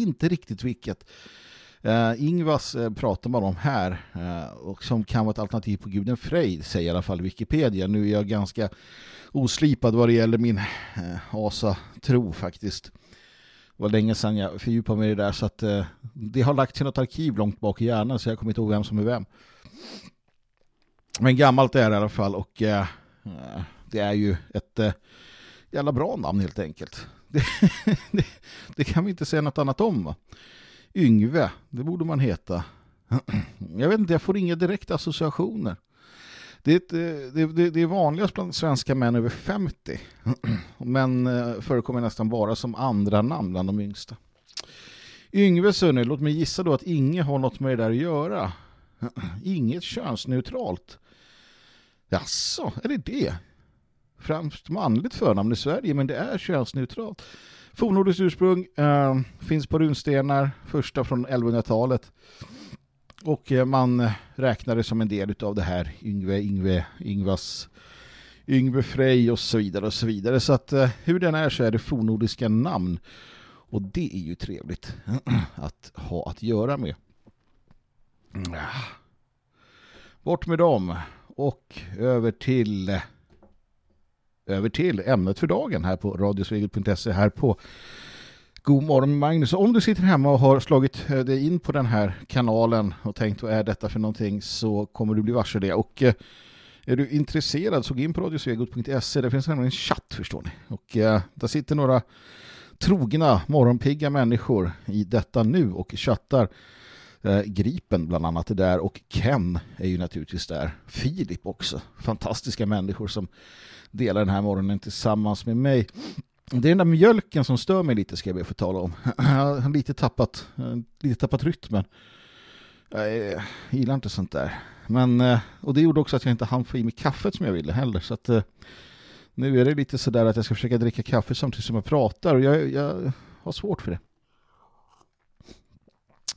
inte riktigt vilket. Eh, uh, Ingvas uh, eh, pratar man om här uh, och som kan vara ett alternativ på guden Frejd säger i alla fall Wikipedia. Nu är jag ganska oslipad vad det gäller min uh, asa-tro faktiskt. Det var länge sedan jag fördjupade mig i det där så att det har lagt sig något arkiv långt bak i hjärnan så jag kommer inte ihåg vem som är vem. Men gammalt är det i alla fall och det är ju ett jävla bra namn helt enkelt. Det, det, det, kan vi inte säga något annat om va? Yngve, det borde man heta. Jag vet inte, jag får inga direkta associationer. Det, eh, det, det, det är vanligast bland svenska män över 50. Men eh, förekommer nästan bara som andra namn bland de yngsta. Yngve Sunne, låt mig gissa då att Inge har något med det där att göra. Inget könsneutralt. Jaså, är det det? Främst manligt förnamn i Sverige, men det är könsneutralt. Fornordiskt ursprung eh, finns på runstenar, första från 1100-talet. Och eh, man räknar det som en del av det här Yngve, Yngve, Yngvas, Yngve Frej och så vidare och så vidare. Så att eh, hur den är så är det fornordiska namn. Och det är ju trevligt att ha att göra med. Bort med dem och över till eh, över till ämnet för dagen här på radiosvegel.se här på God morgon Magnus. Om du sitter hemma och har slagit eh, dig in på den här kanalen och tänkt vad är detta för någonting så kommer du bli varse det. Och eh, är du intresserad så gå in på radiosvegot.se. Det finns nämligen en chatt förstår ni. Och eh, där sitter några trogna morgonpigga människor i detta nu och chattar. Gripen bland annat är där och Ken är ju naturligtvis där. Filip också. Fantastiska människor som dela den här morgonen tillsammans med mig. Det är den där mjölken som stör mig lite ska jag be få tala om. Jag har lite tappat, lite tappat rytmen. Jag eh, gillar inte sånt där. Men, eh, och det gjorde också att jag inte hann få i mig kaffet som jag ville heller. Så att, eh, nu är det lite sådär att jag ska försöka dricka kaffe samtidigt som jag pratar. Och jag, jag har svårt för det.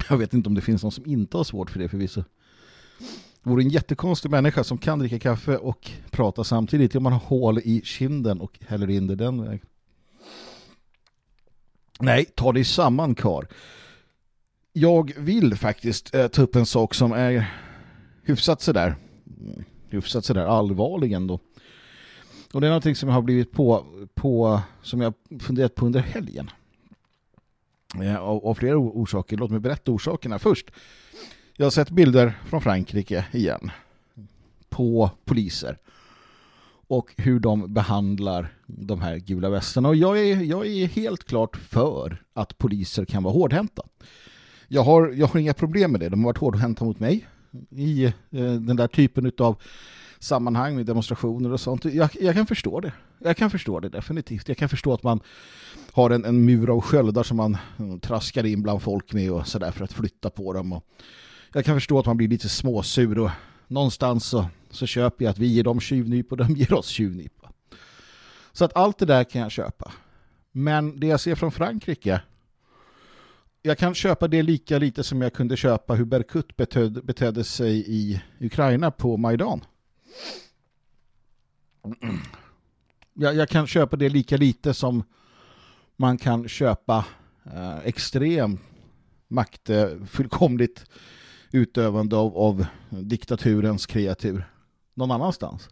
Jag vet inte om det finns någon som inte har svårt för det förvisso. Vore en jättekonstig människa som kan dricka kaffe och prata samtidigt. Om man har hål i kinden och häller in det den vägen. Nej, ta dig samman kar. Jag vill faktiskt eh, ta upp en sak som är hyfsat sådär hyfsat sådär allvarlig ändå. Och det är någonting som jag har blivit på, på som jag funderat på under helgen. Eh, av, av flera orsaker. Låt mig berätta orsakerna först. Jag har sett bilder från Frankrike igen på poliser och hur de behandlar de här gula västarna. Och jag är, jag är helt klart för att poliser kan vara hårdhänta. Jag har, jag har inga problem med det. De har varit hårdhänta mot mig i eh, den där typen av sammanhang med demonstrationer och sånt. Jag, jag, kan förstå det. Jag kan förstå det definitivt. Jag kan förstå att man har en, en mur av sköldar som man traskar in bland folk med och sådär för att flytta på dem och jag kan förstå att man blir lite småsur och någonstans så, så köper jag att vi ger dem tjuvnyp och de ger oss tjuvnyp. Så att allt det där kan jag köpa. Men det jag ser från Frankrike jag kan köpa det lika lite som jag kunde köpa hur Berkut betedde, betedde sig i Ukraina på Majdan. Jag, jag, kan köpa det lika lite som man kan köpa eh, extrem maktfullkomligt eh, utövande av, av diktaturens kreatur någon annanstans.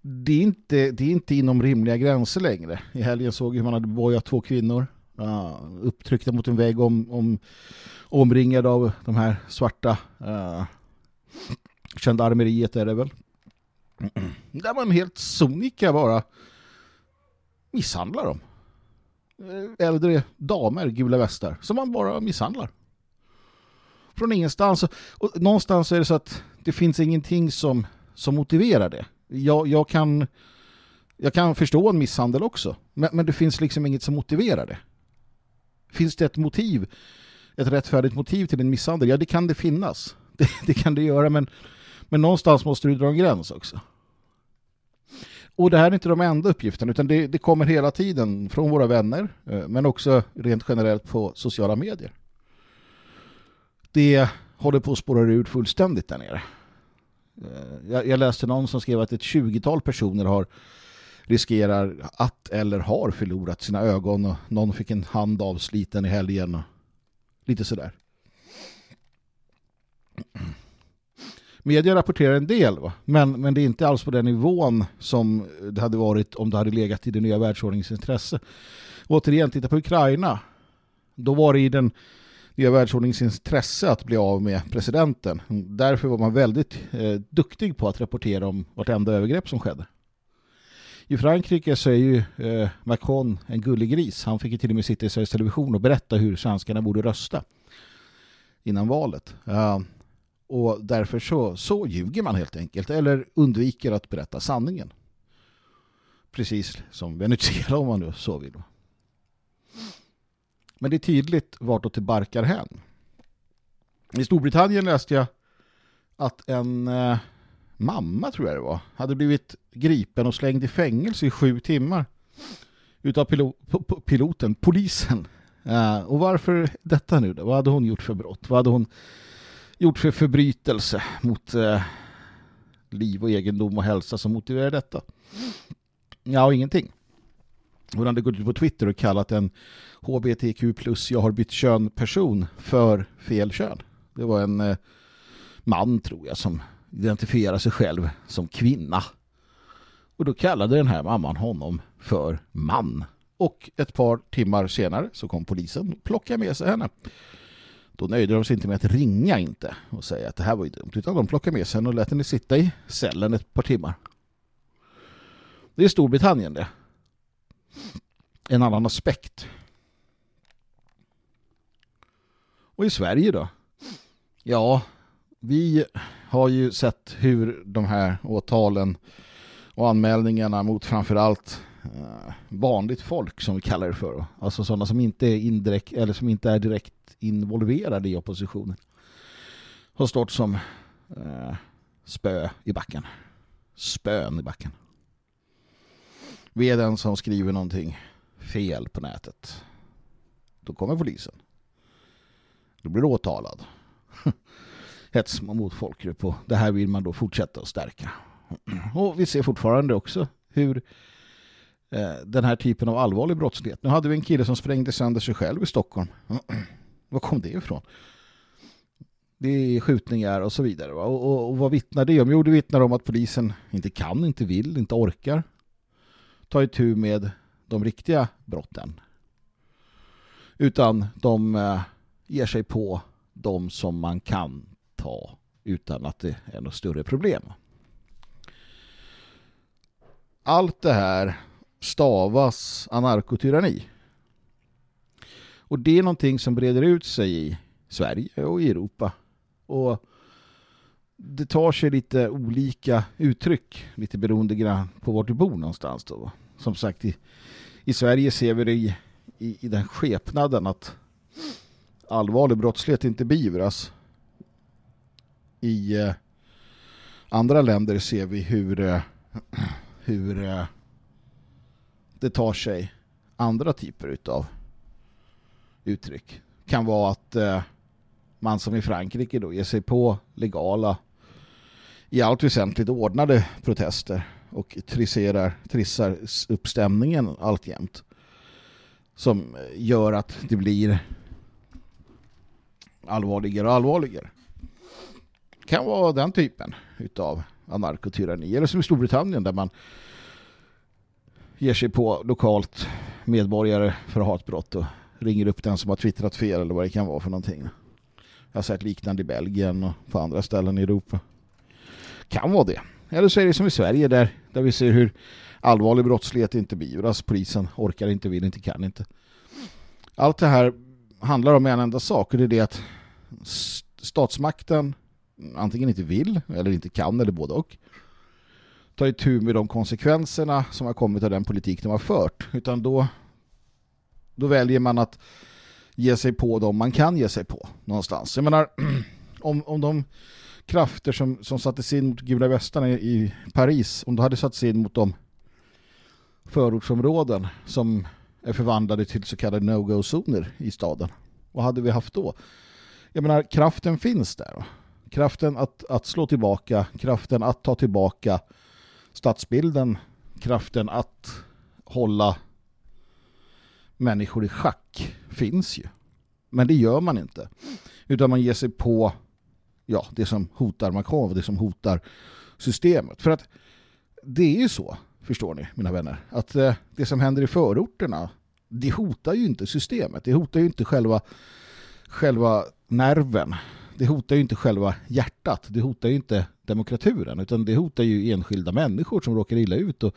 Det är, inte, det är inte inom rimliga gränser längre. I helgen såg jag hur man hade bojat två kvinnor uh, upptryckta mot en vägg om, om, omringade av de här svarta uh, gendarmeriet är det väl. Där man helt sonika bara misshandlar dem. Äldre damer, gula västar, som man bara misshandlar från ingenstans. Och någonstans är det så att det finns ingenting som, som motiverar det. Jag, jag, kan, jag kan förstå en misshandel också, men, men det finns liksom inget som motiverar det. Finns det ett motiv, ett rättfärdigt motiv till en misshandel? Ja, det kan det finnas. Det, det kan det göra, men, men någonstans måste du dra en gräns också. Och det här är inte de enda uppgifterna utan det, det, kommer hela tiden från våra vänner eh, men också rent generellt på sociala medier det håller på att spåra ut fullständigt där nere. Eh, jag, jag läste någon som skrev att ett 20-tal personer har riskerar att eller har förlorat sina ögon och någon fick en hand avsliten i helgen och lite sådär. Media rapporterar en del va? Men, men det är inte alls på den nivån som det hade varit om det hade legat i den nya världsordningens intresse. Återigen, titta på Ukraina. Då var det i den nya världsordningens intresse att bli av med presidenten. Därför var man väldigt eh, duktig på att rapportera om vartenda övergrepp som skedde. I Frankrike så är ju eh, Macron en gullig gris. Han fick ju till och med sitta i Sveriges Television och berätta hur svenskarna borde rösta innan valet. Uh, och därför så, så ljuger man helt enkelt eller undviker att berätta sanningen. Precis som Venezuela om man nu så vill. Men det är tydligt vartåt det barkar hän. I Storbritannien läste jag att en eh, mamma tror jag det var hade blivit gripen och slängd i fängelse i sju timmar utav pilo piloten, polisen. Eh, och varför detta nu då? Vad hade hon gjort för brott? Vad hade hon gjort för förbrytelse mot eh, liv och egendom och hälsa som motiverar detta? Ja, ingenting. Hon hade gått ut på Twitter och kallat en HBTQ plus jag har bytt kön person för fel kön. Det var en eh, man tror jag som identifierar sig själv som kvinna. Och då kallade den här mamman honom för man. Och ett par timmar senare så kom polisen och plockade med sig henne. Då nöjde de sig inte med att ringa inte och säga att det här var ju dumt. Utan de plockade med sig henne och lät henne sitta i cellen ett par timmar. Det är Storbritannien det. En annan aspekt. Och i Sverige då? Ja, vi har ju sett hur de här åtalen och anmälningarna mot framförallt eh, vanligt folk som vi kallar det för. Alltså sådana som inte är indirekt eller som inte är direkt involverade i oppositionen. Har stått som eh, spö i backen. Spön i backen. Vi är den som skriver någonting fel på nätet. Då kommer polisen. Då blir du åtalad. Hets mot folkgrupp och det här vill man då fortsätta att stärka. Och vi ser fortfarande också hur eh, den här typen av allvarlig brottslighet. Nu hade vi en kille som sprängde sönder sig själv i Stockholm. Var kom det ifrån? Det är skjutningar och så vidare. Och, och, och, vad vittnar det om? Jo, det vittnar om att polisen inte kan, inte vill, inte orkar ta itu med de riktiga brotten. Utan de eh, ger sig på de som man kan ta utan att det är något större problem allt det här stavas anarkotyranni. Och det är någonting som breder ut sig i Sverige och i Europa. Och det tar sig lite olika uttryck, lite beroende grann på vart du bor någonstans då. Som sagt, i, i Sverige ser vi det i, i, i den skepnaden att allvarlig brottslighet inte beivras. I eh, andra länder ser vi hur eh, hur eh, det tar sig andra typer av uttryck. Kan vara att eh, man som i Frankrike då ger sig på legala i allt väsentligt ordnade protester och trisserar, trissar upp stämningen alltjämt. Som eh, gör att det blir allvarligare och allvarligare. Kan vara den typen utav anarkotyranni. Eller som i Storbritannien där man ger sig på lokalt medborgare för hatbrott och ringer upp den som har twittrat fel eller vad det kan vara för någonting. Jag har sett liknande i Belgien och på andra ställen i Europa. Kan vara det. Eller så är det som i Sverige där, där vi ser hur allvarlig brottslighet inte beivras. Polisen orkar inte, vill inte, kan inte. Allt det här handlar om en enda sak och det är det att statsmakten antingen inte vill eller inte kan eller både och ta itu med de konsekvenserna som har kommit av den politik de har fört utan då då väljer man att ge sig på dem man kan ge sig på någonstans. Jag menar om, om de krafter som, som sattes in mot gula västarna i Paris om de hade satts in mot de förortsområden som är förvandlade till så kallade no-go-zoner i staden. Vad hade vi haft då? Jag menar, kraften finns där. Kraften att, att slå tillbaka, kraften att ta tillbaka stadsbilden kraften att hålla människor i schack finns ju. Men det gör man inte. Utan man ger sig på ja, det som hotar Makov, det som hotar systemet. För att det är ju så, förstår ni, mina vänner, att eh, det som händer i förorterna, det hotar ju inte systemet. Det hotar ju inte själva, själva nerven. Det hotar ju inte själva hjärtat. Det hotar ju inte demokraturen, utan det hotar ju enskilda människor som råkar illa ut och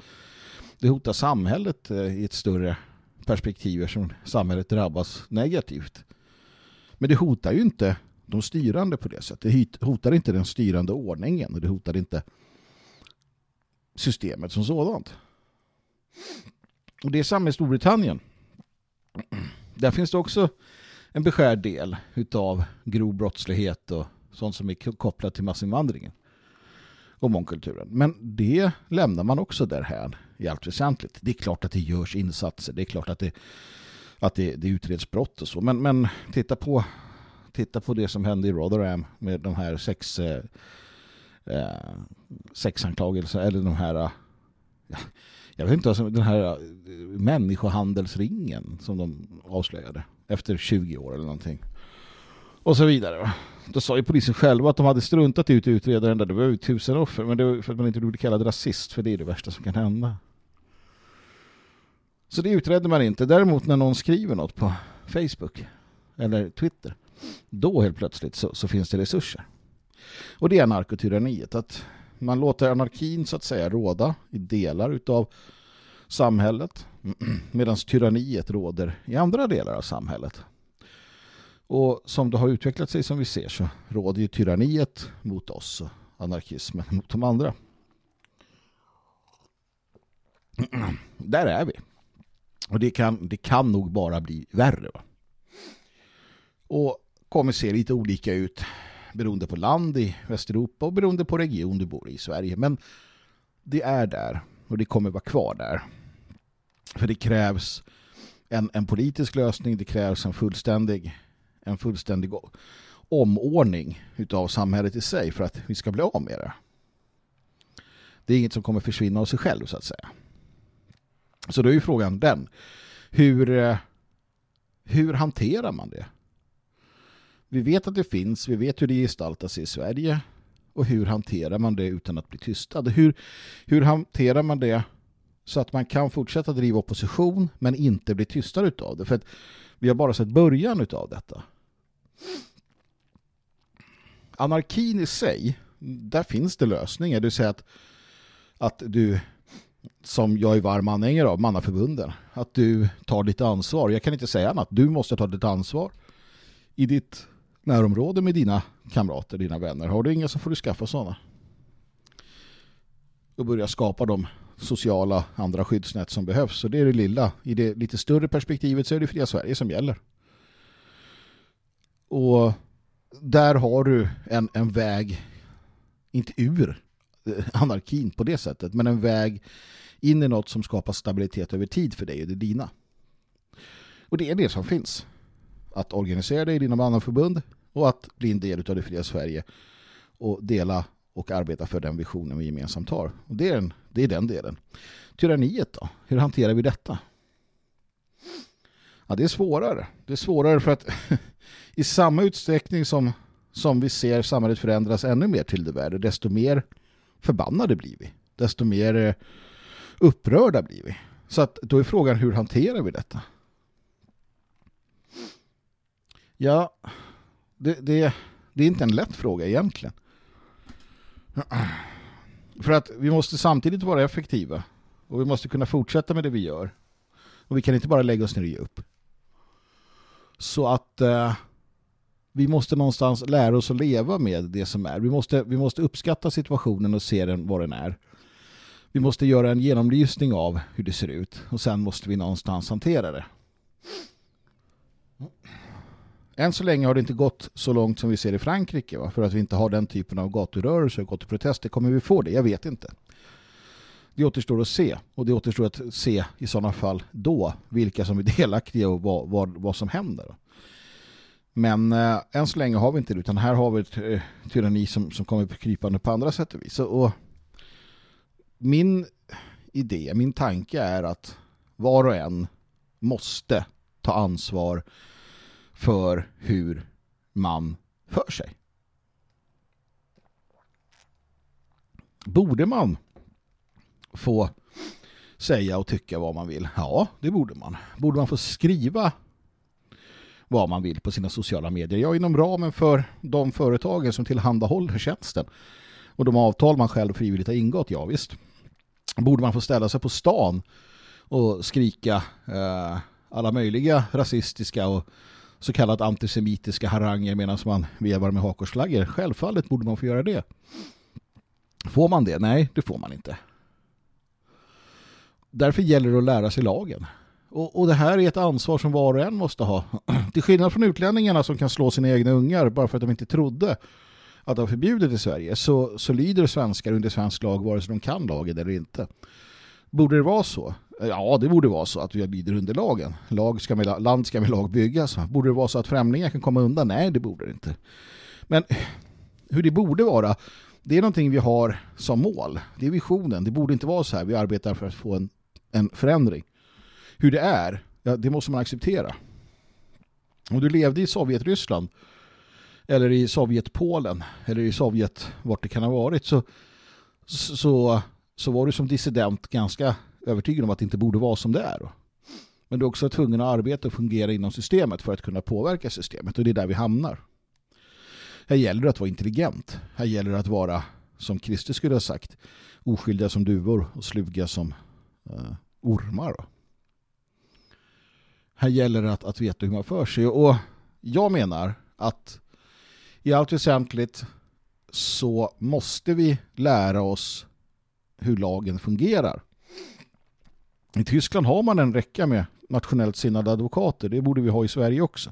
det hotar samhället eh, i ett större perspektiv som samhället drabbas negativt. Men det hotar ju inte de styrande på det sättet. Det hotar inte den styrande ordningen och det hotar inte systemet som sådant. Och det är samma i Storbritannien. Där finns det också en beskärd del utav grov brottslighet och sånt som är kopplat till massinvandringen och mångkulturen. Men det lämnar man också där här i allt väsentligt. Det är klart att det görs insatser. Det är klart att det, att det, det utreds brott och så. Men, men titta, på, titta på det som hände i Rotherham med de här sex eh, eh sexanklagelser eller de här eh, ja, jag vet inte, alltså, den här eh, människohandelsringen som de avslöjade efter 20 år eller någonting. Och så vidare. Då sa ju polisen själva att de hade struntat ut utredaren där. Det var ju tusen offer, men det var för att man inte blev kallad rasist, för det är det värsta som kan hända. Så det utredde man inte. Däremot när någon skriver något på Facebook eller Twitter, då helt plötsligt så, så finns det resurser. Och det är narkotyranniet, att man låter anarkin så att säga råda i delar utav samhället medan tyranniet råder i andra delar av samhället. Och som det har utvecklat sig som vi ser så råder ju tyranniet mot oss och anarkismen mot de andra. Där är vi. Och det kan, det kan nog bara bli värre. Va? Och kommer se lite olika ut beroende på land i Västeuropa och beroende på region du bor i Sverige. Men det är där och det kommer vara kvar där. För det krävs en, en politisk lösning, det krävs en fullständig, en fullständig omordning utav samhället i sig för att vi ska bli av med det. Det är inget som kommer försvinna av sig själv så att säga. Så då är ju frågan den. Hur, eh, hur hanterar man det? Vi vet att det finns, vi vet hur det gestaltar sig i Sverige och hur hanterar man det utan att bli tystad? Hur, hur hanterar man det så att man kan fortsätta driva opposition men inte bli tystad av det? För att vi har bara sett början av detta. Anarkin i sig, där finns det lösningar. Du säger att, att du som jag är varm anhängare av, mannaförbunden, att du tar ditt ansvar. Jag kan inte säga annat. Du måste ta ditt ansvar i ditt närområde med dina kamrater, dina vänner. Har du inga så får du skaffa sådana. Och börja skapa de sociala andra skyddsnät som behövs. Så det är det lilla. I det lite större perspektivet så är det fria Sverige som gäller. Och där har du en, en väg, inte ur eh, anarkin på det sättet, men en väg in i något som skapar stabilitet över tid för dig och det dina. Och det är det som finns att organisera dig i dina mannaförbund och att bli en del av det fria Sverige och dela och arbeta för den visionen vi gemensamt har. Och det är, den, det är den delen. Tyranniet då? Hur hanterar vi detta? Ja, det är svårare. Det är svårare för att i samma utsträckning som, som vi ser samhället förändras ännu mer till det värde, desto mer förbannade blir vi. Desto mer eh, upprörda blir vi. Så att då är frågan hur hanterar vi detta? Ja, det, det, det är inte en lätt fråga egentligen. För att vi måste samtidigt vara effektiva. Och vi måste kunna fortsätta med det vi gör. Och vi kan inte bara lägga oss ner och ge upp. Så att eh, vi måste någonstans lära oss att leva med det som är. Vi måste, vi måste uppskatta situationen och se den vad den är. Vi måste göra en genomlysning av hur det ser ut. Och sen måste vi någonstans hantera det. Än så länge har det inte gått så långt som vi ser i Frankrike va? för att vi inte har den typen av gaturörelser och gatuprotester. Kommer vi få det? Jag vet inte. Det återstår att se och det återstår att se i sådana fall då vilka som är delaktiga och vad, vad, vad som händer. Men eh, än så länge har vi inte det utan här har vi ett eh, tyranni som, som kommer krypande på andra sätt och vis. Och min idé, min tanke är att var och en måste ta ansvar för hur man för sig. Borde man få säga och tycka vad man vill? Ja, det borde man. Borde man få skriva vad man vill på sina sociala medier? Ja, inom ramen för de företagen som tillhandahåller tjänsten och de avtal man själv frivilligt har ingått, ja visst. Borde man få ställa sig på stan och skrika eh, alla möjliga rasistiska och så kallat antisemitiska haranger medan man vevar med hakorsflaggor. Självfallet borde man få göra det. Får man det? Nej, det får man inte. Därför gäller det att lära sig lagen. Och, och, det här är ett ansvar som var och en måste ha. Till skillnad från utlänningarna som kan slå sina egna ungar bara för att de inte trodde att det var förbjudet i Sverige så, så lyder svenskar under svensk lag vare sig de kan lagen eller inte. Borde det vara så? Ja, det borde vara så att vi lyder under lagen. Lag ska med, land ska med lag byggas. Borde det vara så att främlingar kan komma undan? Nej, det borde det inte. Men hur det borde vara, det är någonting vi har som mål. Det är visionen. Det borde inte vara så här. Vi arbetar för att få en, en förändring. Hur det är, ja, det måste man acceptera. Om du levde i Sovjetryssland eller i Sovjetpolen eller i Sovjet vart det kan ha varit så, så, så var du som dissident ganska övertygad om att det inte borde vara som det är. Men du är också tvungen att arbeta och fungera inom systemet för att kunna påverka systemet och det är där vi hamnar. Här gäller det att vara intelligent. Här gäller det att vara, som Kristus skulle ha sagt, oskyldiga som duvor och sluga som eh, ormar. Här gäller det att, att veta hur man för sig. Och jag menar att i allt väsentligt så måste vi lära oss hur lagen fungerar. I Tyskland har man en räcka med nationellt sinnade advokater. Det borde vi ha i Sverige också.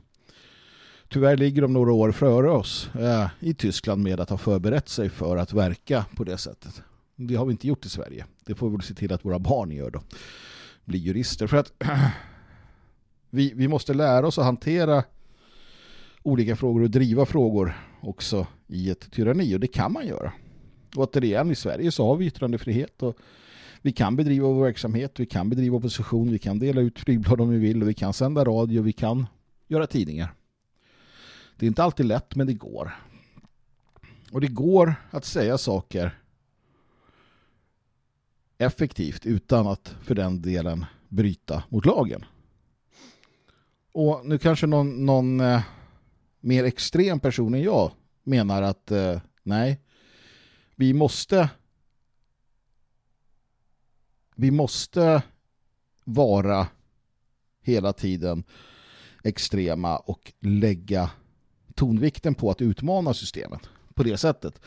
Tyvärr ligger de några år före oss eh, i Tyskland med att ha förberett sig för att verka på det sättet. Det har vi inte gjort i Sverige. Det får vi väl se till att våra barn gör då. Blir jurister. För att vi, vi måste lära oss att hantera olika frågor och driva frågor också i ett tyranni. Och det kan man göra. Återigen, i Sverige så har vi yttrandefrihet och vi kan bedriva vår verksamhet, vi kan bedriva opposition, vi kan dela ut flygblad om vi vill och vi kan sända radio, vi kan göra tidningar. Det är inte alltid lätt, men det går. Och det går att säga saker effektivt utan att för den delen bryta mot lagen. Och nu kanske någon, någon eh, mer extrem person än jag menar att eh, nej, vi måste vi måste vara hela tiden extrema och lägga tonvikten på att utmana systemet på det sättet.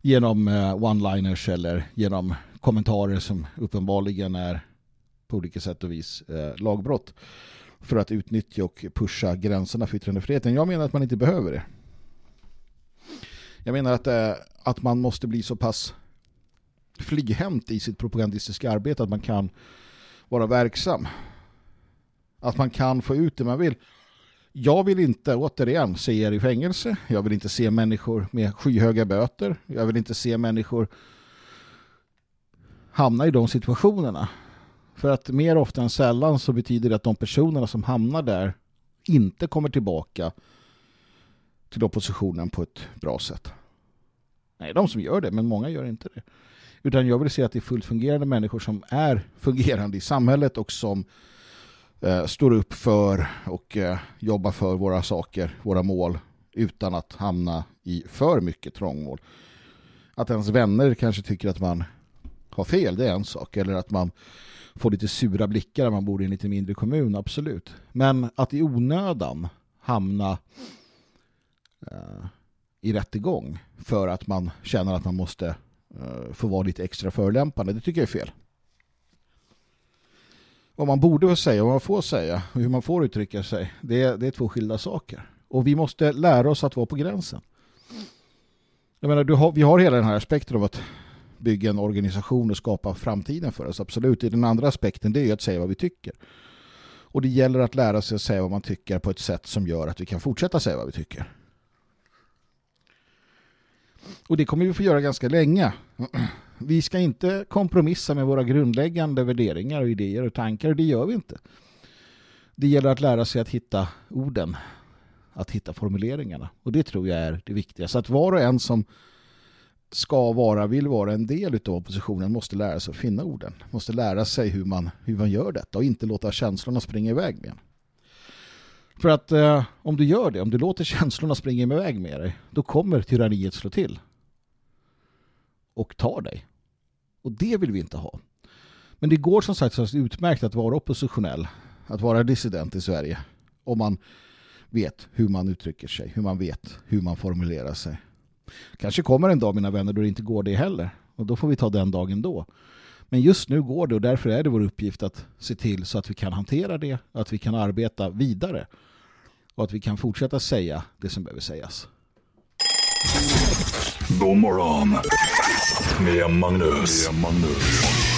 Genom eh, one-liners eller genom kommentarer som uppenbarligen är på olika sätt och vis eh, lagbrott för att utnyttja och pusha gränserna för yttrandefriheten. Jag menar att man inte behöver det. Jag menar att, eh, att man måste bli så pass flyghämt i sitt propagandistiska arbete att man kan vara verksam. Att man kan få ut det man vill. Jag vill inte, återigen, se er i fängelse. Jag vill inte se människor med skyhöga böter. Jag vill inte se människor hamna i de situationerna. För att mer ofta än sällan så betyder det att de personerna som hamnar där inte kommer tillbaka till oppositionen på ett bra sätt. Nej, de som gör det, men många gör inte det. Utan jag vill se att det är fullt fungerande människor som är fungerande i samhället och som eh, står upp för och eh, jobbar för våra saker, våra mål utan att hamna i för mycket trångmål. Att ens vänner kanske tycker att man har fel, det är en sak. Eller att man får lite sura blickar när man bor i en lite mindre kommun, absolut. Men att i onödan hamna eh, i rättegång för att man känner att man måste eh, få vara lite extra förelämpande, det tycker jag är fel. Vad man borde få säga och vad man får säga och hur man får uttrycka sig, det är, det är två skilda saker. Och vi måste lära oss att vara på gränsen. Jag menar, du har, vi har hela den här aspekten av att bygga en organisation och skapa framtiden för oss. Absolut. I den andra aspekten det är att säga vad vi tycker. Och det gäller att lära sig att säga vad man tycker på ett sätt som gör att vi kan fortsätta säga vad vi tycker. Och det kommer vi få göra ganska länge. Vi ska inte kompromissa med våra grundläggande värderingar och idéer och tankar. Det gör vi inte. Det gäller att lära sig att hitta orden. Att hitta formuleringarna. Och det tror jag är det viktiga. Så att var och en som ska vara, vill vara en del av oppositionen måste lära sig att finna orden. Måste lära sig hur man, hur man gör detta och inte låta känslorna springa iväg med en. För att eh, om du gör det, om du låter känslorna springa iväg med dig, då kommer tyranniet slå till. Och ta dig. Och det vill vi inte ha. Men det går som sagt så utmärkt att vara oppositionell, att vara dissident i Sverige. Om man vet hur man uttrycker sig, hur man vet hur man formulerar sig. Kanske kommer en dag, mina vänner, då det inte går det heller. Och då får vi ta den dagen då. Men just nu går det och därför är det vår uppgift att se till så att vi kan hantera det, att vi kan arbeta vidare och att vi kan fortsätta säga det som behöver sägas. God morgon med Magnus. Med Magnus.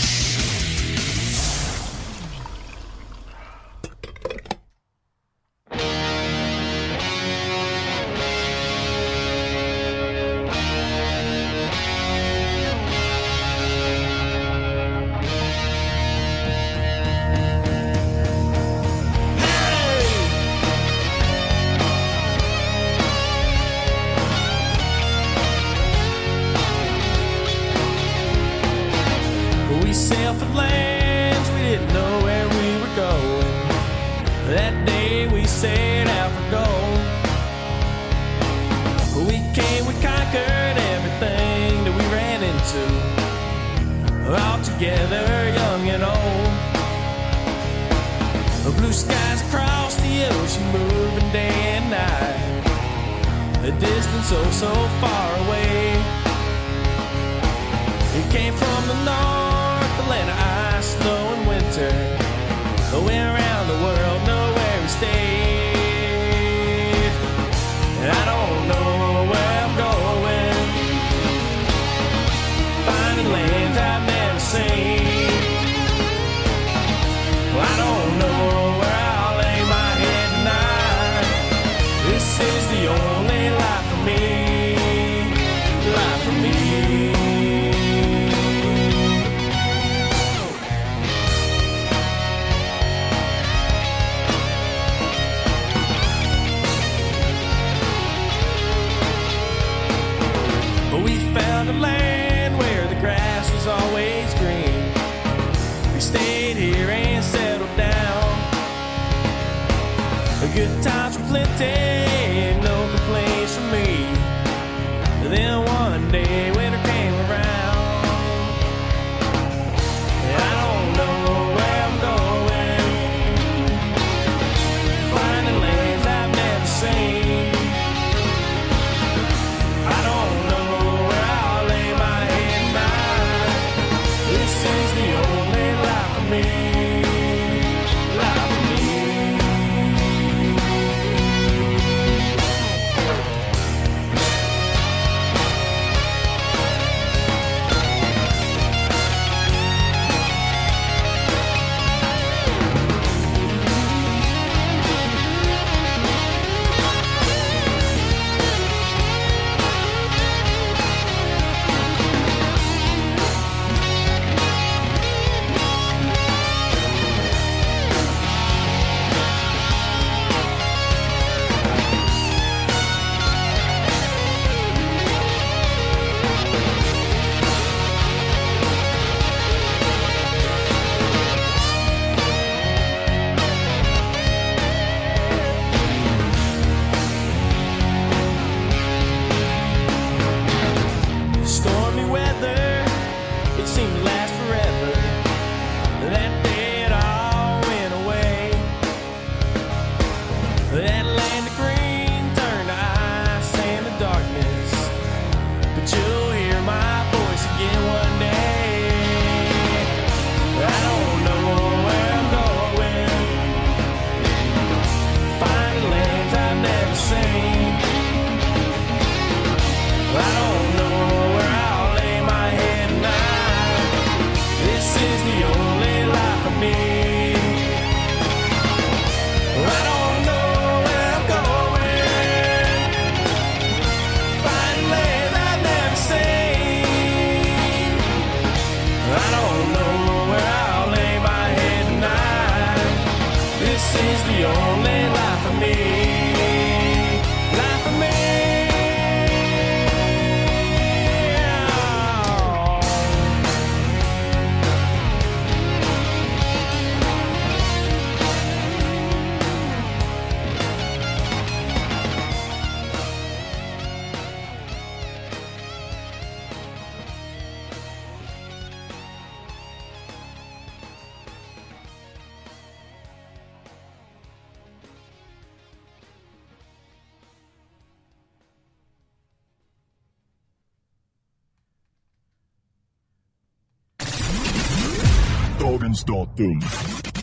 Datum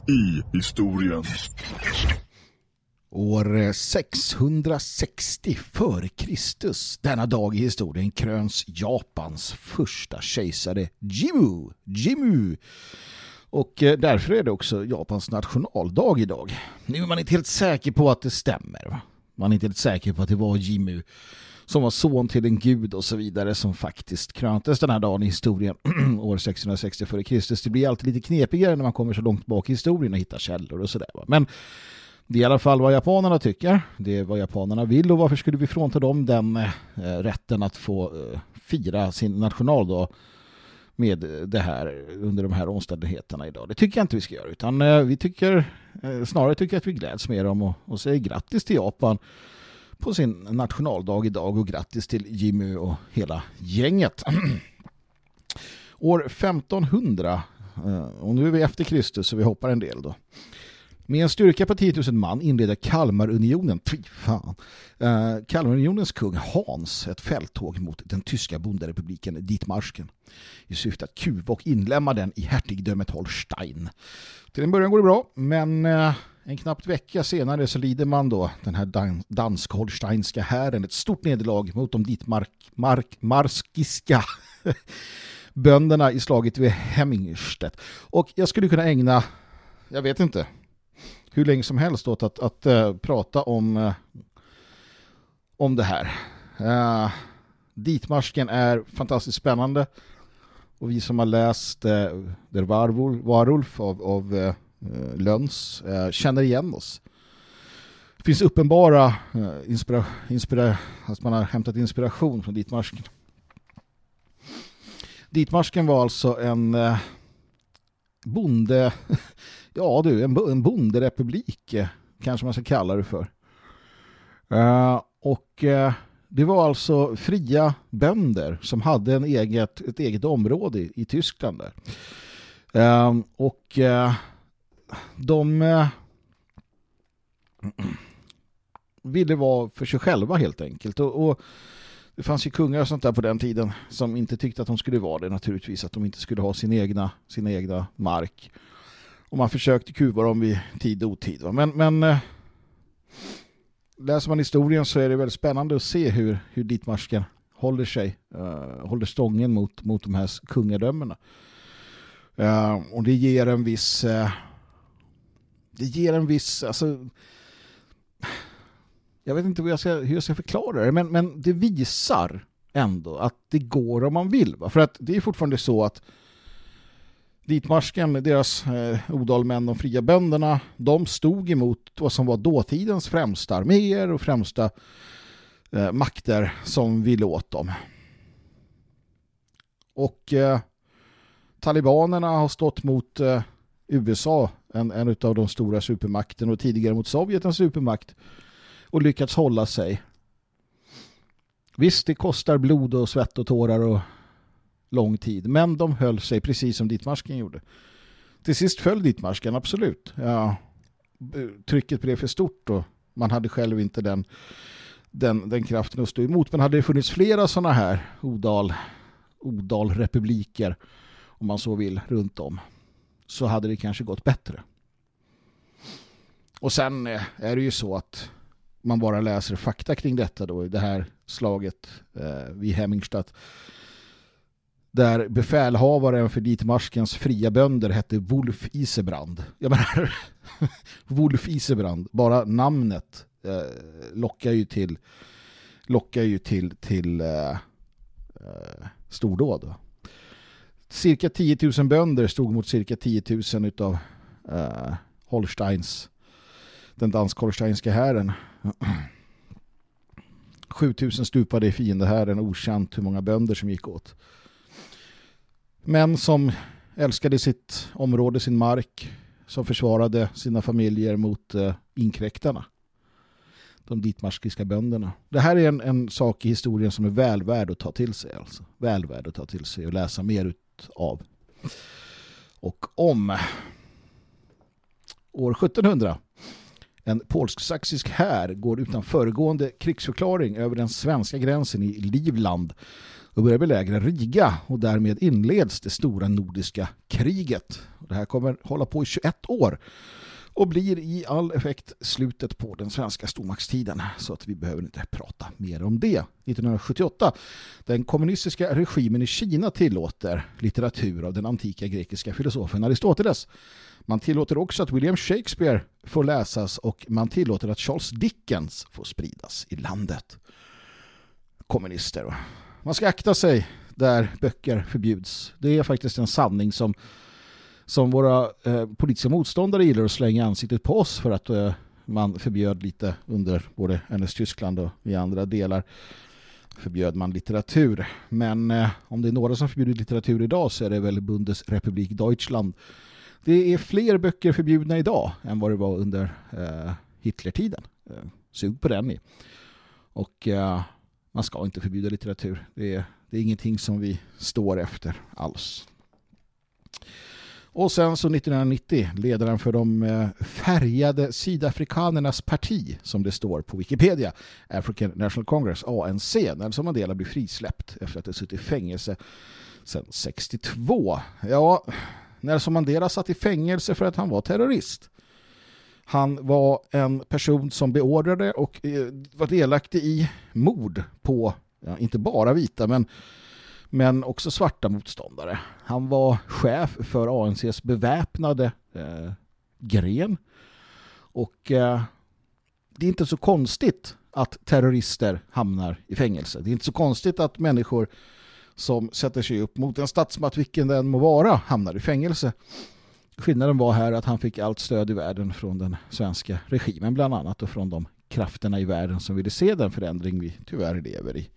i historien. År eh, 660 före Kristus, denna dag i historien kröns Japans första kejsare Jimmu. Jimmu. Och eh, därför är det också Japans nationaldag idag. Nu är man inte helt säker på att det stämmer. Man är inte helt säker på att det var Jimmu som var son till en gud och så vidare som faktiskt kröntes den här dagen i historien år 660 före Kristus. Det blir alltid lite knepigare när man kommer så långt bak i historien och hittar källor och sådär. Men det är i alla fall vad japanerna tycker. Det är vad japanerna vill och varför skulle vi frånta dem den eh, rätten att få eh, fira sin nationaldag med det här under de här omständigheterna idag. Det tycker jag inte vi ska göra utan eh, vi tycker eh, snarare tycker att vi gläds med dem och, och säger grattis till Japan på sin nationaldag idag och grattis till Jimmy och hela gänget. År 1500 eh, och nu är vi efter Kristus så vi hoppar en del då. Med en styrka på 10 000 man inleder Kalmarunionen, fy fan, eh, Kalmarunionens kung Hans ett fälttåg mot den tyska bonderepubliken Ditmarsken i syfte att kuva och inlämna den i hertigdömet Holstein. Till en början går det bra, men eh, en knappt vecka senare så lider man då den här dan dansk-holsteinska hären ett stort nederlag mot de ditmarskiska bönderna i slaget vid Hemmingstedt. Och jag skulle kunna ägna, jag vet inte, hur länge som helst åt att, att uh, prata om, uh, om det här. Eh, uh, ditmarsken är fantastiskt spännande och vi som har läst uh, Der Warwolf av, av uh, Eh, Löns eh, känner igen oss. Det finns uppenbara eh, inspira, inspira, att man har hämtat inspiration från ditmarsken. Ditmarsken var alltså en bonde ja du, en, en bonderepublik eh, kanske man ska kalla det för. Uh, och uh, det var alltså fria bönder som hade en eget, ett eget område i, i Tyskland där. Uh, och de eh, ville vara för sig själva helt enkelt. Och, och, det fanns ju kungar och sånt där på den tiden som inte tyckte att de skulle vara det naturligtvis. Att de inte skulle ha sin egna, sin egna mark. Och man försökte kuva dem vid tid och otid. Va? Men, men eh, läser man historien så är det väldigt spännande att se hur, hur ditmarsken håller sig, uh, håller stången mot, mot de här kungadömena. Uh, eh, och det ger en viss uh, det ger en viss alltså jag vet inte hur jag ska, hur jag ska förklara det men, men det visar ändå att det går om man vill. Va? För att det är fortfarande så att Ditmarsken, deras eh, odalmän, de fria bönderna, de stod emot vad som var dåtidens främsta arméer och främsta eh, makter som ville åt dem. Och eh, talibanerna har stått mot eh, USA, en, en av de stora supermakterna och tidigare mot Sovjet, en supermakt och lyckats hålla sig. Visst, det kostar blod och svett och tårar och lång tid. Men de höll sig precis som Dittmarsken gjorde. Till sist föll Dittmarsken, absolut. Ja, trycket blev för stort och man hade själv inte den, den, den kraften att stå emot. Men hade det funnits flera sådana här odal, odalrepubliker om man så vill, runt om så hade det kanske gått bättre. Och sen eh, är det ju så att man bara läser fakta kring detta då, i det här slaget eh, vid Hemmingstadt där befälhavaren för ditmarskens fria bönder hette Wolf Isebrand. Jag menar, Wolf Isebrand, bara namnet eh, lockar ju till lockar ju till, till eh, eh stordåd. Cirka 10 000 bönder stod mot cirka 10 000 utav eh, Holsteins den dansk-holsteinska hären. 7000 stupade i fiendehären, okänt hur många bönder som gick åt. Män som älskade sitt område, sin mark, som försvarade sina familjer mot eh, inkräktarna. De ditmarskiska bönderna. Det här är en, en sak i historien som är väl värd att ta till sig. Alltså. Väl värd att ta till sig och läsa mer ut av. Och om år 1700 En polsk-saxisk här går utan föregående krigsförklaring över den svenska gränsen i Livland och börjar belägra Riga och därmed inleds det stora nordiska kriget. Det här kommer hålla på i 21 år och blir i all effekt slutet på den svenska stormaktstiden så att vi behöver inte prata mer om det. 1978, den kommunistiska regimen i Kina tillåter litteratur av den antika grekiska filosofen Aristoteles. Man tillåter också att William Shakespeare får läsas och man tillåter att Charles Dickens får spridas i landet. Kommunister. Man ska akta sig där böcker förbjuds. Det är faktiskt en sanning som som våra eh, politiska motståndare gillar att slänga ansiktet på oss för att eh, man förbjöd lite under både NS Tyskland och i andra delar förbjöd man litteratur. Men eh, om det är några som förbjuder litteratur idag så är det väl Bundesrepublik Deutschland. Det är fler böcker förbjudna idag än vad det var under eh, Hitlertiden. Eh, sug på den i. Och eh, man ska inte förbjuda litteratur. Det är, det är ingenting som vi står efter alls. Och sen så 1990 ledaren för de eh, färgade sydafrikanernas parti som det står på Wikipedia, African National Congress, ANC, Nelson Mandela blir frisläppt efter att ha suttit i fängelse sedan 62. Ja, Nelson Mandela satt i fängelse för att han var terrorist. Han var en person som beordrade och eh, var delaktig i mord på, ja, inte bara vita, men men också svarta motståndare. Han var chef för ANCs beväpnade eh, gren. Och eh, det är inte så konstigt att terrorister hamnar i fängelse. Det är inte så konstigt att människor som sätter sig upp mot en statsmakt, vilken den må vara, hamnar i fängelse. Skillnaden var här att han fick allt stöd i världen från den svenska regimen bland annat och från de krafterna i världen som ville se den förändring vi tyvärr lever i.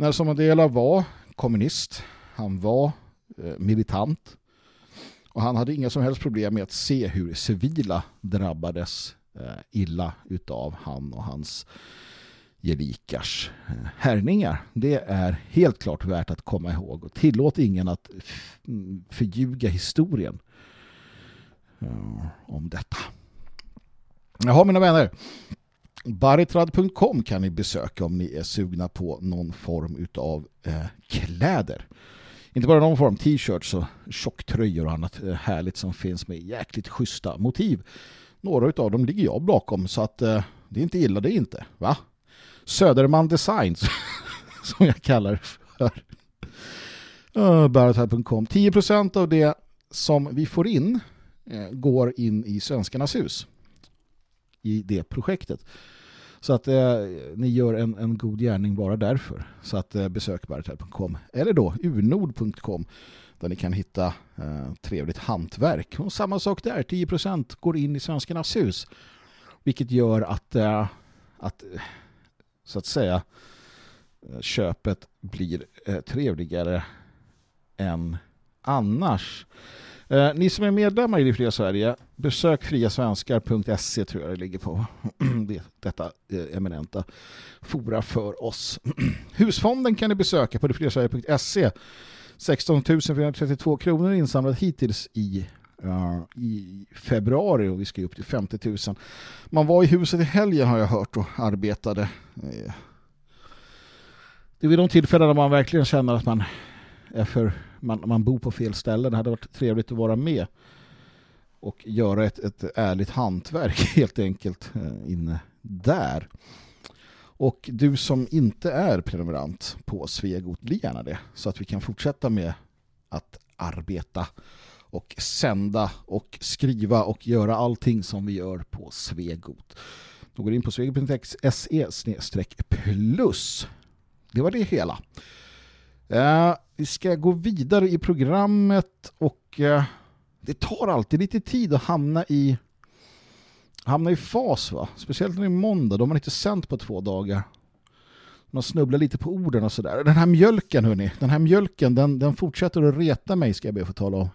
Nelson Mandela var kommunist. Han var eh, militant. Och han hade inga som helst problem med att se hur civila drabbades eh, illa utav han och hans gelikars eh, härningar. Det är helt klart värt att komma ihåg. Och tillåt ingen att förljuga historien eh, om detta. Jaha mina vänner. Baritrad.com kan ni besöka om ni är sugna på någon form av eh, kläder. Inte bara någon form, t-shirts och tjocktröjor och annat eh, härligt som finns med jäkligt schyssta motiv. Några av dem ligger jag bakom så att eh, det är inte illa det är inte. Va? Söderman Designs som jag kallar det för. Eh, uh, Baritrad.com 10% av det som vi får in eh, går in i Svenskarnas hus i det projektet. Så att eh, ni gör en, en god gärning bara därför. Så att eh, besök baritel.com eller då unord.com där ni kan hitta eh, trevligt hantverk. Och samma sak där, 10% går in i Svenskarnas hus. Vilket gör att, eh, att så att säga eh, köpet blir eh, trevligare än annars. Eh, ni som är medlemmar i Det Fria Sverige, besök friasvenskar.se tror jag det ligger på detta eh, eminenta fora för oss. Husfonden kan ni besöka på detfriasverige.se 16 432 kronor insamlat hittills i, uh, i februari och vi ska upp till 50 000. Man var i huset i helgen har jag hört och arbetade. Eh, det är vid de tillfällen där man verkligen känner att man är för man, man bor på fel ställe. Det hade varit trevligt att vara med och göra ett, ett ärligt hantverk helt enkelt eh, inne där. Och du som inte är prenumerant på Svegot, bli gärna det så att vi kan fortsätta med att arbeta och sända och skriva och göra allting som vi gör på Svegot. Då går in på svegot.se plus. Det var det hela. Eh, vi ska gå vidare i programmet och eh, det tar alltid lite tid att hamna i hamna i fas va? Speciellt när det är måndag, då har man inte sänt på två dagar. Man snubblar lite på orden och sådär. Den här mjölken hörni, den här mjölken den, den fortsätter att reta mig ska jag be att få tala om.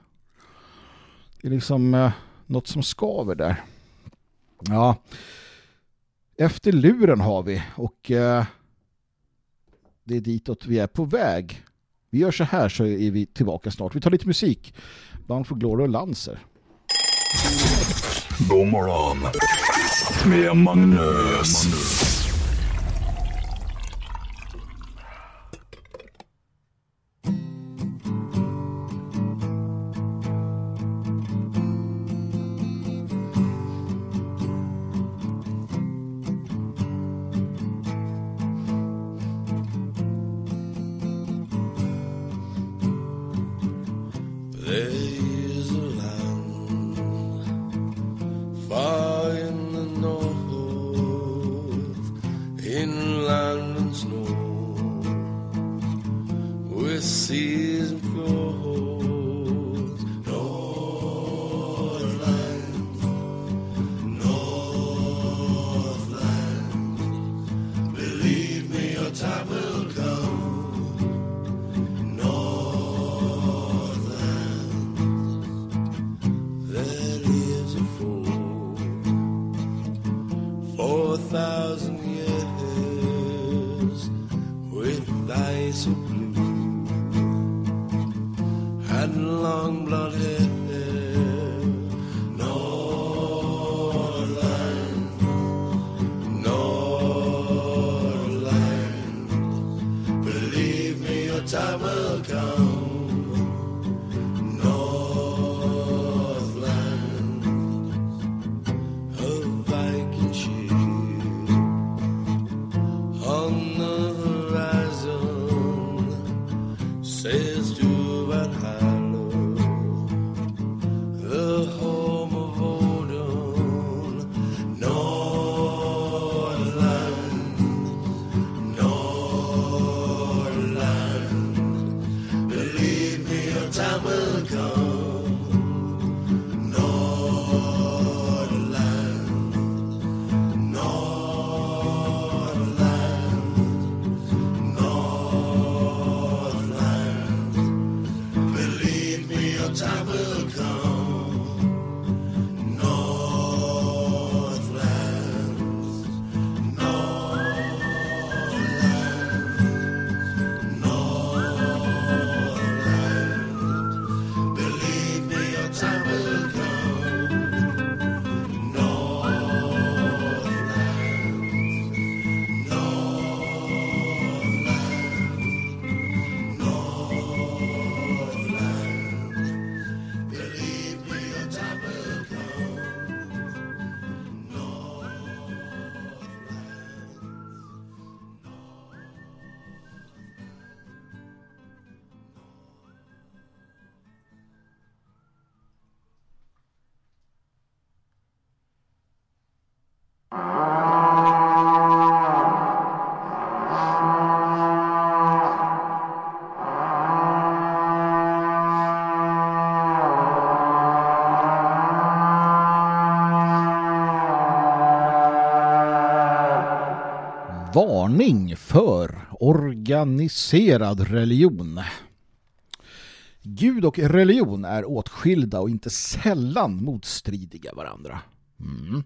Det är liksom eh, något som skaver där. Ja. Efter luren har vi och eh, det är ditåt vi är på väg. Vi gör så här så är vi tillbaka snart. Vi tar lite musik. Bound for Glory och Lancer. God morgon. Med Magnus. Magnus. Varning för organiserad religion. Gud och religion är åtskilda och inte sällan motstridiga varandra. Mm.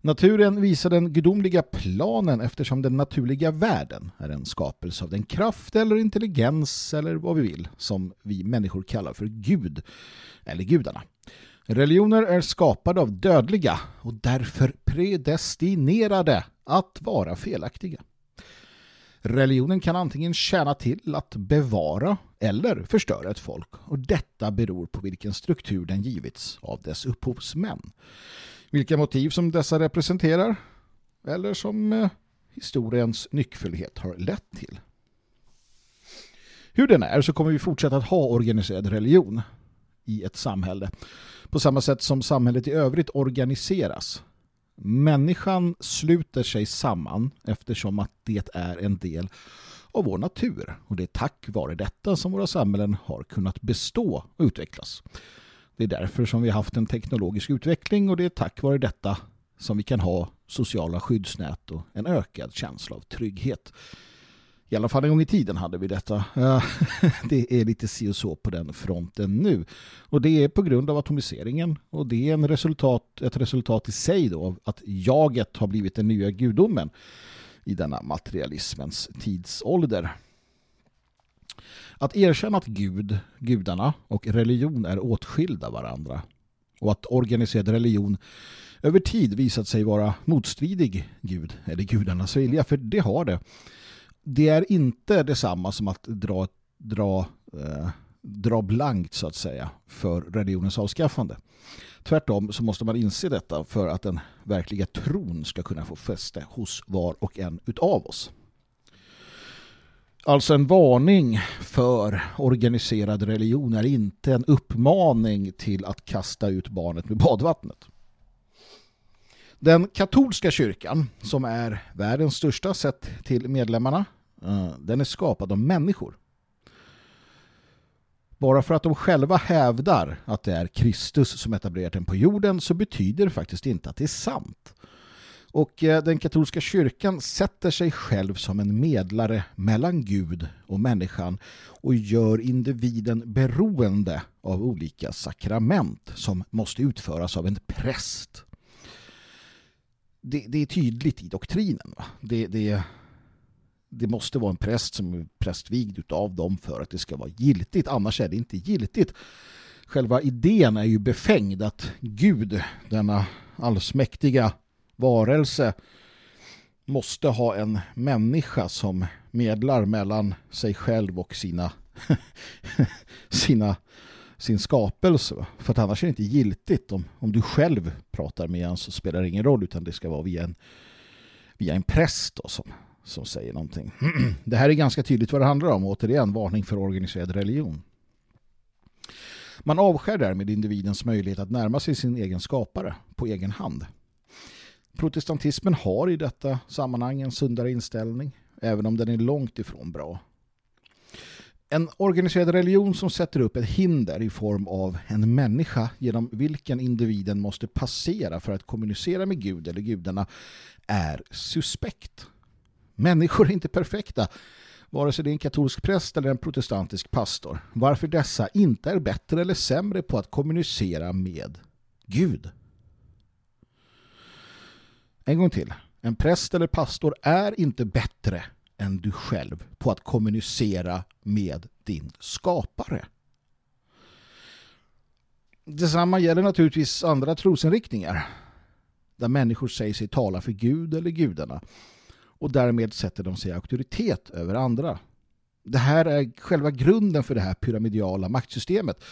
Naturen visar den gudomliga planen eftersom den naturliga världen är en skapelse av den kraft eller intelligens eller vad vi vill som vi människor kallar för Gud eller gudarna. Religioner är skapade av dödliga och därför predestinerade att vara felaktiga. Religionen kan antingen tjäna till att bevara eller förstöra ett folk och detta beror på vilken struktur den givits av dess upphovsmän. Vilka motiv som dessa representerar eller som eh, historiens nyckfullhet har lett till. Hur den är så kommer vi fortsätta att ha organiserad religion i ett samhälle på samma sätt som samhället i övrigt organiseras. Människan sluter sig samman eftersom att det är en del av vår natur och det är tack vare detta som våra samhällen har kunnat bestå och utvecklas. Det är därför som vi har haft en teknologisk utveckling och det är tack vare detta som vi kan ha sociala skyddsnät och en ökad känsla av trygghet. I alla fall en gång i tiden hade vi detta. Det är lite si och så på den fronten nu. Och det är på grund av atomiseringen. Och det är en resultat, ett resultat i sig då av att jaget har blivit den nya gudomen i denna materialismens tidsålder. Att erkänna att Gud, gudarna och religion är åtskilda varandra och att organiserad religion över tid visat sig vara motstridig Gud eller gudarnas vilja, för det har det. Det är inte detsamma som att dra, dra, eh, dra blankt så att säga för religionens avskaffande. Tvärtom så måste man inse detta för att den verkliga tron ska kunna få fäste hos var och en utav oss. Alltså en varning för organiserad religion är inte en uppmaning till att kasta ut barnet med badvattnet. Den katolska kyrkan, som är världens största sett till medlemmarna, Eh, den är skapad av människor. Bara för att de själva hävdar att det är Kristus som etablerat den på jorden så betyder det faktiskt inte att det är sant. Och eh, den katolska kyrkan sätter sig själv som en medlare mellan Gud och människan och gör individen beroende av olika sakrament som måste utföras av en präst. Det, det är tydligt i doktrinen. Va? Det, det, det måste vara en präst som är prästvigd av dem för att det ska vara giltigt. Annars är det inte giltigt. Själva idén är ju befängd att Gud, denna allsmäktiga varelse måste ha en människa som medlar mellan sig själv och sina, sina sin skapelse. För att annars är det inte giltigt. Om, om du själv pratar med en så spelar det ingen roll utan det ska vara via en, via en präst då, som, som säger någonting. Det här är ganska tydligt vad det handlar om. Återigen, varning för organiserad religion. Man avskär därmed individens möjlighet att närma sig sin egen skapare på egen hand. Protestantismen har i detta sammanhang en sundare inställning, även om den är långt ifrån bra. En organiserad religion som sätter upp ett hinder i form av en människa genom vilken individen måste passera för att kommunicera med Gud eller gudarna är suspekt. Människor är inte perfekta, vare sig det är en katolsk präst eller en protestantisk pastor. Varför dessa inte är bättre eller sämre på att kommunicera med Gud. En gång till. En präst eller pastor är inte bättre än du själv på att kommunicera med din skapare. Detsamma gäller naturligtvis andra trosinriktningar där människor säger sig tala för Gud eller gudarna och därmed sätter de sig auktoritet över andra. Det här är själva grunden för det här pyramidiala maktsystemet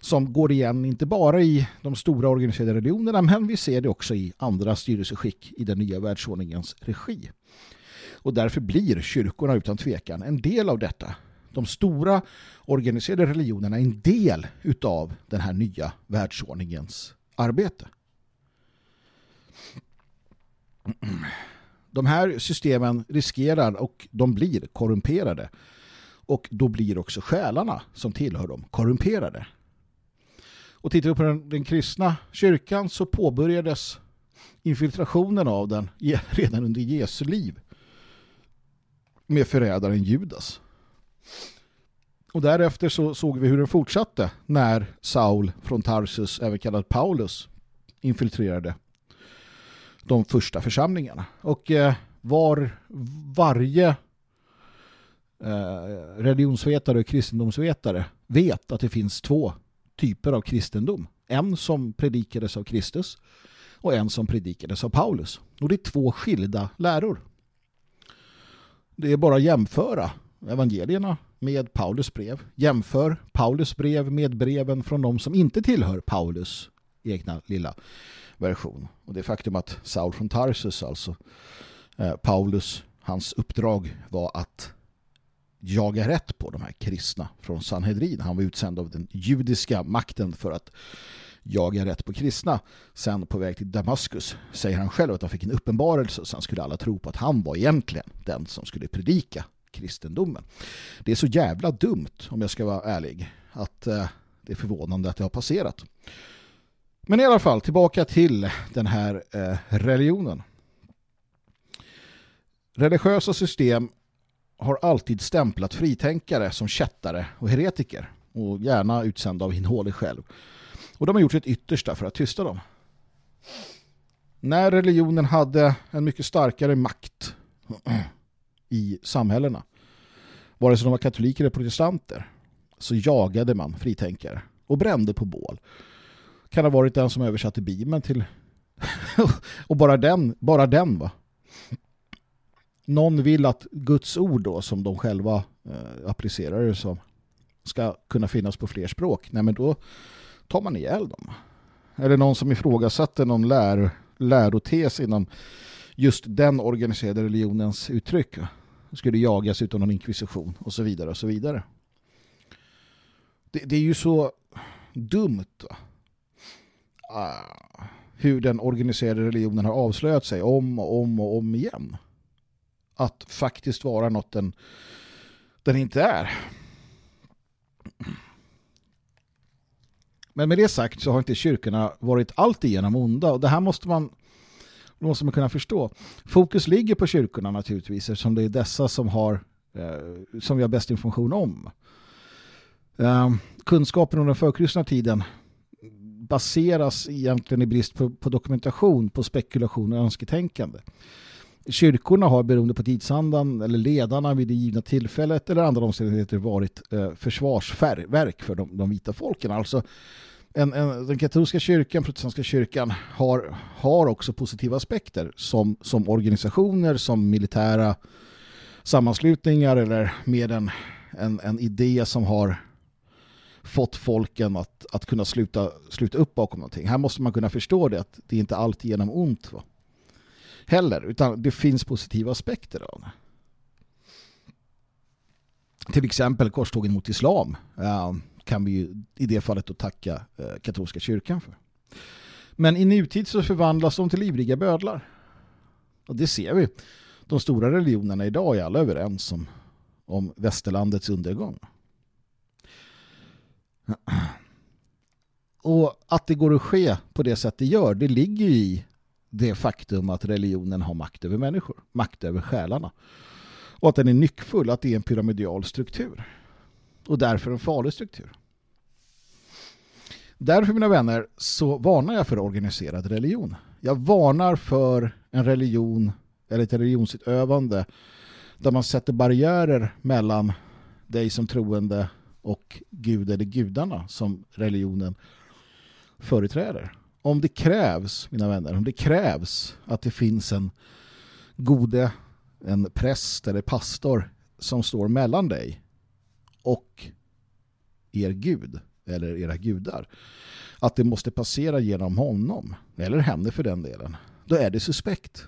som går igen inte bara i de stora organiserade religionerna men vi ser det också i andra styrelseskick i den nya världsordningens regi. Och därför blir kyrkorna utan tvekan en del av detta. De stora organiserade religionerna är en del utav den här nya världsordningens arbete. De här systemen riskerar och de blir korrumperade. Och då blir också själarna som tillhör dem korrumperade. Och tittar vi på den, den kristna kyrkan så påbörjades infiltrationen av den redan under Jesu liv med förrädaren Judas. Och därefter så såg vi hur den fortsatte när Saul från Tarsus, även kallad Paulus, infiltrerade de första församlingarna. Och eh, var varje eh, religionsvetare och kristendomsvetare vet att det finns två typer av kristendom. En som predikades av Kristus och en som predikades av Paulus. Och det är två skilda läror. Det är bara att jämföra evangelierna med Paulus brev. Jämför Paulus brev med breven från de som inte tillhör Paulus egna lilla version. Och det faktum att Saul från Tarsus, alltså eh, Paulus, hans uppdrag var att jaga rätt på de här kristna från Sanhedrin. Han var utsänd av den judiska makten för att jaga rätt på kristna. Sen på väg till Damaskus säger han själv att han fick en uppenbarelse och sen skulle alla tro på att han var egentligen den som skulle predika kristendomen. Det är så jävla dumt om jag ska vara ärlig att eh, det är förvånande att det har passerat. Men i alla fall tillbaka till den här eh, religionen. Religiösa system har alltid stämplat fritänkare som kättare och heretiker och gärna utsända av Hinhåle själv. Och de har gjort sitt yttersta för att tysta dem. När religionen hade en mycket starkare makt i samhällena, vare sig de var katoliker eller protestanter, så jagade man fritänkare och brände på bål kan ha varit den som översatte Bibeln till och bara den, bara den va. Någon vill att Guds ord då som de själva eh, applicerar det som ska kunna finnas på fler språk. Nej men då tar man ihjäl dem. Eller någon som ifrågasätter någon lär, lärotes inom just den organiserade religionens uttryck. Skulle jagas utan någon inkvisition och så vidare och så vidare. Det, det är ju så dumt va? Ah. hur den organiserade religionen har avslöjat sig om och om och om igen. Att faktiskt vara något den, den inte är. Men med det sagt så har inte kyrkorna varit alltigenom onda och det här måste man måste man kunna förstå. Fokus ligger på kyrkorna naturligtvis eftersom det är dessa som har eh, som vi har bäst information om. Eh, kunskapen om den förkristna tiden baseras egentligen i brist på, på, dokumentation, på spekulation och önsketänkande. Kyrkorna har beroende på tidsandan eller ledarna vid det givna tillfället eller andra omständigheter varit eh, försvarsverk för de, de vita folken. Alltså en, en, den katolska kyrkan, protestantiska kyrkan har, har också positiva aspekter som, som organisationer, som militära sammanslutningar eller med en, en, en idé som har fått folken att, att kunna sluta, sluta upp bakom någonting. Här måste man kunna förstå det, att det inte alltid genom ont va? heller, utan det finns positiva aspekter av det. Till exempel korstågen mot islam eh, kan vi ju i det fallet då tacka eh, katolska kyrkan för. Men i nutid så förvandlas de till ivriga bödlar. Och det ser vi. De stora religionerna idag är alla överens om, om västerlandets undergång. Och att det går att ske på det sätt det gör, det ligger i det faktum att religionen har makt över människor, makt över själarna. Och att den är nyckfull, att det är en pyramidal struktur. Och därför en farlig struktur. Därför mina vänner så varnar jag för organiserad religion. Jag varnar för en religion eller ett religionsutövande där man sätter barriärer mellan dig som troende och Gud eller gudarna som religionen företräder. Om det krävs, mina vänner, om det krävs att det finns en gode, en präst eller pastor som står mellan dig och er Gud eller era gudar att det måste passera genom honom eller henne för den delen då är det suspekt.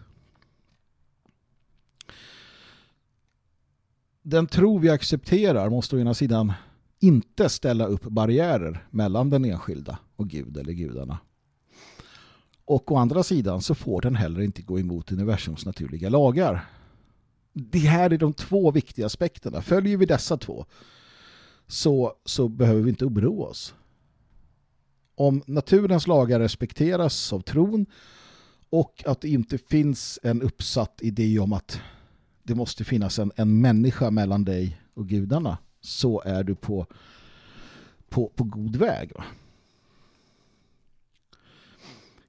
Den tro vi accepterar måste å ena sidan inte ställa upp barriärer mellan den enskilda och Gud eller gudarna. Och å andra sidan så får den heller inte gå emot universums naturliga lagar. Det här är de två viktiga aspekterna. Följer vi dessa två så, så behöver vi inte oroa oss. Om naturens lagar respekteras av tron och att det inte finns en uppsatt idé om att det måste finnas en, en människa mellan dig och gudarna så är du på, på, på god väg.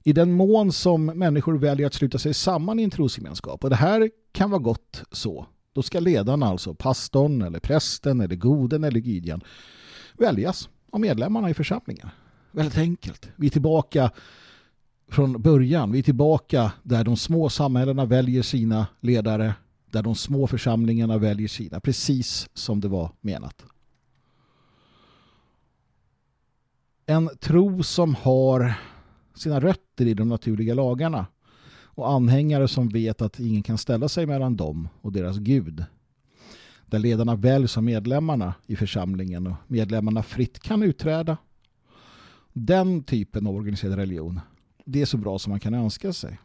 I den mån som människor väljer att sluta sig samman i en trosgemenskap och det här kan vara gott så då ska ledarna, alltså pastorn eller prästen eller goden eller gudjan, väljas av medlemmarna i församlingen. Väldigt enkelt. Vi är tillbaka från början. Vi är tillbaka där de små samhällena väljer sina ledare där de små församlingarna väljer sina, precis som det var menat. En tro som har sina rötter i de naturliga lagarna och anhängare som vet att ingen kan ställa sig mellan dem och deras Gud. Där ledarna väljs av medlemmarna i församlingen och medlemmarna fritt kan utträda. Den typen av organiserad religion, det är så bra som man kan önska sig.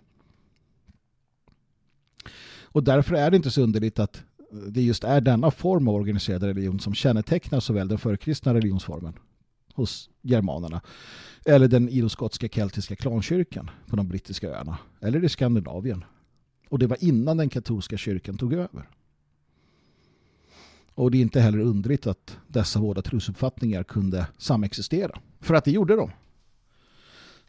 Och därför är det inte så underligt att det just är denna form av organiserad religion som kännetecknar såväl den förkristna religionsformen hos germanerna eller den iroskotska keltiska klankyrkan på de brittiska öarna eller i Skandinavien. Och det var innan den katolska kyrkan tog över. Och det är inte heller undrigt att dessa båda trosuppfattningar kunde samexistera. För att det gjorde de.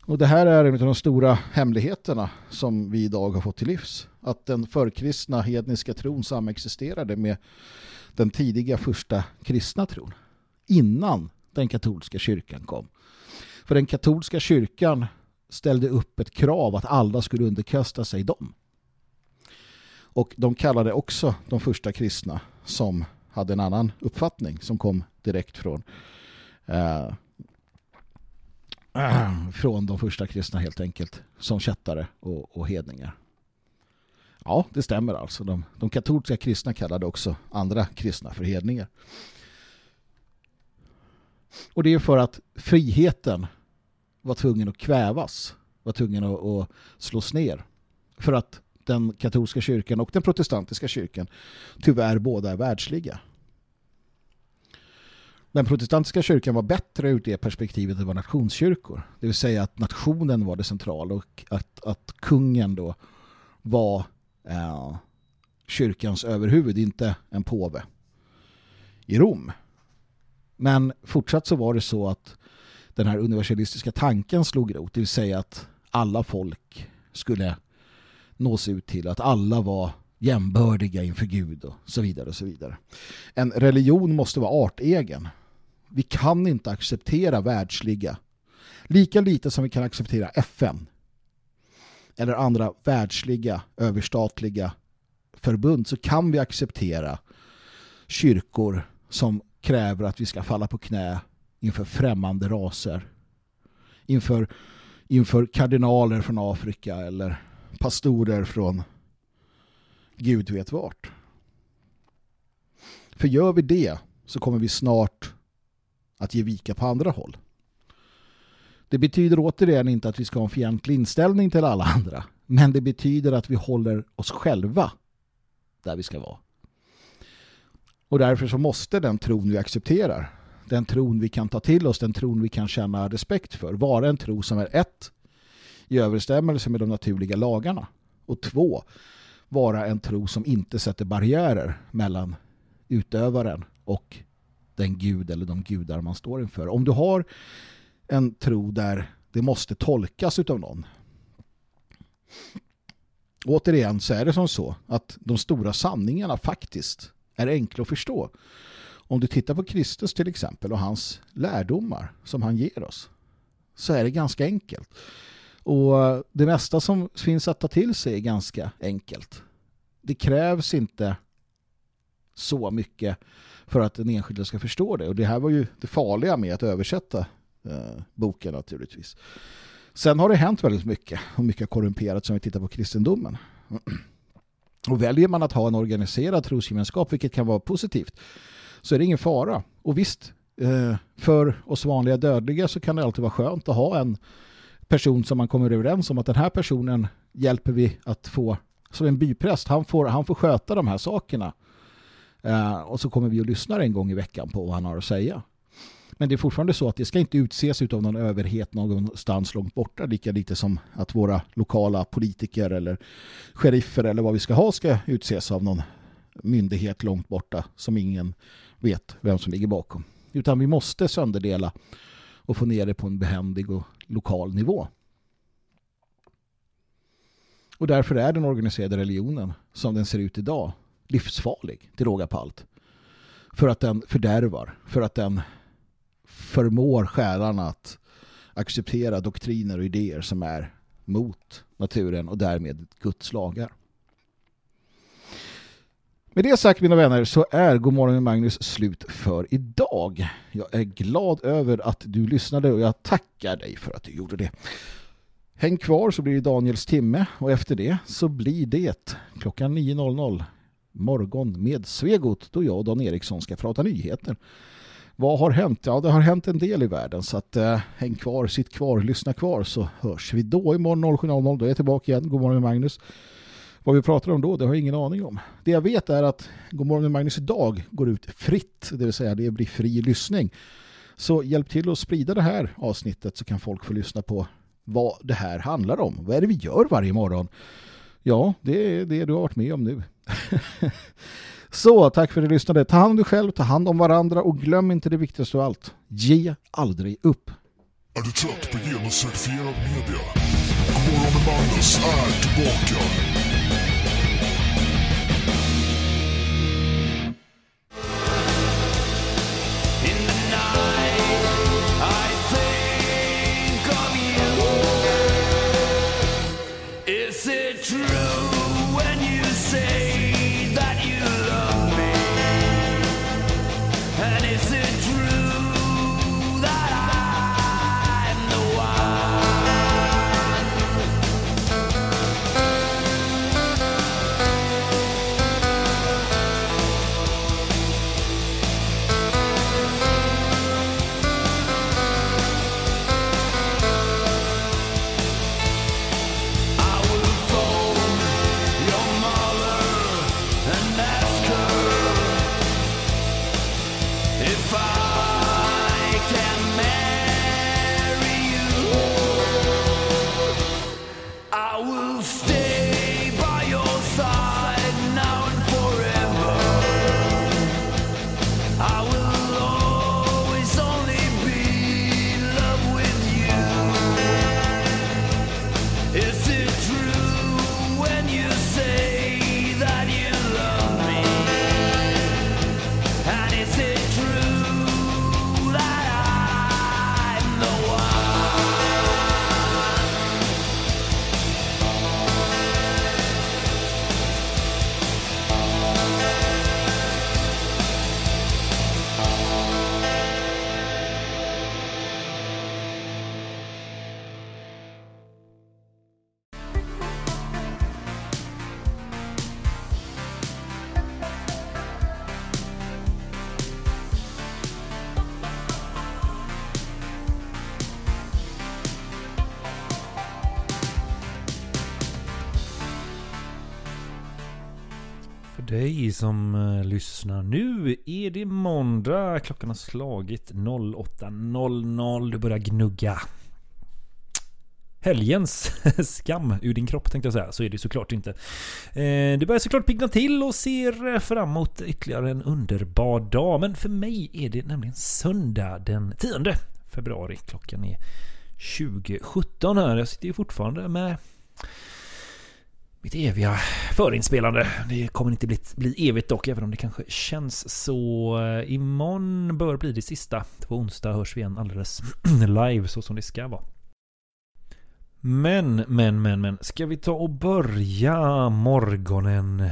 Och det här är en av de stora hemligheterna som vi idag har fått till livs. Att den förkristna hedniska tron samexisterade med den tidiga första kristna tron. Innan den katolska kyrkan kom. För den katolska kyrkan ställde upp ett krav att alla skulle underkasta sig dem. Och de kallade också de första kristna som hade en annan uppfattning som kom direkt från eh, från de första kristna helt enkelt som kättare och, och hedningar. Ja, det stämmer alltså. De, de katolska kristna kallade också andra kristna för hedningar. Och det är för att friheten var tvungen att kvävas, var tvungen att, att slås ner. För att den katolska kyrkan och den protestantiska kyrkan tyvärr båda är världsliga. Den protestantiska kyrkan var bättre ur det perspektivet än var nationskyrkor. Det vill säga att nationen var det centrala och att, att kungen då var eh, kyrkans överhuvud, inte en påve i Rom. Men fortsatt så var det så att den här universalistiska tanken slog rot, det vill säga att alla folk skulle nås ut till, att alla var jämbördiga inför Gud och så vidare och så vidare. En religion måste vara artegen. Vi kan inte acceptera världsliga lika lite som vi kan acceptera FN eller andra världsliga överstatliga förbund så kan vi acceptera kyrkor som kräver att vi ska falla på knä inför främmande raser. Inför, inför kardinaler från Afrika eller pastorer från Gud vet vart. För gör vi det så kommer vi snart att ge vika på andra håll. Det betyder återigen inte att vi ska ha en fientlig inställning till alla andra. Men det betyder att vi håller oss själva där vi ska vara. Och därför så måste den tron vi accepterar, den tron vi kan ta till oss, den tron vi kan känna respekt för, vara en tro som är ett, i överensstämmelse med de naturliga lagarna. Och två, vara en tro som inte sätter barriärer mellan utövaren och den gud eller de gudar man står inför. Om du har en tro där det måste tolkas av någon. Återigen så är det som så att de stora sanningarna faktiskt är enkla att förstå. Om du tittar på Kristus till exempel och hans lärdomar som han ger oss så är det ganska enkelt. Och eh, det mesta som finns att ta till sig är ganska enkelt. Det krävs inte så mycket för att den enskilde ska förstå det. Och det här var ju det farliga med att översätta eh, boken naturligtvis. Sen har det hänt väldigt mycket och mycket korrumperat som vi tittar på kristendomen. Och väljer man att ha en organiserad trosgemenskap, vilket kan vara positivt, så är det ingen fara. Och visst, eh, för oss vanliga dödliga så kan det alltid vara skönt att ha en person som man kommer överens om att den här personen hjälper vi att få som en bypräst. Han får, han får sköta de här sakerna. Eh, och så kommer vi att lyssna en gång i veckan på vad han har att säga. Men det är fortfarande så att det ska inte utses av någon överhet någonstans långt borta lika lite som att våra lokala politiker eller sheriffer eller vad vi ska ha ska utses av någon myndighet långt borta som ingen vet vem som ligger bakom. Utan vi måste sönderdela och få ner det på en behändig och lokal nivå. Och därför är den organiserade religionen som den ser ut idag livsfarlig till råga på allt. För att den fördärvar, för att den förmår själarna att acceptera doktriner och idéer som är mot naturen och därmed Guds lagar. Med det sagt mina vänner så är Godmorgon med Magnus slut för idag. Jag är glad över att du lyssnade och jag tackar dig för att du gjorde det. Häng kvar så blir det Daniels timme och efter det så blir det klockan 9.00 morgon med Svegot då jag och Dan Eriksson ska prata nyheter. Vad har hänt? Ja, det har hänt en del i världen så att eh, häng kvar, sitt kvar, lyssna kvar så hörs vi då imorgon 07.00. Då är jag tillbaka igen. God morgon Magnus. Vad vi pratar om då, det har jag ingen aning om. Det jag vet är att God morgon med Magnus idag går ut fritt, det vill säga det blir fri lyssning. Så hjälp till att sprida det här avsnittet så kan folk få lyssna på vad det här handlar om. Vad är det vi gör varje morgon? Ja, det är det du har varit med om nu. Så, tack för att du lyssnade. Ta hand om dig själv, ta hand om varandra och glöm inte det viktigaste av allt. Ge aldrig upp. Är du trött på genuscertifierad media? Godmorgon med Magnus är tillbaka. Dig som eh, lyssnar. Nu är det måndag. Klockan har slagit 08.00. Du börjar gnugga helgens skam ur din kropp tänkte jag säga. Så är det såklart inte. Eh, du börjar såklart pigna till och ser fram emot ytterligare en underbar dag. Men för mig är det nämligen söndag den 10 februari. Klockan är 20.17 här. Jag sitter ju fortfarande med mitt eviga förinspelande. Det kommer inte bli, bli evigt dock, även om det kanske känns så. Imorgon bör bli det sista. På onsdag hörs vi igen alldeles live så som det ska vara. Men, men, men, men. Ska vi ta och börja morgonen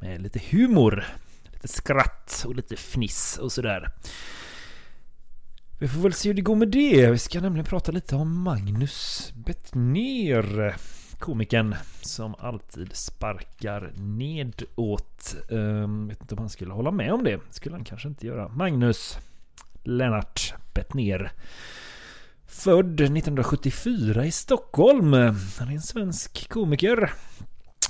med lite humor? Lite skratt och lite fniss och sådär. Vi får väl se hur det går med det. Vi ska nämligen prata lite om Magnus Bettner. Komikern som alltid sparkar nedåt. Um, vet inte om han skulle hålla med om det. skulle han kanske inte göra. Magnus Lennart Bettner. Född 1974 i Stockholm. Han är en svensk komiker.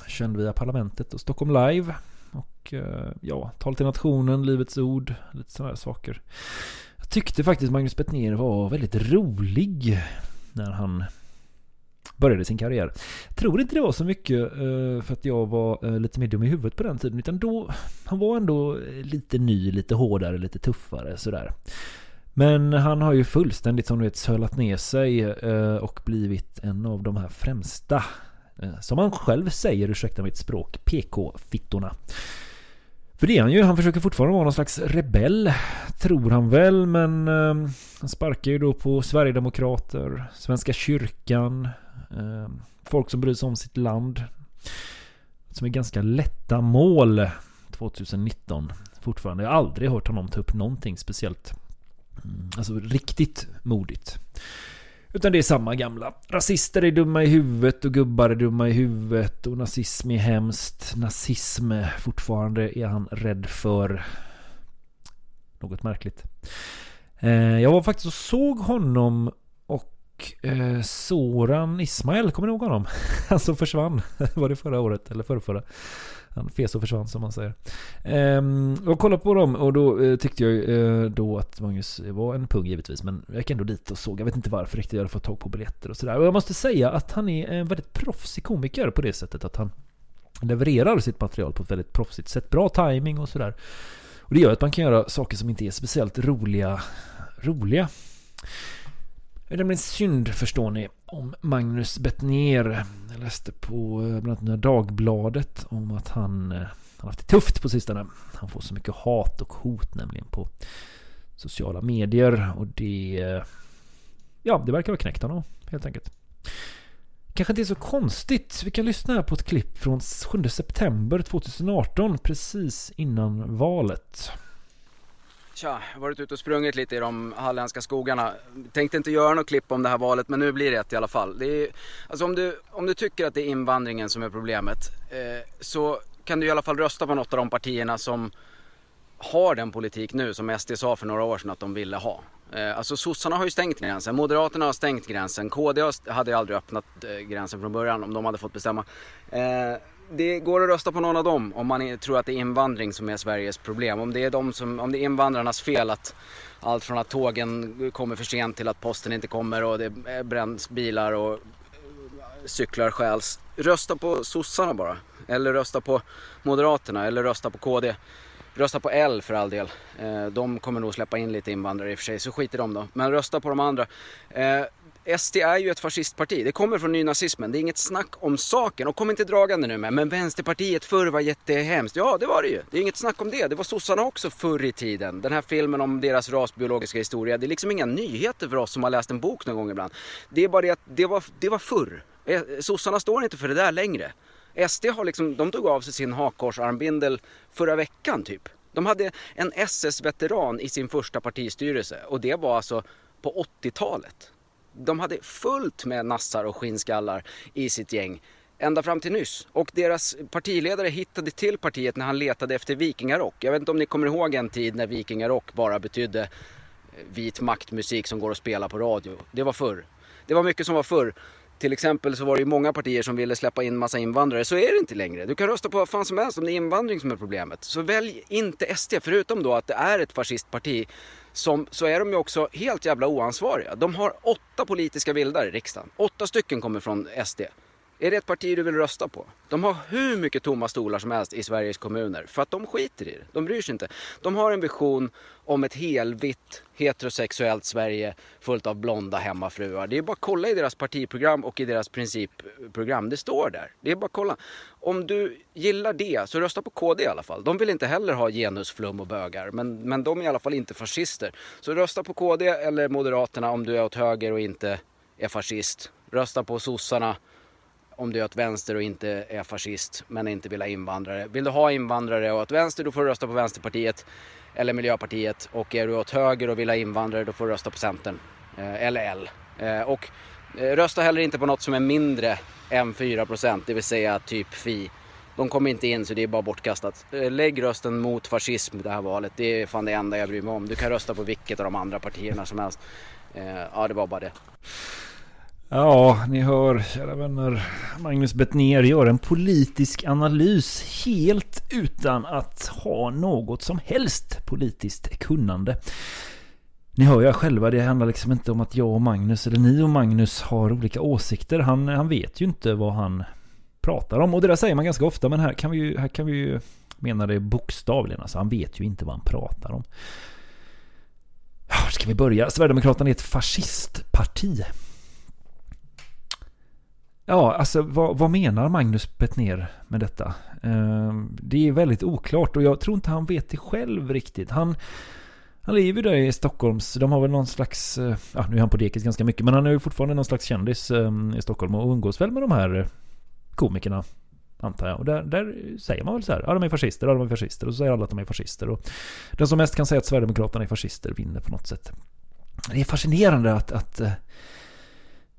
Känd via Parlamentet och Stockholm Live. Och eh, ja, Tal till nationen, Livets ord, lite sådana här saker. Jag tyckte faktiskt Magnus Bettner var väldigt rolig när han började sin karriär. Jag tror inte det var så mycket eh, för att jag var eh, lite mer dum i huvudet på den tiden. Utan då, han var ändå eh, lite ny, lite hårdare, lite tuffare sådär. Men han har ju fullständigt som du vet sölat ner sig och blivit en av de här främsta, som han själv säger, ursäkta mitt språk, PK-fittorna. För det är han ju. Han försöker fortfarande vara någon slags rebell. Tror han väl, men eh, han sparkar ju då på Sverigedemokrater, Svenska kyrkan, Ehm, folk som bryr sig om sitt land. Som är ganska lätta mål 2019 fortfarande. Jag har aldrig hört honom ta upp någonting speciellt. Mm, alltså riktigt modigt. Utan det är samma gamla. Rasister är dumma i huvudet och gubbar är dumma i huvudet och nazism är hemskt. Nazism fortfarande är han rädd för. Något märkligt. Ehm, jag var faktiskt och såg honom och eh, Soran Ismail, kommer ni ihåg honom? Han som försvann. Var det förra året eller förra, förra? Han fes och försvann som man säger. Ehm, och kollade på dem och då eh, tyckte jag eh, då att Magnus var en pung givetvis. Men jag gick ändå dit och såg. Jag vet inte varför riktigt. Jag hade fått tag på biljetter och sådär. Och jag måste säga att han är en väldigt proffsig komiker på det sättet att han levererar sitt material på ett väldigt proffsigt sätt. Bra timing och sådär. Och det gör att man kan göra saker som inte är speciellt roliga. Roliga. Det är nämligen synd, förstår ni, om Magnus Bettner. Jag läste på eh, bland annat Dagbladet om att han, eh, han har haft det tufft på sistone. Han får så mycket hat och hot nämligen på sociala medier. Och det... Eh, ja, det verkar ha knäckt honom helt enkelt. Kanske inte är så konstigt. Vi kan lyssna här på ett klipp från 7 september 2018, precis innan valet. Tja, jag har varit ute och sprungit lite i de halländska skogarna. Tänkte inte göra något klipp om det här valet men nu blir det ett i alla fall. Det är, alltså om, du, om du tycker att det är invandringen som är problemet eh, så kan du i alla fall rösta på något av de partierna som har den politik nu som SD sa för några år sedan att de ville ha. Eh, alltså sossarna har ju stängt gränsen, Moderaterna har stängt gränsen, KD hade ju aldrig öppnat eh, gränsen från början om de hade fått bestämma. Eh, det går att rösta på någon av dem om man tror att det är invandring som är Sveriges problem. Om det är, de som, om det är invandrarnas fel att allt från att tågen kommer för sent till att posten inte kommer och det bränns bilar och cyklar stjäls. Rösta på sossarna bara. Eller rösta på Moderaterna eller rösta på KD. Rösta på L för all del. Eh, de kommer nog släppa in lite invandrare i och för sig, så skit i dem då. Men rösta på de andra. Eh, SD är ju ett fascistparti. Det kommer från nynazismen. Det är inget snack om saken. Och kom inte dragande nu med, men Vänsterpartiet förr var jättehemskt. Ja, det var det ju. Det är inget snack om det. Det var sossarna också förr i tiden. Den här filmen om deras rasbiologiska historia. Det är liksom inga nyheter för oss som har läst en bok någon gång ibland. Det är bara det att det var, det var förr. Eh, sossarna står inte för det där längre. SD har liksom, de tog av sig sin hakkorsarmbindel förra veckan typ. De hade en SS-veteran i sin första partistyrelse och det var alltså på 80-talet de hade fullt med nassar och skinnskallar i sitt gäng ända fram till nyss. Och deras partiledare hittade till partiet när han letade efter vikingarock. Jag vet inte om ni kommer ihåg en tid när vikingarock bara betydde eh, vit maktmusik som går att spela på radio. Det var förr. Det var mycket som var förr. till exempel så var det ju många partier som ville släppa in massa invandrare. Så är det inte längre. Du kan rösta på vad fan som helst om det är invandring som är problemet. Så välj inte SD, förutom då att det är ett fascistparti. Som, så är de ju också helt jävla oansvariga. De har åtta politiska vildar i riksdagen. Åtta stycken kommer från SD. Är det ett parti du vill rösta på? De har hur mycket tomma stolar som helst i Sveriges kommuner för att de skiter i det. De bryr sig inte. De har en vision om ett helvitt heterosexuellt Sverige fullt av blonda hemmafruar. Det är bara att kolla i deras partiprogram och i deras principprogram. Det står där. Det är bara att kolla. Om du gillar det så rösta på KD i alla fall. De vill inte heller ha genusflum och bögar. Men, men de är i alla fall inte fascister. Så rösta på KD eller Moderaterna om du är åt höger och inte är fascist. Rösta på sossarna om du är åt vänster och inte är fascist men inte vill ha invandrare. Vill du ha invandrare och åt vänster då får du rösta på Vänsterpartiet eller Miljöpartiet och är du åt höger och vill ha invandrare då får du rösta på Centern eh, eller L. Eh, och eh, rösta heller inte på något som är mindre än 4% det vill säga typ Fi. De kommer inte in så det är bara bortkastat. Eh, lägg rösten mot fascism det här valet. Det är fan det enda jag bryr mig om. Du kan rösta på vilket av de andra partierna som helst. Eh, ja, det var bara det. Ja, ni hör, kära vänner. Magnus Bettner gör en politisk analys helt utan att ha något som helst politiskt kunnande. Ni hör ju själva, det handlar liksom inte om att jag och Magnus, eller ni och Magnus har olika åsikter. Han, han vet ju inte vad han pratar om. Och det där säger man ganska ofta, men här kan vi ju, här kan vi ju mena det bokstavligen. Alltså, han vet ju inte vad han pratar om. Ja, ska vi börja? Sverigedemokraterna är ett fascistparti. Ja, alltså vad, vad menar Magnus Bettner med detta? Eh, det är väldigt oklart och jag tror inte han vet det själv riktigt. Han, han lever ju där i Stockholms, de har väl någon slags, eh, ja nu är han på dekis ganska mycket, men han är ju fortfarande någon slags kändis eh, i Stockholm och umgås väl med de här komikerna. Antar jag. Och där, där säger man väl så här, ja de är fascister, ja de är fascister. Och så säger alla att de är fascister. Och den som mest kan säga att Sverigedemokraterna är fascister vinner på något sätt. Det är fascinerande att, att eh,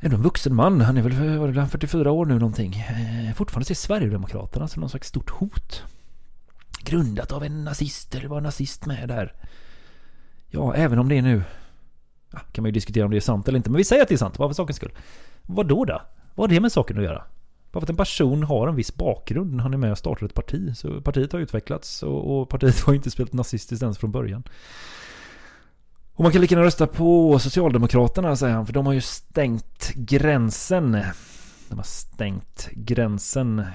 ändå en vuxen man, han är väl det, 44 år nu någonting, eh, fortfarande ser Sverigedemokraterna som någon slags stort hot. Grundat av en nazist, eller var en nazist med där? Ja, även om det är nu, ja, kan man ju diskutera om det är sant eller inte, men vi säger att det är sant, bara för sakens skull. Vad då då? Vad har det med saken att göra? Bara för att en person har en viss bakgrund när han är med och startar ett parti. Så partiet har utvecklats och, och partiet har inte spelat nazistiskt ens från början. Och man kan lika gärna rösta på Socialdemokraterna säger han, för de har ju stängt gränsen. De har stängt gränsen.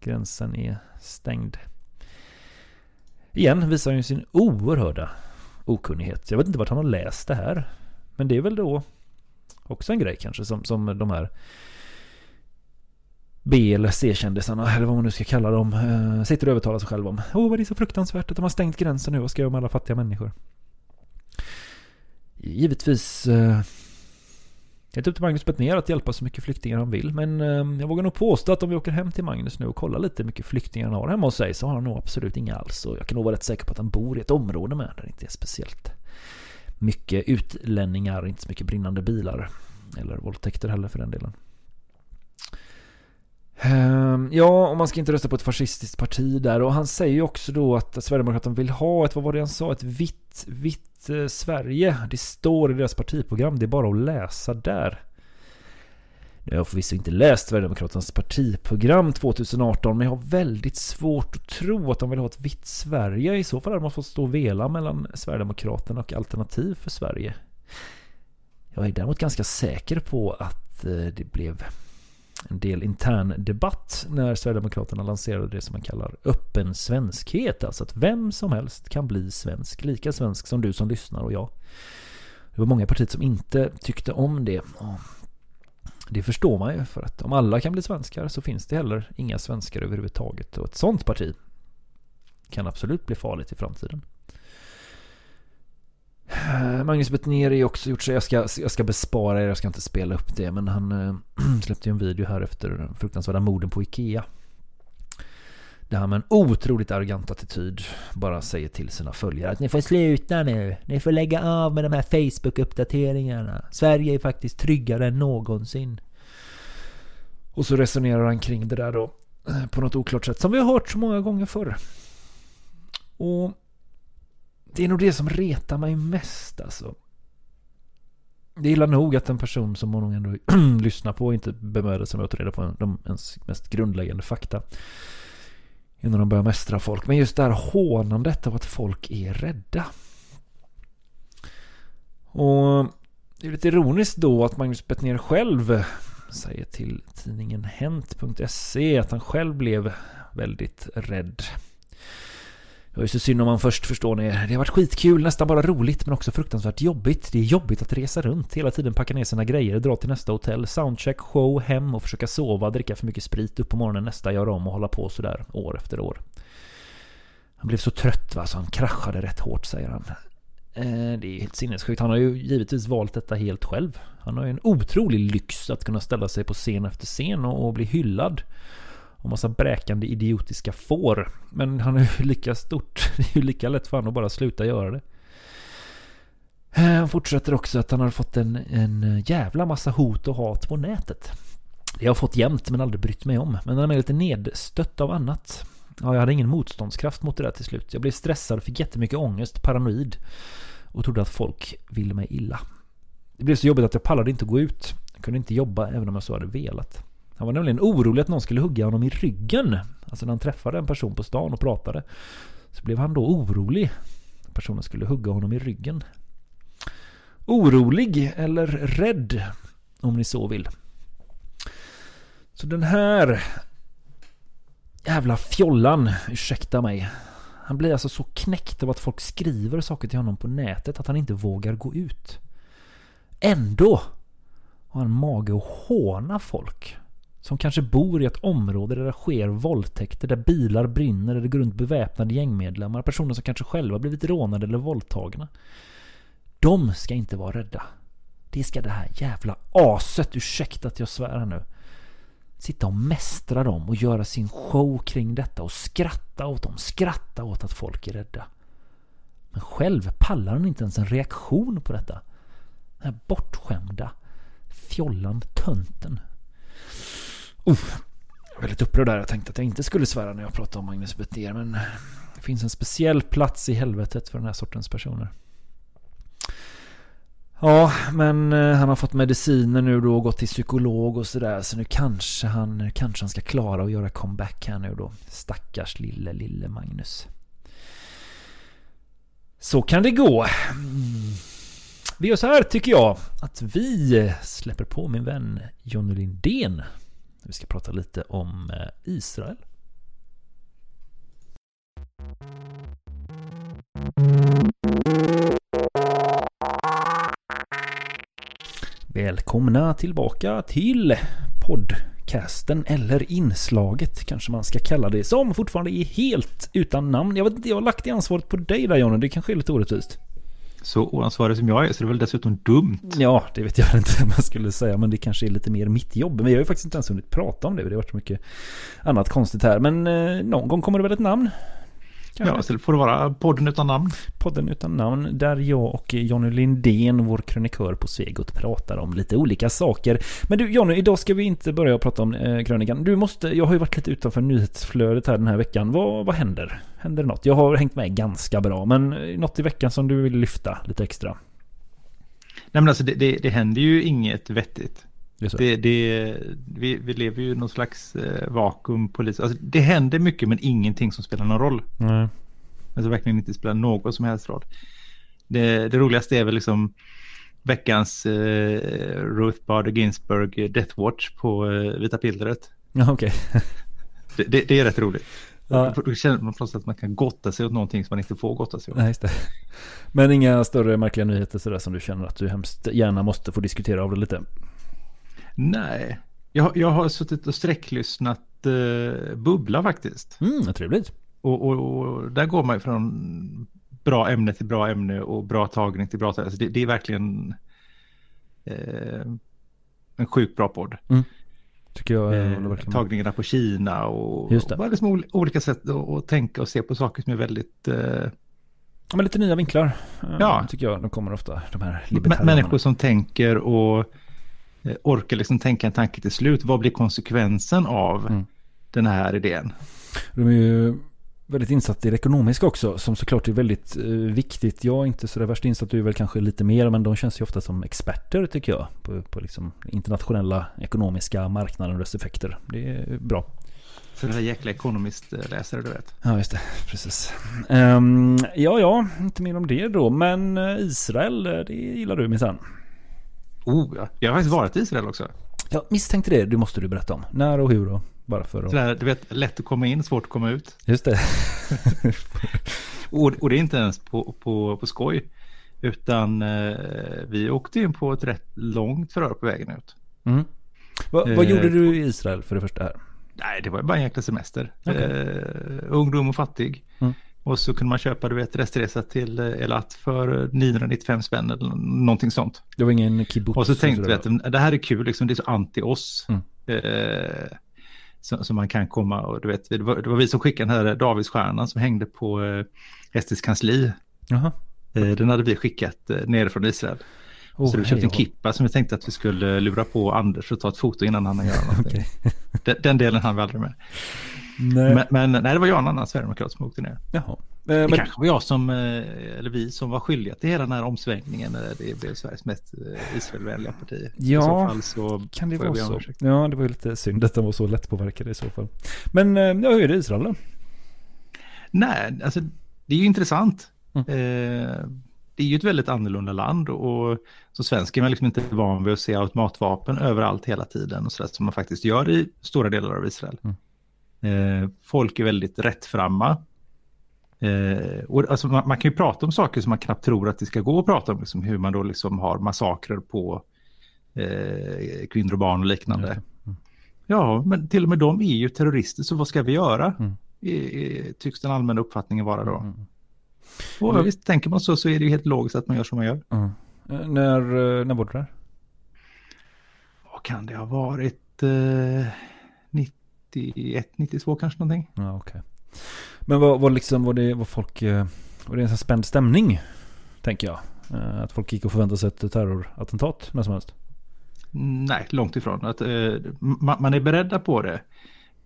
Gränsen är stängd. Igen visar han ju sin oerhörda okunnighet. Jag vet inte vart han har läst det här. Men det är väl då också en grej kanske som, som de här B eller C-kändisarna, eller vad man nu ska kalla dem, eh, sitter och övertalar sig själva om. Åh, oh, vad det är så fruktansvärt att de har stängt gränsen nu. Vad ska jag göra med alla fattiga människor? Givetvis eh, helt upp till Magnus Bettner att hjälpa så mycket flyktingar han vill. Men eh, jag vågar nog påstå att om vi åker hem till Magnus nu och kollar lite hur mycket flyktingar han har hemma hos sig så har han nog absolut inga alls. Och jag kan nog vara rätt säker på att han bor i ett område med där det inte är speciellt mycket utlänningar, inte så mycket brinnande bilar. Eller våldtäkter heller för den delen. Ehm, ja, och man ska inte rösta på ett fascistiskt parti där. Och han säger ju också då att Sverigedemokraterna vill ha ett, vad var det han sa, ett vitt, vitt eh, Sverige. Det står i deras partiprogram, det är bara att läsa där. Jag har förvisso inte läst Sverigedemokraternas partiprogram 2018 men jag har väldigt svårt att tro att de vill ha ett vitt Sverige. I så fall hade man fått stå och vela mellan Sverigedemokraterna och Alternativ för Sverige. Jag är däremot ganska säker på att eh, det blev en del intern debatt när Sverigedemokraterna lanserade det som man kallar öppen svenskhet. Alltså att vem som helst kan bli svensk, lika svensk som du som lyssnar och jag. Det var många partier som inte tyckte om det. Det förstår man ju för att om alla kan bli svenskar så finns det heller inga svenskar överhuvudtaget. Och ett sånt parti kan absolut bli farligt i framtiden. Eh, Magnus Betnér har också gjort så, jag ska, jag ska bespara er, jag ska inte spela upp det, men han äh, släppte ju en video här efter fruktansvärda morden på Ikea. Där han med en otroligt arrogant attityd bara säger till sina följare att ni får sluta nu. Ni får lägga av med de här Facebook-uppdateringarna. Sverige är faktiskt tryggare än någonsin. Och så resonerar han kring det där då eh, på något oklart sätt som vi har hört så många gånger förr. Och det är nog det som retar mig mest alltså. det är illa nog att en person som man ändå lyssnar på inte bemödar sig med att ta reda på de ens mest grundläggande fakta. Innan de börjar mästra folk. Men just det här hånandet av att folk är rädda. Och det är lite ironiskt då att Magnus Bettner själv säger till tidningen Hent.se att han själv blev väldigt rädd. Det var ju så synd om man först förstår ni. Det har varit skitkul, nästan bara roligt men också fruktansvärt jobbigt. Det är jobbigt att resa runt, hela tiden packa ner sina grejer, dra till nästa hotell, soundcheck, show, hem och försöka sova, dricka för mycket sprit, upp på morgonen nästa, göra om och hålla på sådär år efter år. Han blev så trött va, så han kraschade rätt hårt säger han. Eh, det är helt sinnessjukt. Han har ju givetvis valt detta helt själv. Han har ju en otrolig lyx att kunna ställa sig på scen efter scen och bli hyllad. Och massa bräkande idiotiska får. Men han är ju lika stort. Det är ju lika lätt för honom att bara sluta göra det. Han fortsätter också att han har fått en, en jävla massa hot och hat på nätet. Det har jag fått jämt men aldrig brytt mig om. Men han är lite nedstött av annat. Ja, jag hade ingen motståndskraft mot det där till slut. Jag blev stressad, fick jättemycket ångest, paranoid. Och trodde att folk ville mig illa. Det blev så jobbigt att jag pallade inte gå ut. Jag kunde inte jobba även om jag så hade velat. Han var nämligen orolig att någon skulle hugga honom i ryggen. Alltså när han träffade en person på stan och pratade. Så blev han då orolig. Personen skulle hugga honom i ryggen. Orolig eller rädd. Om ni så vill. Så den här jävla fjollan, ursäkta mig. Han blir alltså så knäckt av att folk skriver saker till honom på nätet att han inte vågar gå ut. Ändå har han mage att håna folk. Som kanske bor i ett område där det sker våldtäkter, där bilar brinner, där det går runt beväpnade gängmedlemmar, personer som kanske själva blivit rånade eller våldtagna. De ska inte vara rädda. Det ska det här jävla aset, ursäkta att jag svär här nu, sitta och mästra dem och göra sin show kring detta och skratta åt dem, skratta åt att folk är rädda. Men själv pallar han inte ens en reaktion på detta. Den här bortskämda, fjollan tönten. Uh, jag är väldigt upprörd där. Jag tänkte att jag inte skulle svära när jag pratade om Magnus Betnér. Men det finns en speciell plats i helvetet för den här sortens personer. Ja, men eh, han har fått mediciner nu då och gått till psykolog och sådär. Så nu kanske han, kanske han ska klara att göra comeback här nu då. Stackars lille, lille Magnus. Så kan det gå. Mm. Vi gör så här tycker jag. Att vi släpper på min vän Jonny Lindén. Vi ska prata lite om eh, Israel. Välkomna tillbaka till podcasten eller inslaget kanske man ska kalla det som fortfarande är helt utan namn. Jag vet inte, jag har lagt det ansvaret på dig där Jonny, det kanske är lite orättvist. Så oansvarig som jag är så det är väl dessutom dumt. Ja, det vet jag inte vad man skulle säga, men det kanske är lite mer mitt jobb. Men vi har ju faktiskt inte ens hunnit prata om det, det har varit så mycket annat konstigt här. Men eh, någon gång kommer det väl ett namn? Ja, så får det vara podden utan namn. Podden utan namn, där jag och Jonny Lindén, vår krönikör på Svegot, pratar om lite olika saker. Men du Jonny, idag ska vi inte börja prata om eh, krönikan. Du måste, jag har ju varit lite utanför nyhetsflödet här den här veckan. Vad, vad händer? Händer det något? Jag har hängt med ganska bra, men något i veckan som du vill lyfta lite extra? Nej men alltså det, det, det händer ju inget vettigt. Det. Det, det, vi, vi lever ju i någon slags eh, vakuum på lite. Alltså, det händer mycket men ingenting som spelar någon roll. Nej. Alltså verkligen inte spelar någon som helst roll. Det, det roligaste är väl liksom veckans eh, Ruth Bader Ginsburg Death Watch på eh, Vita Pillret. Ja, okej. Det, det, det är rätt roligt. Ja. Då känner man plötsligt att man kan gotta sig åt någonting som man inte får gotta sig åt. Nej, det. Men inga större märkliga nyheter sådär som du känner att du hemskt gärna måste få diskutera av det lite. Nej, jag, jag har suttit och sträcklyssnat eh, Bubbla faktiskt. Mm, trevligt. Och, och, och där går man från bra ämne till bra ämne och bra tagning till bra tagning. Alltså det, det är verkligen eh, en sjukt bra podd. Tycker jag. Eh, tagningarna på Kina och, Just det. och liksom ol- olika sätt att, tänka och se på saker som är väldigt... Eh, Ja, men lite nya vinklar. eh, Ja. Tycker jag. De kommer ofta. De här människor som tänker och orkar liksom tänka en tanke till slut. Vad blir konsekvensen av Mm. den här idén? De är ju väldigt insatt i det ekonomiska också, som såklart är väldigt eh, viktigt. Jag är inte så där värst insatt, du är väl kanske lite mer, men de känns ju ofta som experter tycker jag. På, på liksom internationella ekonomiska marknaden och dess effekter. Det är bra. För den där jäkla ekonomist-läsare du vet. Ja, just det. Precis. Ehm, ja, ja, inte mer om det då. Men eh, Israel, eh, det gillar du minsann. Oh, ja. Jag har faktiskt varit i Israel också. Jag misstänkte det, det måste du berätta om. När och hur och varför. Och... Sådär, du vet, lätt att komma in, svårt att komma ut. Just det. Och, och det är inte ens på, på, på skoj. Utan eh, vi åkte in på ett rätt långt förhör på vägen ut. Mm. Va, vad Eh, gjorde du i Israel för det första här? Nej, det var bara en jäkla semester. Okej. Eh, ungdom och fattig. Och så kunde man köpa du vet, restresa till eh, Elat för eh, 995 spänn eller någonting sånt. Det var ingen kibbutz? Och så tänkte vi att det här är kul, liksom, det är så anti oss. Mm. Eh, så man kan komma och du vet, det var, det var vi som skickade den här Davidsstjärnan som hängde på eh, SDs kansli. Jaha. Eh, den hade vi skickat eh, ner från Israel. Oh, så vi köpte en kippa som vi tänkte att vi skulle lura på Anders och ta ett foto innan han gör någonting. Okej. den, den delen hann vi aldrig med. Nej. Men, men nej, det var jag och en annan sverigedemokrat som åkte ner. Jaha. Eh, Det men, kanske var jag som, eh, eller vi som var skyldiga till hela den här omsvängningen när det blev Sveriges mest eh, Israelvänliga parti. Ja, I så fall så kan det vara så? Ja, det var ju lite synd att de var så lättpåverkade i så fall. Men ja, hur är det i Israel då? Nej, alltså det är ju intressant. Mm. Eh, det är ju ett väldigt annorlunda land och som svensk är man liksom inte van vid att se automatvapen överallt hela tiden och sådär som man faktiskt gör i stora delar av Israel. Eh, folk är väldigt rättframma. Eh, och alltså man, man kan ju prata om saker som man knappt tror att det ska gå att prata om, liksom hur man då liksom har massakrer på eh, kvinnor och barn och liknande. Ja, men till och med de är ju terrorister, så vad ska vi göra? Mm. I, tycks den allmänna uppfattningen vara då. Mm. Och ja, visst, tänker man så så är det ju helt logiskt att man gör som man gör. Mm. Eh, När, eh, när var du där? Vad kan det ha varit? Eh, 91, 92 kanske någonting? Ja, okej. Men vad, vad liksom, var det, var folk, eh, var det en sån spänd stämning? Tänker jag. Eh, Att folk gick och förväntade sig ett terrorattentat när som helst. Nej, långt ifrån. Att, eh, man, man är beredda på det.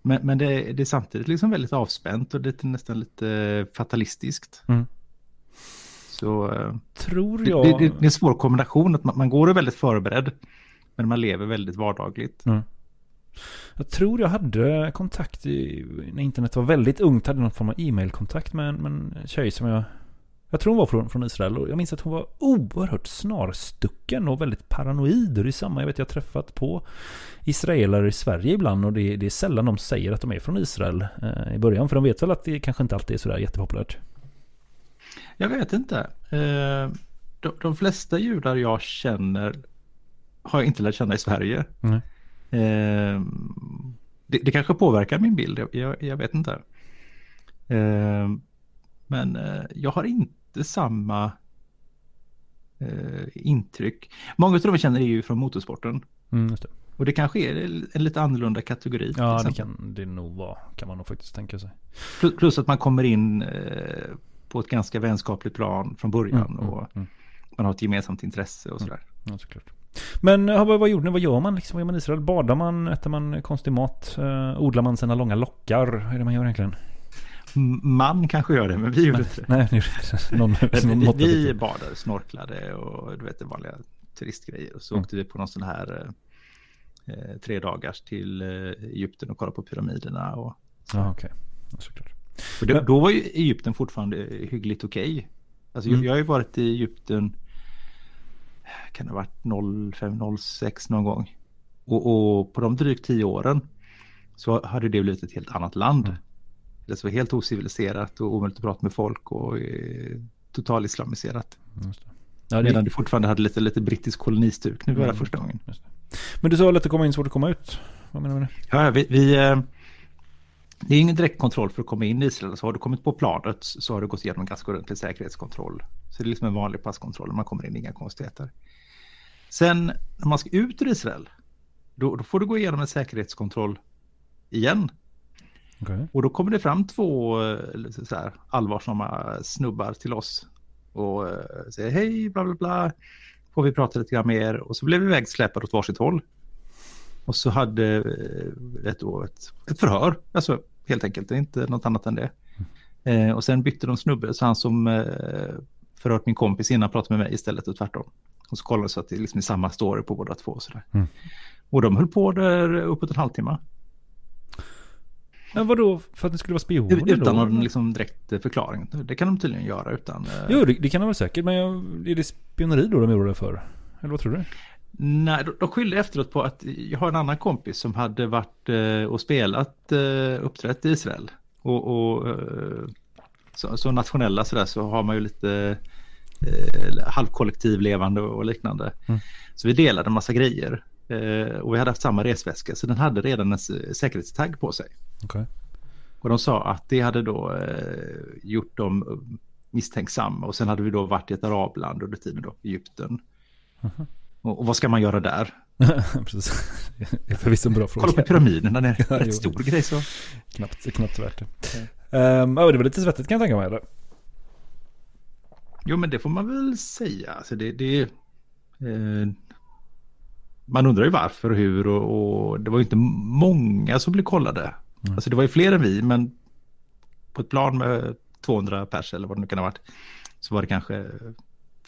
Men, men det, det är samtidigt liksom väldigt avspänt och lite, nästan lite fatalistiskt. Mm. Så Tror det, jag... det, det, det är en svår kombination. att man, man går och är väldigt förberedd. Men man lever väldigt vardagligt. Jag tror jag hade kontakt i, när internet var väldigt ungt. Hade någon form av e-mailkontakt med med en tjej som jag... Jag tror hon var från, från Israel och jag minns att hon var oerhört snarstucken och väldigt paranoid. Och det är samma, jag vet jag har träffat på israeler i Sverige ibland och det, det är sällan de säger att de är från Israel eh, i början. För de vet väl att det kanske inte alltid är sådär jättepopulärt. Jag vet inte. Eh, de, de flesta judar jag känner har jag inte lärt känna i Sverige. Mm. Eh, det, det kanske påverkar min bild, jag, jag, vet inte. Eh, men jag har inte samma eh, intryck. Många av de jag känner är ju från motorsporten. Mm, det. Och det kanske är en lite annorlunda kategori. Ja, det kan det nog vara. Kan man nog faktiskt tänka sig. Plus, plus att man kommer in eh, på ett ganska vänskapligt plan från början. Mm, mm, och mm. man har ett gemensamt intresse och sådär. Ja, såklart. Men eh, vad, vad gjorde ni? Vad gör man liksom? Vad gör man i Israel? Badar man? Äter man konstig mat? Eh, odlar man sina långa lockar? Vad är det man gör egentligen? Man kanske gör det, men vi gjorde inte det. Nej, ni gjorde inte Någon, vi, vi lite. badade, snorklade och du vet det vanliga turistgrejer. Och så Mm. åkte vi på någon sån här eh, tre dagars till eh, Egypten och kollade på pyramiderna. Och, Ja, okej. Ja, såklart. då var ju Egypten fortfarande hyggligt okej. Alltså, Mm. jag, jag har ju varit i Egypten, kan det ha varit 05, 06 någon gång. Och, och på de drygt tio åren så hade det blivit ett helt annat land. Mm. Det var helt ociviliserat och omöjligt att prata med folk och eh, total islamiserat. Just det. Ja, det, du fortfarande hade lite, lite brittisk kolonistuk nu var det Mm. första gången. det. Men du sa att komma in, svårt att komma ut. Vad menar du med det? Ja, vi, vi, eh, det är ingen direkt kontroll för att komma in i Israel. Så har du kommit på planet så har du gått igenom en ganska ordentlig säkerhetskontroll. Så det är liksom en vanlig passkontroll. Man kommer in, inga konstigheter. Sen när man ska ut ur Israel, då, då får du gå igenom en säkerhetskontroll igen. Okej. Och då kommer det fram två eh, så här, allvarsamma snubbar till oss och eh, säger hej, bla bla bla. Får vi prata lite grann mer och så blev vi vägsläpade åt varsitt håll. Och så hade eh, ett, ett, ett förhör, alltså helt enkelt, det är inte något annat än det. Eh, och sen bytte de snubbe, så han som eh, förhört min kompis innan pratade med mig istället och tvärtom. Och så kollade så att det liksom är samma story på båda två. Och, sådär. Mm. och de höll på där uppåt en halvtimme. Men vadå, för att ni skulle vara spioner Utan då? någon liksom direkt förklaring. Det kan de tydligen göra utan... eh, Jo, det, det kan de väl säkert, men jag, är det spioneri då de gjorde det för? Eller vad tror du? Nej, de, de skyllde efteråt på att jag har en annan kompis som hade varit eh, och spelat eh, uppträtt i Israel. Och, och eh, så, så nationella sådär så har man ju lite eh, halvkollektiv levande och liknande. Mm. Så vi delade en massa grejer. Eh, och vi hade haft samma resväska så den hade redan en säkerhetstagg på sig. Okej. Och de sa att det hade då eh, gjort dem misstänksamma. Och sen hade vi då varit i ett arabland under tiden då, Egypten. Och, och vad ska man göra där? Precis. Det är förvisso en bra fråga. Kolla på pyramiderna, det är en rätt stor grej så. Knappt, knappt värt det. Ehm, ja, det var lite svettigt kan jag tänka mig. Eller? Jo, men det får man väl säga. Alltså det, det, eh, man undrar ju varför och hur och, och det var ju inte många som blev kollade. Alltså det var ju fler än vi, men på ett plan med 200 pers eller vad det nu kan ha varit så var det kanske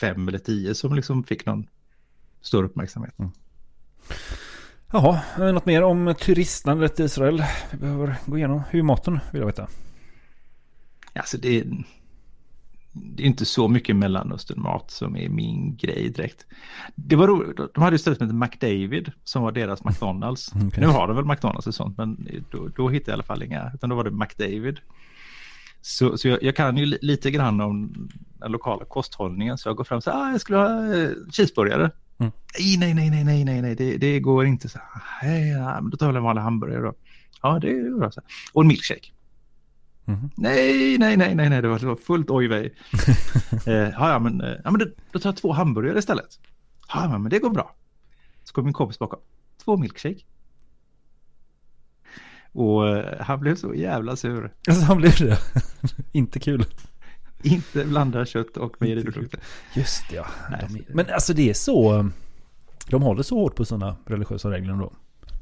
fem eller tio som liksom fick någon större uppmärksamhet. Jaha, eh, något mer om turistlandet Israel? Vi behöver gå igenom. Hur är maten vill jag veta. Alltså det, det är inte så mycket Mellanöstern-mat som är min grej direkt. Det var roligt, de hade ju stället som heter McDavid som var deras McDonalds. Okej. Nu har de väl McDonalds och sånt, men då, då hittade jag i alla fall inga, utan då var det McDavid. Så, så jag, jag kan ju li- lite grann om den lokala kosthållningen, så jag går fram och säger, ah, jag skulle ha eh, cheeseburgare. Mm. Nej, nej, nej, nej, nej, nej, det, det går inte. Så, här, ja, då tar jag väl en vanlig hamburgare då. Ja, det är bra. Så. Och en milkshake. Mhm. Nej, nej, nej, nej, nej, det var, det var fullt oj vej. eh, ja, ja, men, eh, ja, men då, då tar jag två hamburgare istället. Ja, men det går bra. Så kom min kompis bakom. Två milkshake. Och eh, han blev så jävla sur. Alltså han blev det. Inte kul. Inte blanda kött och mejeriprodukter. Just det, ja. Nej, De, men alltså det är så... De håller så hårt på sina religiösa regler då.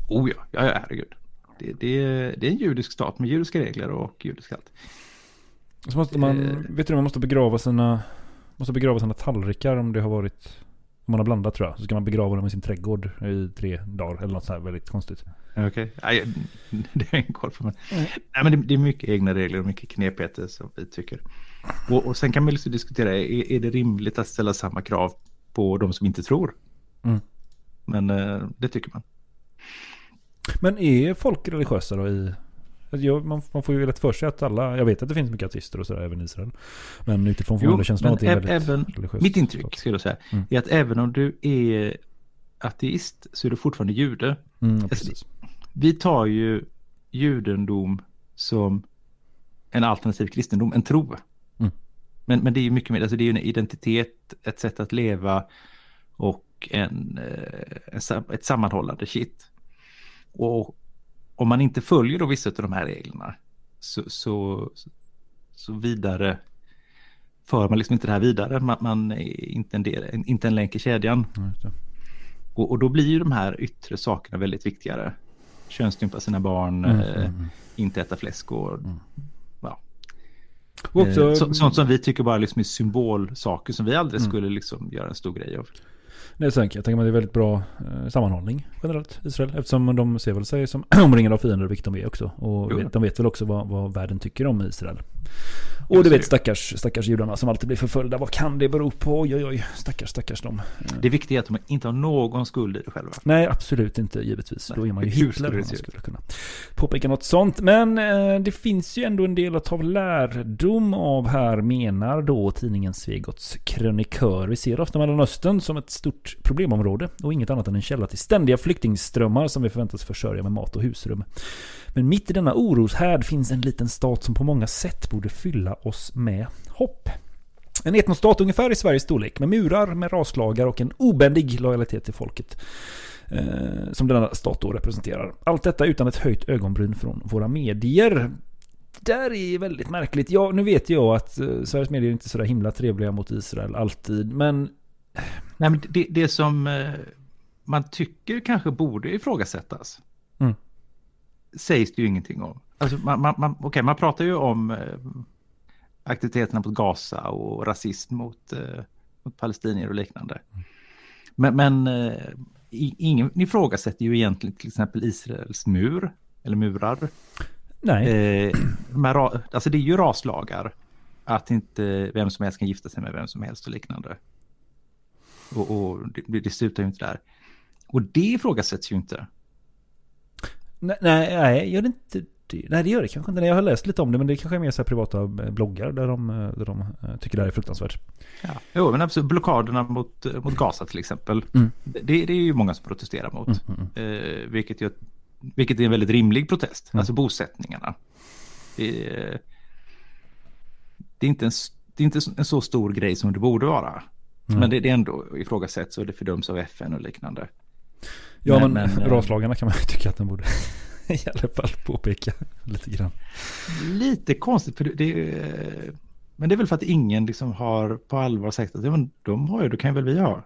Oh ja, ja, ja herregud. Det, det, det är en judisk stat med judiska regler och judisk allt. Så måste man, Eh. vet du, man måste begrava sina, måste begrava sina tallrikar om det har varit, om man har blandat tror jag. Så ska man begrava dem i sin trädgård i tre dagar eller något så här väldigt konstigt. Okej, Nej, det har jag ingen koll på. Men, nej, men det, det är mycket egna regler och mycket knepigheter som vi tycker. Och, och sen kan man liksom diskutera, är, är det rimligt att ställa samma krav på de som inte tror? Mm. Men eh, det tycker man. Men är folk religiösa då i... alltså jag, man, man får ju lätt för sig att alla, jag vet att det finns mycket ateister och sådär även i Israel. Men utifrån av att det är väldigt även, religiöst. mitt intryck ska jag säga, Mm. är att även om du är ateist så är du fortfarande jude. Mm, precis. Vi tar ju judendom som en alternativ kristendom, en tro. Mm. Men, men det är ju mycket mer, alltså det är ju en identitet, ett sätt att leva och en, eh, en, ett sammanhållande shit. Och om man inte följer då vissa av de här reglerna så, så, så vidare för man liksom inte det här vidare. Man, man är inte en, del, inte en länk i kedjan. Ja. Och, och då blir ju de här yttre sakerna väldigt viktigare. Könsstympa sina barn, Mm, eh, mm, mm. inte äta fläsk och ja. Också, Eh, så, sånt som vi tycker bara liksom är symbolsaker som vi aldrig Mm. skulle liksom göra en stor grej av. Nej, enkelt. Jag tänker mig att det är väldigt bra eh, sammanhållning generellt Israel. Eftersom de ser väl sig som omringade av fiender, vilket de är också. Och vet, de vet väl också vad, vad världen tycker om Israel. Och du vet stackars, stackars judarna som alltid blir förföljda. Vad kan det bero på? Oj, oj, oj. Stackars, stackars dem. Eh, Det viktiga är att de inte har någon skuld i det själva. Nej, absolut inte givetvis. Nej, Då är man ju Hitler om man skulle kunna påpeka något sånt. Men eh, det finns ju ändå en del att ta lärdom av här menar då tidningen Svegots krönikör. Vi ser ofta Mellanöstern som ett stort problemområde och inget annat än en källa till ständiga flyktingströmmar som vi förväntas försörja med mat och husrum. Men mitt i denna oroshärd finns en liten stat som på många sätt borde fylla oss med hopp. En etnostat ungefär i Sveriges storlek med murar, med raslagar och en obändig lojalitet till folket. Eh, som denna stat då representerar. Allt detta utan ett höjt ögonbryn från våra medier. Där är väldigt märkligt. Ja, nu vet jag att eh, Sveriges medier är inte så där himla trevliga mot Israel alltid. Men Nej, men det, det som eh, man tycker kanske borde ifrågasättas Mm. sägs det ju ingenting om. Alltså man, man, man, okej, man pratar ju om eh, aktiviteterna mot Gaza och rasism mot, eh, mot palestinier och liknande. Men, men ingen ifrågasätter ju egentligen till exempel Israels mur, eller murar. Nej. Eh, de alltså det är ju raslagar. Att inte vem som helst kan gifta sig med vem som helst och liknande. Och, och det, det slutar ju inte där. Och det ifrågasätts ju inte. Nej, nej, gör det inte? Nej, det gör det kanske inte. Jag har läst lite om det, men det kanske är mer så här privata eh, bloggar där de, eh, där de eh, tycker det här är fruktansvärt. Ja. Jo, men absolut, blockaderna mot, mot Gaza till exempel. Mm. Det, det är ju många som protesterar mot. Mm, mm, Eh, vilket, ju, vilket är en väldigt rimlig protest. Mm. Alltså bosättningarna. Det är, det är inte en, det är inte en så stor grej som det borde vara. Mm. Men det, det är ändå ifrågasätts och det fördöms av FN och liknande. Ja, Men- men, men, eh, raslagarna kan man ju tycka att den borde i alla fall påpeka lite grann. Lite konstigt, för det, det är, men det är väl för att ingen liksom har på allvar sagt att ja, men de har ju, då kan väl vi ha.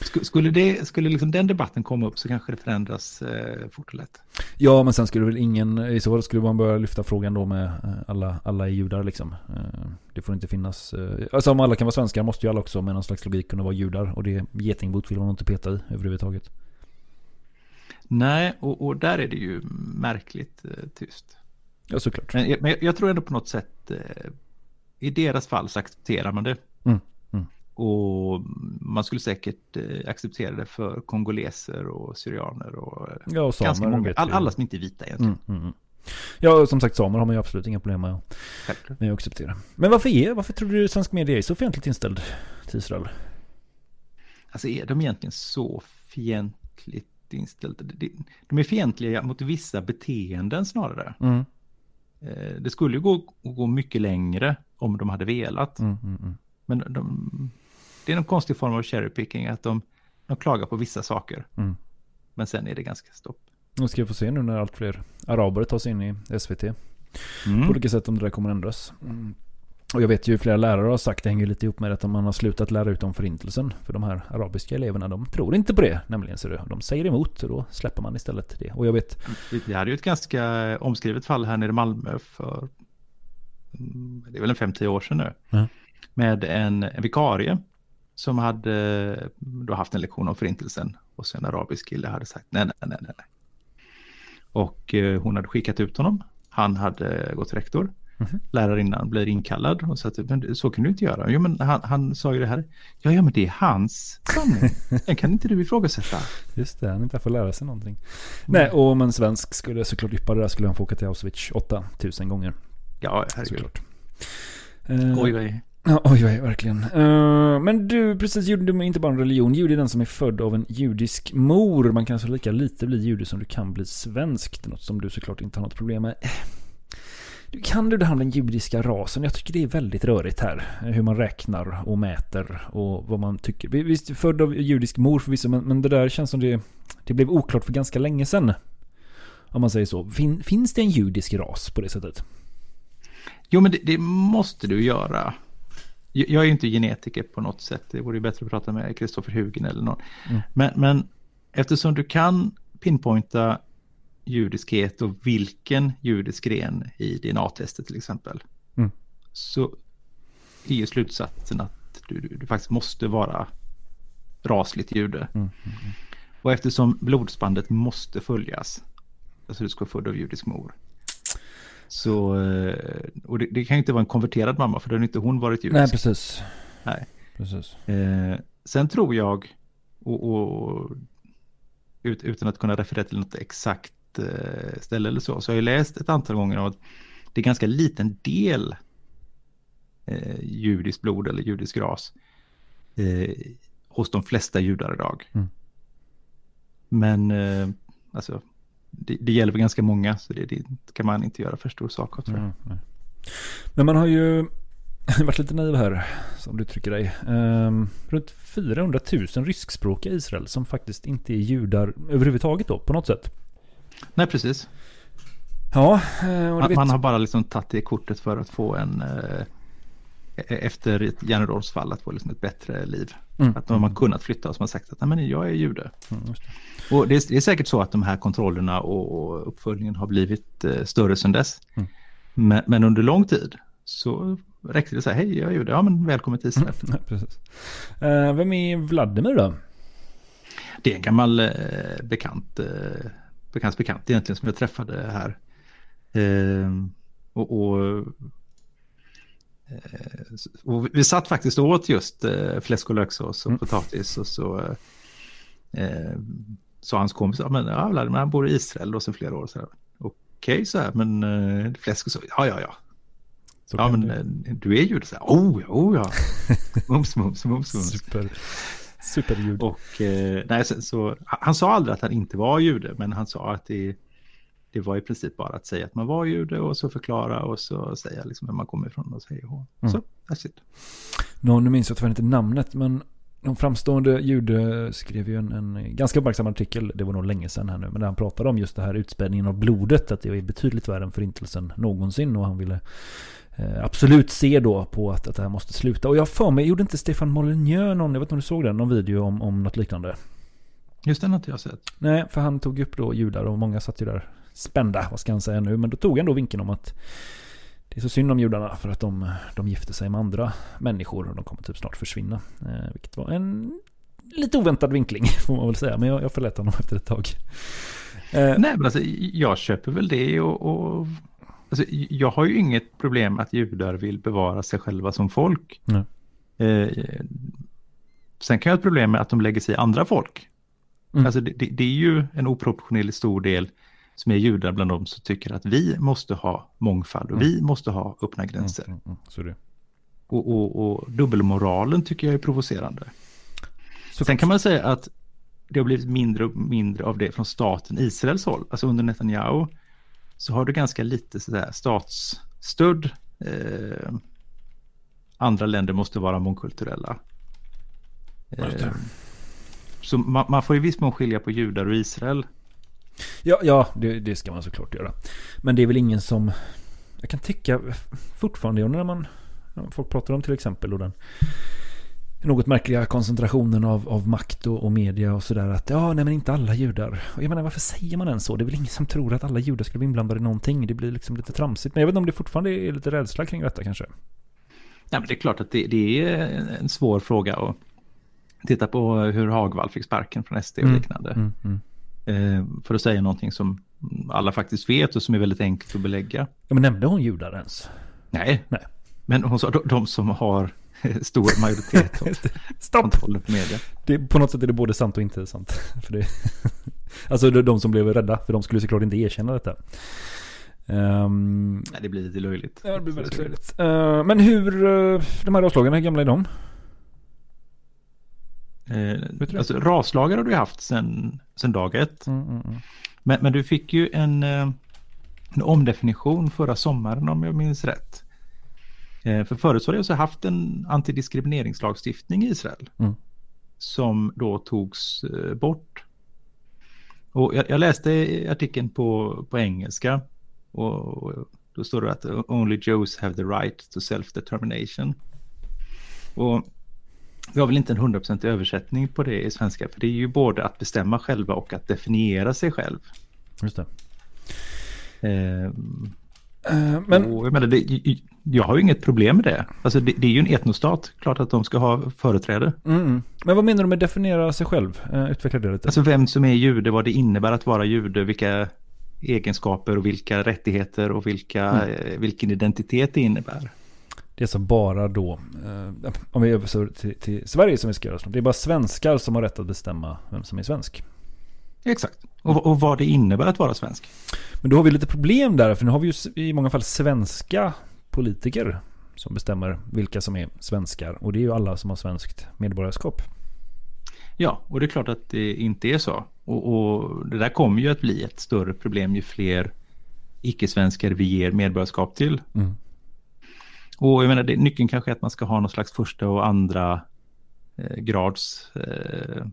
Sk- Skulle, det, skulle liksom den debatten komma upp så kanske det förändras eh, fort och lätt. Ja, men sen skulle väl ingen, i så fall skulle man börja lyfta frågan då med eh, alla, alla är judar liksom. Eh, Det får inte finnas, eh, alltså om alla kan vara svenskar måste ju alla också med någon slags logik kunna vara judar. Och det getingbot vill man inte peta i överhuvudtaget. Nej, och, och där är det ju märkligt eh, tyst. Ja, såklart. Men, jag- men jag, jag tror ändå på något sätt, eh, i deras fall så accepterar man det. Mm. Och man skulle säkert eh, acceptera det för kongoleser och syrianer och eh, Ja, och samer ganska många. All, alla som inte är vita egentligen. Mm, mm, mm. Ja, som sagt samer har man ju absolut inga problem med med att acceptera. Men varför är, varför tror du svensk media är så fientligt inställd till Israel? Alltså är de egentligen så fientligt inställda? De är fientliga mot vissa beteenden snarare. Mm, Eh, Det skulle ju gå, gå mycket längre om de hade velat. mm, mm. Men de, det är en konstig form av cherry picking att de, de klagar på vissa saker. Mm. Men sen är det ganska stopp. Nu ska vi få se nu när allt fler araber tar sig in i SVT. Mm. På olika sätt om det där kommer ändras. Mm. Och jag vet ju flera lärare har sagt, det hänger lite ihop med att man har slutat lära ut om förintelsen. För de här arabiska eleverna, de tror inte på det. Nämligen så de säger emot och då släpper man istället det. Och jag vet, Vi hade ju ett ganska omskrivet fall här nere i Malmö för mm, det är väl en 50 år sedan nu. Ja. Med en, en vikarie som hade då haft en lektion om förintelsen och sen en arabisk kille hade sagt nej, nej, nej, nej. Och eh, hon hade skickat ut honom. Han hade gått till rektor. Mhm. Lärarinnan blir inkallad och sa att men så kan du inte göra. Jo, men han, han sa ju det här. Ja, ja, men det är hans sanning. Den kan inte du ifrågasätta. just det, han inte får lära sig någonting. Nej, och om en svensk skulle såklart yppa det där skulle han få åka till Auschwitz 8000 gånger. Ja, herregud. Såklart. Eh, Oj, oj. Ja, oj, oj, verkligen. Eh, men du, precis, jude är inte bara en religion. Jude är den som är född av en judisk mor. Man kan så lika lite bli jude som du kan bli svensk. Det är något som du såklart inte har något problem med. Eh, du kan du det här med den judiska rasen? Jag tycker det är väldigt rörigt här. Eh, hur man räknar och mäter och vad man tycker. Visst, född av judisk mor förvisso, men, men det där känns som det, det blev oklart för ganska länge sedan. Om man säger så. Fin, finns det en judisk ras på det sättet? Jo, men det, det måste du göra. Jag är ju inte genetiker på något sätt. Det vore ju bättre att prata med Kristoffer Hugen eller någon. Mm. Men, men eftersom du kan pinpointa judiskhet och vilken judisk gren i DNA-testet till exempel. Mm. Så är ju slutsatsen att du, du, du faktiskt måste vara rasligt jude. Mm, Och eftersom blodsbandet måste följas, alltså du ska vara född av judisk mor. Så, eh, och det, det kan inte vara en konverterad mamma för då har inte hon varit judisk. Nej, precis. Nej. Precis. Eh, sen tror jag, och, och ut, utan att kunna referera till något exakt eh, ställe eller så, så har jag läst ett antal gånger att det är ganska liten del eh, judiskt blod eller judisk ras eh, hos de flesta judar idag. Mm. Men eh, alltså, det, det gäller ganska många, så det, det kan man inte göra för stor sak av tror jag. Men man har ju varit lite naiv här, som du uttrycker dig. Ehm, runt 400 000 ryskspråkiga i Israel som faktiskt inte är judar överhuvudtaget då, på något sätt. Nej, precis. Ja, eh, Man, vet... man har bara liksom tagit det kortet för att få en, eh, e- efter ett järnridåsfall, att få liksom ett bättre liv. Mm. Att de har kunnat flytta och som har sagt att men jag är jude. Mm, det. Och det är, det är säkert så att de här kontrollerna och, och uppföljningen har blivit eh, större sedan dess. Mm. Men, men under lång tid så räckte det så här, hej jag är jude, ja men välkommen till Israel. Nej, precis. Eh, vem är Vladimir då? Det är en gammal eh, bekant, eh, bekants bekant egentligen som jag träffade här. Eh, och, och, och vi satt faktiskt och åt just eh, fläsk och löksås och Mm. potatis och så eh, sa hans kompis, ja men ja, Vladimir, han bor i Israel då sedan flera år. Okej, så här, men eh, fläsk och så, ja ja ja. Så Ja men eh, du är jude, så här, oh oh ja. Mums, mums, mums, mums. Super, superljud. Och eh, nej, så, så, han sa aldrig att han inte var jude, men han sa att det, det var i princip bara att säga att man var jude och så förklara och så säga liksom var man kommer ifrån och säga hå. Mm. Så, that's it. Nå, nu minns jag tyvärr inte namnet, men någon framstående jude skrev ju en, en ganska uppmärksammad artikel, det var nog länge sedan här nu, men där han pratade om just det här utspädningen av blodet, att det är betydligt värre än förintelsen någonsin och han ville eh, absolut se då på att, att det här måste sluta. Och jag för mig, gjorde inte Stefan Molyneux någon, jag vet inte om du såg den, någon video om, om något liknande? Just den har inte jag sett. Nej, för han tog upp då judar och många satt ju där spända, vad ska han säga nu, men då tog han då vinkeln om att det är så synd om judarna för att de, de gifter sig med andra människor och de kommer typ snart försvinna. Eh, vilket var en lite oväntad vinkling får man väl säga, men jag, jag förlät honom efter ett tag. Eh, Nej, men alltså jag köper väl det och, och alltså, jag har ju inget problem att judar vill bevara sig själva som folk. Nej. Eh, sen kan jag ha ett problem med att de lägger sig i andra folk. Mm. Alltså det, det, det är ju en oproportionerligt stor del som är judar bland de som tycker att vi måste ha mångfald och vi måste ha öppna gränser. mm, mm, så det. Och, och, och dubbelmoralen tycker jag är provocerande. Så Sen kan man säga att det har blivit mindre och mindre av det från staten Israels håll. Alltså under Netanyahu så har du ganska lite sådär statsstödd. Eh, andra länder måste vara mångkulturella. Eh, så man, man får i viss mån skilja på judar och Israel. Ja, ja det, det ska man såklart göra. Men det är väl ingen som... Jag kan tycka fortfarande, när man... när Folk pratar om till exempel och den något märkliga koncentrationen av, av makt och, och media och sådär. Att ja, nej men inte alla judar. Och jag menar varför säger man ens så? Det är väl ingen som tror att alla judar skulle vara inblandade i någonting. Det blir liksom lite tramsigt. Men jag vet inte om det fortfarande är lite rädsla kring detta kanske. Ja, men det är klart att det, det är en svår fråga att titta på hur Hagvall fick sparken från SD och Mm. liknande. Mm, mm. Eh, för att säga någonting som alla faktiskt vet och som är väldigt enkelt att belägga. Ja, men nämnde hon judar ens? Nej, Nej. men hon sa de, som har stor majoritet av Stopp! media. Det, på något sätt är det både sant och inte sant. För det, alltså de, som blev rädda, för de skulle såklart inte erkänna detta. Ehm, Nej, det blir lite löjligt. ja, det blir väldigt löjligt. Eh, men hur, uh, de här avslagen, hur gamla är de? Eh, alltså, raslagar har du haft sedan sen dag ett. Mm, mm, mm. Men, men du fick ju en, eh, en omdefinition förra sommaren om jag minns rätt. Eh, För förut så har jag haft en antidiskrimineringslagstiftning i Israel. Mm. Som då togs eh, bort. Och jag, jag läste artikeln på, på engelska. Och, och då står det att only Jews have the right to self-determination. Och vi har väl inte en 100% översättning på det i svenska. För det är ju både att bestämma själva och att definiera sig själv. Just det. Eh, Eh, men, och jag, menar, det, jag har ju inget problem med det. Alltså det, det är ju en etnostat, klart att de ska ha företräde. mm, mm. men vad menar du med definiera sig själv? Uh, utveckla det lite. Alltså vem som är jude, vad det innebär att vara jude, vilka egenskaper och vilka rättigheter och vilka, eh, vilken identitet det innebär. Det är som bara då, eh, om vi överför till, till Sverige som vi ska göra. så. Det är bara svenskar som har rätt att bestämma vem som är svensk. Exakt. Och, och vad det innebär att vara svensk. Men då har vi lite problem där, för nu har vi ju i många fall svenska politiker som bestämmer vilka som är svenskar. Och det är ju alla som har svenskt medborgarskap. Ja, och det är klart att det inte är så. Och, och det där kommer ju att bli ett större problem ju fler icke-svenskar vi ger medborgarskap till. Mm. Och jag menar, det, nyckeln kanske är att man ska ha någon slags första och andra eh, grads eh,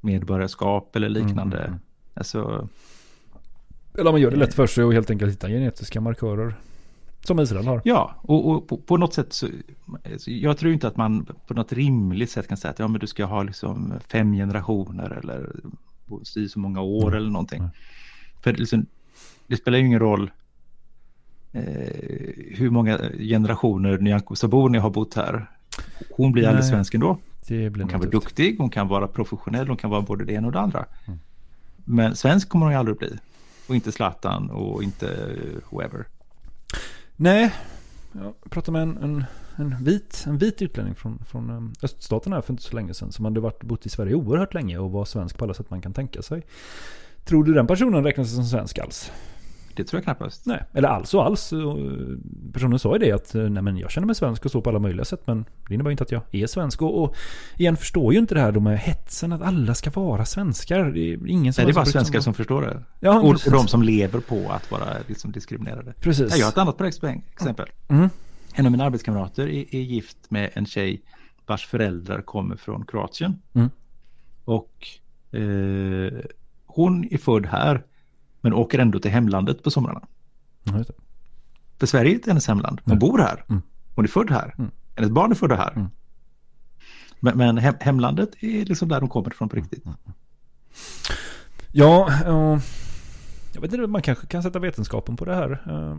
medborgarskap eller liknande. Mm, mm, mm. Alltså, Eller om man gör det lätt för sig och helt enkelt hitta genetiska markörer. Som Israel har. ja, och, och på, på något sätt så, alltså, jag tror inte att man på något rimligt sätt kan säga att ja, men du ska ha liksom fem generationer eller si så många år eller någonting. Mm. För liksom, det spelar ju ingen roll eh, hur många generationer Nyamko Sabuni har bott här. Hon blir aldrig svensk ändå. Det blir Hon kan vara duktig, hon kan vara professionell, hon kan vara både det ena och det andra. Mm. Men svensk kommer hon aldrig bli. Och inte Zlatan och inte eh, whoever. Nej, jag pratade med en, en, en, vit, en vit utlänning från, från um, öststaterna för inte så länge sedan. Som hade varit, bott i Sverige oerhört länge och var svensk på alla sätt man kan tänka sig. Tror du den personen räknas som svensk alls? Det tror jag knappast. Nej, eller alls och alls. Eh, Personen sa ju det att eh, nej, men jag känner mig svensk och så på alla möjliga sätt. Men det innebär ju inte att jag är svensk. Och, och igen förstår ju inte det här då med hetsen att alla ska vara svenskar. Det är ingen som Nej, det är bara svenskar som förstår det. Ja, Och, och de som lever på att vara liksom diskriminerade. Precis. Ja, Jag har ett annat exempel. Mm. En av mina arbetskamrater är, är gift med en tjej vars föräldrar kommer från Kroatien. Mm. Och eh, hon är född här men åker ändå till hemlandet på somrarna. Det. För Sverige är inte hennes hemland. Hon bor här. Mm. Hon är född här. Mm. Hennes barn är födda här. Mm. Men, men hem, hemlandet är liksom där de kommer ifrån på riktigt. Mm. Ja, eh, jag vet inte, man kanske kan sätta vetenskapen på det här. eh.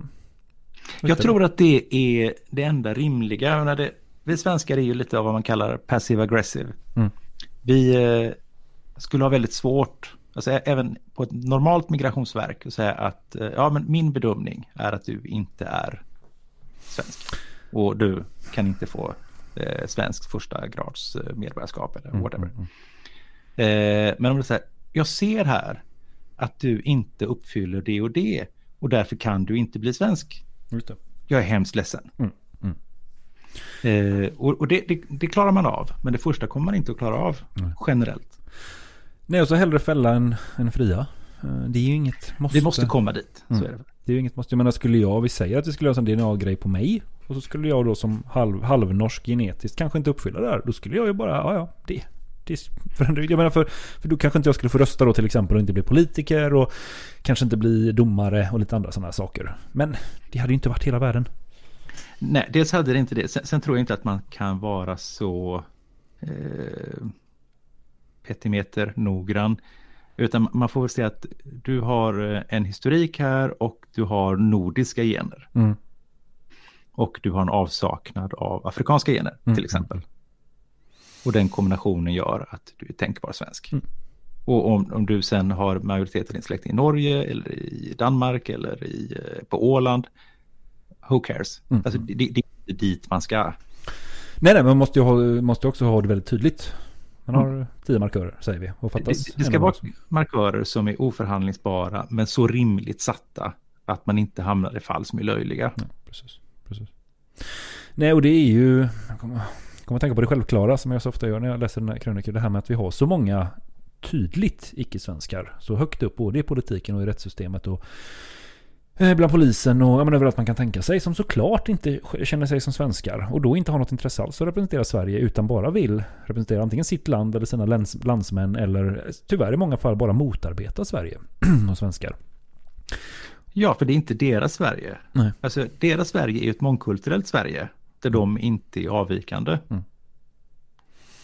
Jag tror att det är det enda rimliga. Menar det, vi svenskar är ju lite av vad man kallar passive aggressive. Mm. Vi eh, skulle ha väldigt svårt, alltså även på ett normalt migrationsverk, att säga att eh, ja, men min bedömning är att du inte är svensk. Och du kan inte få eh, svenskt första grads eh, medborgarskap eller whatever. Eh, men om du säger, jag ser här att du inte uppfyller det och det och därför kan du inte bli svensk. Jag är hemskt ledsen. Mm, mm. Eh, och och det, det, det klarar man av, men det första kommer man inte att klara av generellt. Nej, och så hellre fälla än, än fria. Eh, Det är ju inget måste. Vi måste komma dit. Så Mm. är det. Det är ju inget måste. Jag menar, skulle jag, vi säger att vi skulle göra en DNA-grej på mig. Och så skulle jag då som halv, halvnorsk genetiskt kanske inte uppfylla det här. Då skulle jag ju bara, ja ja, det. det förändrar- jag menar för, för då kanske inte jag skulle få rösta då till exempel och inte bli politiker och kanske inte bli domare och lite andra sådana här saker. Men det hade ju inte varit hela världen. Nej, dels hade det inte det. Sen, sen tror jag inte att man kan vara så eh, petimeter noggrann. Utan man får väl säga att du har eh, en historik här och du har nordiska gener. Mm. Och du har en avsaknad av afrikanska gener Mm, till exempel. Och den kombinationen gör att du är tänkbar svensk. Mm. Och om, om du sen har majoritet av din släkt i Norge eller i Danmark eller i, eh, på Åland. Who cares? Mm. Alltså, det, det är inte dit man ska. Nej, nej, man måste ju ha, måste också ha det väldigt tydligt. Man har tio markörer säger vi. Och fattas Det, det ska vara markörer som är oförhandlingsbara men så rimligt satta att man inte hamnar i fall som är löjliga. Ja, precis, precis. Nej, och det är ju... Jag kommer, kommer att tänka på det självklara som jag så ofta gör när jag läser den här krönikan. Det här med att vi har så många tydligt icke-svenskar. Så högt upp både i politiken och i rättssystemet. Och bland polisen och ja, men överallt man kan tänka sig. Som såklart inte känner sig som svenskar. Och då inte har något intresse alls att representera Sverige. Utan bara vill representera antingen sitt land eller sina läns, landsmän. Eller tyvärr i många fall bara motarbeta Sverige och svenskar. Ja, för det är inte deras Sverige. Nej. Alltså, deras Sverige är ett mångkulturellt Sverige där de inte är avvikande. Mm.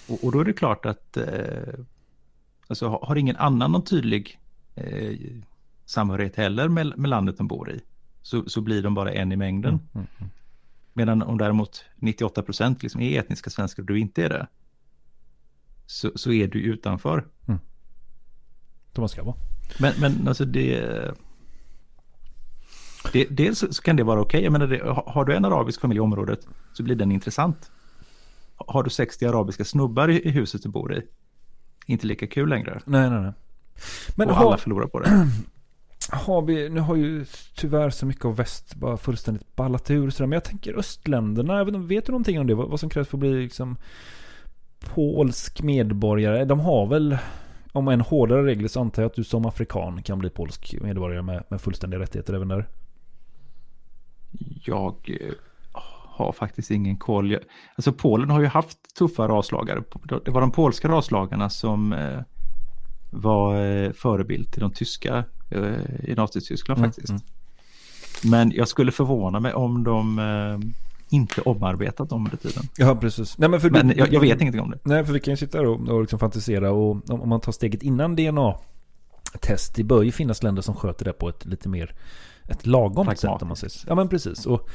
Och, och då är det klart att eh, alltså, har har ingen annan någon tydlig eh, samhörighet heller med, med landet de bor i så, så blir de bara en i mängden. Mm, mm. Medan om däremot 98 procent liksom är etniska svenskar och du inte är det så, så är du utanför. Som man ska vara. Men, men alltså det... det dels så kan det vara okej. Jag menar, det, har- du en arabisk familj i området så blir den intressant. Har du 60 arabiska snubbar i, i huset du bor i, inte lika kul längre. Nej, nej, nej. Men och alla förlorar på det. har vi, nu har ju tyvärr så mycket av väst bara fullständigt ballat ur. Sådär. Men jag tänker östländerna, jag vet, vet du någonting om det? Vad, vad som krävs för att bli liksom polsk medborgare? De har väl, om en hårdare regler så antar jag att du som afrikan kan bli polsk medborgare med, med fullständiga rättigheter även där. Jag eh, har faktiskt ingen koll. Alltså Polen har ju haft tuffa raslagare. Det var de polska raslagarna som eh, var eh, förebild till de tyska i Nazityskland Mm, faktiskt. mm. Men jag skulle förvåna mig om de eh, inte omarbetat dem under tiden. Ja, precis. Nej, men för Men du- jag, jag vet ingenting om det. Nej, för vi kan ju sitta och, och liksom fantisera och om, om man tar steget innan DNA-test, det bör ju finnas länder som sköter det på ett lite mer ett lagom sätt om man säger. Ja men precis. Och,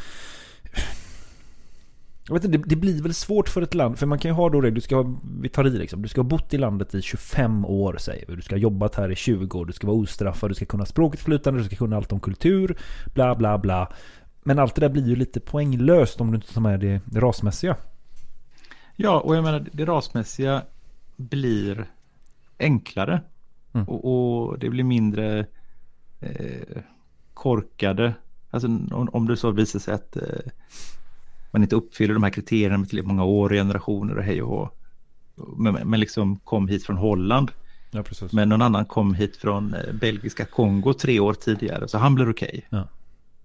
jag vet inte, det, det blir väl svårt för ett land, för man kan ju ha då det, du ska, ha- vi tar i liksom, du ska ha bott i landet i 25 år säger vi, du ska ha jobbat här i 20 år, du ska vara ostraffad, du ska kunna språket flytande, du ska kunna allt om kultur, bla bla bla. Men allt det där blir ju lite poänglöst om du inte tar med det, det rasmässiga. Ja, och jag menar det rasmässiga blir enklare. Mm. Och, och det blir mindre eh, korkade. Alltså om, om det så visar sig att eh, man inte uppfyller de här kriterierna med tillräckligt många år, generationer och hej och hå. Men, men liksom kom hit från Holland. Ja. Men någon annan kom hit från eh, belgiska Kongo tre år tidigare. Så han blir okej. Ja,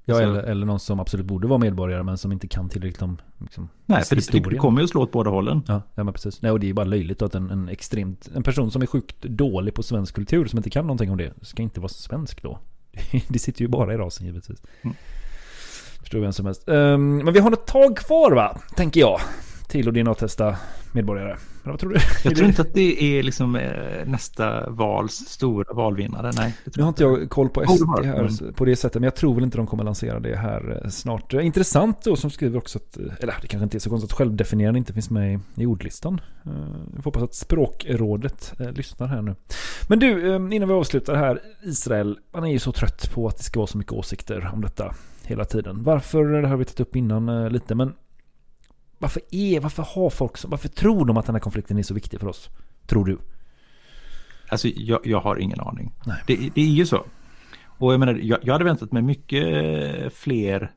ja Så- eller, eller någon som absolut borde vara medborgare men som inte kan tillräckligt om liksom, Nej, för det, det kommer ju att slå åt båda hållen. Ja, ja men precis. Nej, och det är bara löjligt att en, en extremt, en person som är sjukt dålig på svensk kultur, som inte kan någonting om det, ska inte vara svensk då. Det sitter ju bara i rasen givetvis. Mm. Förstår vem som helst. Ehm, men vi har ett tag kvar va, tänker jag. Till att DNA-testa medborgare. Men vad tror du? Jag tror inte att det är liksom eh, nästa vals stora valvinnare. Nej, Nu har inte jag koll på SD här på det sättet, men jag tror väl inte de kommer lansera det här eh, snart. Intressant då som skriver också att, eh, eller det kanske inte är så konstigt att självdefinierande inte finns med i, ordlistan. Vi får hoppas att språkrådet lyssnar här nu. Men du, innan vi avslutar här, Israel, man är ju så trött på att det ska vara så mycket åsikter om detta hela tiden. Varför, det har vi tagit upp innan eh, lite, men varför är, varför har folk så, varför tror de att den här konflikten är så viktig för oss? Tror du? Alltså jag, jag har ingen aning. Nej. Det, det är ju så. Och jag menar, jag, jag hade väntat mig mycket eh, fler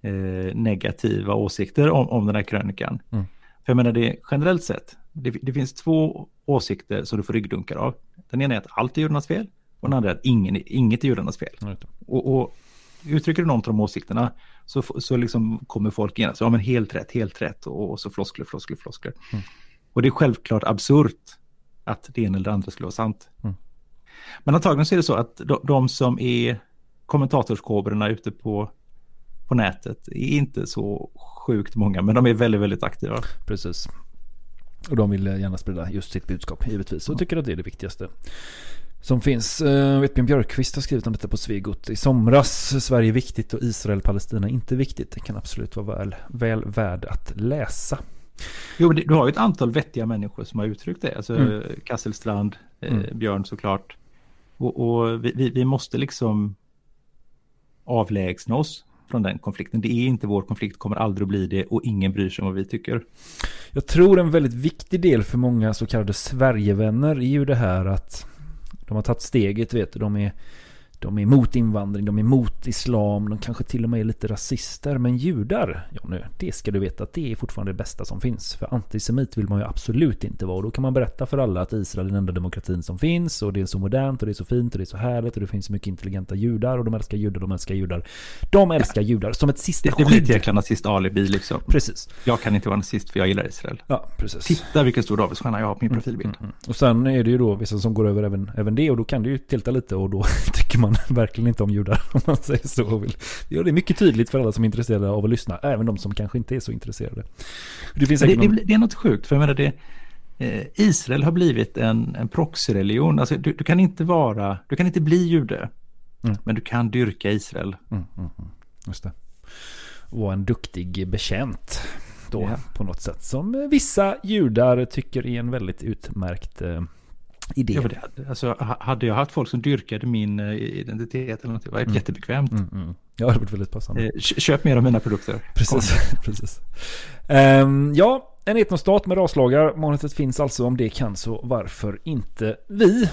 eh, negativa åsikter om, om den här krönikan. Mm. För jag menar det generellt sett, det, det finns två åsikter som du får ryggdunkar av. Den ena är att allt är judarnas fel och den andra är att ingen, inget är judarnas fel. Inte. Och, och uttrycker du någon av de åsikterna så, så liksom kommer folk genast, ja men helt rätt, helt rätt och, och så floskler, floskler, floskler. Mm. Och det är självklart absurt att det ena eller det andra skulle vara sant. Mm. Men antagligen så är det så att de, de som är kommentatorskobrorna ute på, på nätet är inte så sjukt många, men de är väldigt, väldigt aktiva. Precis. Och de vill gärna sprida just sitt budskap givetvis. Och tycker att det är det viktigaste. Som finns. Uh, vet Björn Björkqvist har skrivit om detta på Svegot i somras. Sverige är viktigt och Israel-Palestina inte viktigt. Det kan absolut vara väl, väl värd att läsa. Jo, du har ju ett antal vettiga människor som har uttryckt det. Alltså Mm. Kasselstrand, eh, Mm. Björn såklart. Och, och vi, vi, vi måste liksom avlägsna oss från den konflikten. Det är inte vår konflikt, kommer aldrig att bli det och ingen bryr sig om vad vi tycker. Jag tror en väldigt viktig del för många så kallade Sverigevänner är ju det här att de har tagit steget, vet du. De är, de är emot invandring, de är emot islam, de kanske till och med är lite rasister. Men judar, ja nu, det ska du veta att det är fortfarande det bästa som finns. För antisemit vill man ju absolut inte vara. Och då kan man berätta för alla att Israel är den enda demokratin som finns. Och det är så modernt och det är så fint och det är så härligt. Och det finns så mycket intelligenta judar. Och de älskar judar, de älskar judar. De älskar judar som ett sista Det, det blir ett skydd. jäkla nazist-alibi liksom. Precis. Jag kan inte vara nazist för jag gillar Israel. Ja, precis. Titta vilken stor Davidsstjärna jag har på min profilbild. Mm. Och sen är det ju då vissa som går över även, även det och då kan det ju tilta lite och då tycker man verkligen inte om judar om man säger så. och Vill. Ja, det är mycket tydligt för alla som är intresserade av att lyssna, även de som kanske inte är så intresserade. Det finns Det, säkert det, någon... det är något sjukt, för jag menar det, eh, Israel har blivit en, en proxyreligion. Alltså, du, du kan inte vara, du kan inte bli jude, Mm. men du kan dyrka Israel. Mm, mm, mm. Just det. Och en duktig bekänt då Ja. på något sätt. Som vissa judar tycker är en väldigt utmärkt eh, idé. Ja, det, alltså, ha- hade jag haft folk som dyrkade min eh, identitet eller något, det var Mm. jättebekvämt. Mm, mm. Ja, det varit väldigt passande. Eh, kö- köp mer av mina produkter. Precis, precis. Ehm, ja, en etnostat med raslagar. Monetet finns alltså om det kan så varför inte vi?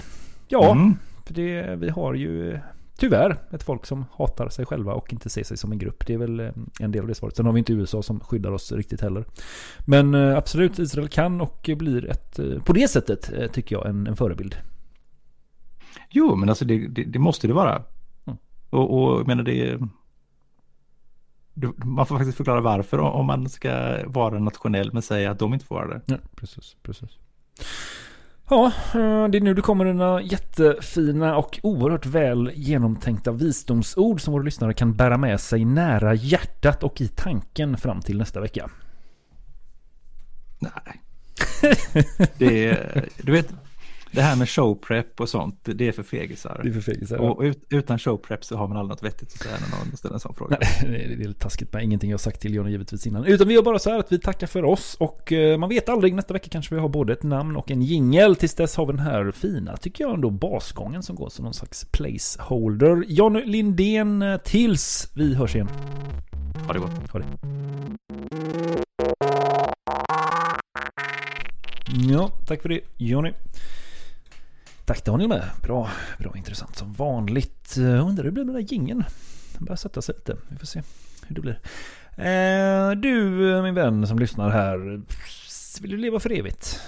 Ja, Mm. för det, vi har ju tyvärr ett folk som hatar sig själva och inte ser sig som en grupp. Det är väl eh, en del av det svaret. Sen har vi inte USA som skyddar oss riktigt heller. Men eh, absolut, Israel kan och blir ett, eh, på det sättet tycker jag, en, en förebild. Jo, men alltså det, det, det måste det vara. Mm. Och, och jag menar det... Man får faktiskt förklara varför om man ska vara nationell men säga att de inte får vara det. Ja, precis, precis. Ja, eh, det är nu det kommer dina jättefina och oerhört väl genomtänkta visdomsord som våra lyssnare kan bära med sig nära hjärtat och i tanken fram till nästa vecka. Nej. Det är, du vet, det här med showprep och sånt, det är för fegisar. Det är för fegisar. Och ut, utan showprep så har man aldrig något vettigt att säga när någon ställer en sån fråga. Nej, det är lite taskigt med ingenting jag har sagt till Johnny givetvis innan. Utan vi gör bara så här att vi tackar för oss och eh, man vet aldrig, nästa vecka kanske vi har både ett namn och en jingel. Tills dess har vi den här fina, tycker jag ändå, basgången som går som någon slags placeholder. Johnny Lindén, eh, tills vi hörs igen. Ha det gott. Ha det. Ja, tack för det Johnny. Tack Daniel med. Bra, bra intressant som vanligt. Undrar hur det blir med den där gingen. Den börjar sätta sig lite. Vi får se hur det blir. Eh, du min vän som lyssnar här. Vill du leva för evigt?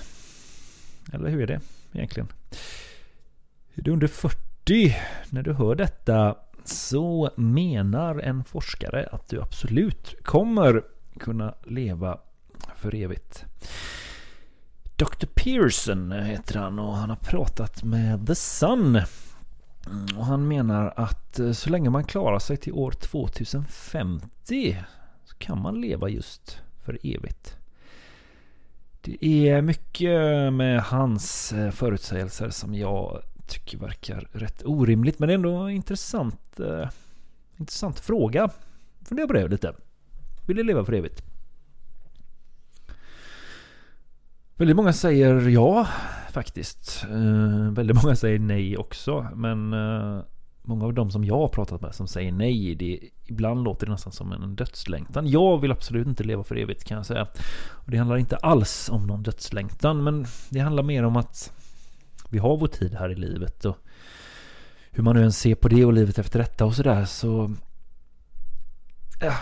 Eller hur är det egentligen? Är du under 40 när du hör detta så menar en forskare att du absolut kommer kunna leva för evigt. Dr. Pearson heter han och han har pratat med The Sun. Mm, och han menar att eh, så länge man klarar sig till år 2050 så kan man leva just för evigt. Det är mycket med hans eh, förutsägelser som jag tycker verkar rätt orimligt. Men det är ändå intressant, eh, intressant fråga. Fundera på det lite. Vill du leva för evigt? Väldigt många säger ja faktiskt. Eh, väldigt många säger nej också. Men eh, många av de som jag har pratat med som säger nej, det, ibland låter det nästan som en dödslängtan. Jag vill absolut inte leva för evigt kan jag säga. Och det handlar inte alls om någon dödslängtan, men det handlar mer om att vi har vår tid här i livet. Och hur man nu än ser på det och livet efter detta och sådär så... Ja,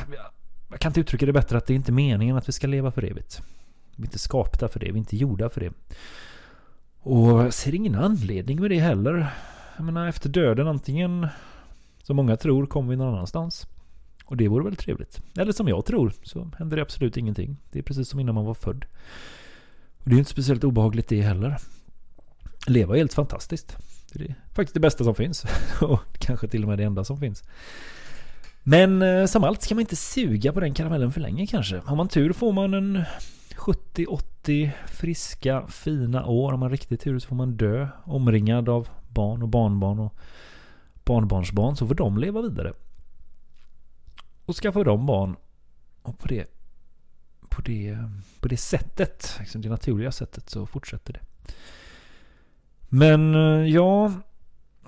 jag kan inte uttrycka det bättre att det är inte meningen att vi ska leva för evigt. Vi är inte skapta för det, vi är inte gjorda för det. Och jag ser ingen anledning med det heller. Jag menar efter döden antingen, som många tror, kommer vi någon annanstans. Och det vore väl trevligt. Eller som jag tror, så händer det absolut ingenting. Det är precis som innan man var född. Och det är inte speciellt obehagligt det heller. Leva är helt fantastiskt. Det är faktiskt det bästa som finns. Och kanske till och med det enda som finns. Men eh, som allt ska man inte suga på den karamellen för länge kanske. Har man tur får man en 70-80 friska, fina år. Om man riktigt tur så får man dö omringad av barn och barnbarn och barnbarnsbarn. Så får de leva vidare. Och skaffa de barn. Och på det, på det, på det sättet, liksom det naturliga sättet, så fortsätter det. Men eh, ja,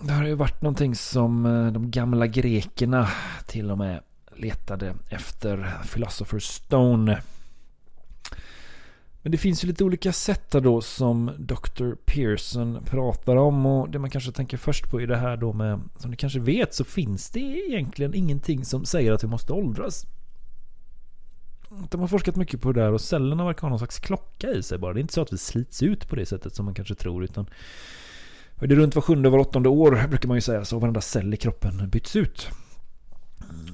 det har ju varit någonting som eh, de gamla grekerna till och med letade efter Philosopher's Stone. Men det finns ju lite olika sätt då som Dr. Pearson pratar om och det man kanske tänker först på är det här då med, som ni kanske vet så finns det egentligen ingenting som säger att vi måste åldras. De har forskat mycket på det där och cellerna verkar ha någon slags klocka i sig bara. Det är inte så att vi slits ut på det sättet som man kanske tror utan det är runt var sjunde, var åttonde år brukar man ju säga så varenda cell i kroppen byts ut.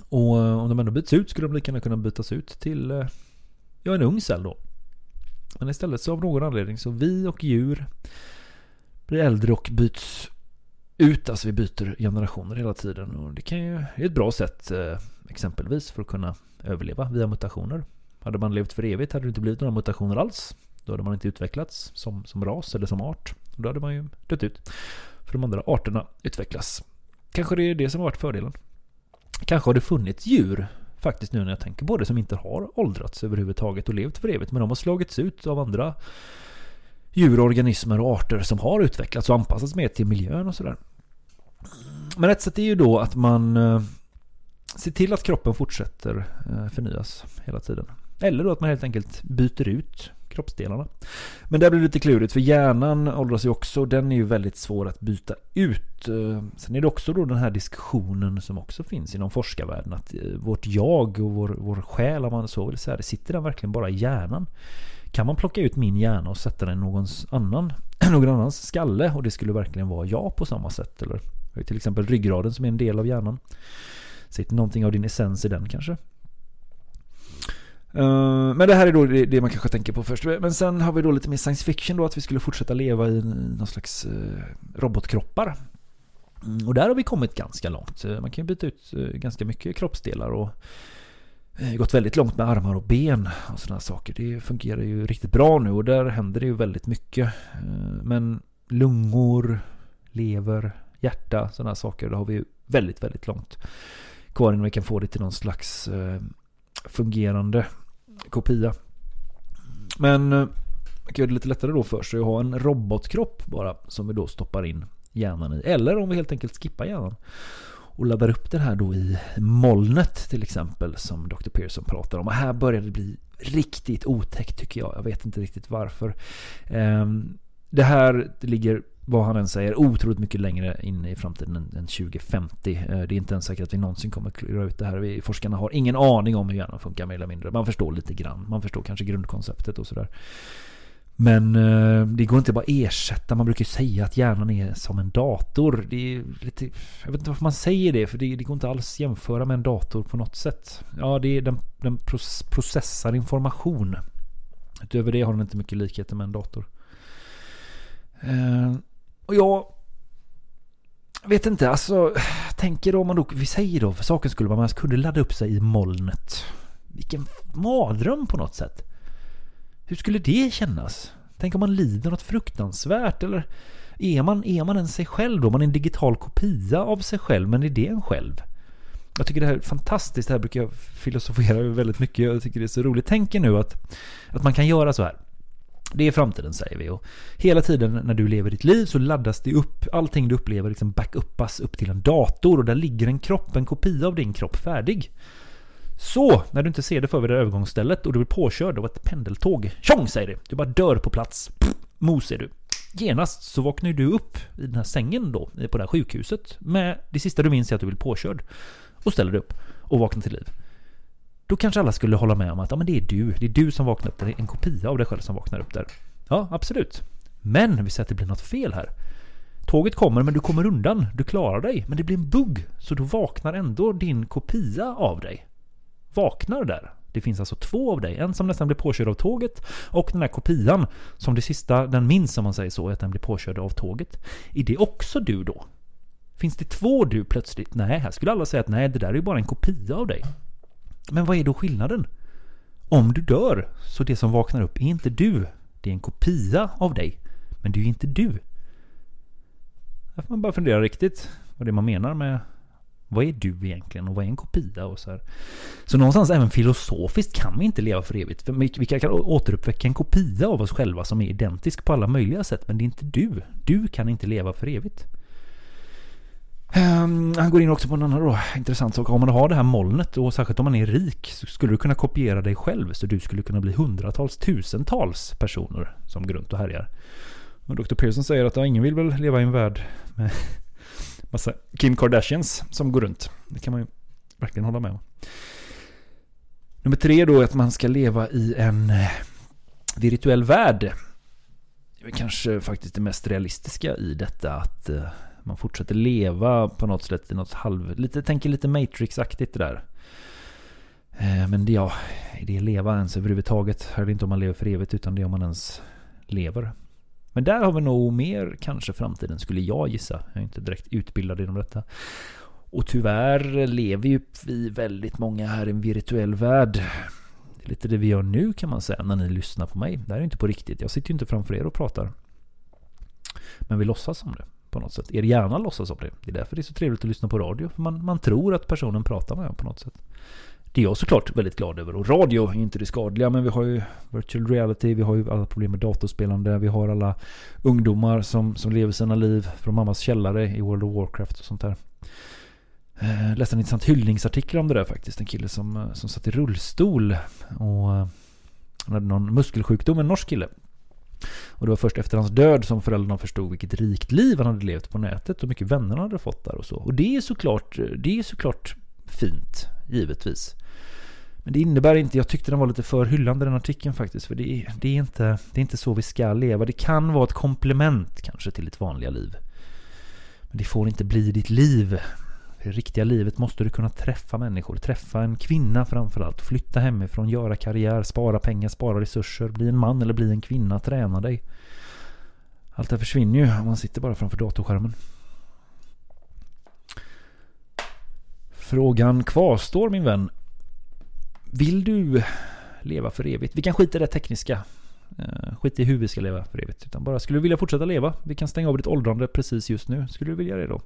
Och om de ändå byts ut skulle de lika gärna kunna bytas ut till eh, ja, en ung cell då. Men istället så av någon anledning så vi och djur blir äldre och byts ut. Alltså vi byter generationer hela tiden. Och det kan ju, är ett bra sätt eh, exempelvis för att kunna överleva via mutationer. Hade man levt för evigt hade det inte blivit några mutationer alls. Då hade man inte utvecklats som, som ras eller som art. Och då hade man ju dött ut. För de andra arterna utvecklas. Kanske det är det som har varit fördelen. Kanske har det funnits djur faktiskt nu när jag tänker på det, som inte har åldrats överhuvudtaget och levt för evigt. Men de har slagits ut av andra djur, organismer och arter som har utvecklats och anpassats mer till miljön och sådär. Men ett sätt är ju då att man eh, ser till att kroppen fortsätter eh, förnyas hela tiden. Eller då att man helt enkelt byter ut kroppsdelarna. Men det blir lite klurigt för hjärnan åldras ju också. Den är ju väldigt svår att byta ut. Eh, sen är det också då den här diskussionen som också finns inom forskarvärlden. Att eh, vårt jag och vår, vår själ om man så vill säga. Sitter den verkligen bara i hjärnan? Kan man plocka ut min hjärna och sätta den i någons annan, någon annans skalle? Och det skulle verkligen vara jag på samma sätt? Eller till exempel ryggraden som är en del av hjärnan. Sitter någonting av din essens i den kanske? Eh, men det här är då det, det, man kanske tänker på först. Men sen har vi då lite mer science fiction då, att vi skulle fortsätta leva i, någon slags uh, robotkroppar. Mm, och där har vi kommit ganska långt. Eh, man kan ju byta ut ganska mycket kroppsdelar och gått väldigt långt med armar och ben och sådana saker. Det fungerar ju riktigt bra nu och där händer det ju väldigt mycket. Men lungor, lever, hjärta, sådana saker. Det har vi ju väldigt, väldigt långt kvar innan vi kan få det till någon slags fungerande kopia. Men eh, man kan göra det lite lättare då för sig att ha en robotkropp bara som vi då stoppar in hjärnan i. Eller om vi helt enkelt skippar hjärnan och laddar upp den här då i molnet till exempel som Dr. Pearson pratar om. Och här börjar det bli riktigt otäckt tycker jag. Jag vet inte riktigt varför. Ehm, det här ligger, vad han än säger, otroligt mycket längre in i framtiden än 2050. Eh, det är inte ens säkert att vi någonsin kommer klura ut det här. Vi, forskarna har ingen aning om hur hjärnan funkar mer eller mindre. Man förstår lite grann. Man förstår kanske grundkonceptet och sådär. Men eh, det går inte bara att ersätta. Man brukar säga att hjärnan är som en dator. Det är lite, jag vet inte varför man säger det, för det, det går inte alls jämföra med en dator på något sätt. Ja, det är den, den processar information. Utöver det har den inte mycket likheter med en dator. Eh, och jag vet inte, alltså tänker då om man då, vi säger då för saken skulle vara man kunde ladda upp sig i molnet. Vilken mardröm på något sätt. Hur skulle det kännas? Tänk om man lider något fruktansvärt eller är man, är man en sig själv då? Man är en digital kopia av sig själv, men är det en själv? Jag tycker det här är fantastiskt. Det här brukar jag filosofera över väldigt mycket. Jag tycker det är så roligt. Tänk er nu att, att man kan göra så här. Det är framtiden säger vi och hela tiden när du lever ditt liv så laddas det upp. Allting du upplever liksom backuppas upp till en dator och där ligger en kropp, en kopia av din kropp färdig. Så, när du inte ser det för vid det övergångsstället och du blir påkörd av ett pendeltåg. Tjong säger det! Du bara dör på plats. Pff, mos är du. Genast så vaknar du upp i den här sängen då, på det här sjukhuset. Med det sista du minns är att du blir påkörd. Och ställer dig upp och vaknar till liv. Då kanske alla skulle hålla med om att ja, men det är du. Det är du som vaknar upp. Det är en kopia av dig själv som vaknar upp där. Ja, absolut. Men vi säger att det blir något fel här. Tåget kommer men du kommer undan. Du klarar dig. Men det blir en bugg. Så då vaknar ändå din kopia av dig vaknar där. Det finns alltså två av dig. En som nästan blir påkörd av tåget och den här kopian som det sista den minns om man säger så, att den blir påkörd av tåget. Är det också du då? Finns det två du plötsligt? Nej, här skulle alla säga att nej, det där är ju bara en kopia av dig. Men vad är då skillnaden? Om du dör, så det som vaknar upp är inte du. Det är en kopia av dig. Men det är ju inte du. Här får man bara fundera riktigt vad det är man menar med vad är du egentligen och vad är en kopia? Och så, här. så någonstans även filosofiskt kan vi inte leva för evigt. För vi kan återuppväcka en kopia av oss själva som är identisk på alla möjliga sätt. Men det är inte du. Du kan inte leva för evigt. Um, han går in också på en annan då, intressant sak. Om man har det här molnet och särskilt om man är rik så skulle du kunna kopiera dig själv. Så du skulle kunna bli hundratals, tusentals personer som går runt och härjar. Och Dr. Pearson säger att ja, ingen vill väl leva i en värld med massa Kim Kardashians som går runt. Det kan man ju verkligen hålla med om. Nummer tre då är att man ska leva i en eh, virtuell värld. Det är kanske faktiskt det mest realistiska i detta att eh, man fortsätter leva på något sätt i något halv... Lite, tänker lite Matrix-aktigt det där. Eh, men det, ja, är det leva ens överhuvudtaget? Här är det inte om man lever för evigt utan det är om man ens lever. Men där har vi nog mer kanske framtiden skulle jag gissa. Jag är inte direkt utbildad inom detta. Och tyvärr lever ju vi väldigt många här i en virtuell värld. Det är lite det vi gör nu kan man säga när ni lyssnar på mig. Det här är inte på riktigt. Jag sitter ju inte framför er och pratar. Men vi låtsas som det på något sätt. Er hjärna låtsas om det. Det är därför det är så trevligt att lyssna på radio. För man, man tror att personen pratar med en på något sätt. Det är jag såklart väldigt glad över. Och radio är inte det skadliga, men vi har ju virtual reality, vi har ju alla problem med datorspelande, vi har alla ungdomar som, som lever sina liv från mammas källare i World of Warcraft och sånt där. Jag läste en intressant hyllningsartikel om det där faktiskt. En kille som, eh, som satt i rullstol och eh, han hade någon muskelsjukdom, en norsk kille. Och det var först efter hans död som föräldrarna förstod vilket rikt liv han hade levt på nätet och mycket vänner han hade fått där och så. Och det är såklart, det är såklart fint, givetvis. Men det innebär inte, jag tyckte den var lite för hyllande den artikeln faktiskt. För det är, det är, inte, det är inte så vi ska leva. Det kan vara ett komplement kanske till ditt vanliga liv. Men det får inte bli ditt liv. För riktiga livet måste du kunna träffa människor. Träffa en kvinna framförallt. Flytta hemifrån, göra karriär, spara pengar, spara resurser. Bli en man eller bli en kvinna, träna dig. Allt det här försvinner ju om man sitter bara framför datorskärmen. Frågan kvarstår min vän. Vill du leva för evigt? Vi kan skita i det tekniska eh, skit i hur vi ska leva för evigt. Utan bara, skulle du vilja fortsätta leva? Vi kan stänga av ditt åldrande precis just nu. Skulle du vilja det då?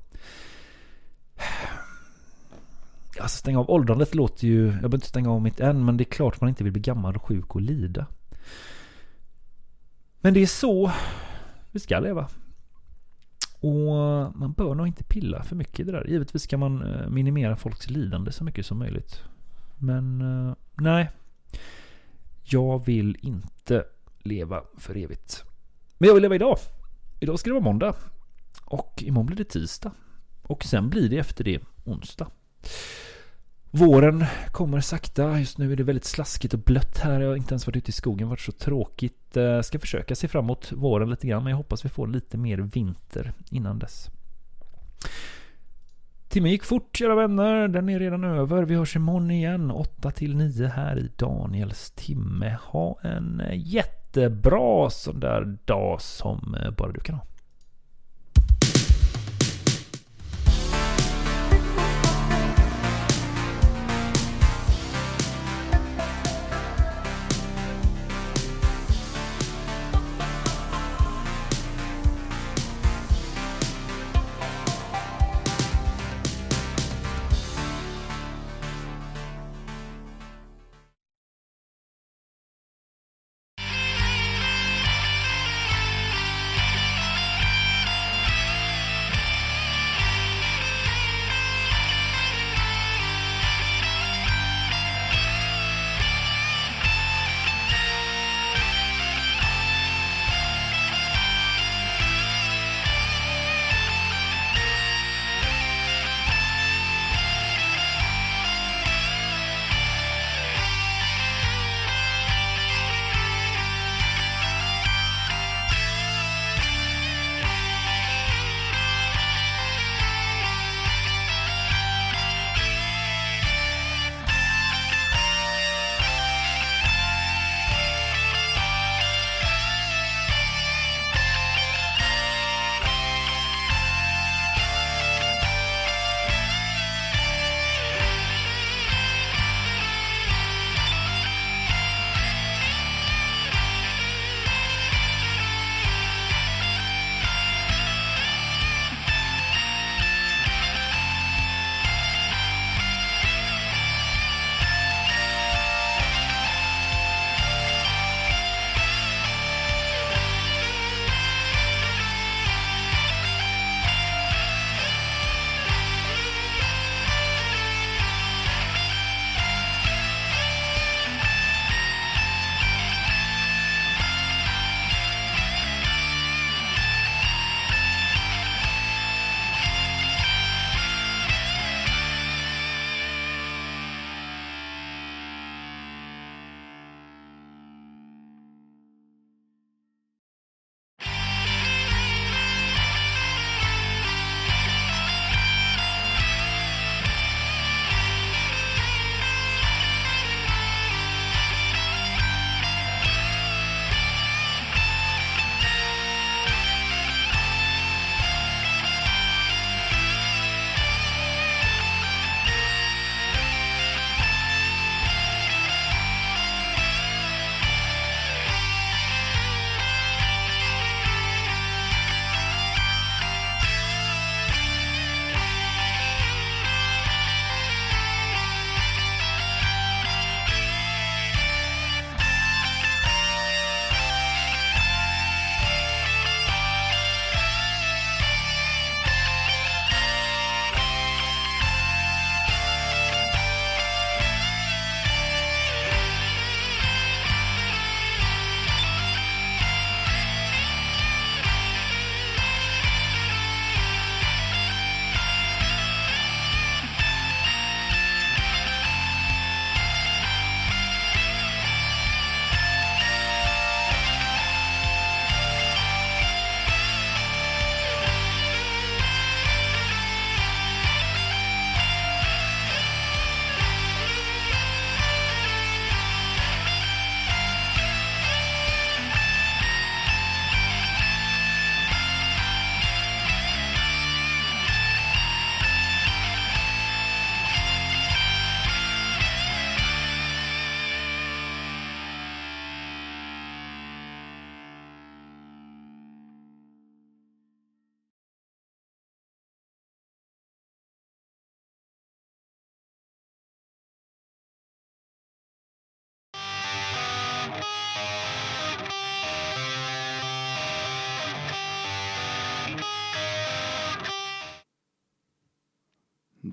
Alltså stänga av åldrandet låter ju... Jag behöver inte stänga av mitt än, men det är klart man inte vill bli gammal, och sjuk och lida. Men det är så vi ska leva. Och man bör nog inte pilla för mycket i det där. Givetvis ska man eh, minimera folks lidande så mycket som möjligt. Men eh, nej. Jag vill inte leva för evigt. Men jag vill leva idag. Idag ska det vara måndag. Och imorgon blir det tisdag. Och sen blir det efter det onsdag. Våren kommer sakta. Just nu är det väldigt slaskigt och blött här. Jag har inte ens varit ute i skogen. Det varit så tråkigt. Jag ska försöka se fram emot våren lite grann. Men jag hoppas vi får lite mer vinter innan dess. Timmen gick fort kära vänner. Den är redan över. Vi hörs imorgon igen. 8 till 9 här i Daniels timme. Ha en jättebra sån där dag som bara du kan ha.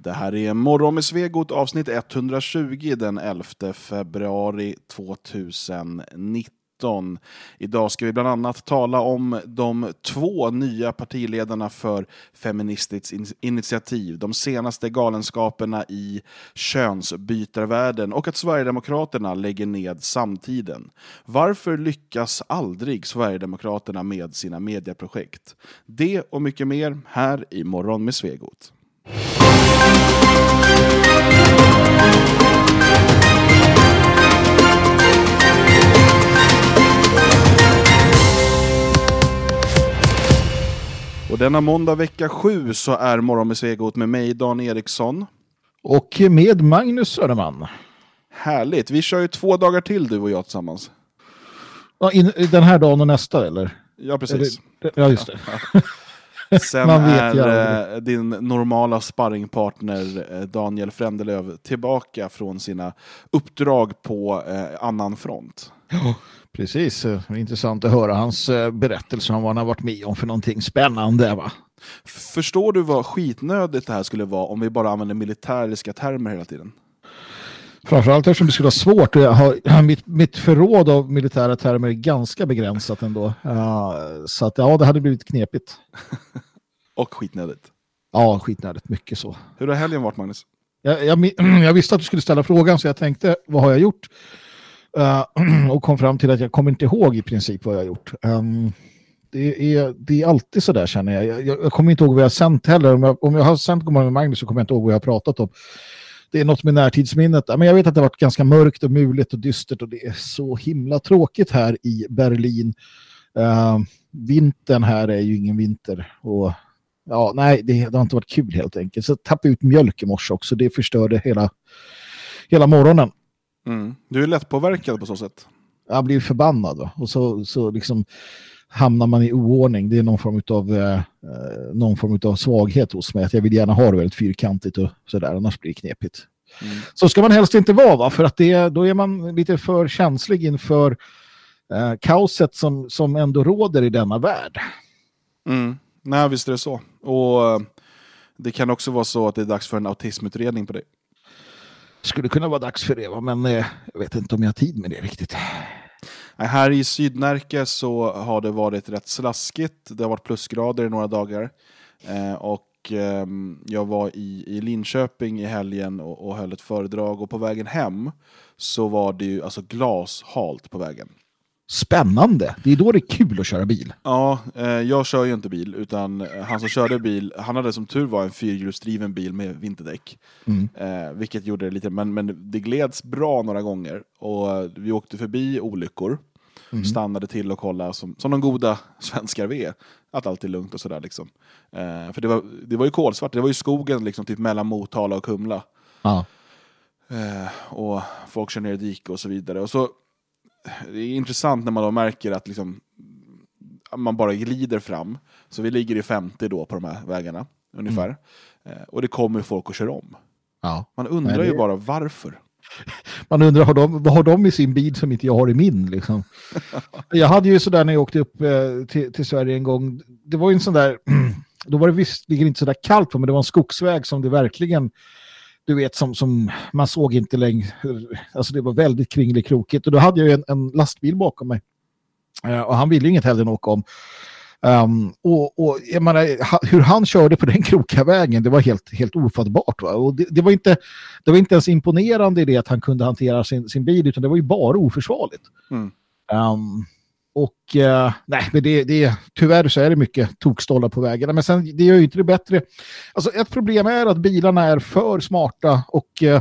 Det här är Morgon med Svegot avsnitt 120 den 11 februari 2019. Idag ska vi bland annat tala om de två nya partiledarna för Feministiskt initiativ, de senaste galenskaperna i könsbytarvärlden och att Sverigedemokraterna lägger ned samtiden. Varför lyckas aldrig Sverigedemokraterna med sina medieprojekt? Det och mycket mer här i Morgon med Svegot. Och denna måndag vecka sju så är Morgon med Svegot med mig, Dan Eriksson. Och med Magnus Söderman. Härligt, vi kör ju två dagar till du och jag tillsammans. Ja, in, den här dagen och nästa eller? Ja, precis. Eller- Ja, just det. Sen Man vet är eh, din normala sparringpartner eh, Daniel Frändelöv tillbaka från sina uppdrag på eh, annan front. Precis, eh, intressant att höra hans berättelse om vad han har varit med om för någonting spännande. Va? Förstår du vad skitnödigt det här skulle vara om vi bara använder militäriska termer hela tiden? Framförallt eftersom det skulle vara svårt. Jag har, mitt, mitt förråd av militära termer är ganska begränsat ändå. Ja, så att, ja, det hade blivit knepigt. Och skitnödigt. Ja, skitnödigt. Mycket så. Hur har helgen varit Magnus? Jag, jag, jag visste att du skulle ställa frågan så jag tänkte, vad har jag gjort? Eh, och kom fram till att jag kommer inte ihåg i princip vad jag har gjort. Ehm, det, är, det är alltid så där känner jag. Jag, jag. jag kommer inte ihåg vad jag har sänt heller. Om jag, om jag har sänt Godmorgon med Magnus så kommer jag inte ihåg vad jag har pratat om. Det är något med närtidsminnet. Men jag vet att det har varit ganska mörkt och muligt och dystert och det är så himla tråkigt här i Berlin. Uh, vintern här är ju ingen vinter. Och ja, nej, det, det har inte varit kul helt enkelt. Så jag tappade ut mjölk i morse också. Det förstörde hela, hela morgonen. Mm. Du är lättpåverkad på så sätt. Jag blir förbannad och så, så liksom hamnar man i oordning. Det är någon form av eh, eh, någon form av svaghet hos mig. Att jag vill gärna ha det väldigt fyrkantigt och sådär. Annars blir det knepigt. Mm. Så ska man helst inte vara va? För att det, då är man lite för känslig inför eh, kaoset som, som ändå råder i denna värld. Mm. Nej, visst är det så. Och eh, det kan också vara så att det är dags för en autismutredning på dig. Skulle kunna vara dags för det va? Men eh, jag vet inte om jag har tid med det riktigt. Här i Sydnärke så har det varit rätt slaskigt. Det har varit plusgrader i några dagar. Eh, och ehm, jag var i, i Linköping i helgen och, och höll ett föredrag. Och på vägen hem så var det ju alltså glashalt på vägen. Spännande. Det är då det är kul att köra bil. Ja, eh, jag kör ju inte bil, utan eh, han som körde bil, han hade som tur var en fyrhjulsdriven bil med vinterdäck. Mm. Eh, vilket gjorde det lite, men, men det gleds bra några gånger. Och eh, vi åkte förbi olyckor, Mm. stannade till och kollade som, som de goda svenskar vi är. Att allt är lugnt och sådär liksom. Eh, för det var, det var ju kolsvart, det var ju skogen liksom, typ mellan Motala och Kumla. Ja. Eh, och folk kör ner i dike och så vidare. Och så, det är intressant när man då märker att liksom, man bara glider fram. Så vi ligger i 50 då på de här vägarna, ungefär. Eh, och det kommer folk och kör om. Ja. Man undrar det- ju bara varför. Man undrar, har de, vad har de i sin bil som inte jag har i min? Liksom? jag hade ju sådär när jag åkte upp eh, till, till Sverige en gång. Det var ju en sån där, då var det visserligen inte sådär kallt på, men det var en skogsväg som det verkligen, du vet, som, som man såg inte längre. Alltså det var väldigt kringelikrokigt. Och då hade jag ju en, en lastbil bakom mig. Eh, och han ville ju inget hellre än åka om. Um, och, och jag menar, ha, hur han körde på den krokiga vägen, det var helt, helt ofattbart. Va? Och det, det, var inte, det var inte ens imponerande i det att han kunde hantera sin, sin bil, utan det var ju bara oförsvarligt. Mm. Um, och eh, nej, men det, det, tyvärr så är det mycket tokstollar på vägarna. Men sen, det gör ju inte det bättre. Alltså ett problem är att bilarna är för smarta och eh,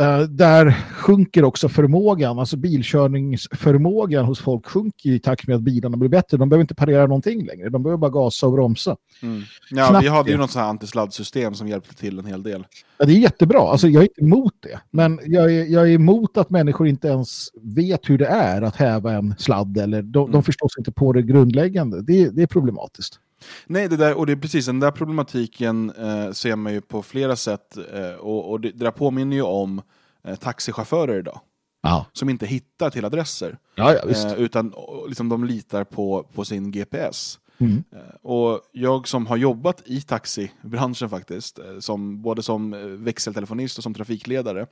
eh, där sjunker också förmågan. Alltså bilkörningsförmågan hos folk sjunker i takt med att bilarna blir bättre. De behöver inte parera någonting längre. De behöver bara gasa och bromsa. Mm. Ja, Knappt vi hade ju något sånt här antisladdsystem som hjälpte till en hel del. Ja, det är jättebra. Alltså, jag är inte emot det. Men jag är, jag är emot att människor inte ens vet hur det är att häva en sladd. Eller de, de Mm. förstår sig inte på det grundläggande. Det, det är problematiskt. Nej, det där, och det är precis den där problematiken eh, ser man ju på flera sätt. Eh, och, och det, det där påminner ju om eh, taxichaufförer idag. Ja, Som inte hittar till adresser. ja, ja. Eh, utan och, liksom, de litar på, på sin GPS. Mm. Eh, Och jag som har jobbat i taxibranschen faktiskt, eh, som, både som växeltelefonist och som trafikledare.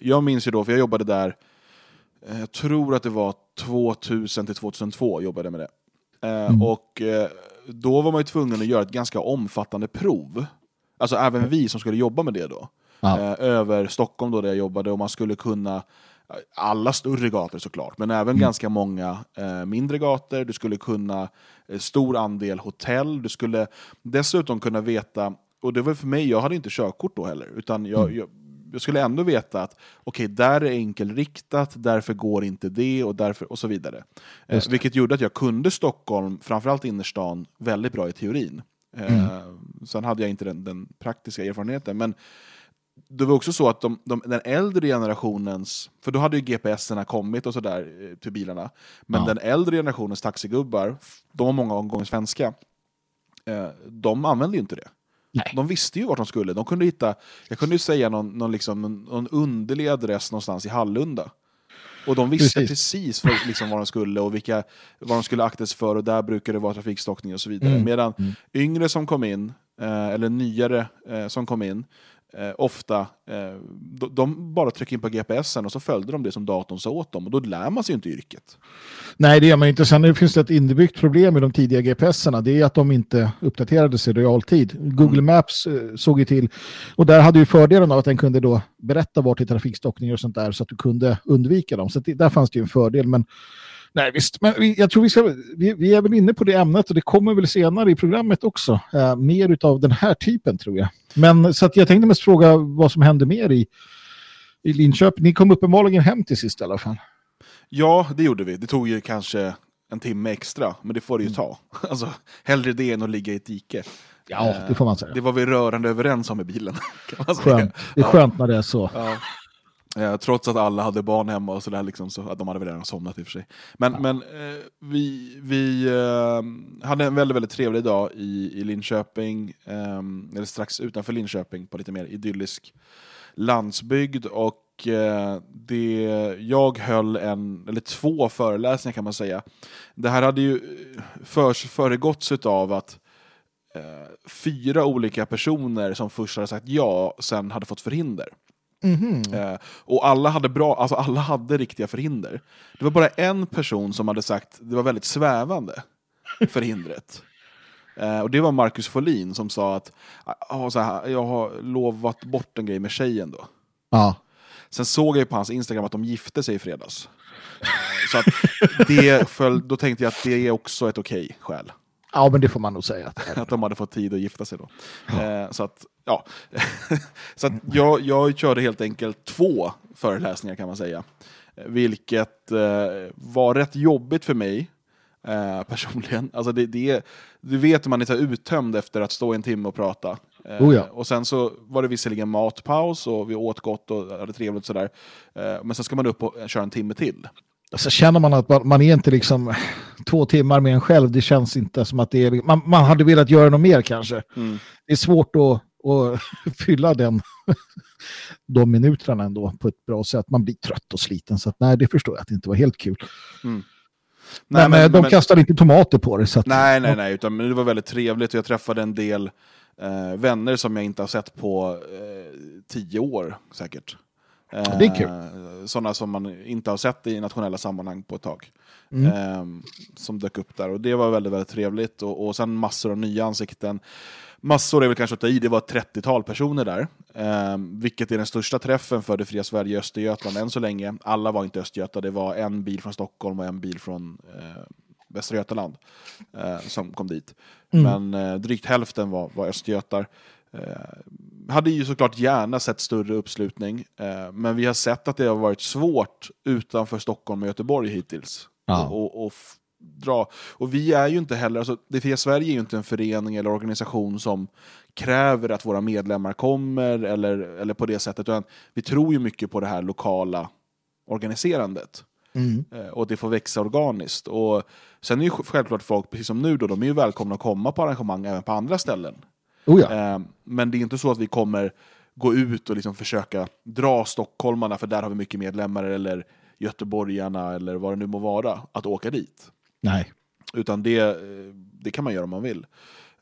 Jag minns ju då, för jag jobbade där, jag tror att det var 2000 till 2002 jobbade med det. Eh, Och eh, då var man ju tvungen att göra ett ganska omfattande prov. Alltså även vi som skulle jobba med det då. Ja. Eh, över Stockholm då där jag jobbade och man skulle kunna alla större gator såklart, men även ganska många eh, mindre gator. Du skulle kunna eh, stor andel hotell. Du skulle dessutom kunna veta, och det var för mig, jag hade inte körkort då heller, utan jag, jag, jag skulle ändå veta att okej, där är enkelriktat, därför går inte det och, därför, och så vidare. Eh, vilket gjorde att jag kunde Stockholm, framförallt innerstan, väldigt bra i teorin. Eh, Sen hade jag inte den, den praktiska erfarenheten, men det var också så att de, de, den äldre generationens, för då hade ju GPSerna kommit och sådär eh, till bilarna, men Ja. den äldre generationens taxigubbar, de var många gånger svenska, eh, de använde ju inte det. Nej. De visste ju vart de skulle. De kunde hitta, jag kunde ju säga någon, någon, liksom, någon, underlig adress någonstans i Hallunda. Och de visste Precis. precis, för, liksom, var de skulle och vilka, vad de skulle akta sig för och där brukar det vara trafikstockning och så vidare. Mm. Medan yngre som kom in, eh, eller nyare eh, som kom in, eh, ofta, eh, de, de bara tryckte in på GPSen och så följde de det som datorn sa åt dem och då lär man sig inte yrket. Nej, det gör man inte. Sen finns det ett inbyggt problem med de tidiga GPSerna. Det är att de inte uppdaterades i realtid. Google Maps eh, såg ju till, och där hade ju fördelen av att den kunde då berätta vart det är trafikstockningar och sånt där så att du kunde undvika dem. Så det, där fanns det ju en fördel. Men nej, visst. Men vi, jag tror vi ska, vi, vi är väl inne på det ämnet och det kommer väl senare i programmet också. Eh, mer utav den här typen tror jag. Men så att jag tänkte mest fråga vad som hände mer i, i Linköping. Ni kom uppenbarligen hem till sist i alla fall. Ja, det gjorde vi. Det tog ju kanske en timme extra, men det får det ju ta. Alltså, hellre det än att ligga i ett dike. Ja, det får man säga. Det var vi rörande överens om i bilen. Kan man säga. Skönt. Det är skönt när det är så. Ja. Eh, trots att alla hade barn hemma och sådär, liksom, så att de hade väl redan somnat i och för sig. Men, men eh, vi, vi eh, hade en väldigt, väldigt trevlig dag i, i Linköping, eh, eller strax utanför Linköping, på lite mer idyllisk landsbygd. Och eh, det, jag höll en, eller två föreläsningar kan man säga. Det här hade ju eh, för, föregåtts av att fyra olika personer som först hade sagt ja, sen hade fått förhinder. Eh, och alla hade bra, alltså alla hade riktiga förhinder. Det var bara en person som hade sagt det var väldigt svävande förhindret. Eh, och det var Marcus Folin som sa att ah, så här, jag har lovat bort en grej med tjejen då. Ja. Sen såg jag på hans Instagram att de gifte sig i fredags. Eh, Så att det föll, då tänkte jag att det är också ett okej skäl. Ja, men det får man nog säga. Att de hade fått tid att gifta sig då. Eh, så att, ja. så att jag, jag körde helt enkelt två föreläsningar kan man säga. Eh, Vilket eh, var rätt jobbigt för mig eh, personligen. Alltså det, det, du vet att man är så uttömd efter att stå en timme och prata. Eh, Oh ja. Och sen så var det visserligen matpaus och vi åt gott och hade trevligt sådär. Eh, men sen ska man upp och köra en timme till. Så känner man att man, man är inte liksom två timmar med en själv. Det känns inte som att det är... Man, man hade velat göra något mer kanske. Mm. Det är svårt att, att fylla den, de minuterna ändå på ett bra sätt. Man blir trött och sliten. Så att, nej, det förstår jag att det inte var helt kul. Nej, men, de kastade inte tomater på det. Så att, Nej, nej, nej, utan men det var väldigt trevligt och jag träffade en del eh, vänner som jag inte har sett på eh, tio år säkert. Eh, det är kul. Sådana som man inte har sett i nationella sammanhang på ett tag. Mm. Eh, som dök upp där och det var väldigt, väldigt trevligt. Och, och sen massor av nya ansikten. Massor är väl kanske att ta i, det var ett 30-tal personer där. Eh, vilket är den största träffen för det fria Sverige i Östergötland än så länge. Alla var inte Östergöta, det var en bil från Stockholm och en bil från eh, Västra Götaland eh, som kom dit. Men eh, drygt hälften var, var östgötar. Hade ju såklart gärna sett större uppslutning, eh, men vi har sett att det har varit svårt utanför Stockholm och Göteborg hittills. Ja. Och, och, dra. och vi är ju inte heller, alltså, det fria Sverige är ju inte en förening eller organisation som kräver att våra medlemmar kommer eller, eller på det sättet, utan vi tror ju mycket på det här lokala organiserandet. Mm. Eh, och det får växa organiskt. Och sen är ju självklart folk, precis som nu, då, de är ju välkomna att komma på arrangemang även på andra ställen. Oh ja. Eh, men det är inte så att vi kommer gå ut och liksom försöka dra stockholmarna, för där har vi mycket medlemmar, eller göteborgarna, eller vad det nu må vara, att åka dit. Nej. Utan det, eh, det kan man göra om man vill.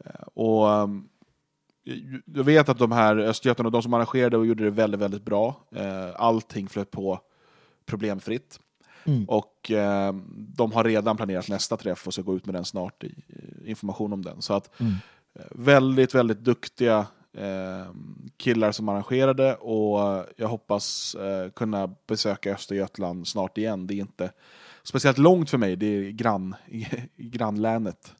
Eh, Och jag vet att de här Östergötland och de som arrangerade och gjorde det väldigt, väldigt bra. Allting flöt på problemfritt. Mm. Och de har redan planerat nästa träff och ska gå ut med den snart, information om den. Så att Mm. Väldigt, väldigt duktiga eh, killar som arrangerade och jag hoppas eh, kunna besöka Östergötland snart igen. Det är inte speciellt långt för mig, det är grann, grannlänet.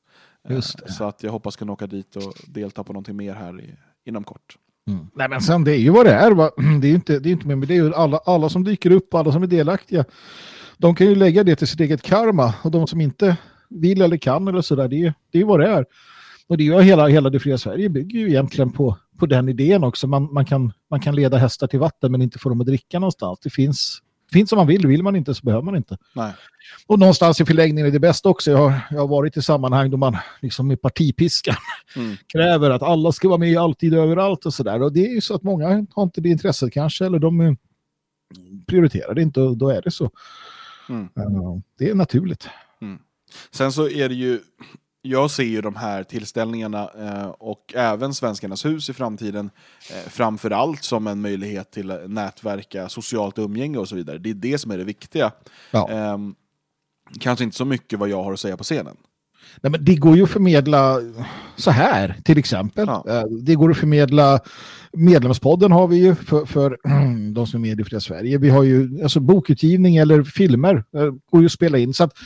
Eh, Just det. Så att jag hoppas kunna åka dit och delta på någonting mer här i, inom kort. Mm. Nej, men sen det är ju vad det är. Va? Det är ju inte, det är inte mer, men det är ju alla, alla som dyker upp, alla som är delaktiga. De kan ju lägga det till sitt eget karma och de som inte vill eller kan eller sådär, det är ju det är vad det är. Och det är hela, hela det fria Sverige bygger ju egentligen på, på den idén också. Man, man, kan, man kan leda hästar till vatten men inte få dem att dricka någonstans. Det finns, finns om man vill, vill man inte så behöver man inte. Nej. Och någonstans i förlängningen är det bäst också. Jag har, jag har varit i sammanhang då man liksom med partipiskan Mm. kräver att alla ska vara med alltid överallt och sådär. Och det är ju så att många har inte det intresset kanske eller de prioriterar det inte och då är det så. Mm. Eh, Det är naturligt. Sen så är det ju, jag ser ju de här tillställningarna eh, och även Svenskarnas hus i framtiden eh, framför allt som en möjlighet till att nätverka, socialt umgänge och så vidare. Det är det som är det viktiga. Ja. Ehm, kanske inte så mycket vad jag har att säga på scenen. Nej, men det går ju att förmedla så här till exempel. Ja. Eh, Det går att förmedla medlemspodden har vi ju för, för de som är med i Fria Sverige. Vi har ju alltså bokutgivning eller filmer eh, går ju att spela in. Så att eh,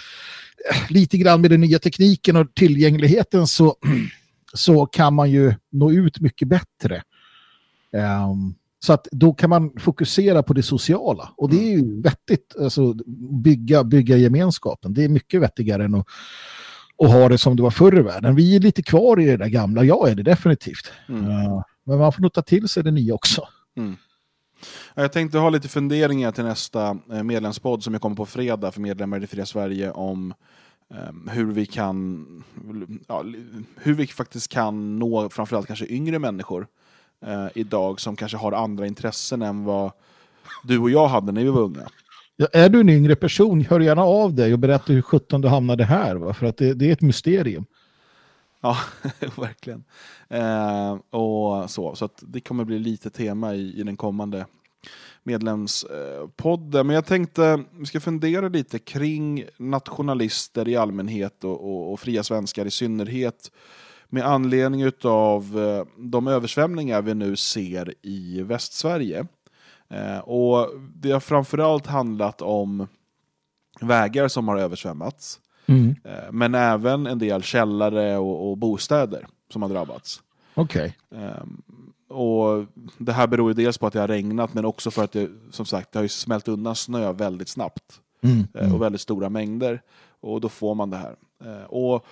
lite grann med den nya tekniken och tillgängligheten så, så kan man ju nå ut mycket bättre. Ehm, så att då kan man fokusera på det sociala och det är ju vettigt. Alltså bygga, bygga gemenskapen. Det är mycket vettigare än att och ha det som det var förr i världen. Vi är lite kvar i det där gamla, jag är det definitivt. Mm. Ja, men man får nog ta till sig det nya också. Ja, jag tänkte ha lite funderingar till nästa eh, medlemspodd som jag kommer på fredag för medlemmar i det fria Sverige om ehm, hur vi kan ja, hur vi faktiskt kan nå framförallt kanske yngre människor eh, idag som kanske har andra intressen än vad du och jag hade när vi var unga. Ja, är du en yngre person, hör gärna av dig och berätta hur sjutton du hamnade här. Va? För att det, det är ett mysterium. Ja, verkligen. Eh, och så så att det kommer bli lite tema i, i den kommande medlemspodden. Eh, Men jag tänkte vi ska fundera lite kring nationalister i allmänhet och, och, och fria svenskar i synnerhet med anledning av eh, de översvämningar vi nu ser i Västsverige. Eh, och det har framförallt handlat om vägar som har översvämmats. Eh, Men även en del källare och, och bostäder som har drabbats. Okej. Ehm, och det här beror ju dels på att det har regnat men också för att det som sagt det har ju smält undan snö väldigt snabbt. Mm. eh, Och väldigt stora mängder. Och då får man det här. Eh, Och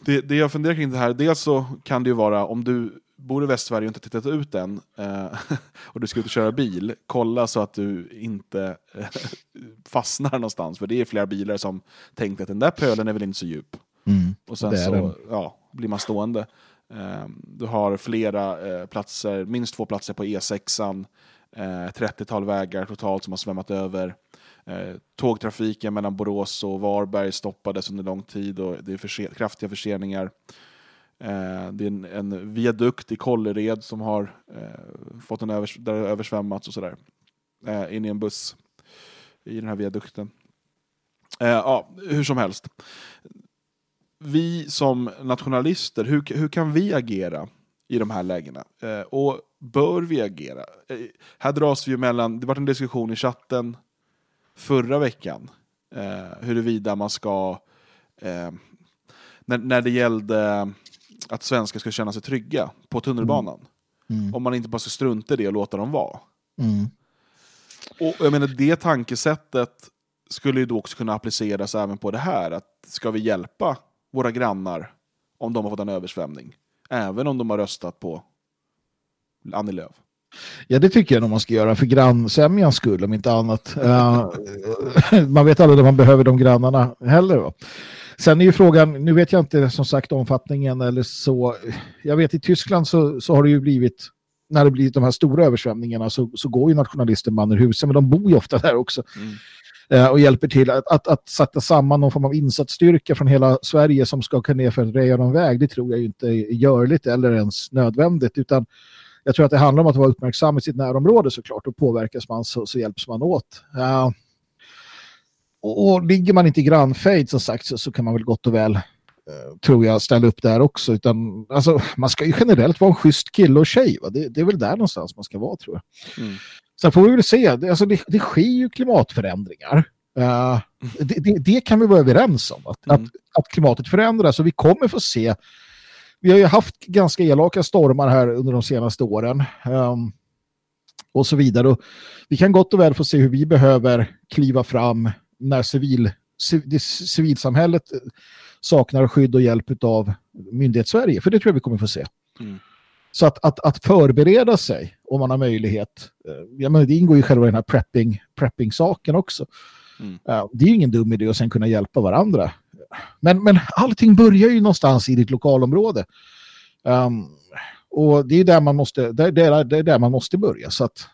det, det jag funderar kring det här, dels så kan det ju vara om du bor i Västsverige och inte tittat ut än eh, och du ska ut och köra bil, kolla så att du inte eh, fastnar någonstans. För det är flera bilar som tänkt att den där pölen är väl inte så djup. Mm. Och sen så ja, blir man stående. Eh, du har flera platser, minst två platser på E6an, eh, 30-tal vägar totalt som har svämmat över. Tågtrafiken mellan Borås och Varberg stoppades under lång tid och det är förse- kraftiga förseningar. Eh, det är en, en viadukt i Kållered som har eh, fått en övers- där översvämmats och sådär. Eh, in i en buss i den här viadukten. Eh, ja, hur som helst vi som nationalister, hur, hur kan vi agera i de här lägena? Eh, och bör vi agera? Eh, här dras vi ju mellan, det var en diskussion i chatten förra veckan, eh, huruvida man ska, eh, när, när det gällde att svenskar ska känna sig trygga på tunnelbanan, Mm. om man inte bara ska strunta i det och låta dem vara. Mm. Och jag menar, det tankesättet skulle ju då också kunna appliceras även på det här. Att ska vi hjälpa våra grannar om de har fått en översvämning? Även om de har röstat på Annie Lööf. Ja, det tycker jag nog man ska göra för grannsämjans skull, om inte annat. Eh, man vet aldrig om man behöver de grannarna heller. Va? Sen är ju frågan, nu vet jag inte som sagt omfattningen eller så. Jag vet i Tyskland så, så har det ju blivit, när det blir de här stora översvämningarna så, så går ju nationalister man ur huset, men de bor ju ofta där också. Mm. eh, och hjälper till att, att, att sätta samman någon form av insatsstyrka från hela Sverige som ska åka ner för att reja någon väg. Det tror jag inte är görligt eller ens nödvändigt utan jag tror att det handlar om att vara uppmärksam i sitt närområde såklart och påverkas man så, så hjälps man åt. Uh, och, och ligger man inte i grannfejd som sagt så, så kan man väl gott och väl uh, tror jag ställa upp där också. Utan, alltså, man ska ju generellt vara en schysst kille och tjej. Det, det är väl där någonstans man ska vara tror jag. Mm. Sen får vi väl se, det, alltså, det, det sker ju klimatförändringar. Uh, det, det, det, kan vi vara överens om. Att, Mm. att, att klimatet förändras och vi kommer få se vi har ju haft ganska elaka stormar här under de senaste åren. ehm, och så vidare. Och vi kan gott och väl få se hur vi behöver kliva fram när civil, civ, det, civilsamhället saknar skydd och hjälp av myndighetssverige. För det tror jag vi kommer få se. Mm. Så att, att, att förbereda sig om man har möjlighet. eh, Jag menar, det ingår ju själva den här prepping, prepping-saken också. Mm. Det är ju ingen dum idé att sen kunna hjälpa varandra. Men, men allting börjar ju någonstans i ditt lokalområde. Um, och det är där man måste, det är där, det är där man måste börja. Så att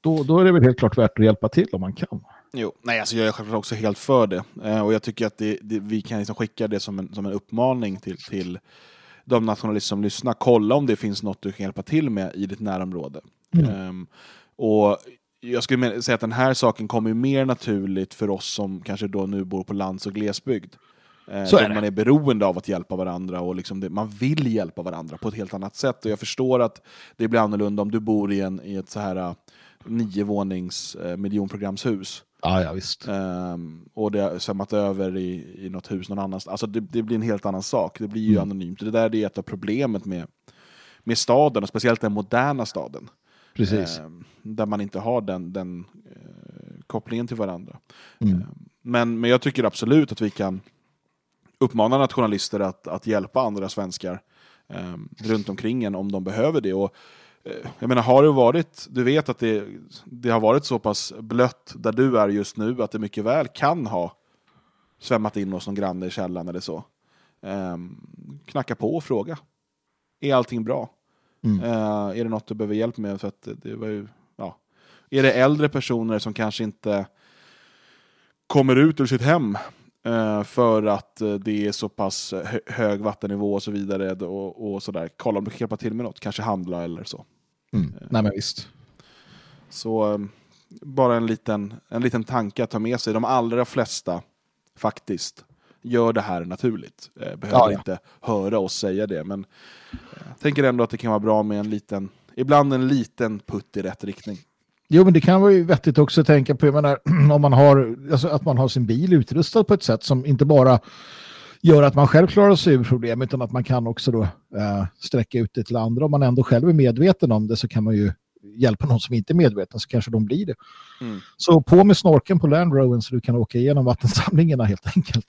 då, då är det väl helt klart värt att hjälpa till om man kan. Jo, nej, alltså jag är självklart också helt för det. Eh, och jag tycker att det, det, vi kan liksom skicka det som en, som en uppmaning till, till de nationalister som lyssnar. Kolla om det finns något du kan hjälpa till med i ditt närområde. Ehm, och jag skulle säga att den här saken kommer mer naturligt för oss som kanske då nu bor på lands och glesbygd. Eh, Så är där. Man är beroende av att hjälpa varandra och liksom det, man vill hjälpa varandra på ett helt annat sätt. Och jag förstår att det blir annorlunda om du bor i, en, i ett så här niovånings eh, miljonprogramshus. Ja, ja visst. Ehm, och det har svämmat över i, i något hus någon annanstans. Alltså det, det blir en helt annan sak. Det blir ju anonymt. Det där är ett av problemet med, med staden, och speciellt den moderna staden. Precis. Ehm, där man inte har den, den eh, kopplingen till varandra. Mm. Ehm, men, men jag tycker absolut att vi kan uppmana nationalister att, att hjälpa andra svenskar runt omkring en om de behöver det. Och, jag menar, har det varit, du vet att det, det har varit så pass blött där du är just nu att det mycket väl kan ha svämmat in hos någon granne i källaren eller så. Ehm, knacka på och fråga. Är allting bra? Mm. Eh, är det något du behöver hjälp med? För att det- var ju, ja. Är det äldre personer som kanske inte kommer ut ur sitt hem eh, för att eh, det är så pass hö hög vattennivå och så vidare och, och sådär. Kolla om du kan hjälpa till med något, kanske handla eller så. Mm. Nej, men visst. Så eh, bara en liten, en liten tanke att ta med sig. De allra flesta faktiskt gör det här naturligt. Eh, behöver Ja, ja. inte höra oss säga det. Men eh, jag tänker ändå att det kan vara bra med en liten, ibland en liten putt i rätt riktning. Jo, men det kan vara ju vettigt också att tänka på, jag menar, om man har, alltså att man har sin bil utrustad på ett sätt som inte bara gör att man själv klarar sig ur problem, utan att man kan också då eh, sträcka ut det till andra. Om man ändå själv är medveten om det så kan man ju hjälpa någon som inte är medveten så kanske de blir det. Mm. Så på med snorken på Land Roven så du kan åka igenom vattensamlingarna helt enkelt.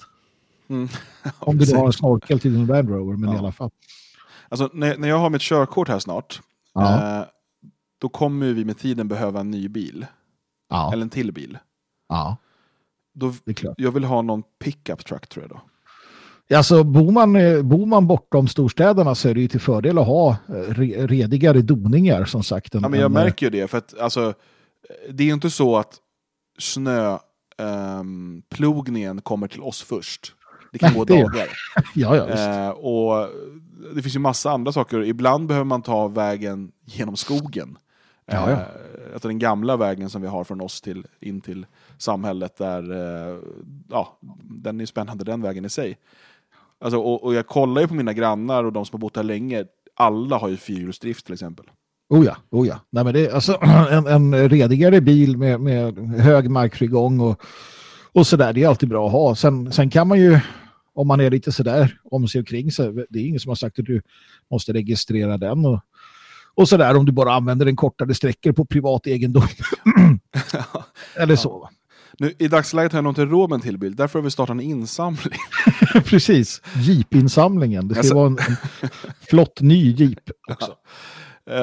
Mm. Om du har en snorkel till din Land Rover, men Ja. i alla fall. Alltså, när, när jag har mitt körkort här snart, Ja. eh, då kommer vi med tiden behöva en ny bil. Ja, Eller en till bil. ja, Då, jag vill ha någon pickup truck tror jag då. Alltså, bor, man, bor man bortom storstäderna så är det ju till fördel att ha eh, re, redigare doningar som sagt. Ja, men jag eh, märker ju det, för att alltså, det är ju inte så att snöplogningen kommer till oss först. Det kan Nej, gå det dagar. Ja, ja. Eh, och det finns ju massa andra saker. Ibland behöver man ta vägen genom skogen. Ja, ja. Alltså den gamla vägen som vi har från oss till, in till samhället. Där, ja, den är spännande den vägen i sig. Alltså, och, och jag kollar ju på mina grannar och de som har bott här länge. Alla har ju fyrhjulsdrift till exempel. Oh ja, oh ja. Nej, men det är alltså en, en redigare bil med, med hög markfrigång och, och sådär. Det är alltid bra att ha. Sen, sen kan man ju, om man är lite sådär om sig och kring sig, det är ingen som har sagt att du måste registrera den och, och sådär om du bara använder den kortare sträckor på privat egendom. Eller så. Nu, I dagsläget har jag nog inte råd med en till bil, därför har vi startat en insamling. Precis, jeepinsamlingen. Det ska Alltså- vara en, en flott ny jeep också. Eh,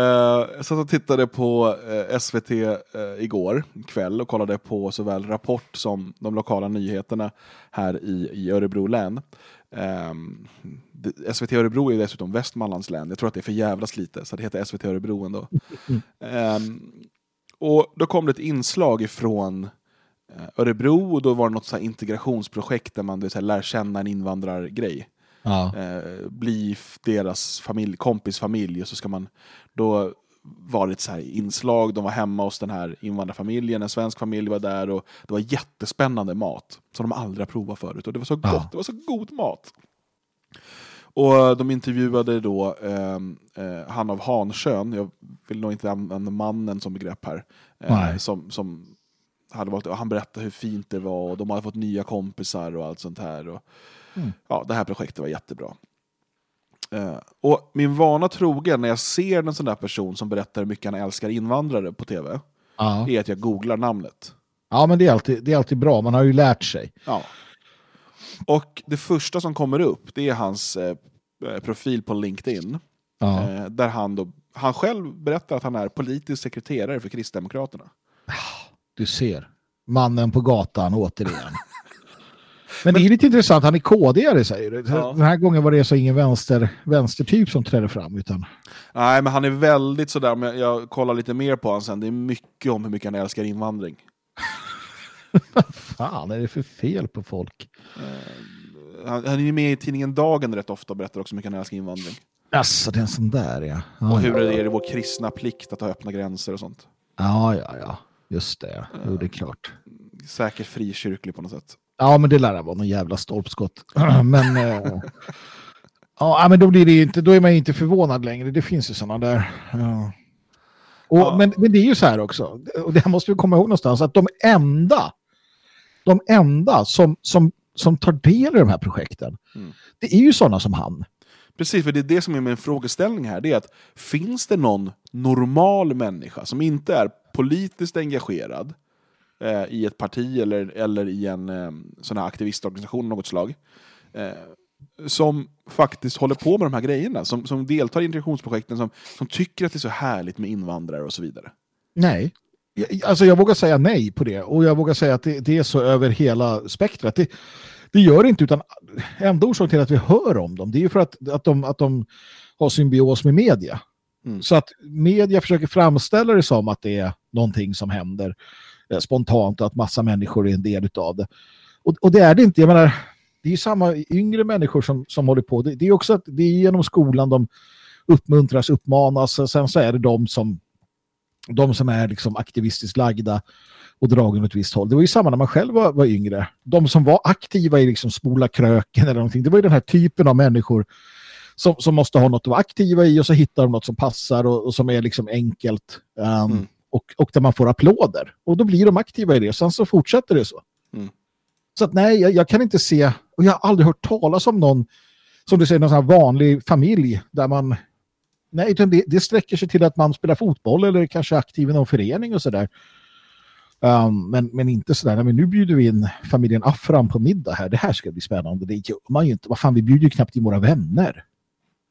jag satt och tittade på eh, SVT eh, igår kväll och kollade på såväl Rapport som de lokala nyheterna här i, i Örebro län. Ehm, det- SVT Örebro är dessutom Västmanlands län. Jag tror att det är för jävlas lite, så det heter SVT Örebro ändå. Ehm, och då kom det ett inslag ifrån Örebro och då var det något så integrationsprojekt där man det, så lär känna en invandrargrej. Ja. Eh, bli deras familj, kompis familj och så ska man då var det ett så här inslag, de var hemma hos den här invandrarfamiljen, en svensk familj var där och det var jättespännande mat som de aldrig har provat förut och det var så gott, Ja. det var så god mat. Och de intervjuade då eh, eh, han av Hansjön, jag vill nog inte använda mannen som begrepp här, eh, som, som hade och han berättade hur fint det var och de hade fått nya kompisar och allt sånt här. Och, Mm. ja, det här projektet var jättebra. Eh, och min vana trogen när jag ser en sån där person som berättar hur mycket han älskar invandrare på tv, Ja. är att jag googlar namnet. ja, men det är, alltid, det är alltid bra. Man har ju lärt sig. Ja. Och det första som kommer upp, det är hans eh, profil på LinkedIn. Ja. Eh, där han, då, han själv berättar att han är politisk sekreterare för Kristdemokraterna. Du ser. Mannen på gatan återigen. Men, det är lite intressant, han är KD säger du. Ja. Den här gången var det så ingen vänster, vänstertyp som trädde fram. Utan, Nej, men han är väldigt sådär, om jag, jag kollar lite mer på honom sen, det är mycket om hur mycket han älskar invandring. fan är det för fel på folk? Han, han är ju med i tidningen Dagen rätt ofta och berättar också hur mycket han älskar invandring. Alltså, det är en sån där ja. Ja, Och hur det är vår kristna plikt att ha öppna gränser och sånt. ja, ja, ja. Just det, ja. Jo, det är klart. Säkert frikyrklig på något sätt. Ja, men det lär vara någon jävla stolpskott. men, eh, ja, men då, blir det inte, då är man ju inte förvånad längre. Det finns ju sådana där. Ja. Och, Ja. men, men det är ju så här också, och det här måste vi komma ihåg någonstans, att de enda, de enda som, som, som tar del i de här projekten, Mm. det är ju sådana som han. Precis, för det är det som är min frågeställning här. Det är att finns det någon normal människa som inte är politiskt engagerad eh, i ett parti eller, eller i en eh, sån här aktivistorganisation av något slag, eh, som faktiskt håller på med de här grejerna, som, som deltar i integrationsprojekten, som, som tycker att det är så härligt med invandrare och så vidare. Nej. Alltså jag vågar säga nej på det. Och jag vågar säga att det, det är så över hela spektrat. Det, det gör det inte, utan enda orsaken till att vi hör om dem, det är ju för att, att, de, att de har symbios med media. Mm. Så att media försöker framställa det som att det är någonting som händer eh, spontant och att massa människor är en del av det. Och, och det är det inte. Jag menar, det är ju samma yngre människor som, som håller på. Det, det är också att det är genom skolan de uppmuntras, uppmanas. Och sen så är det de som de som är liksom aktivistiskt lagda och dragen åt ett visst håll. Det var ju samma när man själv var, var yngre. De som var aktiva i liksom spola kröken eller någonting, det var ju den här typen av människor som, som måste ha något att vara aktiva i och så hittar de något som passar och, och som är liksom enkelt um, Mm och, och där man får applåder. Och då blir de aktiva i det sen så fortsätter det så. Mm. Så att nej, jag, jag kan inte se, och jag har aldrig hört talas om någon, som du säger, någon sån vanlig familj där man Nej, utan det, det sträcker sig till att man spelar fotboll eller kanske är aktiv i någon förening och sådär. Um, men, men inte sådär, men nu bjuder vi in familjen Afram på middag här. Det här ska bli spännande. Det gör man ju inte. Vad fan, vi bjuder ju knappt in våra vänner.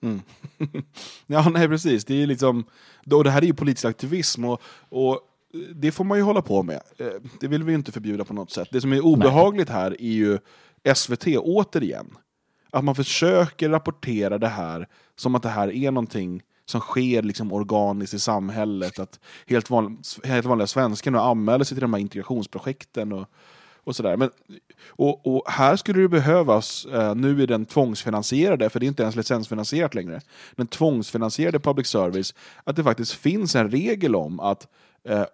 Mm. ja, nej precis. Det, är liksom, och det här är ju politisk aktivism och, och det får man ju hålla på med. Eh, det vill vi ju inte förbjuda på något sätt. Det som är obehagligt här är ju SVT återigen. Att man försöker rapportera det här som att det här är någonting som sker liksom organiskt i samhället. Att helt, vanliga, helt vanliga svenskar nu anmäler sig till de här integrationsprojekten och, och sådär. Men, och, och här skulle det behövas, eh, nu är den tvångsfinansierade, för det är inte ens licensfinansierat längre, den tvångsfinansierade public service, att det faktiskt finns en regel om att eh,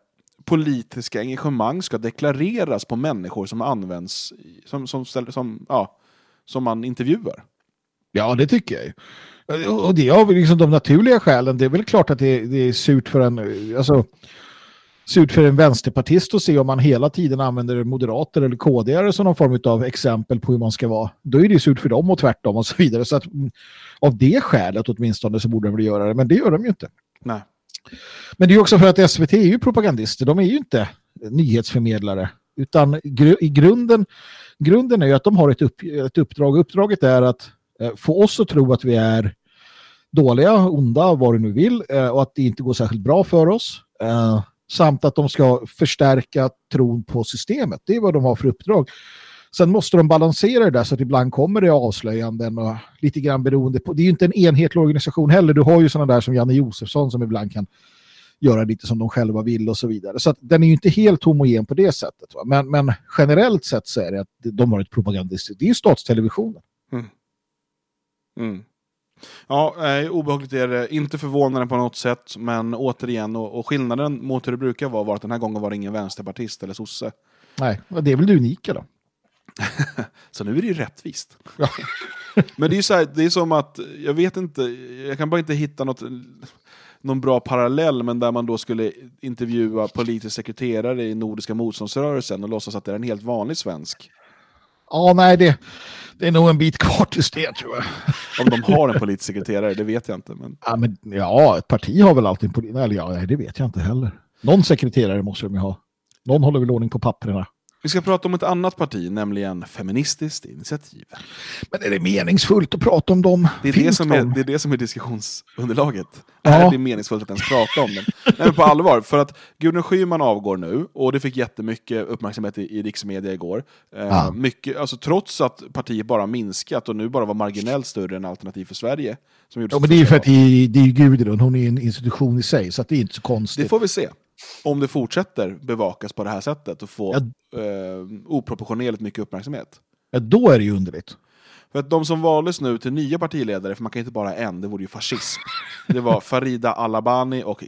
politiska engagemang ska deklareras på människor som används, som, som, som, som, ja, som man intervjuar. Ja, det tycker jag ju. Och det är av liksom de naturliga skälen. Det är väl klart att det, det är surt för en, alltså, surt för en vänsterpartist att se om man hela tiden använder moderater eller KD som någon form av exempel på hur man ska vara. Då är det surt för dem och tvärtom och så vidare. Så att, mm, av det skälet åtminstone så borde de väl göra det. Men det gör de ju inte. Nej. Men det är ju också för att SVT är ju propagandister. De är ju inte nyhetsförmedlare. Utan gru- i grunden, grunden är ju att de har ett, upp, ett uppdrag. Uppdraget är att eh, få oss att tro att vi är dåliga, onda, vad du nu vill. Eh, och att det inte går särskilt bra för oss. Eh, samt att de ska förstärka tron på systemet. Det är vad de har för uppdrag. Sen måste de balansera det där så att ibland kommer det avslöjanden och lite grann beroende på. Det är ju inte en enhetlig organisation heller. Du har ju sådana där som Janne Josefsson som ibland kan göra lite som de själva vill och så vidare. Så att den är ju inte helt homogen på det sättet. Va? Men, men generellt sett så är det att de har ett propagandistiskt, det är ju statstelevisionen. Mm. mm. Ja, eh, obehagligt är det. Inte förvånande på något sätt, men återigen, och, och skillnaden mot hur det brukar vara var att den här gången var det ingen vänsterpartist eller sosse. Nej, det är väl det unika då. Så nu är det ju rättvist. Men det är ju så här, det är som att, jag vet inte, jag kan bara inte hitta något, någon bra parallell, men där man då skulle intervjua politisk sekreterare i Nordiska motståndsrörelsen och låtsas att det är en helt vanlig svensk. Ja, nej, det, det är nog en bit kvar till det tror jag. Om de har en politisk sekreterare, det vet jag inte. Men... Ja, men, ja ett parti har väl alltid en politisk... Eller ja, det vet jag inte heller. Någon sekreterare måste de ju ha. Någon håller väl ordning på papperna. Vi ska prata om ett annat parti, nämligen Feministiskt initiativ. Men är det meningsfullt att prata om dem? Det är, det som är, de? det är det som är diskussionsunderlaget. Ja. Är det meningsfullt att ens prata om den? Nej, men på allvar, för att Gudrun Schyman avgår nu, och det fick jättemycket uppmärksamhet i, i riksmedia igår. Eh, Ja. mycket, alltså, trots att partiet bara minskat och nu bara var marginellt större än Alternativ för Sverige. Som Ja, men det är ju för att det är, det är Gudrun, hon är en institution i sig, så det är inte så konstigt. Det får vi se. Om det fortsätter bevakas på det här sättet och få eh, oproportionerligt mycket uppmärksamhet. Ja, då är det ju underligt. För att de som valdes nu till nya partiledare, för man kan inte bara ha en, det vore ju fascism. Det var Farida Alabani och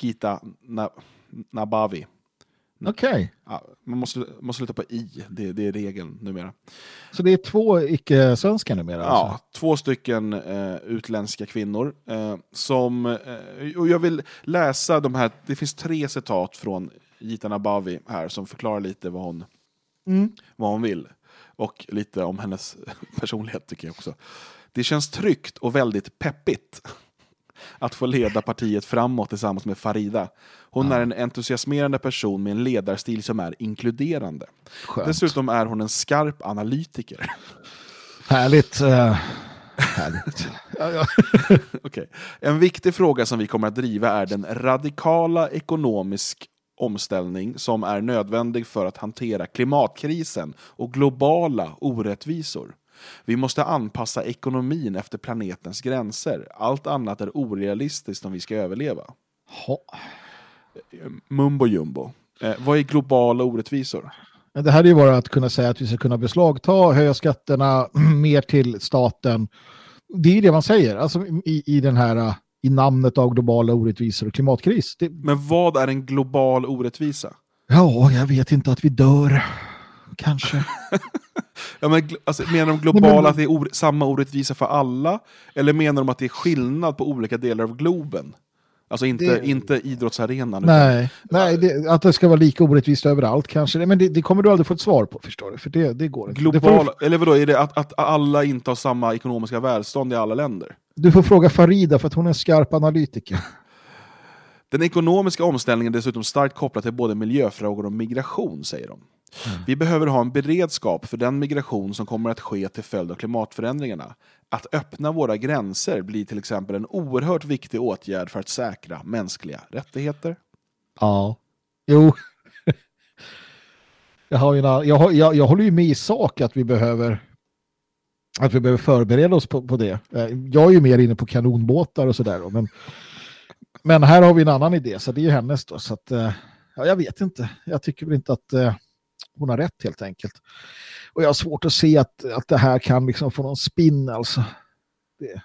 Gita Na- Nabavi. Okej, Ja, man måste, måste sluta på i, det, det är regeln numera. så det är två icke-svenskar numera? Ja, Alltså. två stycken eh, utländska kvinnor. Eh, som, eh, och jag vill läsa de här, det finns tre citat från Gita Nabavi här som förklarar lite vad hon, Mm. vad hon vill. Och lite om hennes personlighet tycker jag också. Det känns tryggt och väldigt peppigt att få leda partiet framåt tillsammans med Farida. Hon är en entusiasmerande person med en ledarstil som är inkluderande. Skönt. Dessutom är hon en skarp analytiker. Härligt. eh, härligt. Ja, ja. Okej. En viktig fråga som vi kommer att driva är den radikala ekonomisk omställning som är nödvändig för att hantera klimatkrisen och globala orättvisor. Vi måste anpassa ekonomin efter planetens gränser. Allt annat är orealistiskt om vi ska överleva. Ha. Mumbo jumbo. Eh, vad är globala orättvisor? Det här är ju bara att kunna säga att vi ska kunna beslagta, höja skatterna mer till staten. Det är ju det man säger, alltså i, i den här uh, i namnet av globala orättvisor och klimatkris. Det, Men vad är en global orättvisa? ja, jag vet inte att vi dör. Kanske. Ja, men, alltså, menar de globala men- att det är or- samma orättvisa för alla? Eller menar de att det är skillnad på olika delar av globen? Alltså inte, Det- inte idrottsarenan. utan- Nej, nej det, att det ska vara lika orättvist överallt kanske. Men det, det kommer du aldrig få ett svar på, förstår du? För det, det går inte. Global, eller vadå, är det att, att alla inte har samma ekonomiska välstånd i alla länder? du, du får fråga Farida för att hon är en skarp analytiker. Den ekonomiska omställningen är dessutom starkt kopplad till både miljöfrågor och migration, säger de. Vi behöver ha en beredskap för den migration som kommer att ske till följd av klimatförändringarna. Att öppna våra gränser blir till exempel en oerhört viktig åtgärd för att säkra mänskliga rättigheter. Ja. Jo. Jag, har ju en, jag, jag, jag håller ju med i sak att vi behöver att vi behöver förbereda oss på, på det. Eh, jag är ju mer inne på kanonbåtar och sådär. Men, men här har vi en annan idé, så det är ju hennes då. Så att, eh, ja, jag vet inte. Jag tycker väl inte att eh, hon har rätt helt enkelt. Och jag har svårt att se att, att det här kan liksom få någon spinn alltså. Det,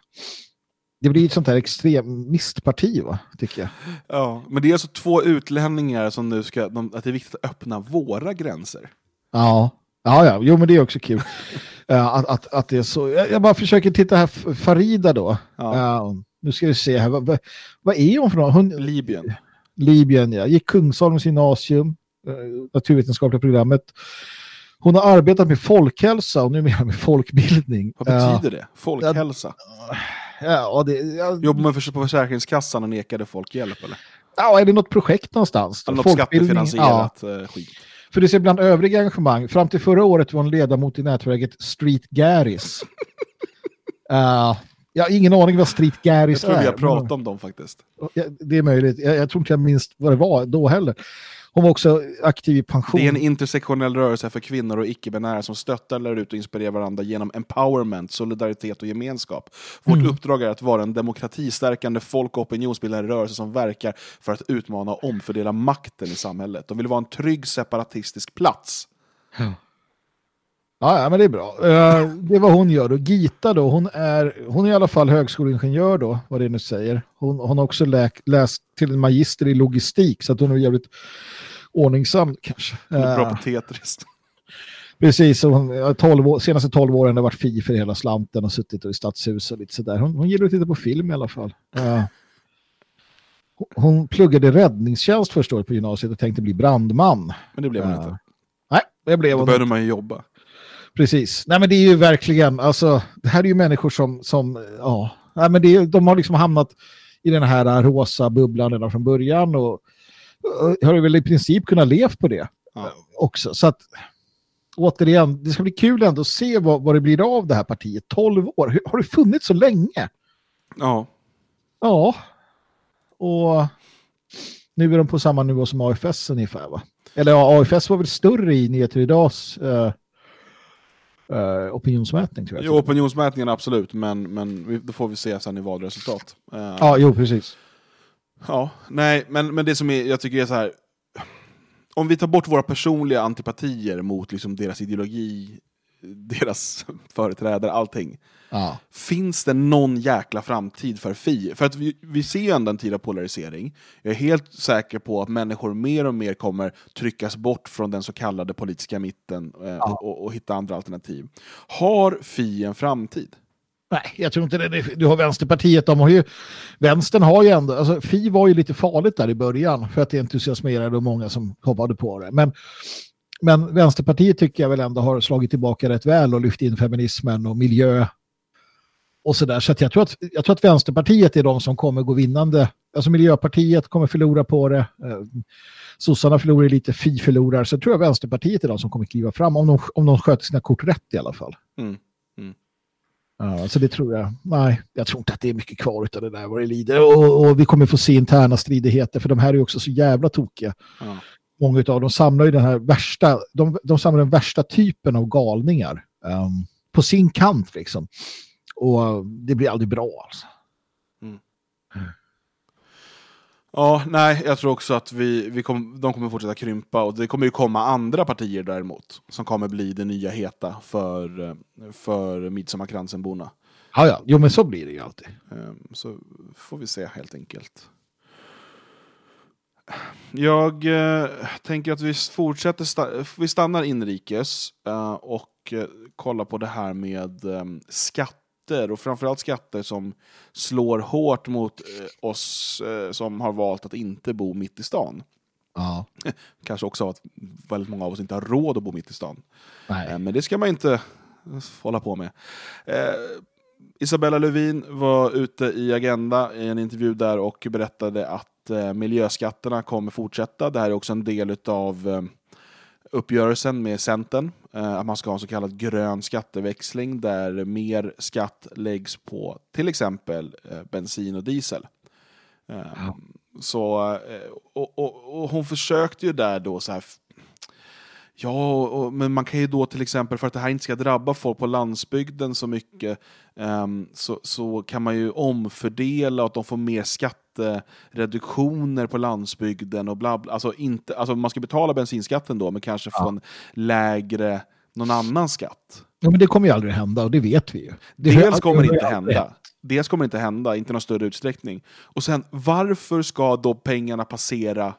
det blir ett sånt här extremistparti va, tycker jag. Ja, men det är alltså två utlänningar som nu ska, de, att det är viktigt att öppna våra gränser. Ja, ja, ja. Jo, men det är också kul. Eh, att, att, att det är så. Jag, jag bara försöker titta här, Farida då. Ja. Eh, nu ska vi se här. Vad, vad, är hon för någon? Hon, Libyen. Libyen, ja. Gick Kungsholms gymnasium, naturvetenskapliga programmet. Hon har arbetat med folkhälsa och numera med folkbildning. Vad betyder det? Folkhälsa? Eh, ja, det, ja, Jobbar man för, på Försäkringskassan och nekade folk hjälp? Eller, ja, är det något projekt någonstans? eller något Folkbildning, ja. skattefinansierat eh, skit? För det ser bland övriga engagemang, fram till förra året var hon ledamot i nätverket Street Garris. uh, jag har ingen aning vad Street Jag Garris tror vi har är. pratat om dem faktiskt. Ja, det är möjligt. Jag, jag tror inte jag minns vad det var då heller. Hon var också aktiv i pension. Det är en intersektionell rörelse för kvinnor och icke-binära som stöttar, lär ut och inspirerar varandra genom empowerment, solidaritet och gemenskap. Vårt Mm. uppdrag är att vara en demokratistärkande folk och opinionsbildande rörelse som verkar för att utmana och omfördela makten i samhället. De vill vara en trygg separatistisk plats. Ja, ja, men det är bra. Eh, det är vad hon gör. Och Gita då, hon är, hon är i alla fall högskoleingenjör då, vad det nu säger. Hon, hon har också lä, läst till en magister i logistik, så att hon är jävligt ordningsam kanske. Är bra Eh, på Tetris. Precis, hon, ja, 12 år, senaste 12 åren har varit fi för hela slanten och suttit i stadshus och lite sådär. Hon, hon gillar att titta på film i alla fall. Eh, hon- pluggade räddningstjänst första året på gymnasiet och tänkte bli brandman. Men det blev hon Ja. inte. Nej, det blev Då hon började man ju jobba. Precis. Nej men det är ju verkligen, alltså, det här är ju människor som, som ja, nej, men det är, de har liksom hamnat i den här rosa bubblan redan från början och har väl i princip kunnat leva på det Ja. också. Så att, återigen, det ska bli kul ändå att se vad, vad det blir av det här partiet. 12 år, Hur- har det funnits så länge? Ja. Ja. Och nu är de på samma nivå som AFS ungefär va? Eller ja, AFS var väl större i Nyheter Idags eh, eh, opinionsmätning tror jag. Jo, opinionsmätningen absolut, men, men då får vi se sen i valresultat. Eh, Ja, jo precis. Ja, nej, men, men det som är, jag tycker är så här. Om vi tar bort våra personliga antipatier mot liksom deras ideologi, deras företrädare, allting. Ja. Finns det någon jäkla framtid för Fi? För att vi, vi ser ju ändå en tid av polarisering. Jag är helt säker på att människor mer och mer kommer tryckas bort från den så kallade politiska mitten eh, och, och, och hitta andra alternativ. Har Fi en framtid? Nej, jag tror inte det. Du har Vänsterpartiet, de har ju... Vänstern har ju ändå... Alltså, Fi var ju lite farligt där i början för att det entusiasmerade och många som hoppade på det. Men, men Vänsterpartiet tycker jag väl ändå har slagit tillbaka rätt väl och lyft in feminismen och miljö och sådär. Så att jag, tror att, jag tror att Vänsterpartiet är de som kommer gå vinnande. Alltså Miljöpartiet kommer förlora på det. Eh, Sossarna förlorar lite, Fi förlorar. Så jag tror jag Vänsterpartiet är de som kommer kliva fram om de, om de sköter sina kort rätt i alla fall. Mm. Ja, så det tror jag. Nej, jag tror inte att det är mycket kvar av det där vad det lider. Och, och vi kommer få se interna stridigheter för de här är också så jävla tokiga. Ja. Många av dem samlar ju den här värsta, de, de samlar den värsta typen av galningar ehm, på sin kant liksom. Och det blir aldrig bra alltså. Ja, nej, jag tror också att vi, vi kom, de kommer fortsätta krympa och det kommer ju komma andra partier däremot som kommer bli det nya heta för, för Midsommarkransenborna. Ja, ja, jo men så blir det ju alltid. Ehm, Så får vi se helt enkelt. Jag eh, tänker att vi fortsätter, sta- vi stannar inrikes eh, och eh, kollar på det här med eh, skatter och framförallt skatter som slår hårt mot eh, oss eh, som har valt att inte bo mitt i stan. Ja, Kanske också att väldigt många av oss inte har råd att bo mitt i stan. Eh, Men det ska man inte hålla på med. Eh, Isabella Lövin var ute i Agenda i en intervju där och berättade att eh, miljöskatterna kommer fortsätta. Det här är också en del av eh, uppgörelsen med Centern. Eh, att man ska ha en så kallad grön skatteväxling där mer skatt läggs på till exempel eh, bensin och diesel. Eh, så, eh, och, och, och hon försökte ju där då så här Ja, och, men man kan ju då till exempel, för att det här inte ska drabba folk på landsbygden så mycket, ehm, så, så kan man ju omfördela och att de får mer skattereduktioner på landsbygden och bla, bla. Alltså, inte, alltså man ska betala bensinskatten då, men kanske få en lägre, någon annan skatt. Ja, men det kommer ju aldrig hända och det vet vi ju. Det Dels kommer det inte hända. Dels kommer inte hända, inte någon större utsträckning. Och sen, varför ska då pengarna passera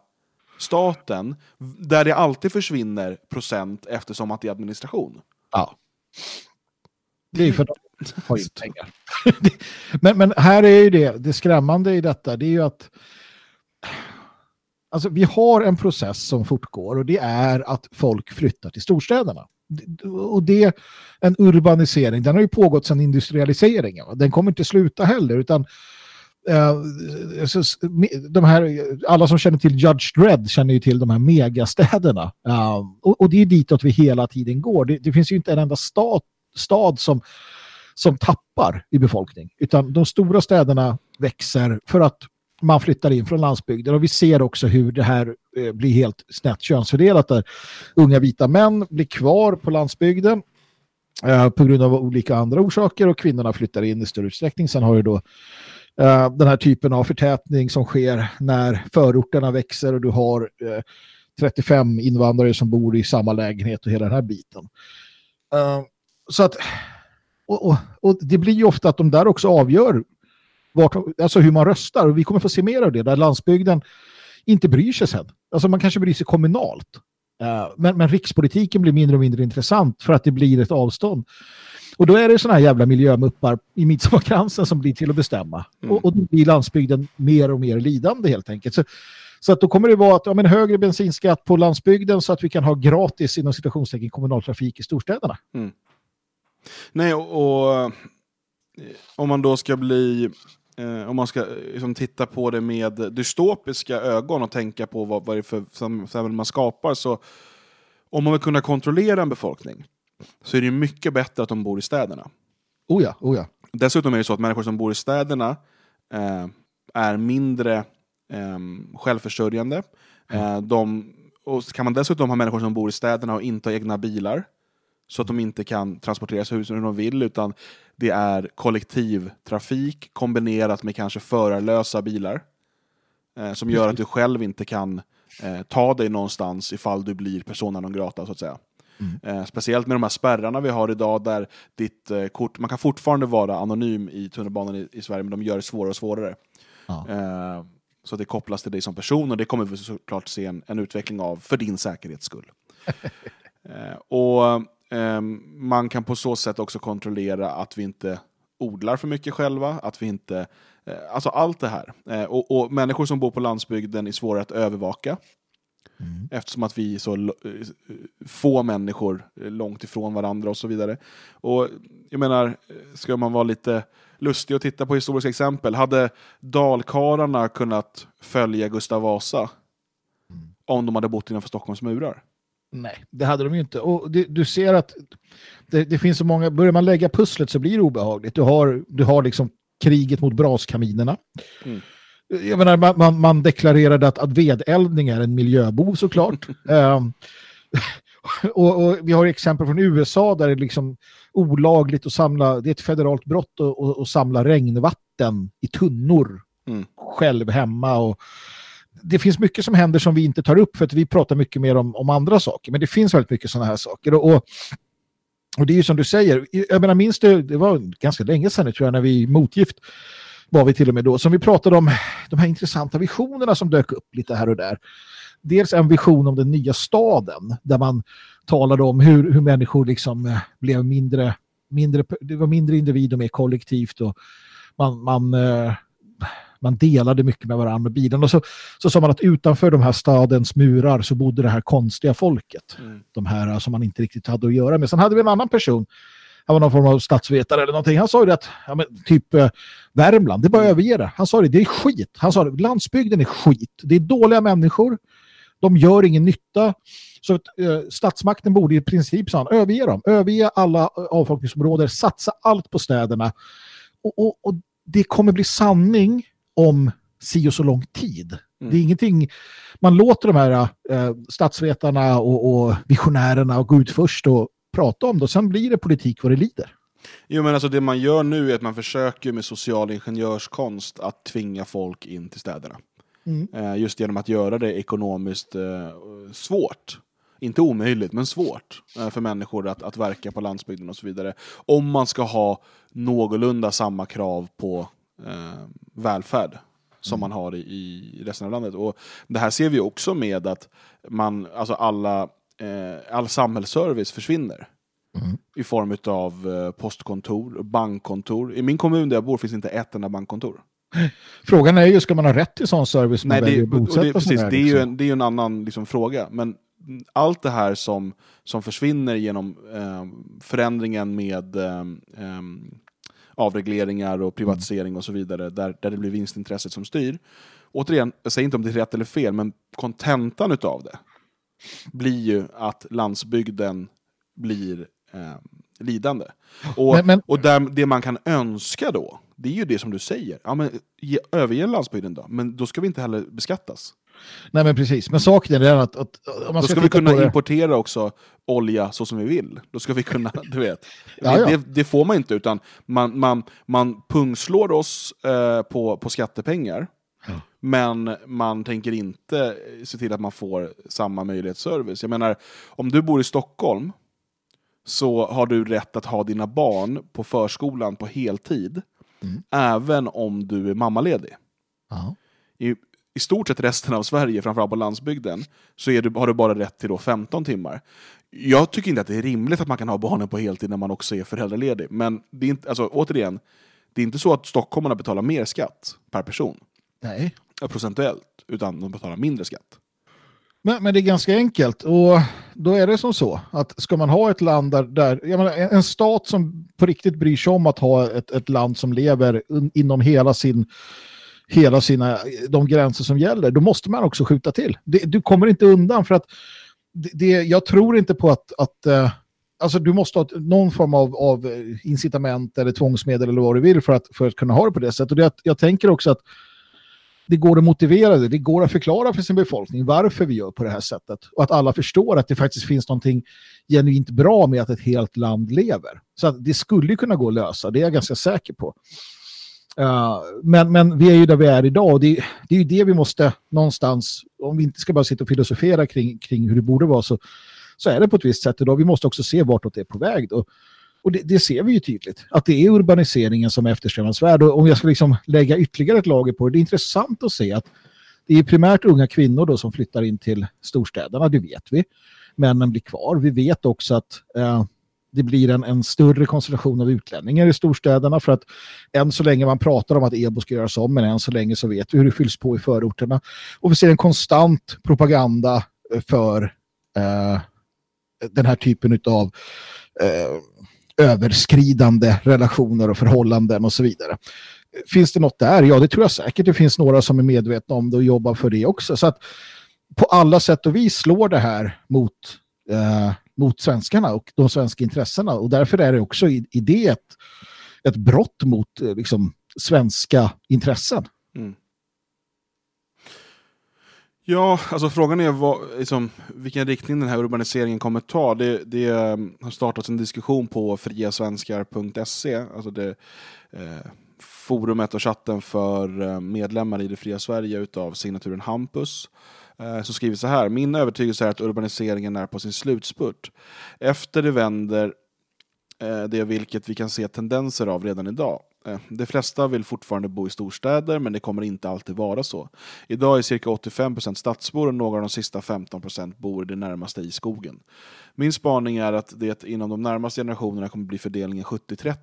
staten, där det alltid försvinner procent eftersom att det är administration? Ja. Det är för att de har ju pengar. men, men här är ju det, det skrämmande i detta, det är ju att alltså, vi har en process som fortgår och det är att folk flyttar till storstäderna. Och det en urbanisering, den har ju pågått sedan industrialiseringen. Den kommer inte sluta heller, utan eh, så s- me- de här, alla som känner till Judge Dredd känner ju till de här megastäderna. Och, det är ditåt vi hela tiden går. Det, det finns ju inte en enda stad, stad som, som tappar i befolkning, utan de stora städerna växer för att man flyttar in från landsbygden. Och vi ser också hur det här eh, blir helt snett könsfördelat där unga vita män blir kvar på landsbygden eh, på grund av olika andra orsaker och kvinnorna flyttar in i större utsträckning. Sen har du då eh, den här typen av förtätning som sker när förorterna växer och du har eh, 35 invandrare som bor i samma lägenhet och hela den här biten. Eh, Eh, så att och, och, och det blir ju ofta att de där också avgör vart, alltså hur man röstar. Och vi kommer få se mer av det, där landsbygden inte bryr sig sen. Alltså man kanske bryr sig kommunalt. Uh, men, men rikspolitiken blir mindre och mindre intressant för att det blir ett avstånd. Och då är det sådana här jävla miljömuppar i midsommarkransen som blir till att bestämma. Mm. Och, och då blir landsbygden mer och mer lidande helt enkelt. Så, så att då kommer det vara att, ja, men högre bensinskatt på landsbygden så att vi kan ha gratis inom situationstecken kommunaltrafik i storstäderna. Nej, och, och eh, om man då ska bli... Eh, om man ska eh, liksom, titta på det med dystopiska ögon och tänka på vad, vad det är för sam- samhälle man skapar, så om man vill kunna kontrollera en befolkning så är det mycket bättre att de bor i städerna. Oh ja, oh ja. Dessutom är det så att människor som bor i städerna eh, är mindre eh, självförsörjande. Eh, de, och kan man dessutom ha människor som bor i städerna och inte har egna bilar, så att de inte kan transportera sig hur de vill, utan det är kollektivtrafik kombinerat med kanske förarlösa bilar. Eh, som gör att du själv inte kan eh, ta dig någonstans ifall du blir persona non grata, så att säga. Eh, speciellt med de här spärrarna vi har idag där ditt eh, kort, man kan fortfarande vara anonym i tunnelbanan i, i Sverige, men de gör det svårare och svårare. Ja. Eh, så det kopplas till dig som person och det kommer vi såklart se en, en utveckling av för din säkerhets skull. eh, och Man kan på så sätt också kontrollera att vi inte odlar för mycket själva, att vi inte... Eh, alltså allt det här. Eh, och, och människor som bor på landsbygden är svårare att övervaka. Eftersom att vi är så eh, få människor långt ifrån varandra och så vidare. Och jag menar, ska man vara lite lustig och titta på historiska exempel. Hade dalkarlarna kunnat följa Gustav Vasa om de hade bott innanför Stockholms murar? Nej, det hade de ju inte. Och det, du ser att det, det finns så många, börjar man lägga pusslet så blir det obehagligt. Du har, du har liksom kriget mot braskaminerna. Mm. Jag menar, man, man, man deklarerade att, att vedeldning är en miljöbov såklart. Ehm, och, och vi har exempel från USA där det är liksom olagligt att samla, det är ett federalt brott att, att, att samla regnvatten i tunnor Mm. själv hemma och det finns mycket som händer som vi inte tar upp för att vi pratar mycket mer om, om andra saker. Men det finns väldigt mycket sådana här saker. Och, och, och det är ju som du säger, jag menar minns det, det var ganska länge sedan tror jag när vi motgift var vi till och med då, som vi pratade om de här intressanta visionerna som dök upp lite här och där. Dels en vision om den nya staden där man talade om hur, hur människor liksom eh, blev mindre, mindre, det var mindre individ och mer kollektivt och man, man eh, man delade mycket med varandra med bilen. Och så, så sa man att utanför de här stadens murar så bodde det här konstiga folket. Mm. De här som man inte riktigt hade att göra med. Sen hade vi en annan person, han var någon form av statsvetare eller någonting. Han sa ju att ja, men, typ eh, Värmland, det är bara att överge det. Han sa det, det är skit. Han sa det, landsbygden är skit. Det är dåliga människor. De gör ingen nytta. Så eh, statsmakten borde i princip, sa han, överge dem. Överge alla eh, avfolkningsområden, satsa allt på städerna. Och, och, och det kommer bli sanning om si och så lång tid. Det är ingenting, man låter de här eh, statsvetarna och, och visionärerna gå ut först och prata om det och sen blir det politik vad det lider. Jo, men alltså det man gör nu är att man försöker med social ingenjörskonst att tvinga folk in till städerna. Mm. Eh, just genom att göra det ekonomiskt eh, svårt. Inte omöjligt, men svårt eh, för människor att, att verka på landsbygden och så vidare. Om man ska ha någorlunda samma krav på eh, välfärd som man har i, i resten av landet. Och det här ser vi också med att man, alltså alla, eh, all samhällsservice försvinner. I form av eh, postkontor, bankkontor. I min kommun där jag bor finns inte ett enda bankkontor. Frågan är ju, ska man ha rätt till sån service? Nej, man det, bosätta det, precis, det, är ju liksom? en, det är en annan liksom, fråga. Men allt det här som, som försvinner genom eh, förändringen med eh, eh, avregleringar och privatisering och så vidare, där, där det blir vinstintresset som styr. Återigen, jag säger inte om det är rätt eller fel, men kontentan utav det blir ju att landsbygden blir eh, lidande. Och, Men- men- och där, det man kan önska då, det är ju det som du säger. Ja, men, ge, överge landsbygden då, men då ska vi inte heller beskattas. Nej men precis, men saken är att, att om man Då ska, ska vi kunna det, importera också olja så som vi vill. Då ska vi kunna, du vet. Ja, ja. Det, det får man inte, utan man, man, man pungslår oss eh, på, på skattepengar. Men man tänker inte se till att man får samma möjlighetsservice. Jag menar, om du bor i Stockholm så har du rätt att ha dina barn på förskolan på heltid. Mm. Även om du är mammaledig Ja. i, i stort sett resten av Sverige, framförallt på landsbygden, så du, har du bara rätt till då 15 timmar. Jag tycker inte att det är rimligt att man kan ha barnen på heltid när man också är föräldraledig. Men det är inte, alltså, återigen, det är inte så att stockholmarna betalar mer skatt per person, Nej. procentuellt, utan de betalar mindre skatt. Men, men det är ganska enkelt och då är det som så att ska man ha ett land där, där menar, en, stat som på riktigt bryr sig om att ha ett, ett land som lever un, inom hela sin hela sina, de gränser som gäller, då måste man också skjuta till. Det, du kommer inte undan för att det, det, jag tror inte på att, att uh, alltså du måste ha någon form av, av eh, incitament eller tvångsmedel eller vad du vill för att, för att kunna ha det på det sättet. Och det, jag tänker också att det går att motivera det, det går att förklara för sin befolkning varför vi gör på det här sättet. Och att alla förstår att det faktiskt finns någonting genuint bra med att ett helt land lever. Så att det skulle kunna gå att lösa, det är jag ganska säker på. Uh, men, men vi är ju där vi är idag och det, det är ju det vi måste någonstans, om vi inte ska bara sitta och filosofera kring, kring hur det borde vara så, så är det på ett visst sätt idag. Vi måste också se vartåt det är på väg. Då. Och det, det ser vi ju tydligt, att det är urbaniseringen som är eftersträvansvärd. Och om jag ska liksom lägga ytterligare ett lager på det, det är intressant att se att det är primärt unga kvinnor då som flyttar in till storstäderna, det vet vi. Männen blir kvar. Vi vet också att eh, det blir en, en större koncentration av utlänningar i storstäderna för att än så länge man pratar om att EBO ska göras om, men än så länge så vet vi hur det fylls på i förorterna. Och vi ser en konstant propaganda eh, för eh, den här typen av eh, överskridande relationer och förhållanden och så vidare. Finns det något där? Ja, det tror jag säkert. Det finns några som är medvetna om det och jobbar för det också. Så att på alla sätt och vis slår det här mot, eh, mot svenskarna och de svenska intressena. Och därför är det också i, i det ett, ett brott mot eh, liksom, svenska intressen. Mm. Ja, alltså frågan är vad, liksom, vilken riktning den här urbaniseringen kommer ta. Det, det eh, har startats en diskussion på friasvenskar.se, alltså det eh, forumet och chatten för eh, medlemmar i det fria Sverige utav signaturen Hampus. Eh, så skriver så här, min övertygelse är att urbaniseringen är på sin slutspurt. Efter det vänder eh, det vilket vi kan se tendenser av redan idag. Eh, de flesta vill fortfarande bo i storstäder, men det kommer inte alltid vara så. Idag är cirka 85% stadsbor och några av de sista 15% bor i det närmaste i skogen. Min spaning är att det inom de närmaste generationerna kommer bli fördelningen 70-30,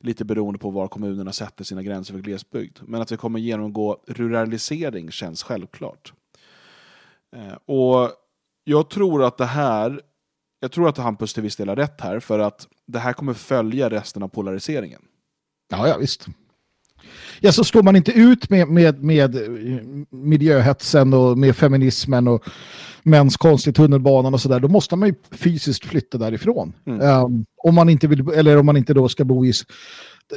lite beroende på var kommunerna sätter sina gränser för glesbygd. Men att vi kommer genomgå ruralisering känns självklart. Eh, Och jag tror att det här, jag tror att Hampus till viss del har rätt här, för att det här kommer följa resten av polariseringen. Ja, ja visst. Ja, så står man inte ut med, med, med eh, miljöhetsen och med feminismen och mäns konst i tunnelbanan och sådär, då måste man ju fysiskt flytta därifrån. Um, om man inte vill, eller om man inte då ska bo i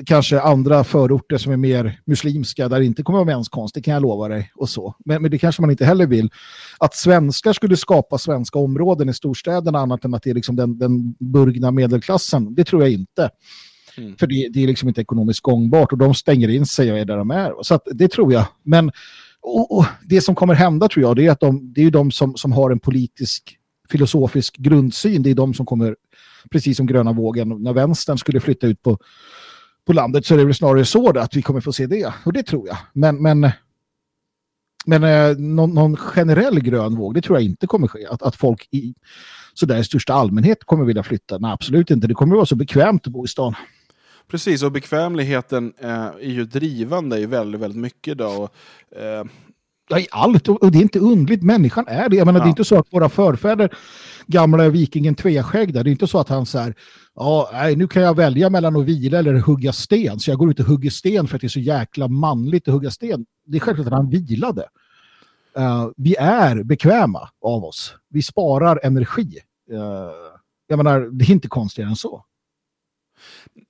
kanske andra förorter som är mer muslimska, där det inte kommer att vara mäns konst, det kan jag lova dig. och så. Men, men det kanske man inte heller vill. Att svenskar skulle skapa svenska områden i storstäderna annat än att det är liksom den, den burgna medelklassen, det tror jag inte. För det, det är liksom inte ekonomiskt gångbart och de stänger in sig och är där de är. Så det tror jag. Men och, och det som kommer hända tror jag, det är att de, det är de som, som har en politisk filosofisk grundsyn, det är de som kommer, precis som gröna vågen, när vänstern skulle flytta ut på, på landet så är det väl snarare så att vi kommer få se det. Och det tror jag. Men, men, men eh, någon, någon generell grön våg, det tror jag inte kommer ske. Att, att folk i sådär i största allmänhet kommer vilja flytta. Nej, absolut inte. Det kommer vara så bekvämt att bo i stan. Precis, och bekvämligheten eh, är ju drivande i väldigt, väldigt mycket idag. Och, eh, i allt. Och och det är inte undligt. Människan är det. Jag menar, Ja. Det är inte så att våra förfäder, gamla vikingen Tveskägg, där, det är inte så att han så här, ja, nej, nu kan jag välja mellan att vila eller hugga sten, så jag går ut och hugger sten för att det är så jäkla manligt att hugga sten. Det är självklart att han vilade. Uh, vi är bekväma av oss. Vi sparar energi. Uh, jag menar, det är inte konstigare än så.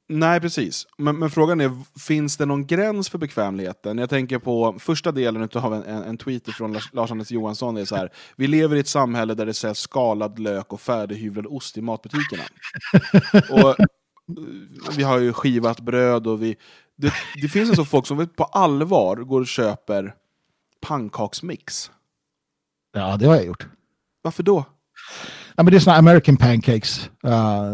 Nej, precis. Men, men frågan är, finns det någon gräns för bekvämligheten? Jag tänker på första delen av en, en, en tweet från Lars- Lars-Anders Johansson. Det är så här, vi lever i ett samhälle där det säljs skalad lök och färdighyvlad ost i matbutikerna. och, eh, vi har ju skivat bröd och vi... Det, det finns alltså folk som på allvar går och köper pannkaksmix. Ja, det har jag gjort. Varför då? Ja, men det är såna American pancakes. Uh,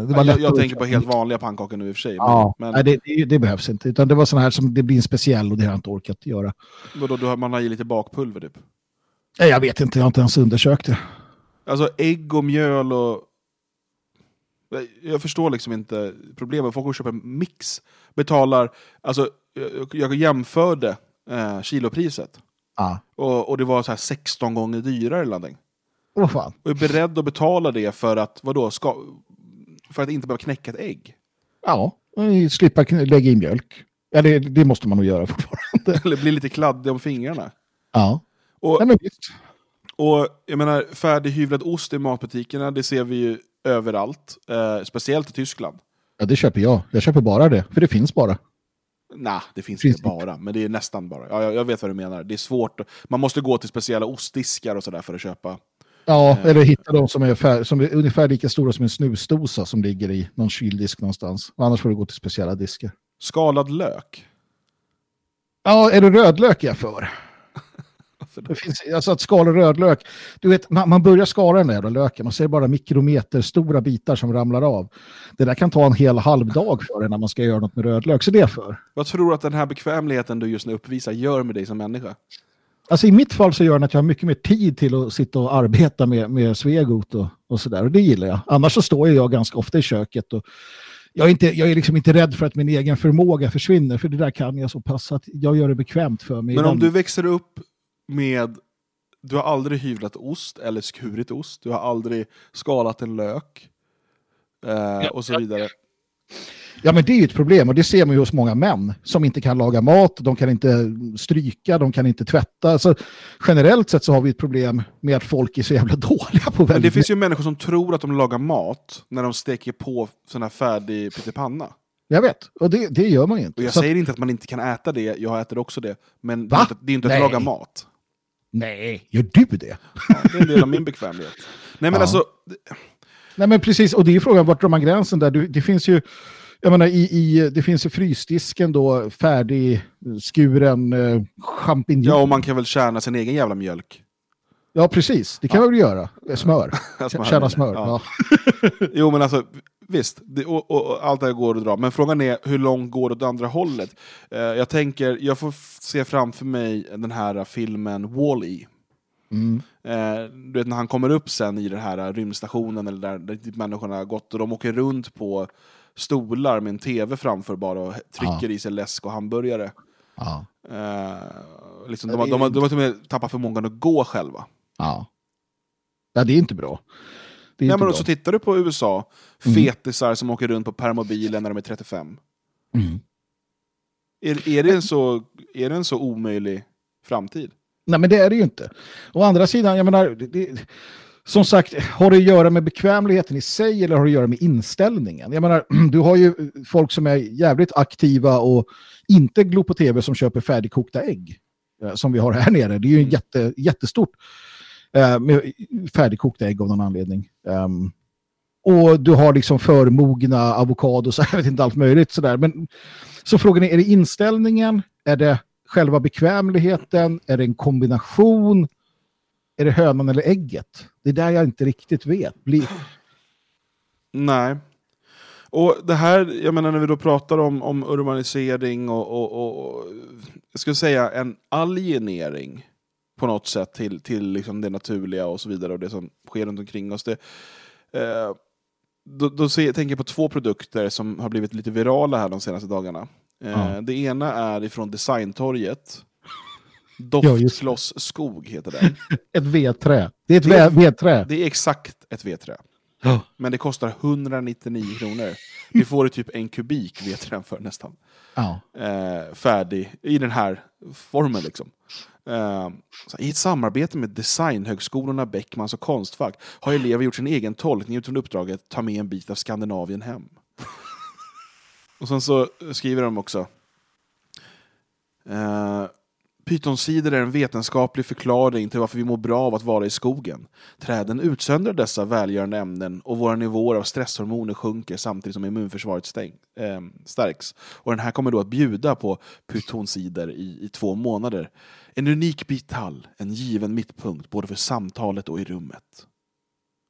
det var jag, jag tänker på helt vanliga pannkakor nu i och för sig. Ja, Men, nej, men det, det, det behövs inte. Utan det var såna här som det blir en speciell och det har jag inte orkat göra. vadå, du har, man har i lite bakpulver typ? Nej, Jag vet inte, jag har inte ens undersökt det. Alltså ägg och mjöl och... Jag förstår liksom inte problemet. Folk går och köper mix. Betalar... Alltså, jag, jämförde eh, kilopriset. Ja. Och, och det var så här 16 gånger dyrare eller någonting. Åh fan. Och är beredd att betala det för att, vadå, ska, för att inte behöva knäcka ett ägg. Ja, slippa lägga i mjölk. Ja, det, det måste man nog göra fortfarande. Eller bli lite kladdig om fingrarna. Ja, Och, nej, men visst. och jag menar, färdighyvlad ost i matbutikerna, det ser vi ju överallt. Eh, speciellt i Tyskland. Ja, det köper jag. Jag köper bara det, för det finns bara. Nej, det finns Finns inte bara, men det är nästan bara. Ja, jag, jag vet vad du menar. Det är svårt. Man måste gå till speciella ostdiskar och sådär för att köpa. Ja, eller hitta de som är, fär, som är ungefär lika stora som en snusdosa som ligger i någon kyldisk någonstans. Annars får du gå till speciella diskar. Skalad lök. Ja, är det rödlök jag för? Det finns, alltså att skala rödlök, du vet, man, man börjar skala den där jävla löken och ser bara mikrometer stora bitar som ramlar av. Det där kan ta en hel halvdag för en när man ska göra något med rödlök, så det är för. Vad tror du att den här bekvämligheten du just nu uppvisar gör med dig som människa? Alltså i mitt fall så gör den att jag har mycket mer tid till att sitta och arbeta med, med Svegot och, och sådär. Och det gillar jag. Annars så står jag ganska ofta i köket och jag är, inte, jag är liksom inte rädd för att min egen förmåga försvinner, för det där kan jag så pass att jag gör det bekvämt för mig. Men om du växer upp med... Du har aldrig hyvlat ost eller skurit ost. Du har aldrig skalat en lök. Eh, och så vidare. Ja, men det är ju ett problem och det ser man ju hos många män som inte kan laga mat, de kan inte stryka, de kan inte tvätta. Alltså, generellt sett så har vi ett problem med att folk är så jävla dåliga på Men väldigt det finns ju människor som tror att de lagar mat när de steker på sån här färdig pyttipanna. Jag vet, och det, det gör man ju inte. Och jag Så att- säger inte att man inte kan äta det, jag äter också det. Men det är Va? inte, det är inte att laga mat. Nej, gör du det? Ja, det är en del av min bekvämlighet. Nej men Ja. alltså, Nej men precis, och det är ju frågan vart drar man gränsen där? Det finns ju, jag menar i, i det finns i frysdisken då färdig skuren eh, champinjon. ja och man kan väl tjäna sin egen jävla mjölk. Ja precis, det kan man väl göra. Eh, Smör, man- tjäna smör. ja. Ja. Jo men alltså, visst, det, och, och, och allt det här går att dra. Men frågan är hur långt går det åt andra hållet? Eh, jag tänker, jag får se framför mig den här filmen Wall-E. Mm. Eh, du vet när han kommer upp sen i den här rymdstationen eller där, där människorna har gått och de åker runt på stolar med en tv framför bara och trycker i sig läsk och hamburgare. Ja. Eh, liksom, de, de, har- de har till och med tappat förmågan att gå själva. Ja. ja, det är inte bra. Det är inte men bra. så tittar du på USA, Mm. fetisar som åker runt på permobilen när de är 35. Mm. Är, är, det en så, är det en så omöjlig framtid? Nej, men det är det ju inte. Å andra sidan, jag menar, det, som sagt, har det att göra med bekvämligheten i sig eller har det att göra med inställningen? Jag menar, du har ju folk som är jävligt aktiva och inte glor på tv som köper färdigkokta ägg. eh, Som vi har här nere. Det är ju Mm. jätte, jättestort eh, med färdigkokta ägg av någon anledning. Ehm, och du har liksom förmogna avokados, jag vet inte allt möjligt sådär. Men, så frågan är, är det inställningen? Är det själva bekvämligheten? Är det en kombination? Är det hönan eller ägget? Det är där jag inte riktigt vet. Blir... Nej. Och det här, jag menar när vi då pratar om, om urbanisering och, och, och, och jag skulle säga en alienering på något sätt till, till liksom det naturliga och så vidare och det som sker runt omkring oss. Det, eh, då då ser, tänker jag på två produkter som har blivit lite virala här de senaste dagarna. Eh, Ja. Det ena är ifrån Designtorget. Ja, just det. Doftgloss skog heter den. Ett vedträ. Det är ett Det är- vedträ. Det är exakt ett vedträ. Ja. Men det kostar 199 kronor. Du får det typ en kubik vedträn för nästan. Ja. Eh, färdig i den här formen liksom. Eh, så I ett samarbete med designhögskolorna Beckmans och Konstfack har elever gjort sin egen tolkning utifrån uppdraget Ta med en bit av Skandinavien hem. Och sen så skriver de också. Eh, Pythonsidor är en vetenskaplig förklaring till varför vi mår bra av att vara i skogen. Träden utsöndrar dessa välgörande ämnen och våra nivåer av stresshormoner sjunker samtidigt som immunförsvaret stäng, eh, stärks. Och den här kommer då att bjuda på pythonsidor i, i två månader. En unik bit tall, en given mittpunkt både för samtalet och i rummet.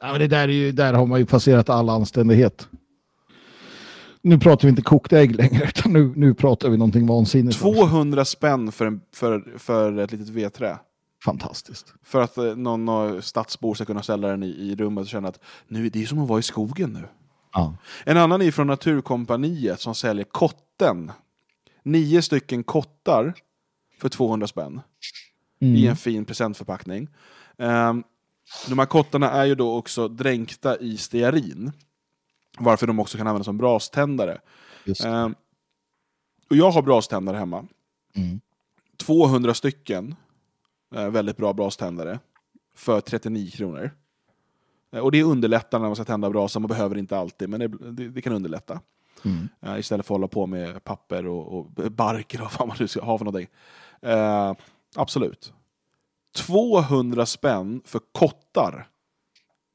Ja, men det där, är ju, där har man ju passerat all anständighet. Nu pratar vi inte kokt ägg längre, utan nu, nu pratar vi någonting vansinnigt. 200 spänn för, en, för, för ett litet vedträ. Fantastiskt. För att eh, någon av stadsbor ska kunna ställa den i, i rummet och känna att nu, det är som att vara i skogen nu. Ja. En annan är från Naturkompaniet som säljer kotten. Nio stycken kottar för 200 spänn. I en fin presentförpackning. Ehm, de här kottarna är ju då också dränkta i stearin. Varför de också kan användas som braständare. Ehm, och jag har braständare hemma. Mm. 200 stycken. Eh, väldigt bra braständare. För 39 kronor. Eh, och det underlättar när man ska tända brasa. Man behöver inte alltid, men det, det, det kan underlätta. Mm. Eh, istället för att hålla på med papper och, och bark eller vad man nu ska ha för någonting. Eh, absolut. 200 spänn för kottar.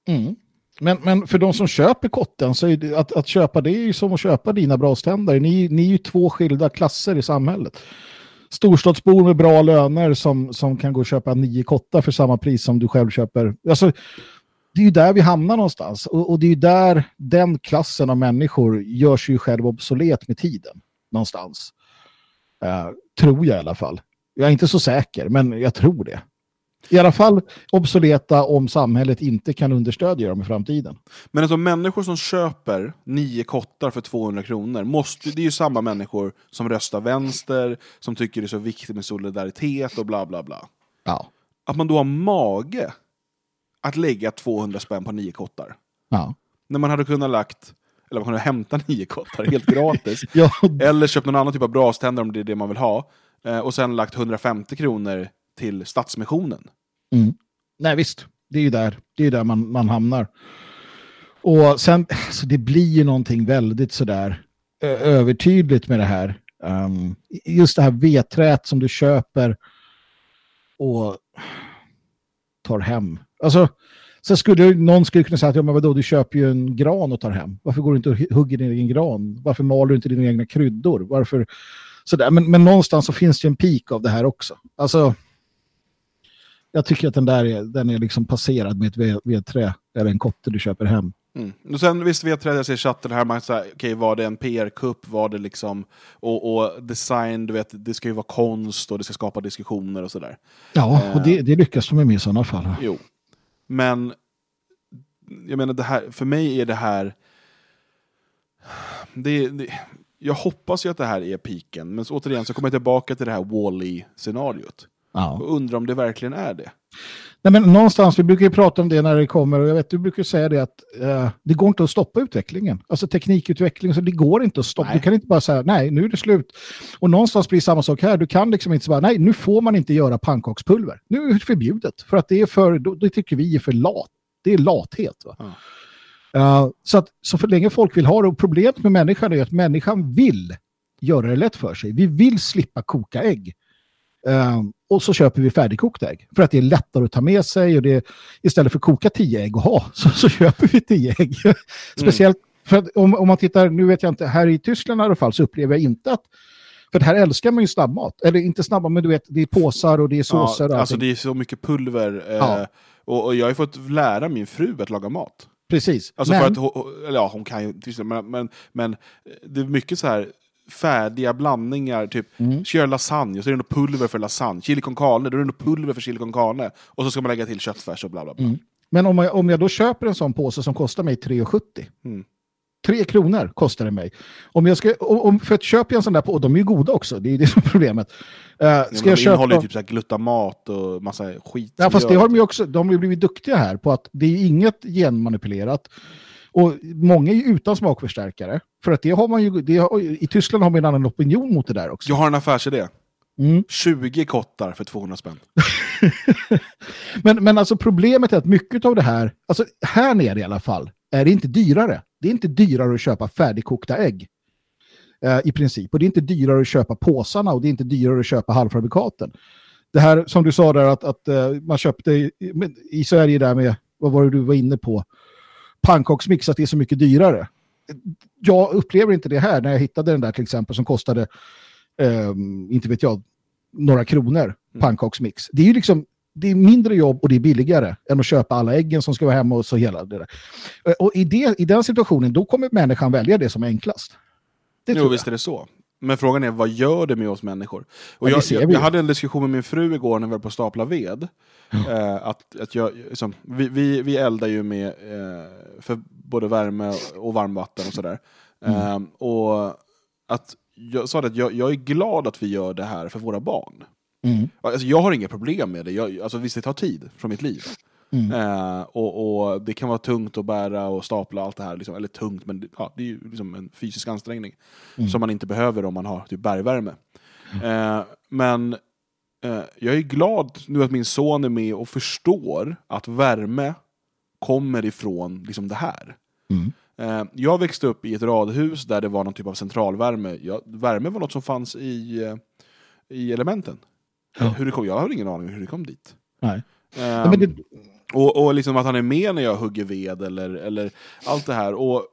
Mm. Men, men för de som köper kotten, så är det, att, att köpa det är ju som att köpa dina braständare. Ni, ni är ju två skilda klasser i samhället. Storstadsbor med bra löner som, som kan gå och köpa nio kottar för samma pris som du själv köper. Alltså, det är ju där vi hamnar någonstans. Och, och det är ju där den klassen av människor gör sig ju själv obsolet med tiden. Någonstans. Uh, tror jag i alla fall. Jag är inte så säker, men jag tror det. I alla fall obsoleta om samhället inte kan understödja dem i framtiden. Men alltså människor som köper nio kottar för 200 kronor, måste, det är ju samma människor som röstar vänster, som tycker det är så viktigt med solidaritet och bla bla bla. Ja. Att man då har mage att lägga 200 spänn på nio kottar. Ja. När man hade kunnat lagt, eller man kunde hämta nio kottar helt gratis. ja. Eller köpt någon annan typ av braständare om det är det man vill ha. Eh, och sen lagt 150 kronor till Stadsmissionen. Mm. Nej visst, det är ju där, det är där man, man hamnar. Och sen, alltså det blir ju någonting väldigt sådär övertydligt med det här. Um, just det här vedträt som du köper och tar hem. Alltså, så skulle någon skulle kunna säga att ja, men vadå, du köper ju en gran och tar hem. Varför går du inte och hugger din egen gran? Varför maler du inte dina egna kryddor? Varför? Sådär. Men, men någonstans så finns det ju en pik av det här också. Alltså, jag tycker att den där är, den är liksom passerad med ett ved- vedträ eller en kotte du köper hem. Mm. Och sen visst vet jag, jag ser i chatten här, man säger, okej var det en PR-kupp, var det liksom, och, och design, du vet, det ska ju vara konst och det ska skapa diskussioner och sådär. Ja, och det, det lyckas de med i sådana fall. Jo. Men, jag menar, det här, för mig är det här, det, det, jag hoppas ju att det här är piken, men återigen så kommer jag tillbaka till det här Wall-E-scenariot. Ja. Och undrar om det verkligen är det. Nej, men någonstans, vi brukar ju prata om det när det kommer och jag vet, du brukar säga det att eh, det går inte att stoppa utvecklingen. Alltså teknikutveckling, så det går inte att stoppa. Nej. Du kan inte bara säga nej, nu är det slut. Och någonstans blir det samma sak här. Du kan liksom inte säga nej, nu får man inte göra pannkakspulver. Nu är det förbjudet. För att det är för, då, det tycker vi är för lat. Det är lathet. Va? Ja. Eh, så, att, så för länge folk vill ha det, och problemet med människan är att människan vill göra det lätt för sig. Vi vill slippa koka ägg. Eh, och så köper vi färdigkokta ägg. För att det är lättare att ta med sig. Och det, istället för att koka tio ägg och ha, så, så köper vi tio ägg. Speciellt för att om, om man tittar, nu vet jag inte, här i Tyskland i alla fall så upplever jag inte att för här älskar man ju snabbmat. Eller inte snabbmat, men du vet, det är påsar och det är såser. och Ja, alltså det är så mycket pulver. Eh, Ja. och, och jag har ju fått lära min fru att laga mat. Precis. Alltså men, för att, hon- eller ja, hon kan ju men, men, men det är mycket så här färdiga blandningar, typ Mm. kör lasagne, så är det något pulver för lasagne, chili con carne, då är det något pulver för chili con carne, och så ska man lägga till köttfärs och bla bla bla. Mm. men om, jag, om jag då köper en sån påse som kostar mig 3,70. Mm. 3 kronor kostar det mig. Om jag ska, om, för att köpa en sån där på, och de är ju goda också, det är det som är problemet. Uh, Ja, ska men jag de innehåller köpa... ju typ så glutamat och massa skit. Ja, fast det har de ju också, de har ju blivit duktiga här på att det är inget genmanipulerat. Och många är ju utan smakförstärkare. För att det har man ju, har, i Tyskland har man en annan opinion mot det där också. Jag har en affärsidé. Mm. 20 kottar för 200 spänn. Men, men alltså problemet är att mycket av det här, alltså här nere i alla fall, är det inte dyrare. Det är inte dyrare att köpa färdigkokta ägg. eh, i princip. Och det är inte dyrare att köpa påsarna och det är inte dyrare att köpa halvfabrikaten. Det här som du sa där att, att eh, man köpte i, i Sverige där med, vad var det du var inne på, pannkaksmix, att det är så mycket dyrare. Jag upplever inte det här när jag hittade den där till exempel som kostade, ehm, inte vet jag, några kronor, pannkaksmix. Det är ju liksom, det är mindre jobb och det är billigare än att köpa alla äggen som ska vara hemma och så hela det där. Eh, Och i, det, i den situationen, då kommer människan välja det som är enklast. Det Jo, visst är det så. Men frågan är, vad gör det med oss människor? Och jag, jag, jag hade en diskussion med min fru igår när vi var på att stapla ved. Eh, att, att jag, liksom, vi, vi, vi eldar ju med eh, för både värme och varmvatten och sådär. Mm. Eh, och att jag sa att jag, jag är glad att vi gör det här för våra barn. Mm. Alltså, jag har inga problem med det. Jag, alltså, visst, det tar tid från mitt liv. Mm. Eh, och, och Det kan vara tungt att bära och stapla allt det här. Liksom, eller tungt, men det- ja, det är ju liksom en fysisk ansträngning. Mm. Som man inte behöver om man har typ bergvärme. Eh, men eh, jag är glad nu att min son är med och förstår att värme kommer ifrån liksom det här. Mm. Eh, jag växte upp i ett radhus där det var någon typ av centralvärme. Jag, värme var något som fanns i, eh, i elementen. Ja. Hur det kom, jag har ingen aning om hur det kom dit. Nej. Eh, Ja, men det, och, och liksom att han är med när jag hugger ved eller, eller allt det här. Och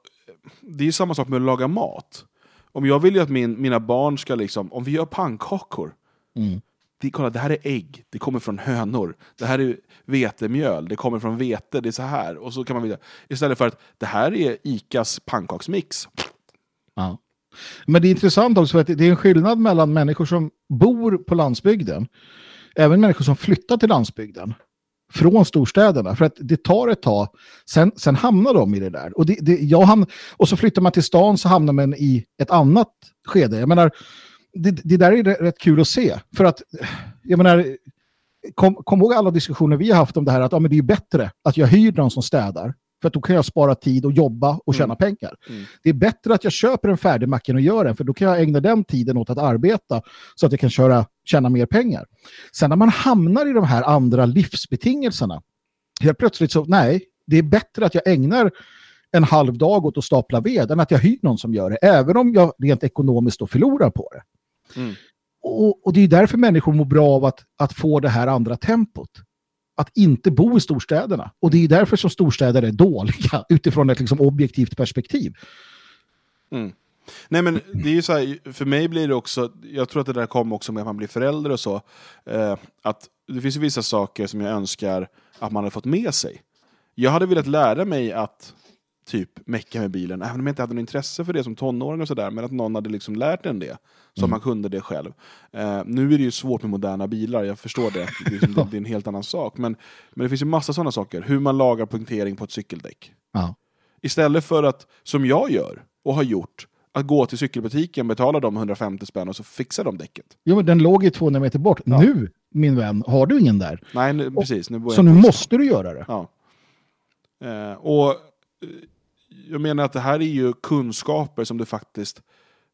det är samma sak med att laga mat. Om jag vill ju att min, mina barn ska liksom, om vi gör pannkakor. Mm. Det, kolla, det här är ägg, det kommer från hönor. Det här är vetemjöl, det kommer från vete, det är så här. Och så kan man vilja, istället för att det här är Icas pannkaksmix. Ja. Men det är intressant också för att det är en skillnad mellan människor som bor på landsbygden, även människor som flyttar till landsbygden från storstäderna. För att det tar ett tag, sen, sen hamnar de i det där. Och, det, det, jag hamn, och så flyttar man till stan så hamnar man i ett annat skede. Jag menar, det, det där är rätt- kul att se. För att, jag menar, kom, kom ihåg alla diskussioner vi har haft om det här att ja, men det är bättre att jag hyr någon som städar. För att då kan jag spara tid och jobba och tjäna pengar. Det är bättre att jag köper en färdig macka och gör den, för då kan jag ägna den tiden åt att arbeta så att jag kan köra, tjäna mer pengar. Sen när man hamnar i de här andra livsbetingelserna, helt plötsligt så, nej, det är bättre att jag ägnar en halv dag åt att stapla ved än att jag hyr någon som gör det, även om jag rent ekonomiskt då förlorar på det. Mm. Och, och det är därför människor mår bra av att, att få det här andra tempot. Att inte bo i storstäderna. Och det är därför som storstäder är dåliga utifrån ett liksom objektivt perspektiv. Mm. Nej men det är ju så här, för mig blir det också, jag tror att det där kom också med att man blir förälder och så, eh, att det finns ju vissa saker som jag önskar att man hade fått med sig. Jag hade velat lära mig att typ mecka med bilen, även om jag inte hade något intresse för det som tonåring och sådär, men att någon hade liksom lärt en det, så att man kunde det själv. Eh, nu är det ju svårt med moderna bilar, jag förstår det, det, är en helt annan sak, men, men det finns ju massa sådana saker, hur man lagar punktering på ett cykeldäck. Ja. Istället för att, som jag gör och har gjort, att gå till cykelbutiken, betala dem 150 spänn och så fixar de däcket. Jo, men den låg ju 200 meter bort. Nu, min vän, har du ingen där. Nej, nu, precis. Nu Så nu måste du göra det. Ja. Eh, och eh, jag menar att det här är ju kunskaper som du faktiskt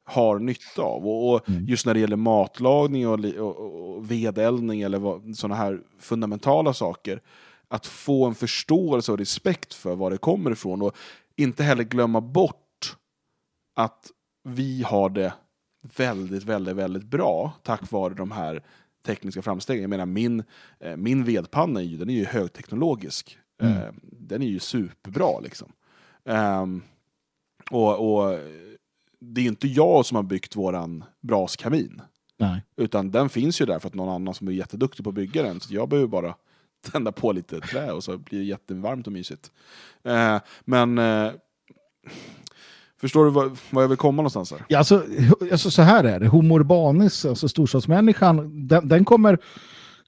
har nytta av. Och, och just när det gäller matlagning och, och, och, vedeldning eller sådana här fundamentala saker. Att få en förståelse och respekt för var det kommer ifrån. Och inte heller glömma bort att vi har det väldigt, väldigt, väldigt bra tack vare de här tekniska framstegen. Jag menar min, eh, min vedpanna är ju, den är ju högteknologisk. Eh, den är ju superbra liksom. Ehm, och, och det är inte jag som har byggt våran braskamin. Nej. Utan den finns ju där för att någon annan som är jätteduktig på att bygga den. Så jag behöver bara tända på lite trä och så blir det jättevarmt och mysigt. Eh, men eh, förstår du vad, vad jag vill komma någonstans här? Ja, alltså, alltså så här är det. Homo urbanis, alltså storstadsmänniskan, den, den kommer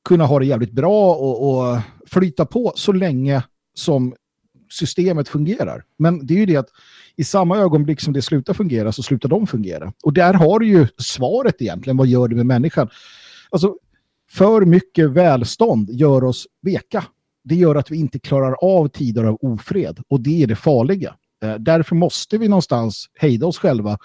kunna ha det jävligt bra och, och flyta på så länge som systemet fungerar. Men det är ju det att i samma ögonblick som det slutar fungera så slutar de fungera. Och där har du ju svaret egentligen. Vad gör det med människan? Alltså, för mycket välstånd gör oss veka. Det gör att vi inte klarar av tider av ofred. Och det är det farliga. Eh, därför måste vi någonstans hejda oss själva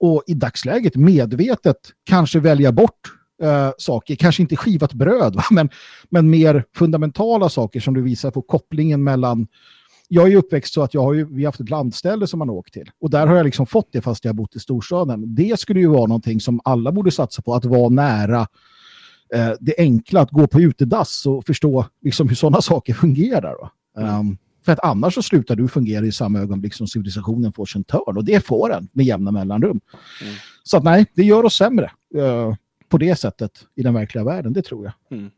och i dagsläget medvetet kanske välja bort eh, saker, kanske inte skivat bröd, va? Men, men mer fundamentala saker som du visar på kopplingen mellan jag är uppväxt så att jag har ju, vi har haft ett landställe som man åkt till. Och där har jag liksom fått det fast jag har bott i storstaden. Det skulle ju vara någonting som alla borde satsa på, att vara nära eh, det enkla, att gå på utedass och förstå liksom, hur sådana saker fungerar. Va? Um, för att annars så slutar du fungera i samma ögonblick som civilisationen får sin törn. Och det får den med jämna mellanrum. Mm. Så att nej, det gör oss sämre eh, på det sättet i den verkliga världen, det tror jag. Mm.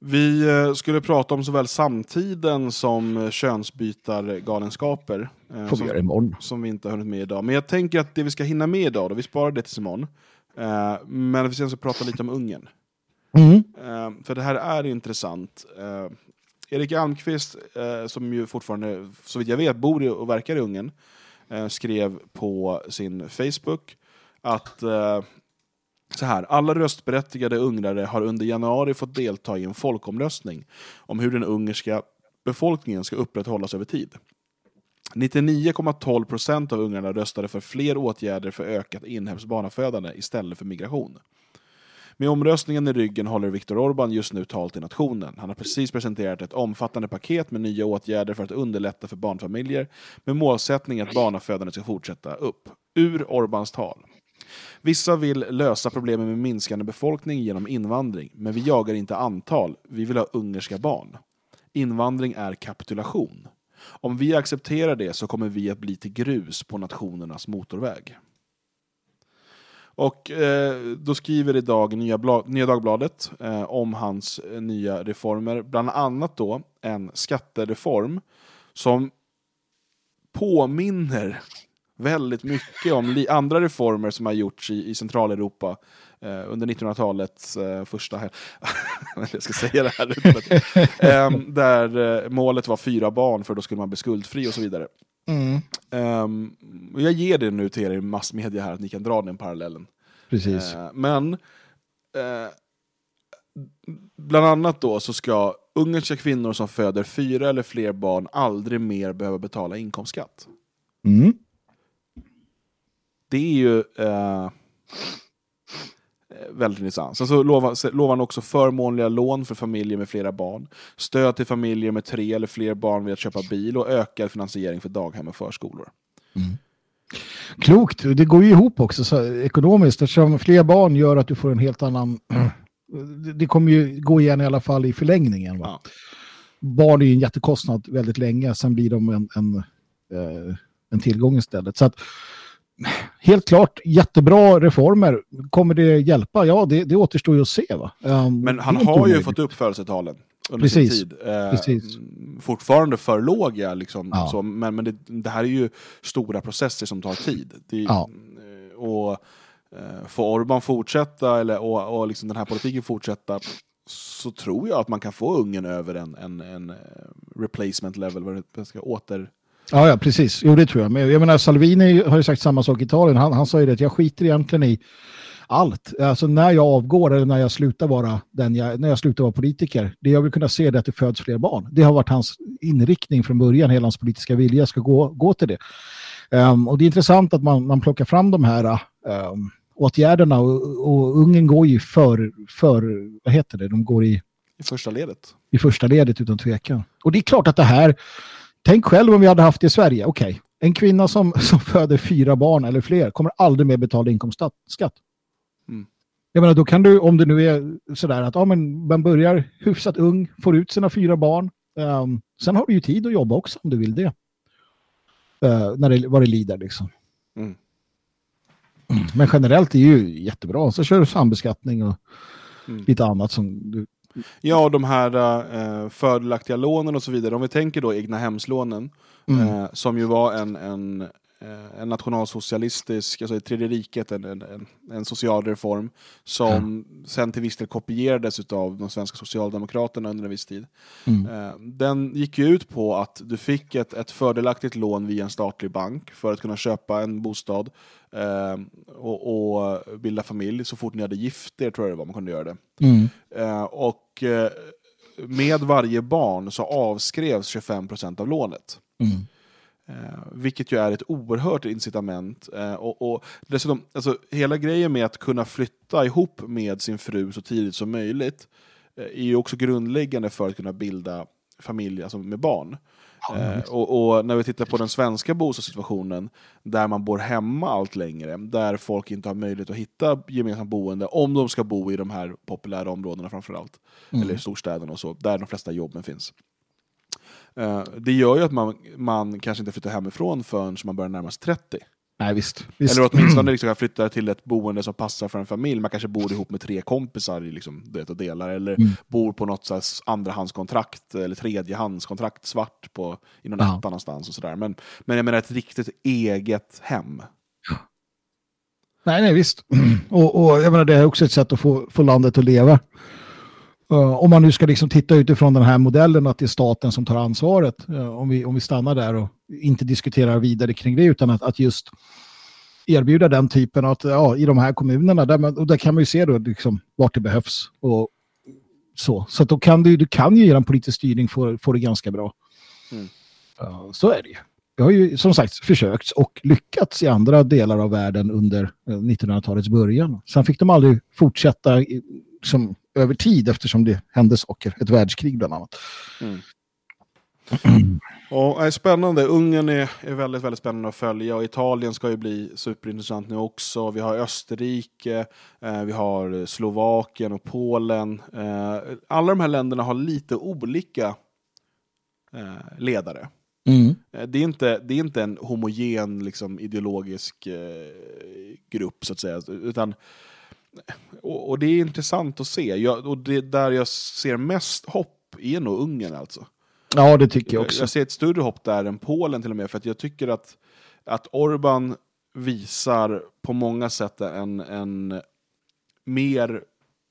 Vi eh, skulle prata om såväl samtiden som eh, könsbytargalenskaper. eh, Får vi göra imorgon. som vi inte har hunnit med idag. Men jag tänker att det vi ska hinna med idag, då, vi sparar det tills imorgon. Men vi ska också prata lite om Ungern. Mm. För det här är intressant. Erik Almqvist, som ju fortfarande, så vitt jag vet, bor och verkar i Ungern, skrev på sin Facebook att så här, alla röstberättigade ungrare har under januari fått delta i en folkomröstning om hur den ungerska befolkningen ska upprätthållas över tid. 99,12 procent av ungrarna röstade för fler åtgärder för ökat inhemskt barnafödande istället för migration. Med omröstningen i ryggen håller Viktor Orbán just nu tal till nationen. Han har precis presenterat ett omfattande paket med nya åtgärder för att underlätta för barnfamiljer med målsättning att barnafödandet ska fortsätta upp. Ur Orbáns tal. Vissa vill lösa problemen med minskande befolkning genom invandring, men vi jagar inte antal, vi vill ha ungerska barn. Invandring är kapitulation. Om vi accepterar det så kommer vi att bli till grus på nationernas motorväg. Och eh, då skriver idag Nya, Bla- Nya Dagbladet eh, om hans eh, nya reformer, bland annat då en skattereform som påminner väldigt mycket om andra reformer som har gjorts i, i Centraleuropa eh, under 1900-talets eh, första hel- jag ska säga det här Ehm, där eh, målet var fyra barn för då skulle man bli skuldfri och så vidare. Ehm, och jag ger det nu till er i massmedia här att ni kan dra den parallellen. Precis. Eh, men eh, bland annat då så ska ungerska kvinnor som föder fyra eller fler barn aldrig mer behöva betala inkomstskatt. Mm. Det är ju eh, väldigt intressant. Sen så lovar, han också förmånliga lån för familjer med flera barn, stöd till familjer med tre eller fler barn vid att köpa bil och ökad finansiering för daghem och förskolor. Klokt, det går ju ihop också så, ekonomiskt eftersom fler barn gör att du får en helt annan... Det- Det kommer ju gå igen i alla fall i förlängningen. Va? Ja. Barn är ju en jättekostnad väldigt länge, sen blir de en, en, eh, en tillgång istället. Så att, helt klart, jättebra reformer. Kommer det hjälpa? Ja, det, det återstår ju att se. Va? Um, Men han har ju fått upp födelsetalen under Precis, sin tid. Eh, precis. Fortfarande för låga, liksom, Ja. så, men, men det, det här är ju stora processer som tar tid. Det, Ja. Och eh, får Orban fortsätta, eller, och, och liksom den här politiken fortsätta, så tror jag att man kan få Ungern över en, en, en eh, replacement level, vad det ska åter... Ja, ja, precis. Jo, det tror jag. Men jag menar, Salvini har ju sagt samma sak i Italien. Han, han sa ju det att jag skiter egentligen i allt. Alltså när jag avgår eller när jag slutar vara den jag, när jag slutar vara politiker. Det jag vill kunna se är att det föds fler barn. Det har varit hans inriktning från början. Hela hans politiska vilja ska gå, gå till det. Ehm, och det är intressant att man, man plockar fram de här um, åtgärderna och, och Ungern går ju för, för, vad heter det, de går i I första ledet. i första ledet utan tvekan. Och det är klart att det här, tänk själv om vi hade haft det i Sverige, okej, en kvinna som, som föder fyra barn eller fler kommer aldrig mer betala inkomstskatt. Mm. Jag menar, då kan du, om det nu är sådär att ja, men man börjar hyfsat ung, får ut sina fyra barn, ehm, sen har du ju tid att jobba också om du vill det. Eh, när det, vad det lider liksom. Mm. Men generellt är det ju jättebra. Så kör du sambeskattning och Mm. lite annat som du... Ja, och de här eh, fördelaktiga lånen och så vidare. Om vi tänker då egna hemslånen Mm. eh, som ju var en, en, en nationalsocialistisk, alltså i tredje riket, en, en, en, social reform som sen till viss del kopierades av de svenska socialdemokraterna under en viss tid. Mm. Eh, den gick ju ut på att du fick ett, ett fördelaktigt lån via en statlig bank för att kunna köpa en bostad eh, och, och bilda familj så fort ni hade gift er, tror jag det var, man kunde göra det. Mm. Eh, och eh, med varje barn så avskrevs 25% av lånet. Mm. Eh, vilket ju är ett oerhört incitament. Eh, och, och dessutom, alltså, hela grejen med att kunna flytta ihop med sin fru så tidigt som möjligt eh, är ju också grundläggande för att kunna bilda familj alltså med barn. Eh, och, och när vi tittar på den svenska bostadssituationen, där man bor hemma allt längre, där folk inte har möjlighet att hitta gemensamt boende, om de ska bo i de här populära områdena framförallt, eller i storstäderna och så, där de flesta jobben finns. Eh, det gör ju att man, man kanske inte flyttar hemifrån förrän man börjar närma sig 30. Nej, visst. visst. Eller åtminstone liksom flytta till ett boende som passar för en familj. Man kanske bor ihop med tre kompisar i liksom, du vet, och delar, eller Mm. bor på något här andrahandskontrakt eller tredjehandskontrakt svart på, i någon Ja. någonstans. Och sådär. Men, men jag menar ett riktigt eget hem. Nej, nej, visst. Och, och jag menar, det är också ett sätt att få, få landet att leva. Uh, om man nu ska liksom titta utifrån den här modellen att det är staten som tar ansvaret, uh, om, vi, om vi stannar där och inte diskuterar vidare kring det, utan att, att just erbjuda den typen att ja, i de här kommunerna, där, man, och där kan man ju se då liksom vart det behövs. Och så så då kan du, du kan ju genom politisk styrning få, få det ganska bra. Mm. Uh, så är det ju. Det har ju som sagt försökts och lyckats i andra delar av världen under eh, 1900-talets början. Sen fick de aldrig fortsätta som, över tid eftersom det hände saker. Ett världskrig bland annat. Och, är spännande. Ungern är, är väldigt, väldigt spännande att följa och Italien ska ju bli superintressant nu också. Vi har Österrike, eh, vi har Slovakien och Polen. Eh, alla de här länderna har lite olika eh, ledare. Mm. Eh, Det är inte, det är inte en homogen liksom, ideologisk eh, grupp, så att säga. Utan, och, och det är intressant att se. Jag, och det där jag ser mest hopp är nog Ungern alltså. Ja, det tycker jag också. Jag ser ett större hopp där än Polen till och med, för att jag tycker att, att Orban visar på många sätt en, en, mer,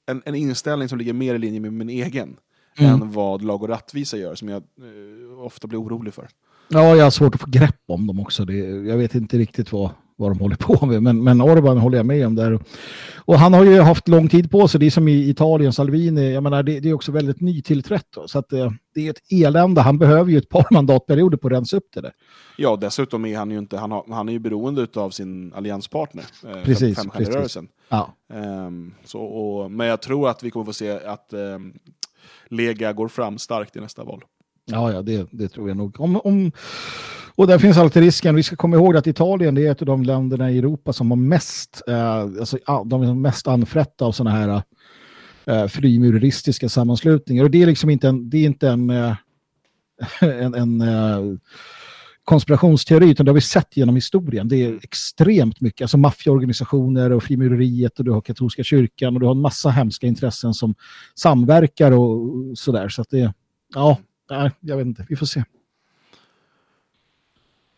en, en inställning som ligger mer i linje med min egen Mm. än vad Lag och rättvisa gör, som jag eh, ofta blir orolig för. Ja, jag har svårt att få grepp om dem också. Det, jag vet inte riktigt vad, vad de håller på med. Men, men Orban håller jag med om där. Och han har ju haft lång tid på sig. Det är som i Italien, Salvini. Jag menar, det, det är också väldigt nytillträtt. Då, så att det, det är ett elände. Han behöver ju ett par mandatperioder på att rensa upp det där. Ja, dessutom är han ju inte, han, har, han är ju beroende av sin allianspartner, eh, Precis, Femstjärnerörelsen. Ja. Ehm, så, och, men jag tror att vi kommer få se att ehm, Lega går fram starkt i nästa val. Ja, ja det, det tror jag nog. Om, om, och där finns alltid risken. Vi ska komma ihåg att Italien det är ett av de länderna i Europa som har mest, eh, alltså, de är mest anfrätta av sådana här eh, frimureristiska sammanslutningar. Och det är liksom inte en, det är inte en, eh, en, en eh, konspirationsteori, utan det har vi sett genom historien. Det är extremt mycket, alltså maffiaorganisationer och frimureriet och du har katolska kyrkan och du har en massa hemska intressen som samverkar och sådär. Så att det, ja, nej, jag vet inte, vi får se.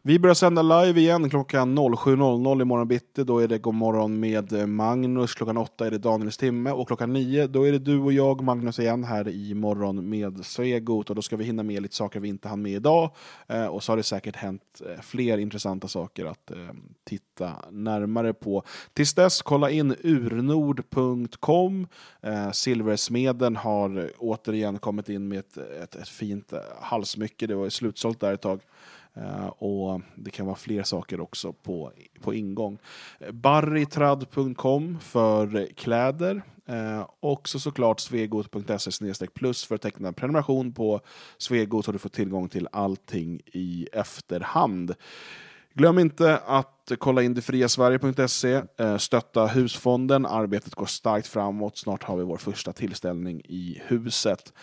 Vi börjar sända live igen klockan 07.00 imorgon bitti. Då är det God morgon med eh, Magnus. Klockan 8 är det Daniels timme. Och klockan 9 då är det du och jag, Magnus, igen här i morgon med Svegot. Och då ska vi hinna med lite saker vi inte hann med idag. Eh, och så har det säkert hänt eh, fler intressanta saker att eh, titta närmare på. Tills dess, kolla in urnord.com. Eh, Silversmeden har eh, återigen kommit in med ett, ett, ett fint halsmycke. Det var slutsålt där ett tag. Eh, och det kan vara fler saker också på, på ingång. Eh, barritrad.com för kläder. Eh, också såklart svegot.se plus för att teckna en prenumeration på Svegot så du får tillgång till allting i efterhand. Glöm inte att kolla in detfriasverige.se, eh, stötta husfonden. Arbetet går starkt framåt. Snart har vi vår första tillställning i huset.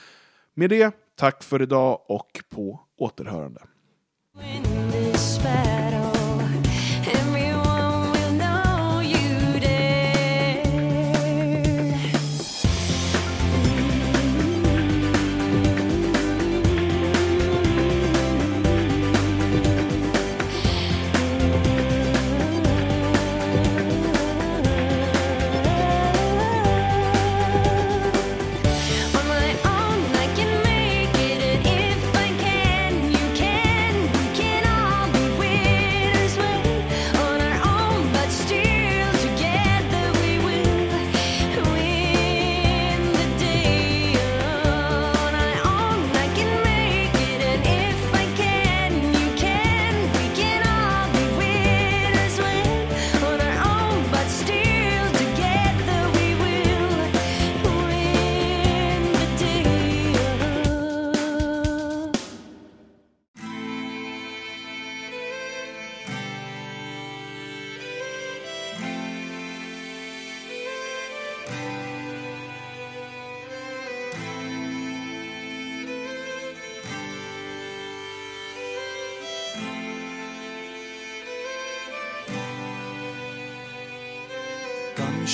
Med det, tack för idag och på återhörande. In this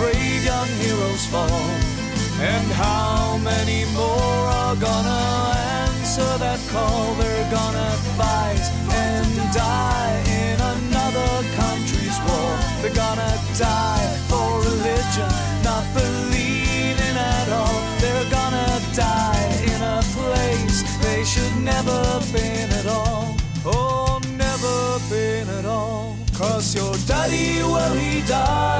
brave young heroes fall? And how many more are gonna answer that call? They're gonna fight and die in another country's war. They're gonna die for religion, not believing at all. They're gonna die in a place they should never been at all. Oh, never been at all. Cause your daddy, well, he died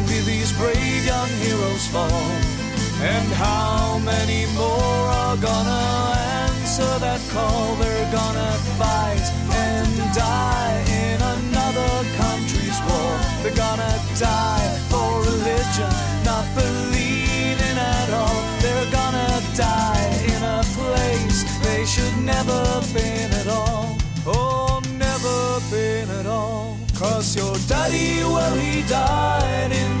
brave young heroes fall? And how many more are gonna answer that call? They're gonna fight and die in another country's war. They're gonna die for religion, not believing at all. They're gonna die in a place they should never been at all. Oh, never been at all. Cause your daddy, well, he died in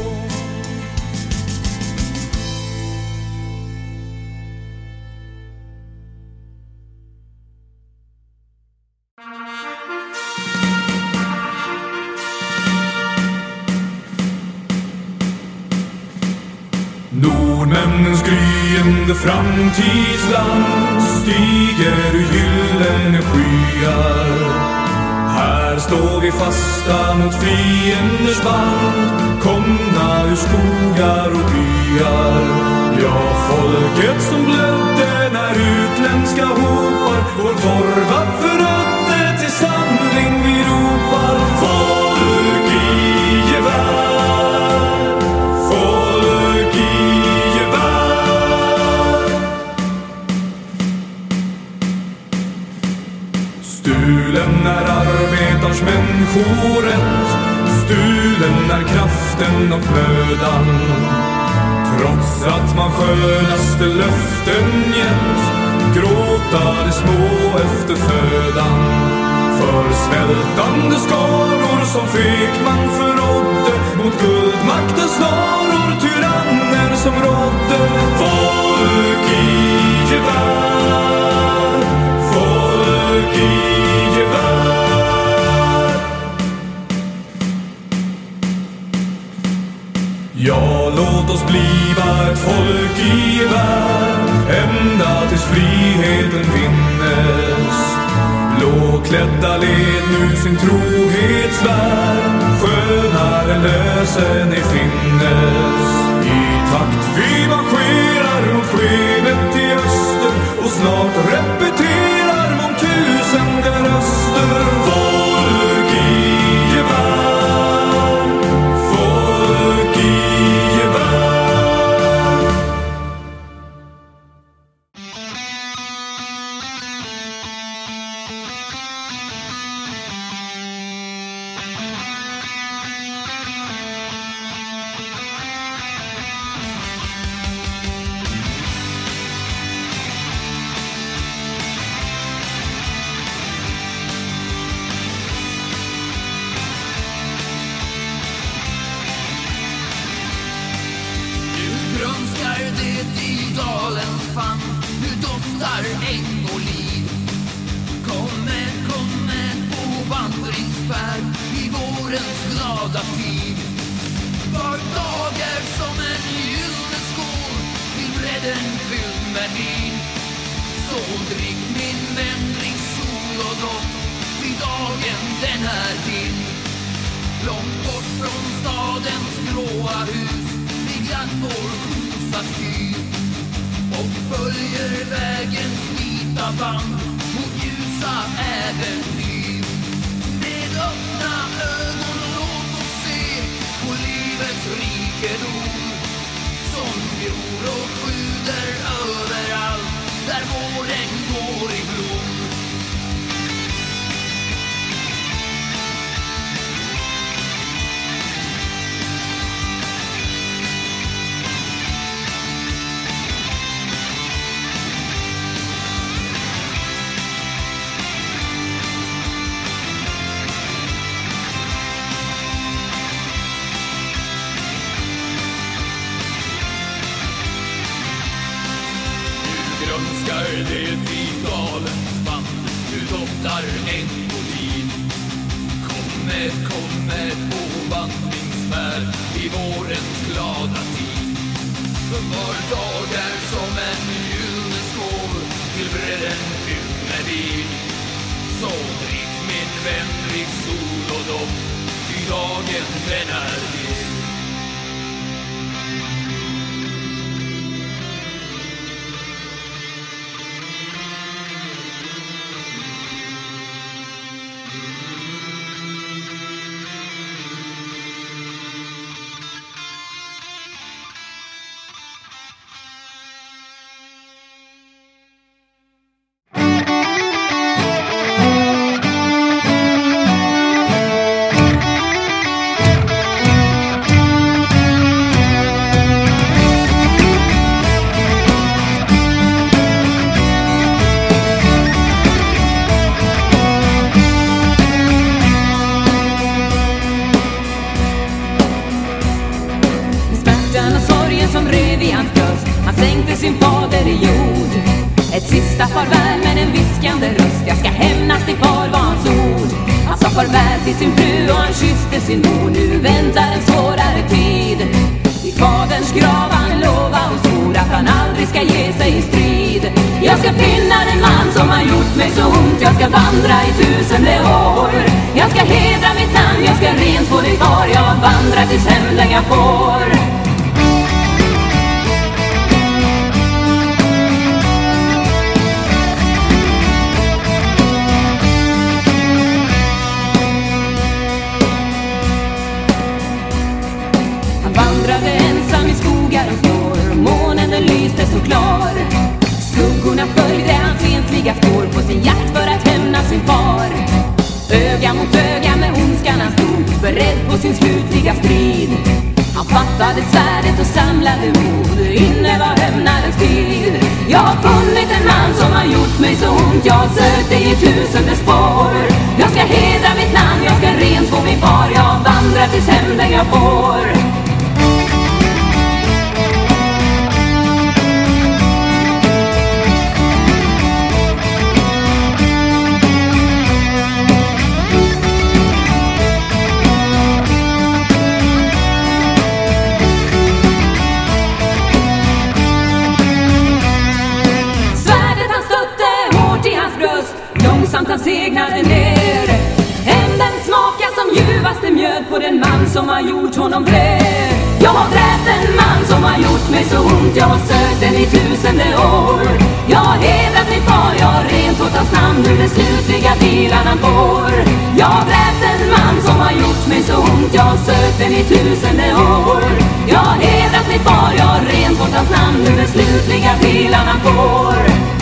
Gryende framtidsland stiger ur gyllene skyar. Här står vi fasta mot fienders band, komna ur skogar och byar. Ja, folket som blödde när utländska hopar vår torva förödde människorätt Stulen är kraften och mödan. Trots att man skönaste löften gett Gråta de små efter födan. För svältande skaror som fekman förrådde Mot guldmaktens snaror tyranner som rådde. Folk i gevär Folk i gevär. Ja, låt oss bliva ett folk i värld ända tills friheten finnes. Blåklädda led nu sin trohets värld skönare lösen i finnes. I takt vi marscherar mot skenet i öster och snart repeterar mångtusende röster. sin slutliga strid. Han fattade svärdet och samlade mod. Inne var hämnadens tid. Jag har funnit en man som har gjort mig så ont. Jag sökte i tusende spår. Jag ska hedra mitt namn, jag ska rent få min far Jag vandrar tills hem där jag får lugnade ner Änden smakar som ljuvaste mjöd på den man som har gjort honom vred Jag har dräpt en man som har gjort mig så ont. Jag har sökt den i tusende år. Jag har hedrat min far, jag har rent rentvått hans namn ur den slutliga vilan han får. Jag har dräpt en man som har gjort mig så ont. Jag har sökt den i tusende år. Jag har hedrat min far, jag har rent rentvått hans namn ur den slutliga vilan han får.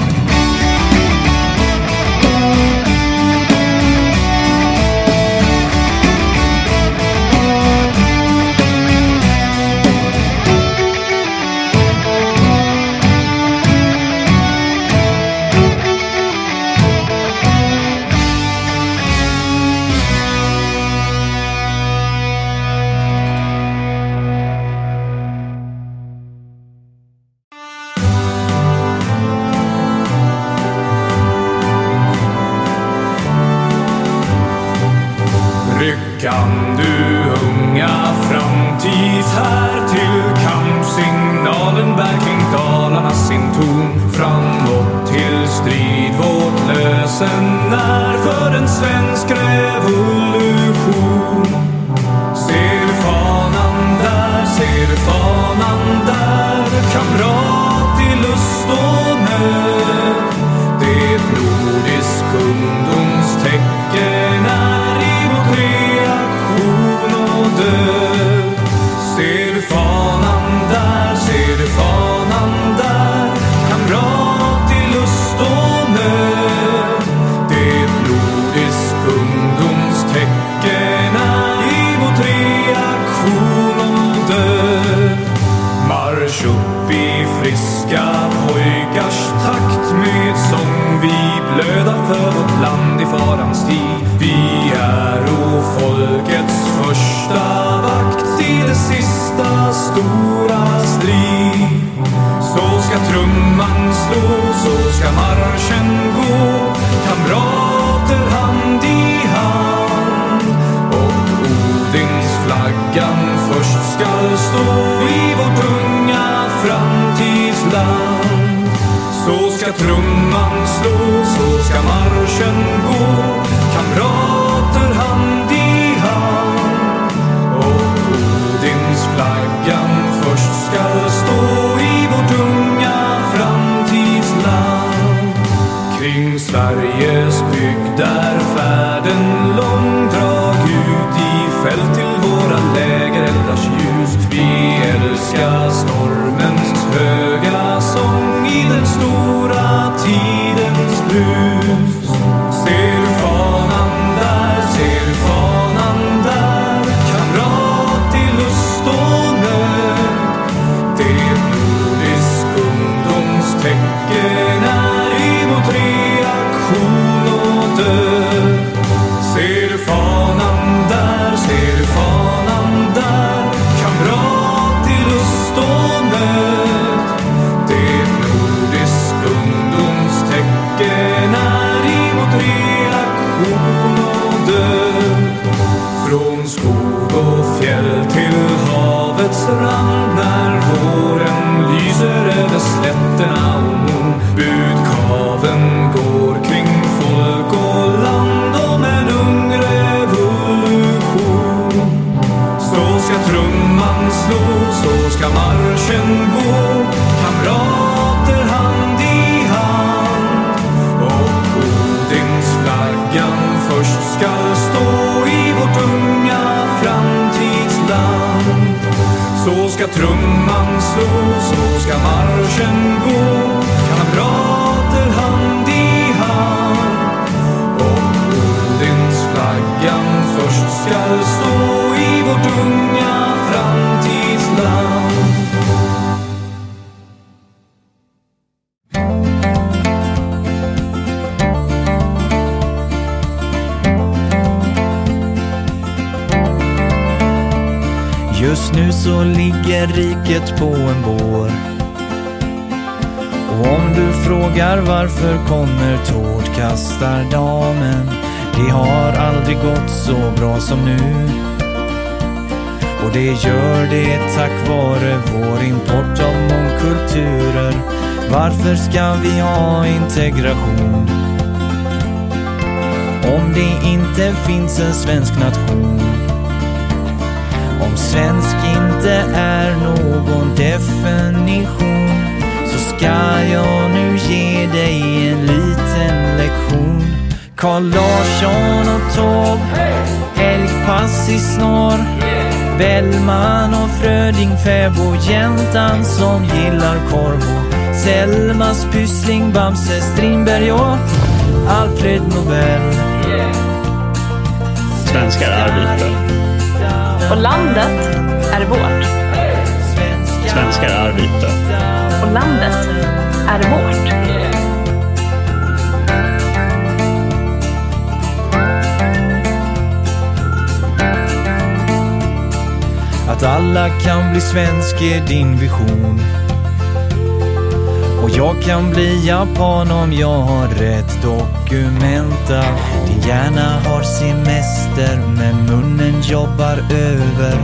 Japan om jag har rätt dokumenta. Din hjärna har semester men munnen jobbar över.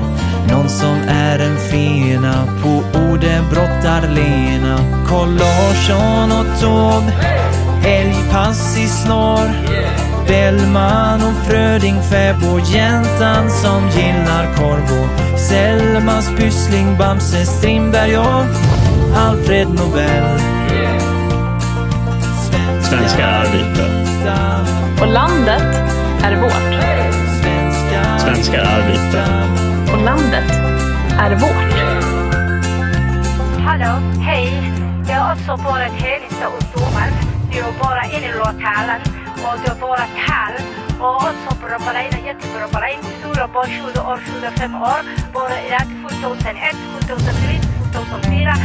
Någon som är en fena på orden brottar Lena. Carl Larsson och Taube, älgpass i snar. Bellman och Fröding, fäbodjäntan som gillar korv och Selmas Pyssling, Bamse Strindberg och Alfred Nobel. Svenskar är vita. Och landet är vårt. Svenskar är vita. Och landet är vårt. Hallå, hej. Det är också vårt heliga ungdomar. Det är bara en låt här och det är vårt här. Och också bra på dig, jättebra. Stora barn, 20 år, 25 år. Bara i det 2001, 2003, 2004,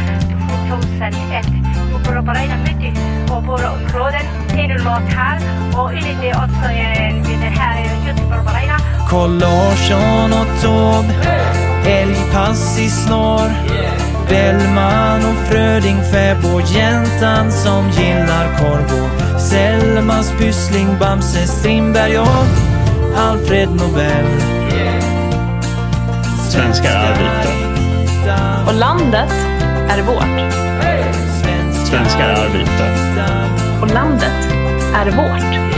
2001. Du bra på dig mycket och våra områden. En låt här och in i det också den här dig. Carl Larsson och Taube, älgpass i snår. Bellman och Fröding, fäbodjäntan som gillar korv och Selmas Pyssling, Bamse Strindberg och Alfred Nobel. Svenskar är vita. Och landet är vårt. Svenskar är vita. Och landet är vårt.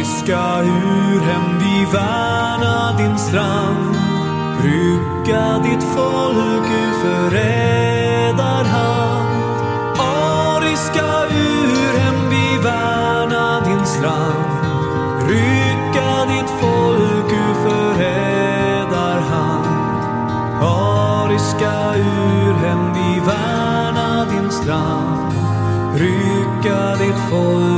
Ryska urhem, vi värna din strand. Brygga ditt folk ur förrädarhand. Ariska urhem, vi värna din strand. Rycka ditt folk ur förrädarhand. Ariska urhem, vi värna din strand. Rycka ditt folk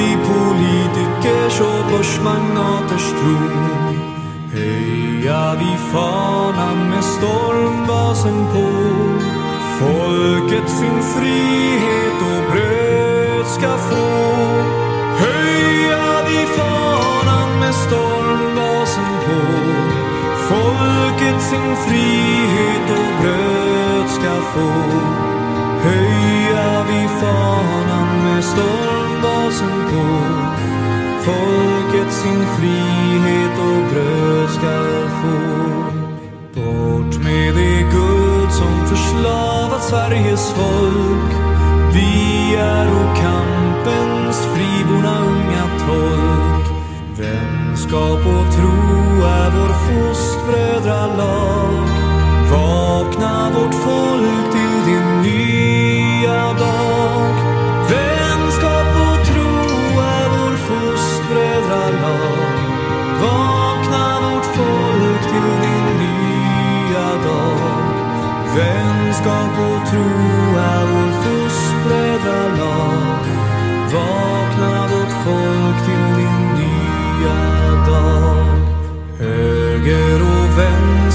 vi politikers och börsmagnaters tron. Höja vi fanan med stormbasen på. Folket sin frihet och bröd ska få. Höja vi fanan med stormbasen på. Folket sin frihet och bröd ska få. Höja vi fanan med stormbasen på Folket sin frihet och bröd ska få. Bort med det guld som förslavat Sveriges folk. Vi är och kampens friborna unga tolk. Vänskap och tro är vår fostbrödralag Vakna vårt folk till din nya dag.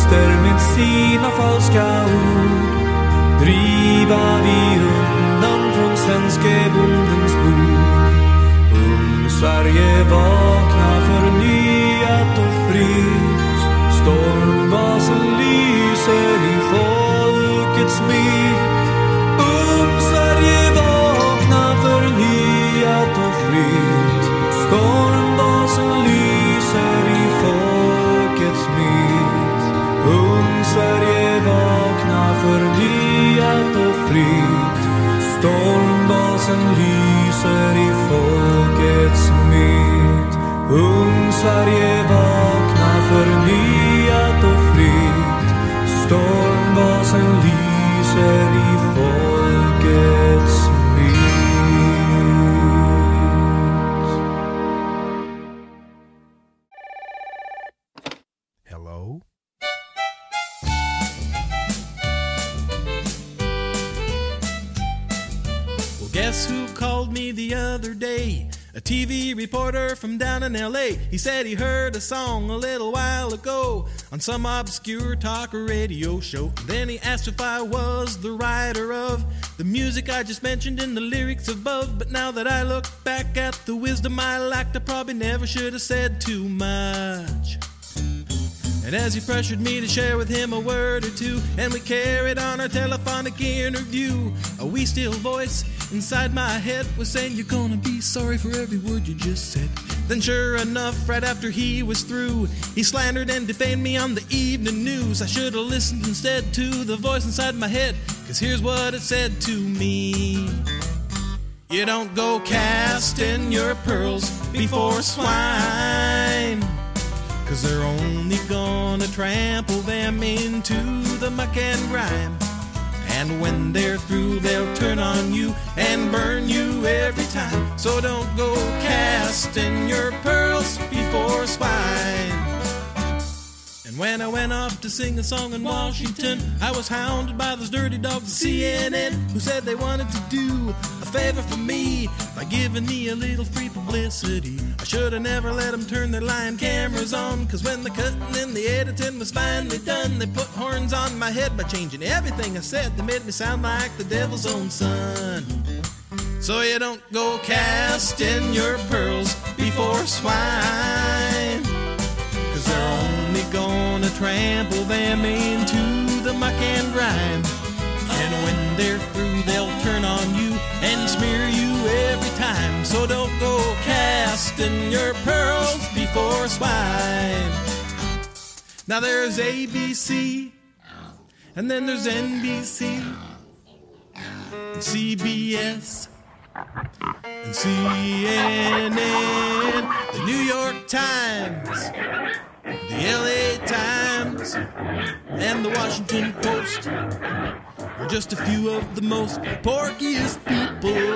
Vänster med sina falska ord driva vi undan från svenske bondens bord. Ung Sverige vakna förnyat och fritt. Stormbasen lyser i folkets mitt. Förnyat och fritt. Stormbasen lyser i folkets mitt. Ung Sverige var He said he heard a song a little while ago on some obscure talk radio show. Then he asked if I was the writer of the music I just mentioned in the lyrics above. But now that I look back at the wisdom I lacked, I probably never should have said too much. And as he pressured me to share with him a word or two, and we carried on our telephonic interview, a wee still voice inside my head was saying, You're gonna be sorry for every word you just said. Then, sure enough, right after he was through, he slandered and defamed me on the evening news. I should have listened instead to the voice inside my head, cause here's what it said to me. You don't go casting your pearls before swine. Cause they're only gonna trample them into the muck and grime. And when they're through, they'll turn on you and burn you every time. So don't go casting your pearls before swine. And when I went off to sing a song in Washington, I was hounded by those dirty dogs at CNN who said they wanted to do favor for me by giving me a little free publicity. I should have never let them turn their lying cameras on, cause when the cutting and the editing was finally done, they put horns on my head by changing everything I said. They made me sound like the devil's own son. So you don't go casting your pearls before swine. Cause they're only gonna trample them into the muck and grime. And when they're through, they'll turn on you and smear you every time. So don't go casting your pearls before swine. Now there's ABC, and then there's NBC, and CBS, and CNN, the New York Times, the LA Times, and the Washington Post are just a few of the most porkiest people.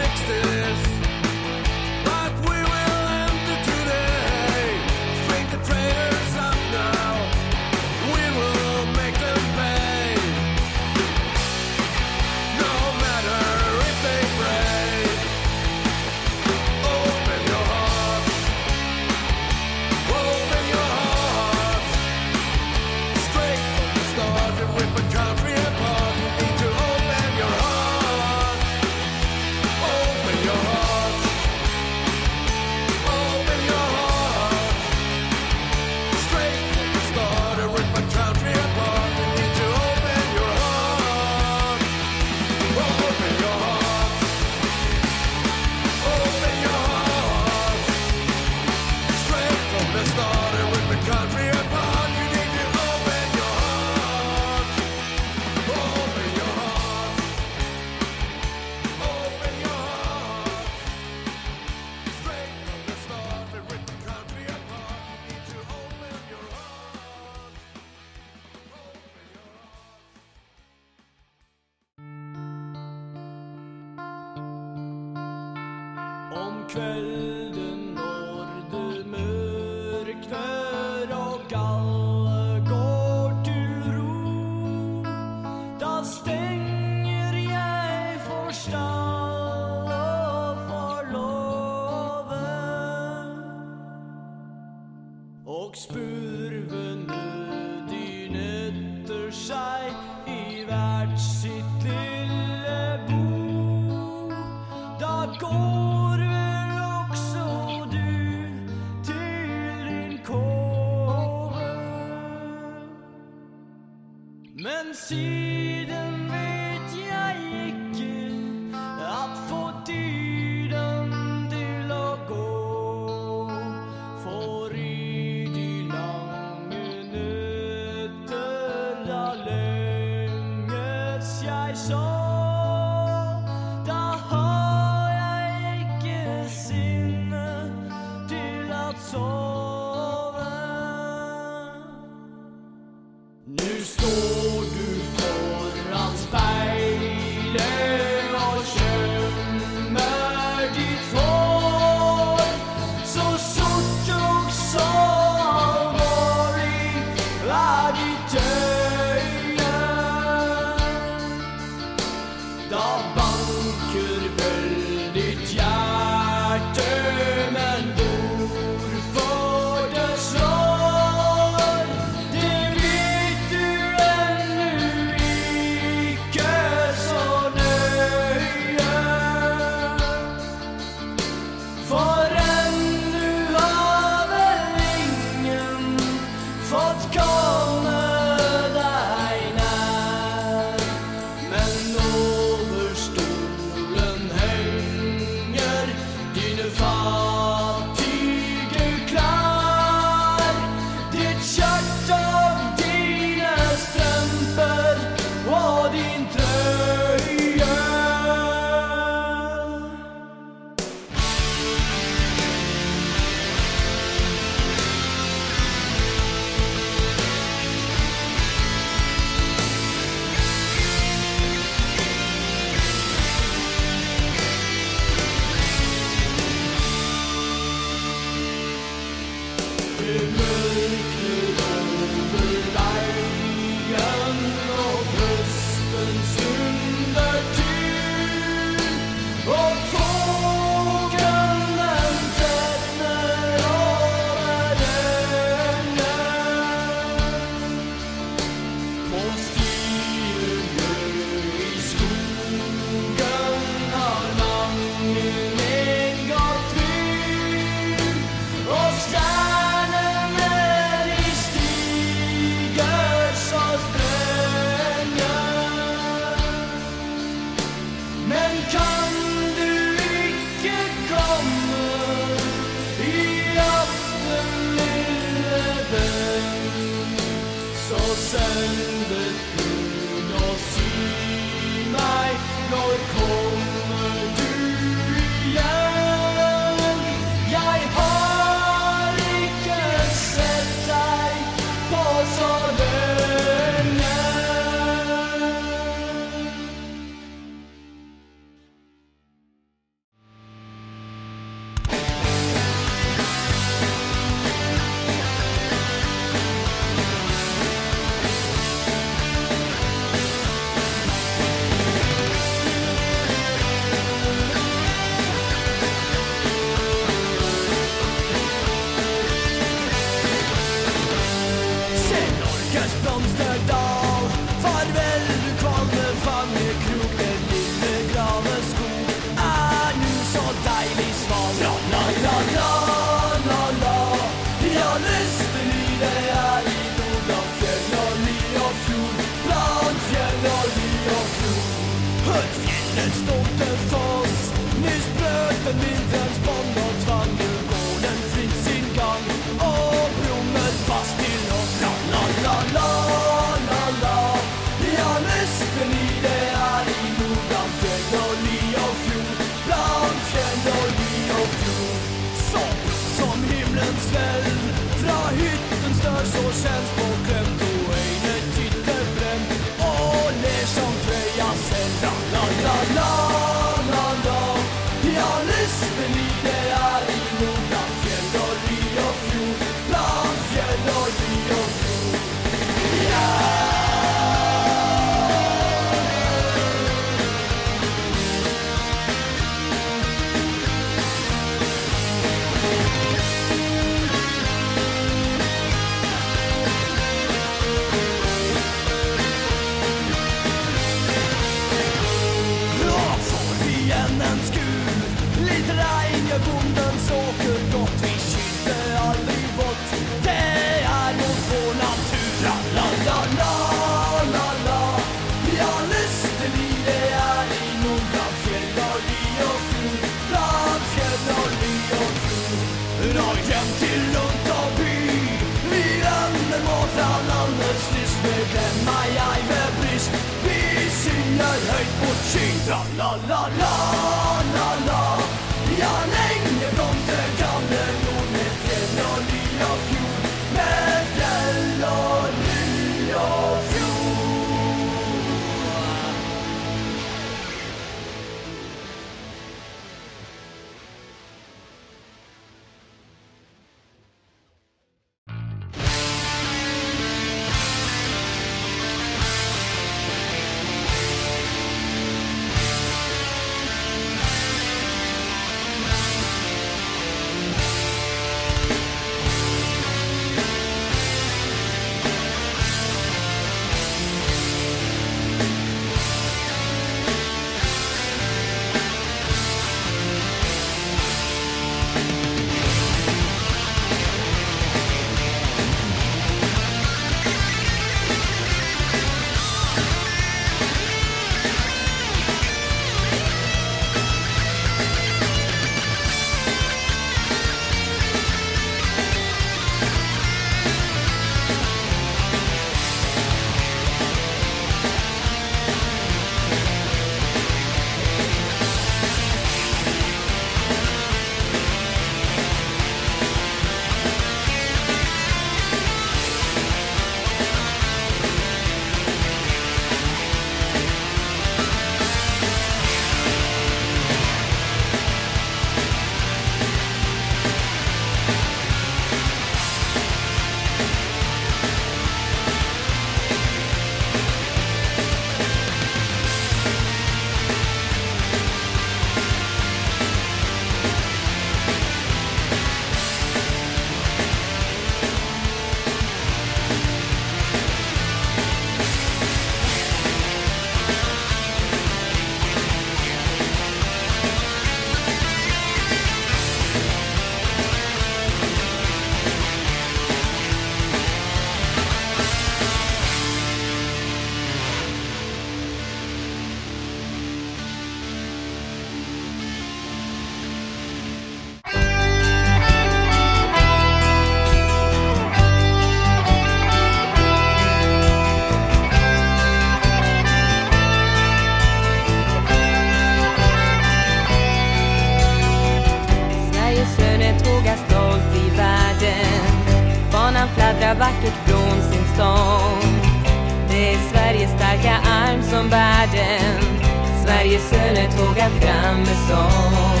Fram med sång.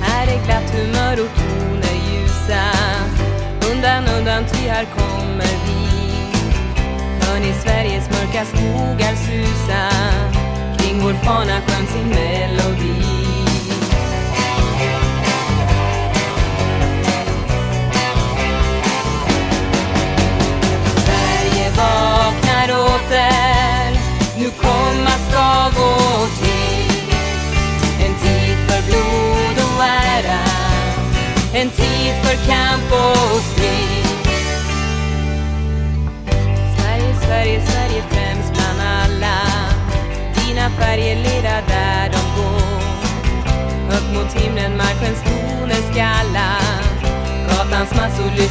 Här är glatt humör och toner ljusa. Undan, undan, ty här kommer vi. Hör ni Sveriges mörka skogar susa? Kring vår fana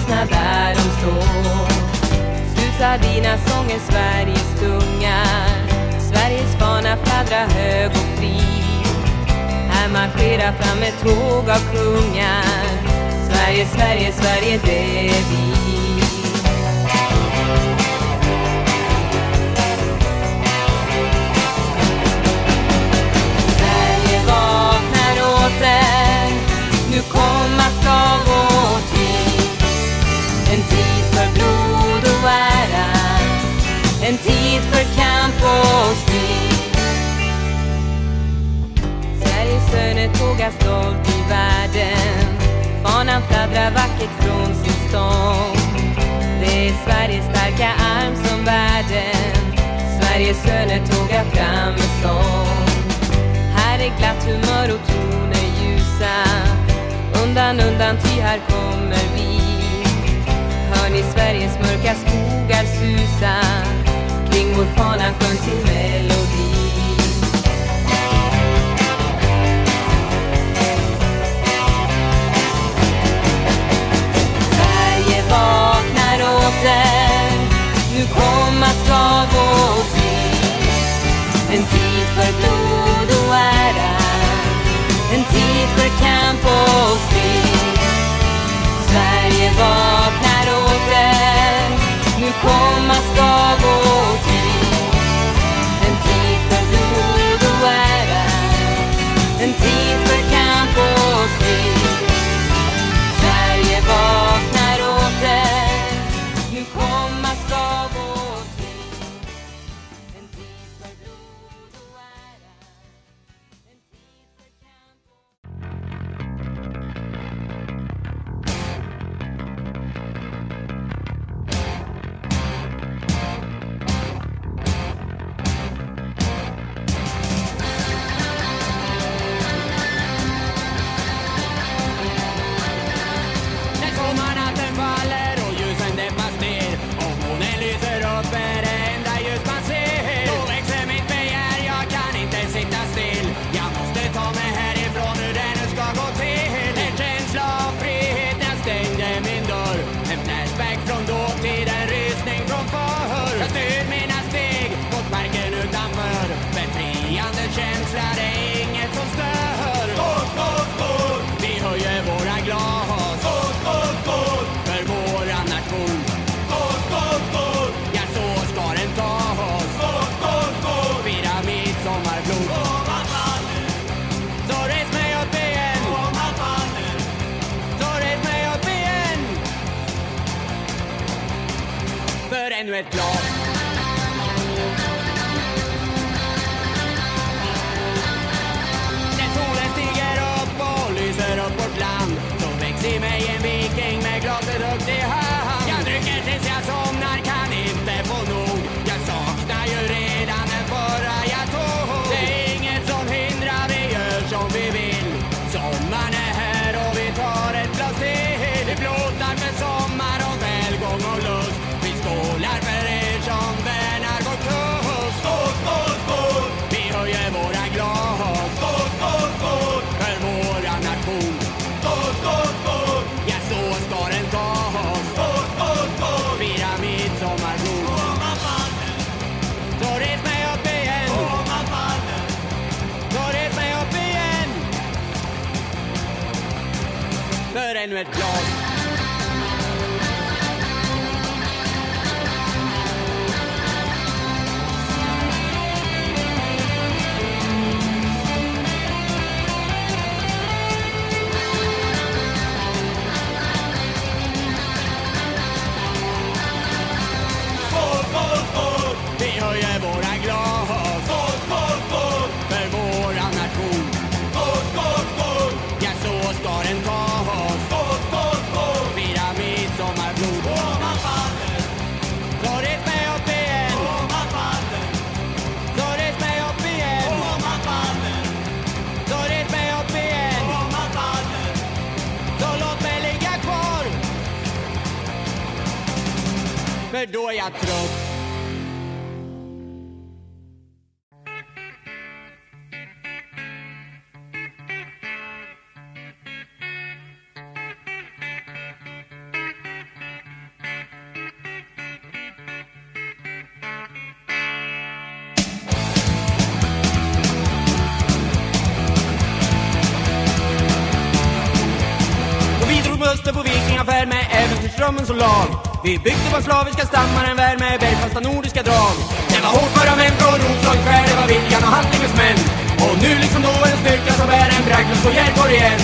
lyssna där de står. Susar dina sånger Sveriges gungar Sveriges fana fladdrar hög och fri. Här marscherar fram ett tåg av kungar. Sverige, Sverige, Sverige det är vi. Sverige vaknar åter. Nu komma ska vår en tid för blod och ära. En tid för kamp och strid. Sveriges söner tågar stolt i världen. Fanan fladdrar vackert från sin stång. Det är Sveriges starka arm som världen, Sveriges söner tågar fram med sång. Här är glatt humör och toner ljusa. Undan, undan, ty här kommer hörn i Sveriges mörka skogar susa kring vår fana skön sin melodi. Sverige vaknar åter, nu komma ska vår tid. En tid för blod och ära, en tid för kamp och strid. Sverige vaknar åter. Nu komma ska vår tid En tid för blod och ära. En tid för kamp och strid Sverige vaknar åter. Nu komma ska vår konsulag Vi byggde på slaviska stammar en värld med bergfasta nordiska drag Det var hårt för män från Roslag, skär det var viljan och handlingens män Och nu liksom då en styrka som är en bragdlös och Järborg igen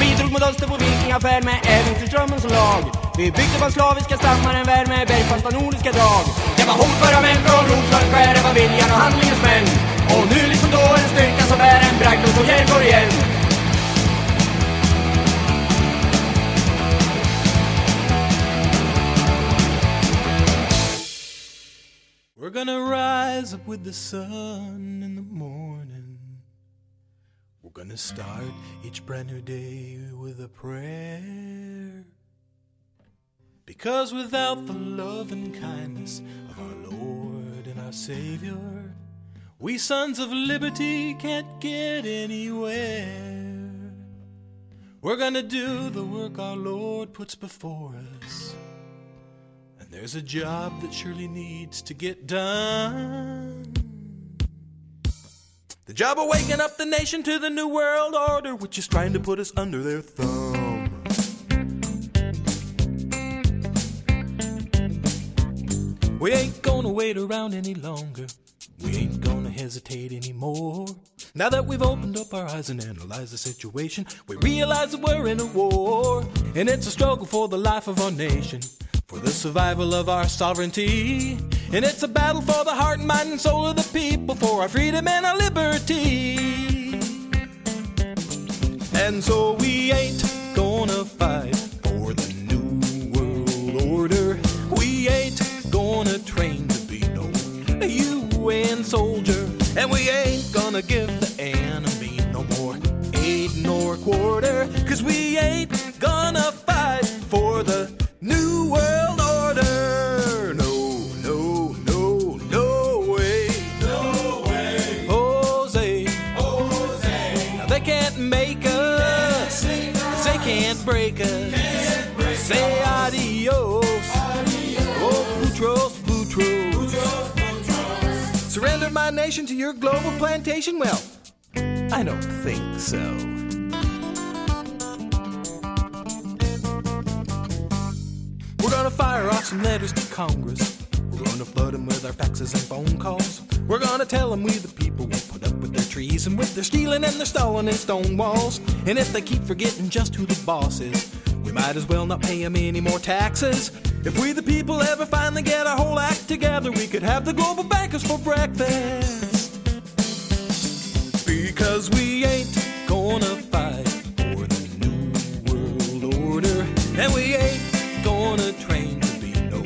Vi drog mot öster på vikingaffär med äventyrsdrömmen som lag. Vi byggde på slaviska stammar en värld med bergfasta nordiska drag. Det var hotföra män från Roslagsskär, det var viljan och handlingens män. Och nu liksom då en styrka som är en bragd och igen. We're gonna rise up with the sun in the morning. We're gonna start each brand new day with a prayer. Because without the love and kindness of our Lord and our Savior we sons of liberty can't get anywhere. We're gonna do the work our Lord puts before us. And there's a job that surely needs to get done. The job of waking up the nation to the new world order, which is trying to put us under their thumb. We ain't gonna wait around any longer. We ain't gonna hesitate anymore. Now that we've opened up our eyes and analyzed the situation, we realize that we're in a war. And it's a struggle for the life of our nation, for the survival of our sovereignty. And it's a battle for the heart, and mind, and soul of the people, for our freedom and our liberty. And so we ain't gonna fight for the new world order. We ain't gonna no Soldier. And we ain't gonna give the enemy no more aid nor quarter. Cause we ain't gonna fight for the new world my nation to your global plantation? Well, I don't think so. We're gonna fire off some letters to Congress. We're gonna flood them with our faxes and phone calls. We're gonna tell them we the people won't put up with their treason, with their stealing and their stalling and stone walls. And if they keep forgetting just who the boss is, we might as well not pay them any more taxes. If we the people ever finally get our whole act together, we could have the global bankers for breakfast. Because we ain't gonna fight for the new world order, and we ain't gonna train to be no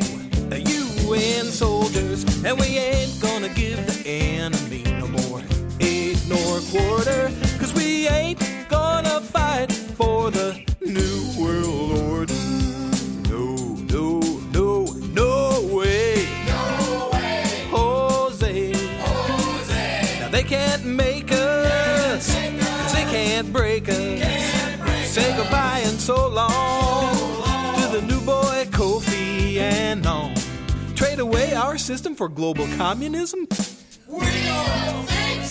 UN soldiers, and we ain't gonna give the enemy no more aid nor quarter, cause we ain't gonna fight for the new world order. No, no, no, no way. No way. Jose. Jose. Now they can't make us. Cause they can't break us. Say goodbye and so long to the new boy Kofi Annan. Trade away our system for global communism? We don't think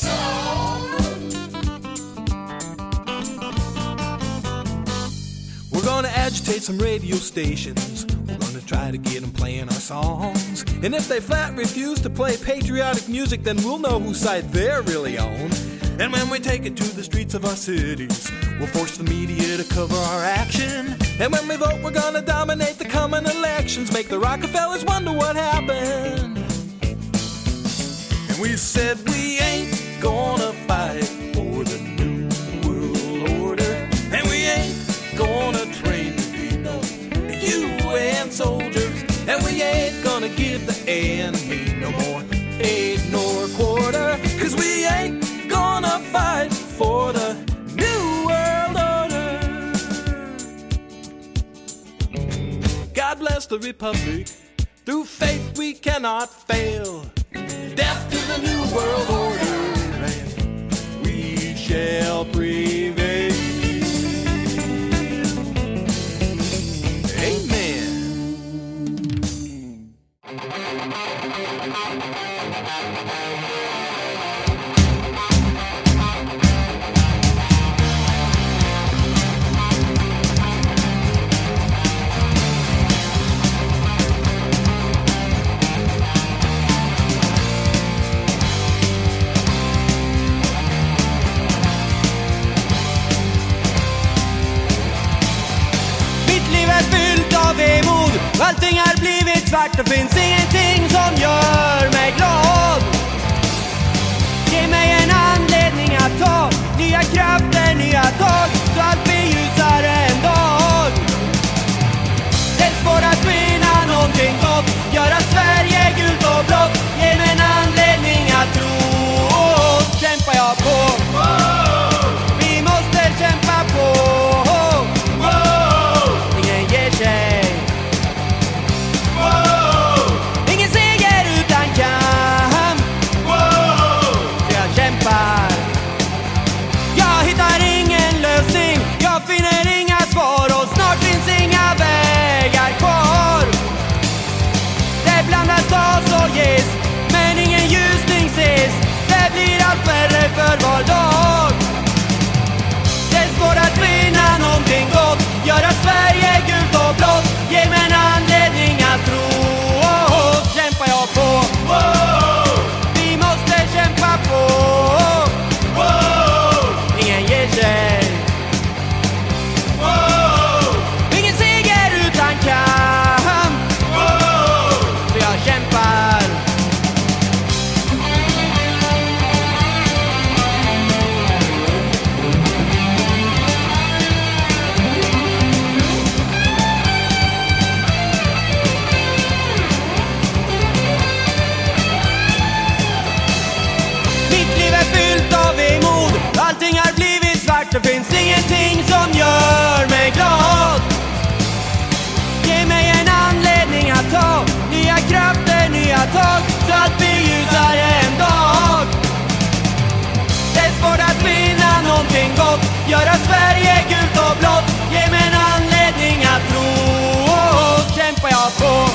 We're gonna agitate some radio stations. We're gonna try to get them playing our songs. And if they flat refuse to play patriotic music, then we'll know whose side they're really on. And when we take it to the streets of our cities, we'll force the media to cover our action. And when we vote, we're gonna dominate the coming elections, make the Rockefellers wonder what happened. And we said we ain't gonna fight Soldiers. And we ain't gonna give the enemy no more aid nor quarter. Cause we ain't gonna fight for the new world order. God bless the Republic. Through faith we cannot fail. Death to the new world order. And we shall prevail. Av vemod Allting har blivit svart och finns ingenting som gör mig glad. Ge mig en anledning att ta nya krafter, nya tag. Göra Sverige gult och blått. Ge mig en anledning att tro. Och kämpar jag på.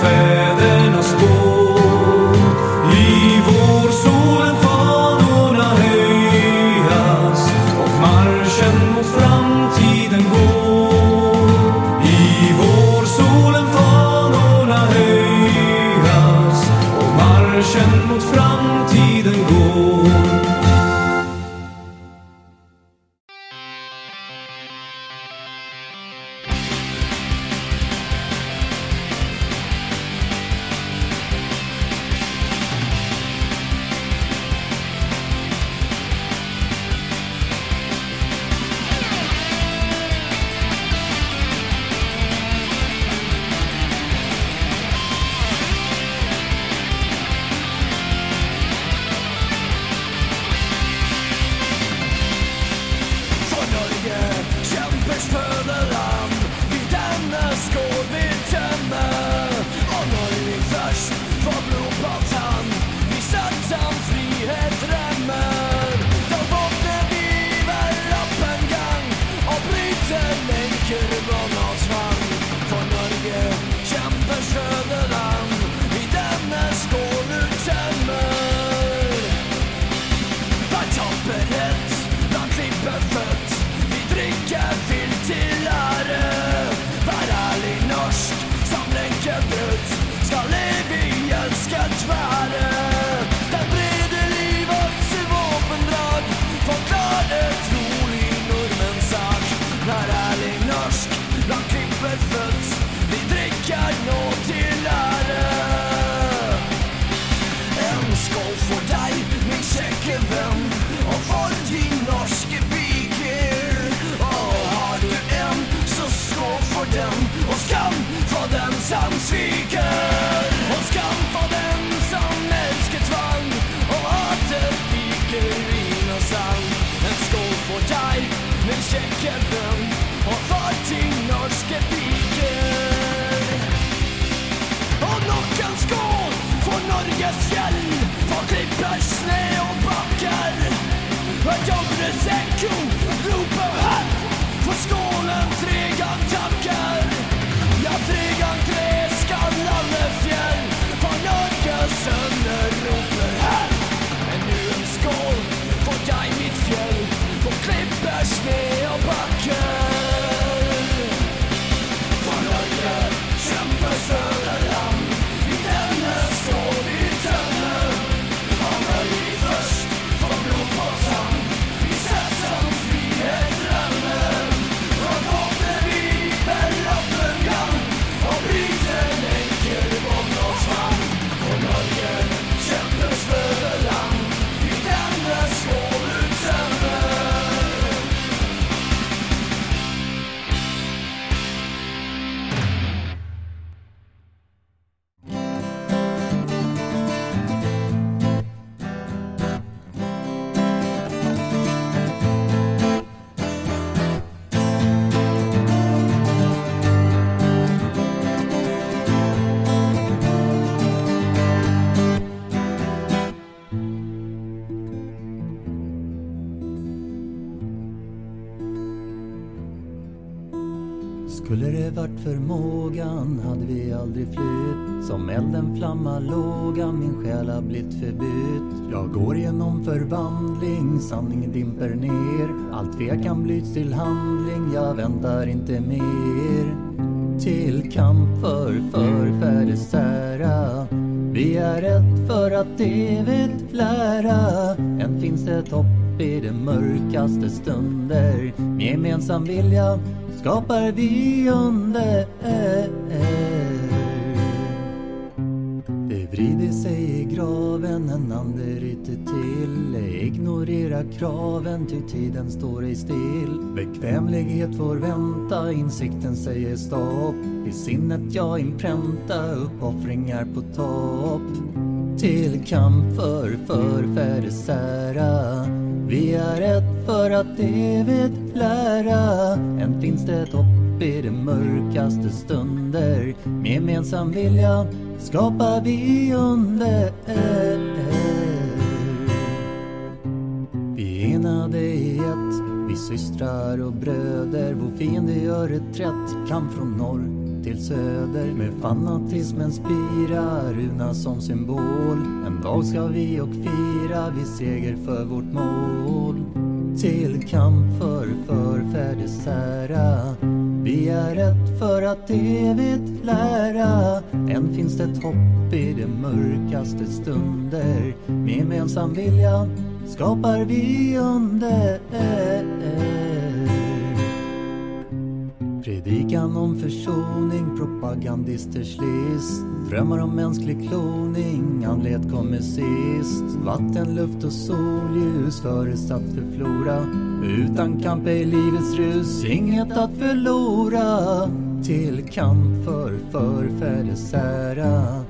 faire. Förmågan hade vi aldrig flytt. Som elden flammar låga, min själ har blivit förbytt. Jag går genom förvandling, sanningen dimper ner. Allt tvekan blyts till handling, jag väntar inte mer. Till kamp för förfäders ära. Vi är ett för att evigt lära. Än finns det ett hopp i de mörkaste stunder. Med gemensam vilja skapar vi under Det vrider sig i graven, en ande ryter till. Ignorera kraven, ty tiden står ej still. Bekvämlighet får vänta, insikten säger stopp. I sinnet jag inpränta uppoffringar på topp. Till kamp för förfäders ära vi är ett för att evigt lära. Än finns det ett hopp i de mörkaste stunder. Med gemensam vilja skapar vi under. Vi är enade i ett, vi systrar och bröder. Vår fiende gör reträtt, kamp från norr till söder Med fanatismen spira, runa som symbol. En dag ska vi och fira, vi seger för vårt mål. Till kamp för förfäders ära Vi är ett för att evigt lära. Än finns det ett hopp i de mörkaste stunder. Med gemensam vilja skapar vi under. Predikan om försoning, propagandisters list Drömmar om mänsklig kloning, andlighet kommer sist. Vatten, luft och solljus förutsatt för flora. Utan kamp är livets rus, inget att förlora. Till kamp för förfäders ära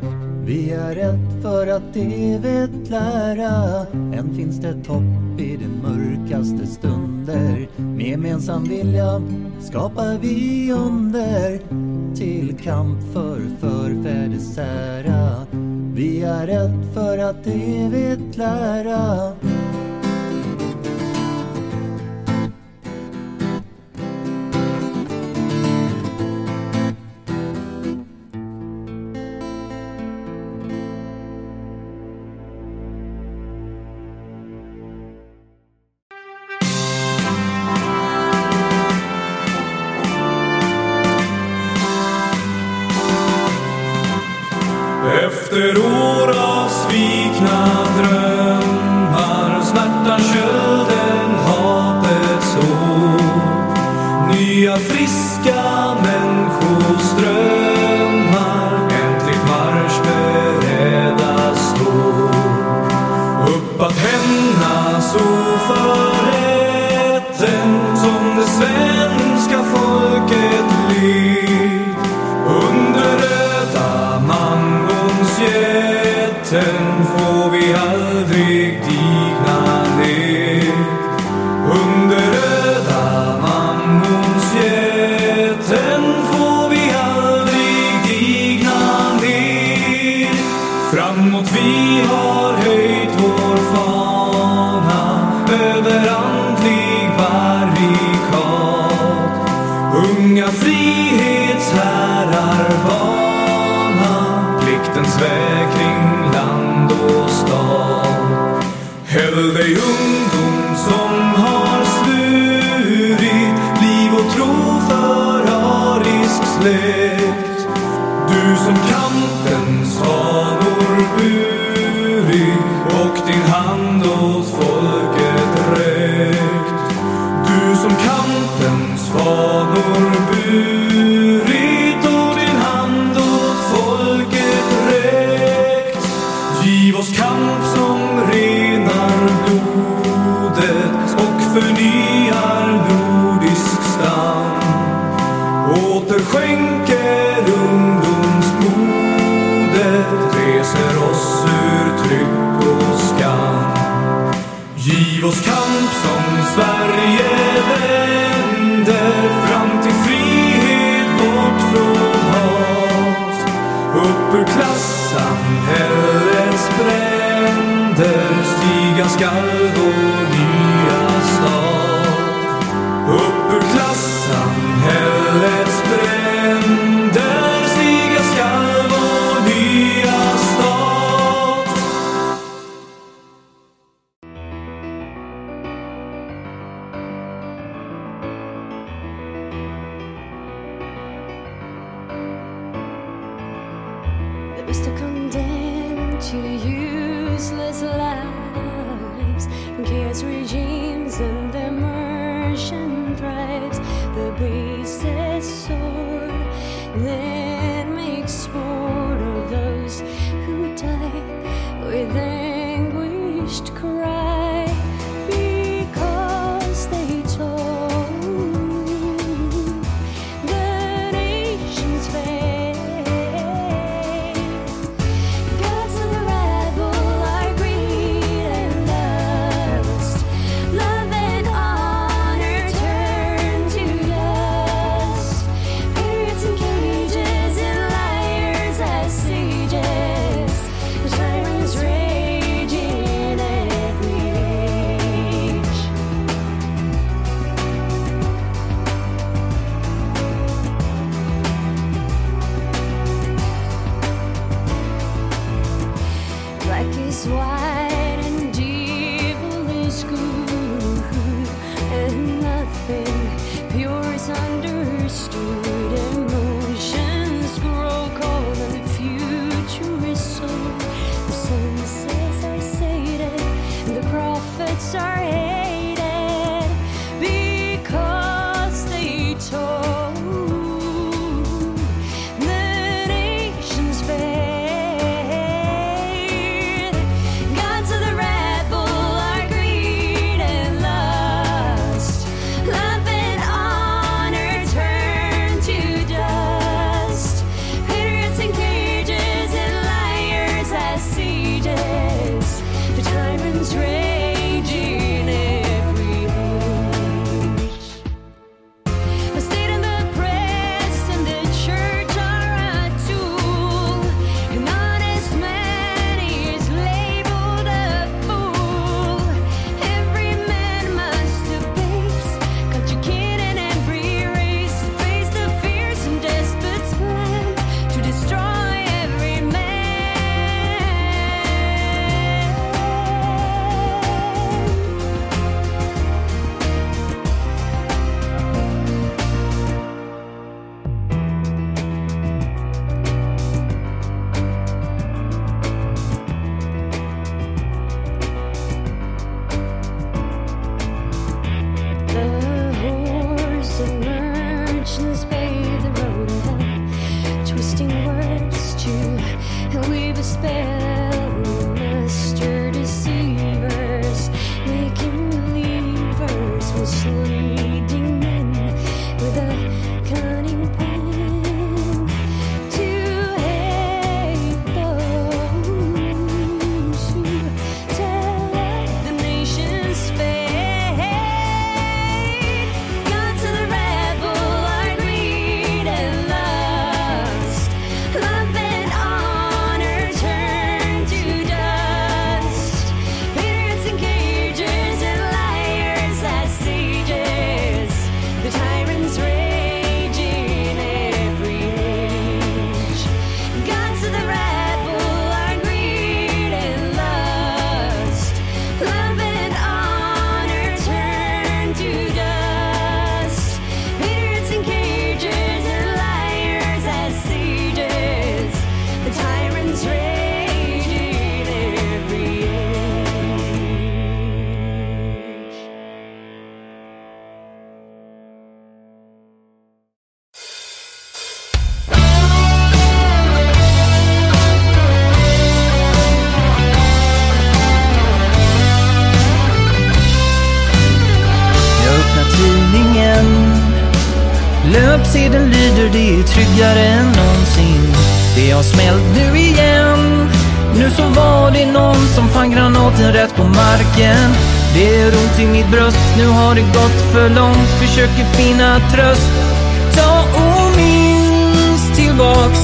Vi är ett för att evigt lära. Än finns det topp hopp i de mörkaste stunder. Med gemensam vilja skapar vi under Till kamp för förfäders ära Vi är ett för att evigt lära. Det än någonsin. Det har smält nu igen. Nu så var det någon som fann granaten rätt på marken. Det är ont i mitt bröst, nu har det gått för långt. Försöker finna tröst. Ta och minns tillbaks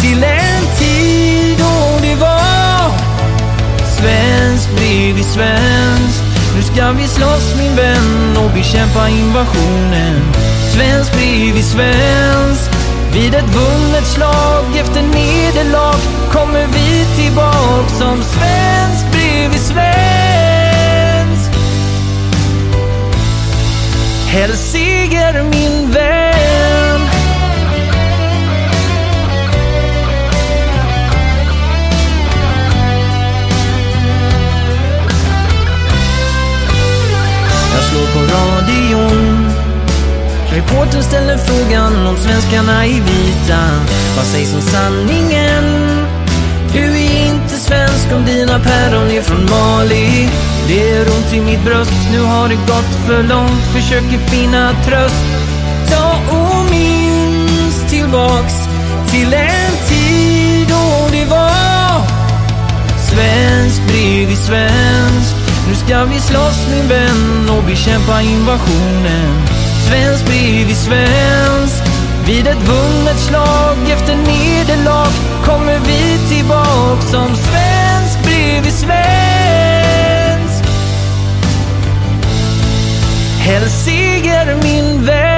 till en tid då det var svensk bredvid svensk. Nu ska vi slåss min vän och bekämpa invasionen. Svensk bredvid svensk. Kommer vi tillbaks som svensk bredvid svensk. Helst seger min vän. Jag slår på radion. Reportern ställer frågan om svenskarna i vita. Vad sägs om sanningen? Du är inte svensk om dina päron är från Mali. Det är ont i mitt bröst, nu har det gått för långt. Försöker finna tröst. Ta och minns tillbaks till en tid då det var svensk bredvid svensk. Nu ska vi slåss min vän och bekämpa invasionen. Svensk bredvid svensk. Vid ett vunnet slag efter nederlag kommer vi tillbaks som svensk bredvid svensk. Helst seger min vän.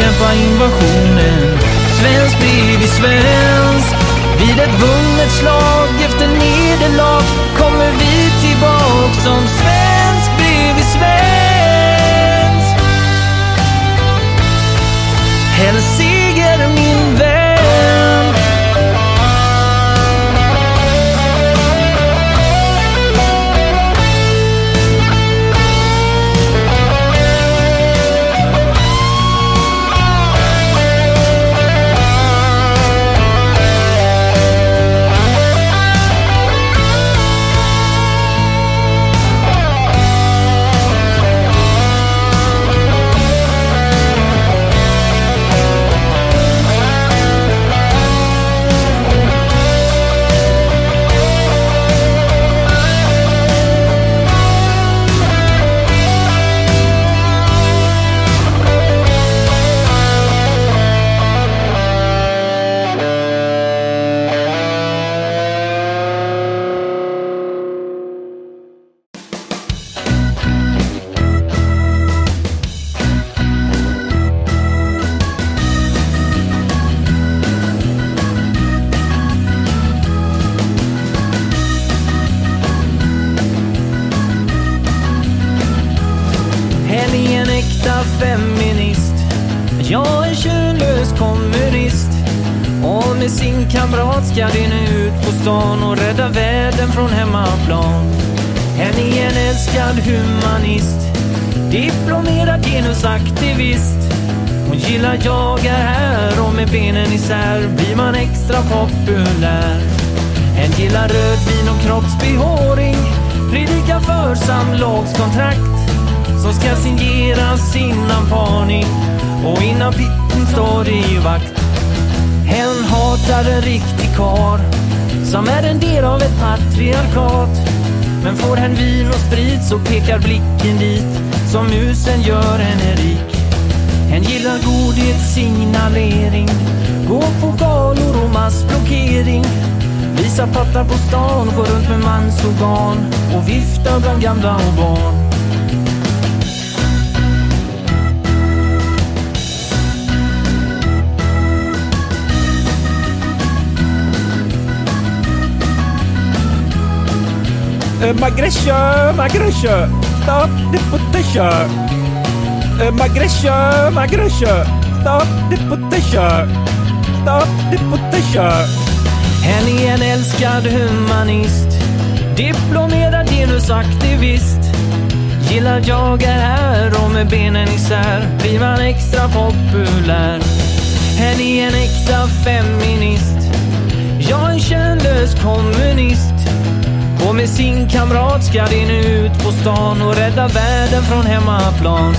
Bekämpa invasionen. Svensk bredvid svensk. Vid ett vunnet slag efter nederlag kommer vi tillbaks som svensk bredvid svensk. Hell seger min vän. pressure. Uh, migration, migration. Stop deportation. Stop deportation. Hen är en älskad humanist. Diplomerad genusaktivist. Gillar jagar här och med benen isär blir man extra populär. Hen är en äkta feminist. Jag är en könlös kommunist. Och med sin kamrat ska din ut på stan och rädda världen från hemmaplan.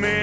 me.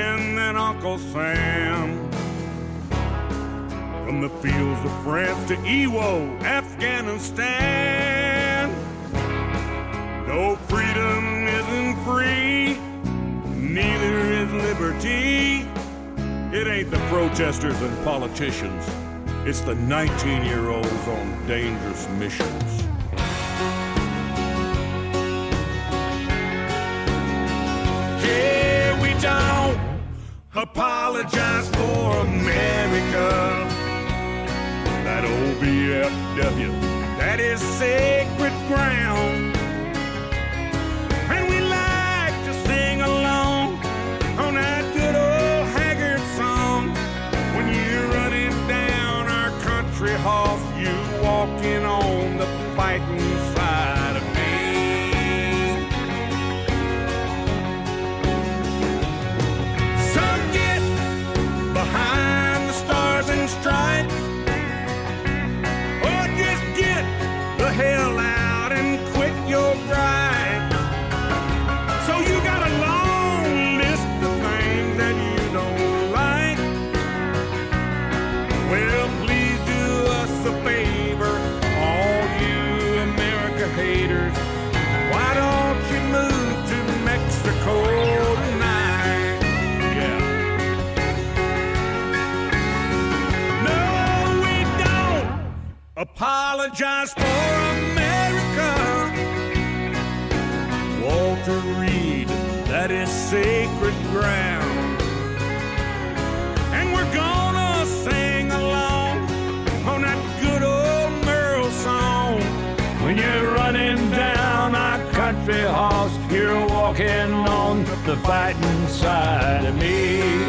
On the fighting side of me.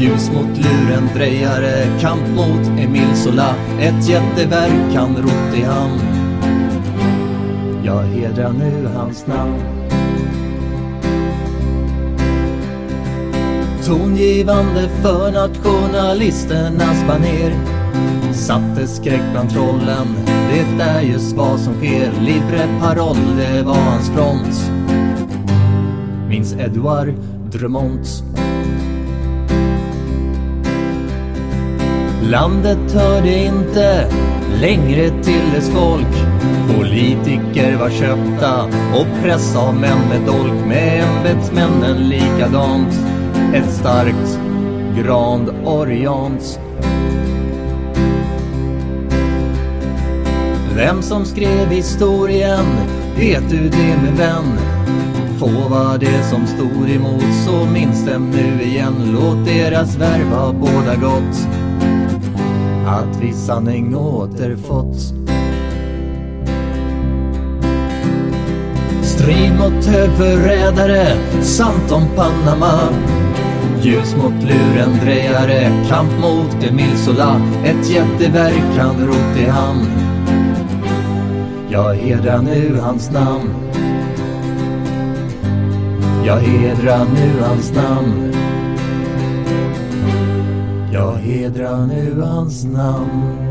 Ljus mot luren, drejare, kamp mot Emil Sola Ett jätteverk han rott i hamn. Jag hedrar nu hans namn. Tongivande för nationalisternas baner. Satte skräck bland trollen, det är just vad som sker. Libre paroll, det var hans front. Minns Edouard Drumont Landet hörde inte längre till dess folk. Politiker var köpta och press av män med dolk. Med ämbetsmännen likadant. Ett starkt Grand Orient. Vem som skrev historien vet du det min vän? Få var det som stod emot så minns dem nu igen. Låt deras värva ha båda gott att vi sanning återfått. Strid mot högförrädare, sant om Panama. Ljus mot lurendrejare, kamp mot Emil Sola. Ett jätteverk han rott i hamn. Jag hedrar nu hans namn. Jag hedrar nu hans namn. Jag hedrar nu hans namn.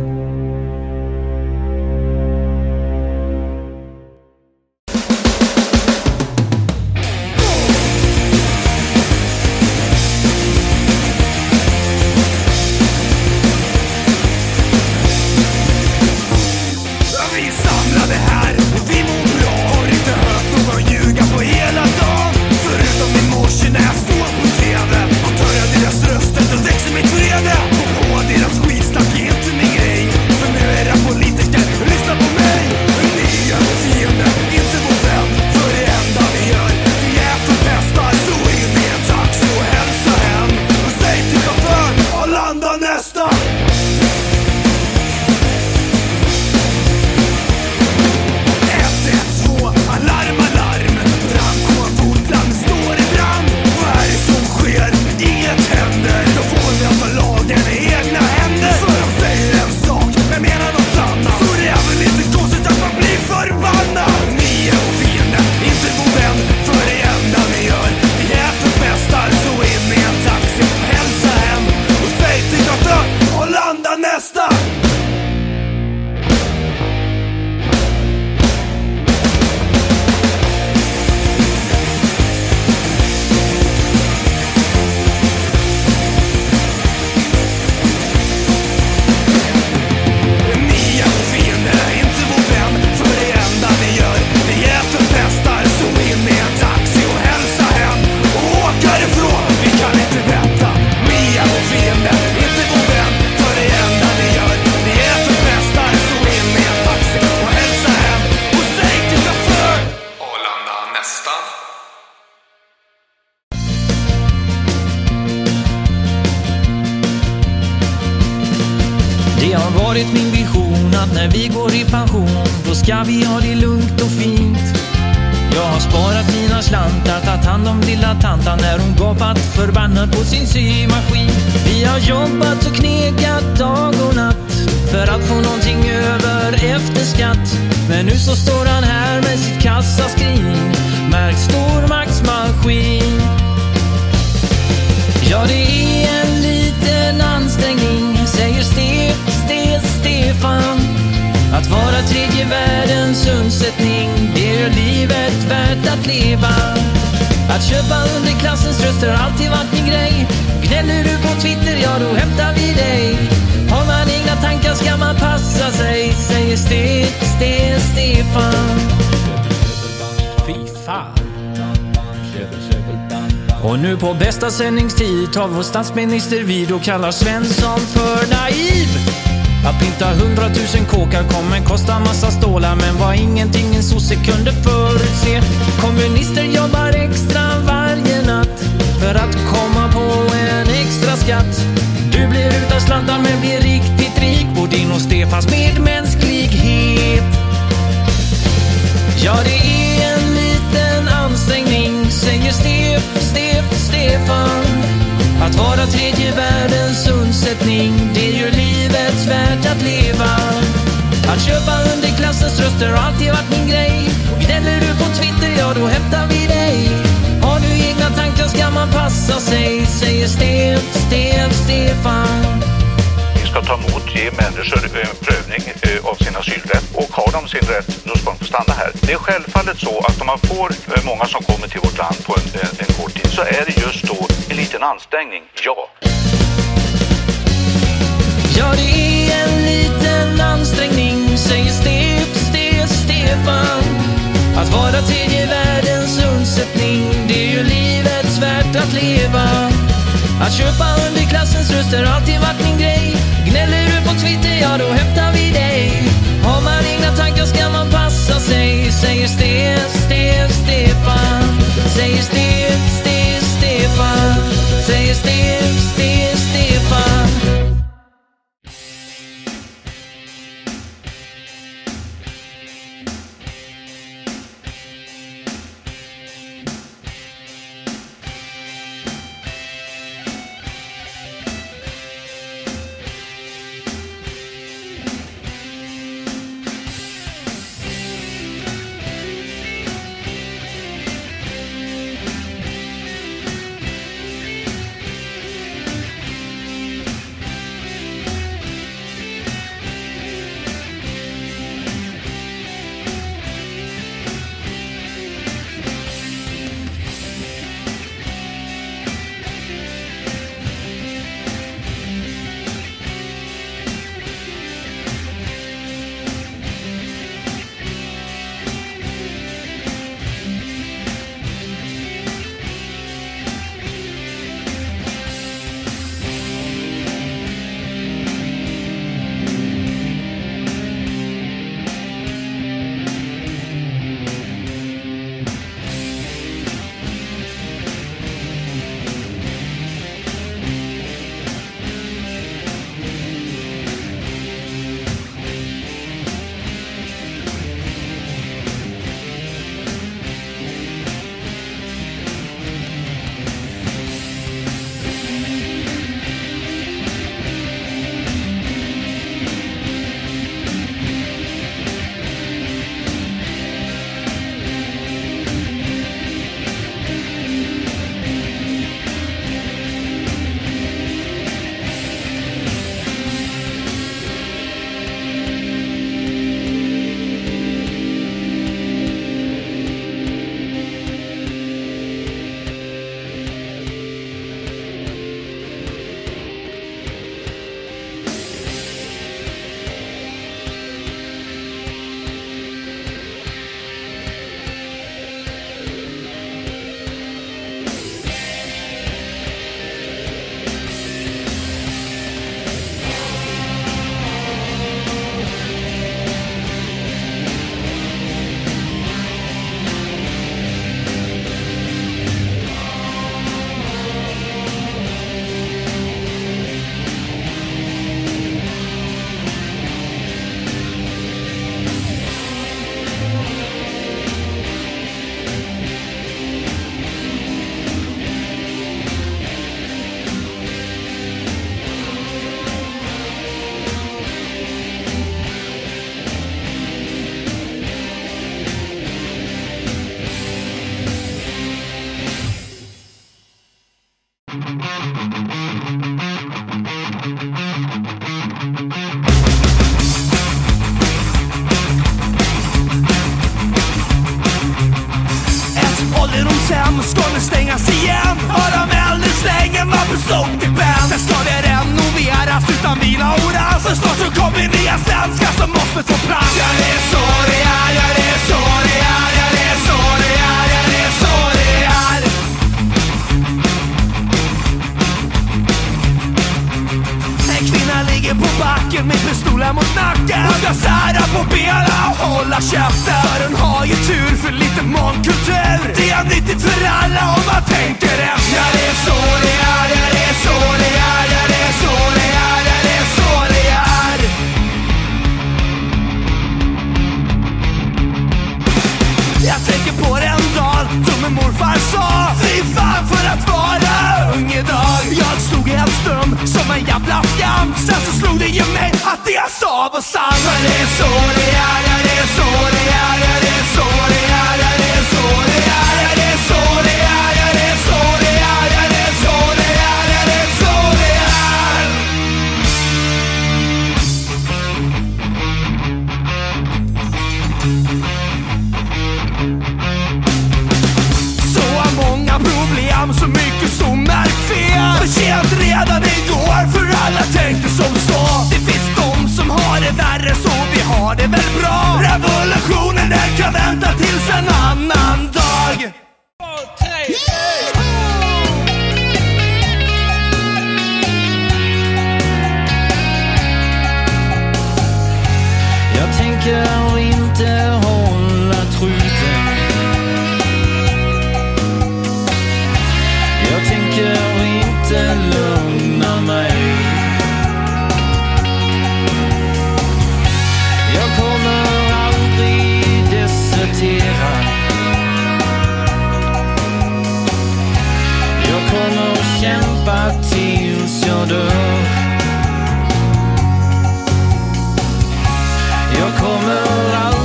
Och vår statsminister vi då kallar Svensson för naiv. Att pynta hundratusen kåkar kommer kosta massa stålar men var ingenting en sosse kunde förutse. Kommunister jobbar extra varje natt för att komma på en extra skatt. Du blir utan slantar men blir riktigt rik på din och Stefans medmänsklighet. Ja, det är en liten ansträngning, säger Stef, Stef, Stefan. Att vara tredje världens undsättning, det gör livet värt att leva. Att köpa underklassens röster har alltid varit min grej. Gnäller du på Twitter, ja då hämtar vi dig. Har du egna tankar ska man passa sig, säger Stef, Stef, Stefan. Vi ska ta emot, ge människor en prövning eh, av sin asylrätt och har de sin rätt, då ska de få stanna här. Det är självfallet så att om man får eh, många som kommer till vårt land på en, en, en kort tid så är det just då en liten ansträngning, ja. Ja, det är en liten ansträngning, säger Stef, Stef, Stefan. Att vara tredje världens undsättning, det gör livets värt att leva. Att köpa underklassens röster har alltid varit min grej. Gnäller du på Twitter, ja då hämtar vi dig. Har man egna tankar ska man passa sig, säger Stef, Stef, Stefan. Säger Stef, tänker inte lugna mig. Jag kommer aldrig desertera. Jag kommer kämpa tills jag dör. Jag kommer aldrig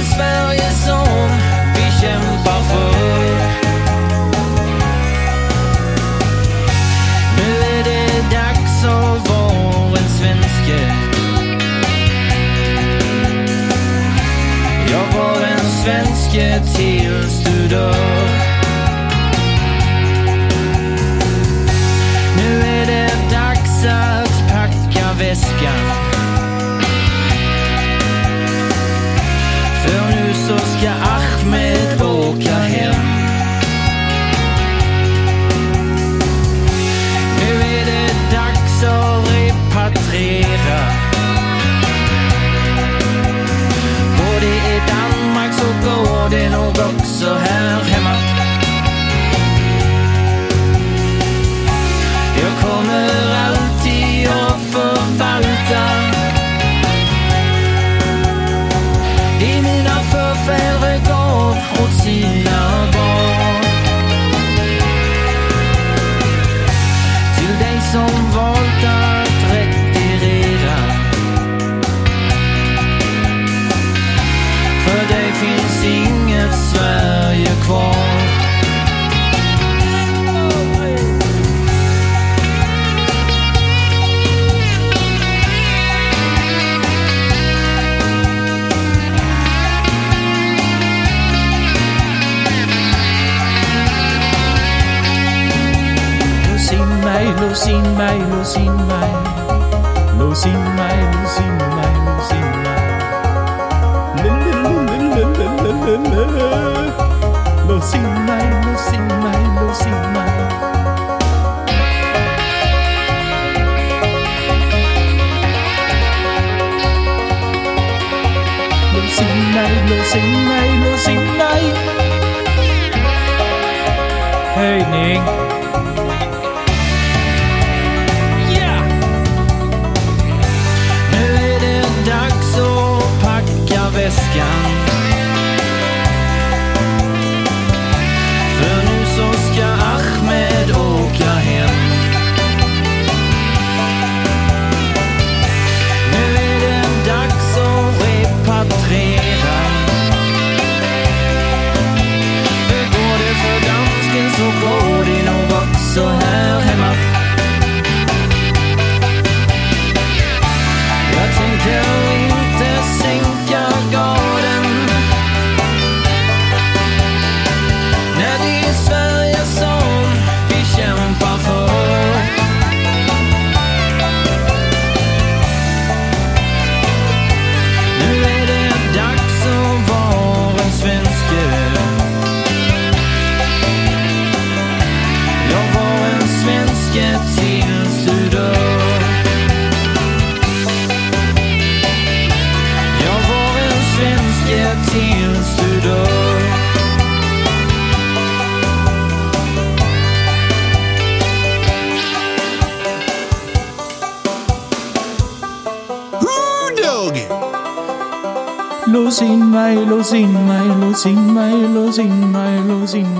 för Sverige som vi kämpar för. Nu är det dags att vara en svenske. Jag var en svenske tills du dör. också här hemma. lô xin mai lô xin mai lô xin mai lô xin mai lô xin mai lín lín lín lín lín lín lín lín lín lô xin mai lô xin mai lô xin mai xinh này lô xinh này lô xinh này hey niên sky Lås in mig, lås in mig, lås in mig,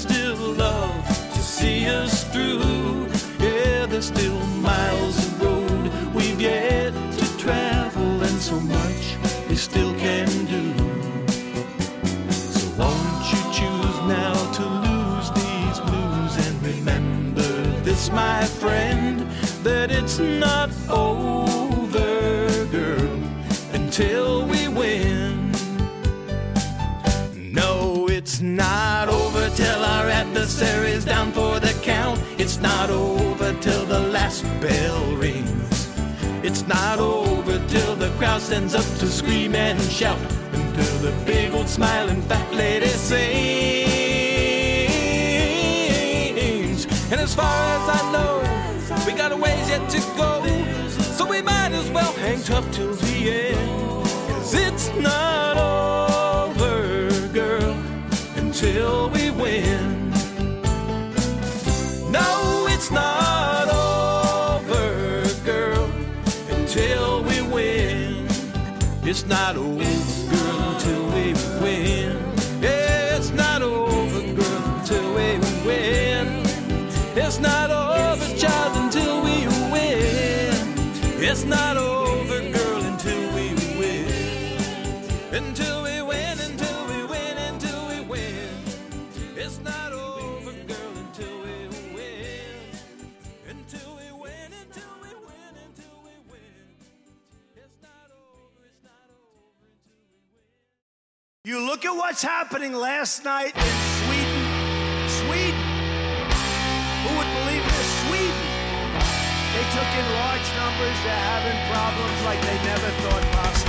still love to see us through. Yeah, there's still miles of road we've yet to travel, and so much we still can do. So won't you choose now to lose these blues and remember this, my friend, that it's not our adversary's down for the count. It's not over till the last bell rings. It's not over till the crowd stands up to scream and shout. Until the big old smiling fat lady sings. And as far as I know, we got a ways yet to go. So we might as well hang tough till the end. Cause it's not over, girl, until It's not over, girl, until we win. What's happening last night in Sweden. Sweden, who would believe this? Sweden. They took in large numbers. They're having problems like they never thought possible.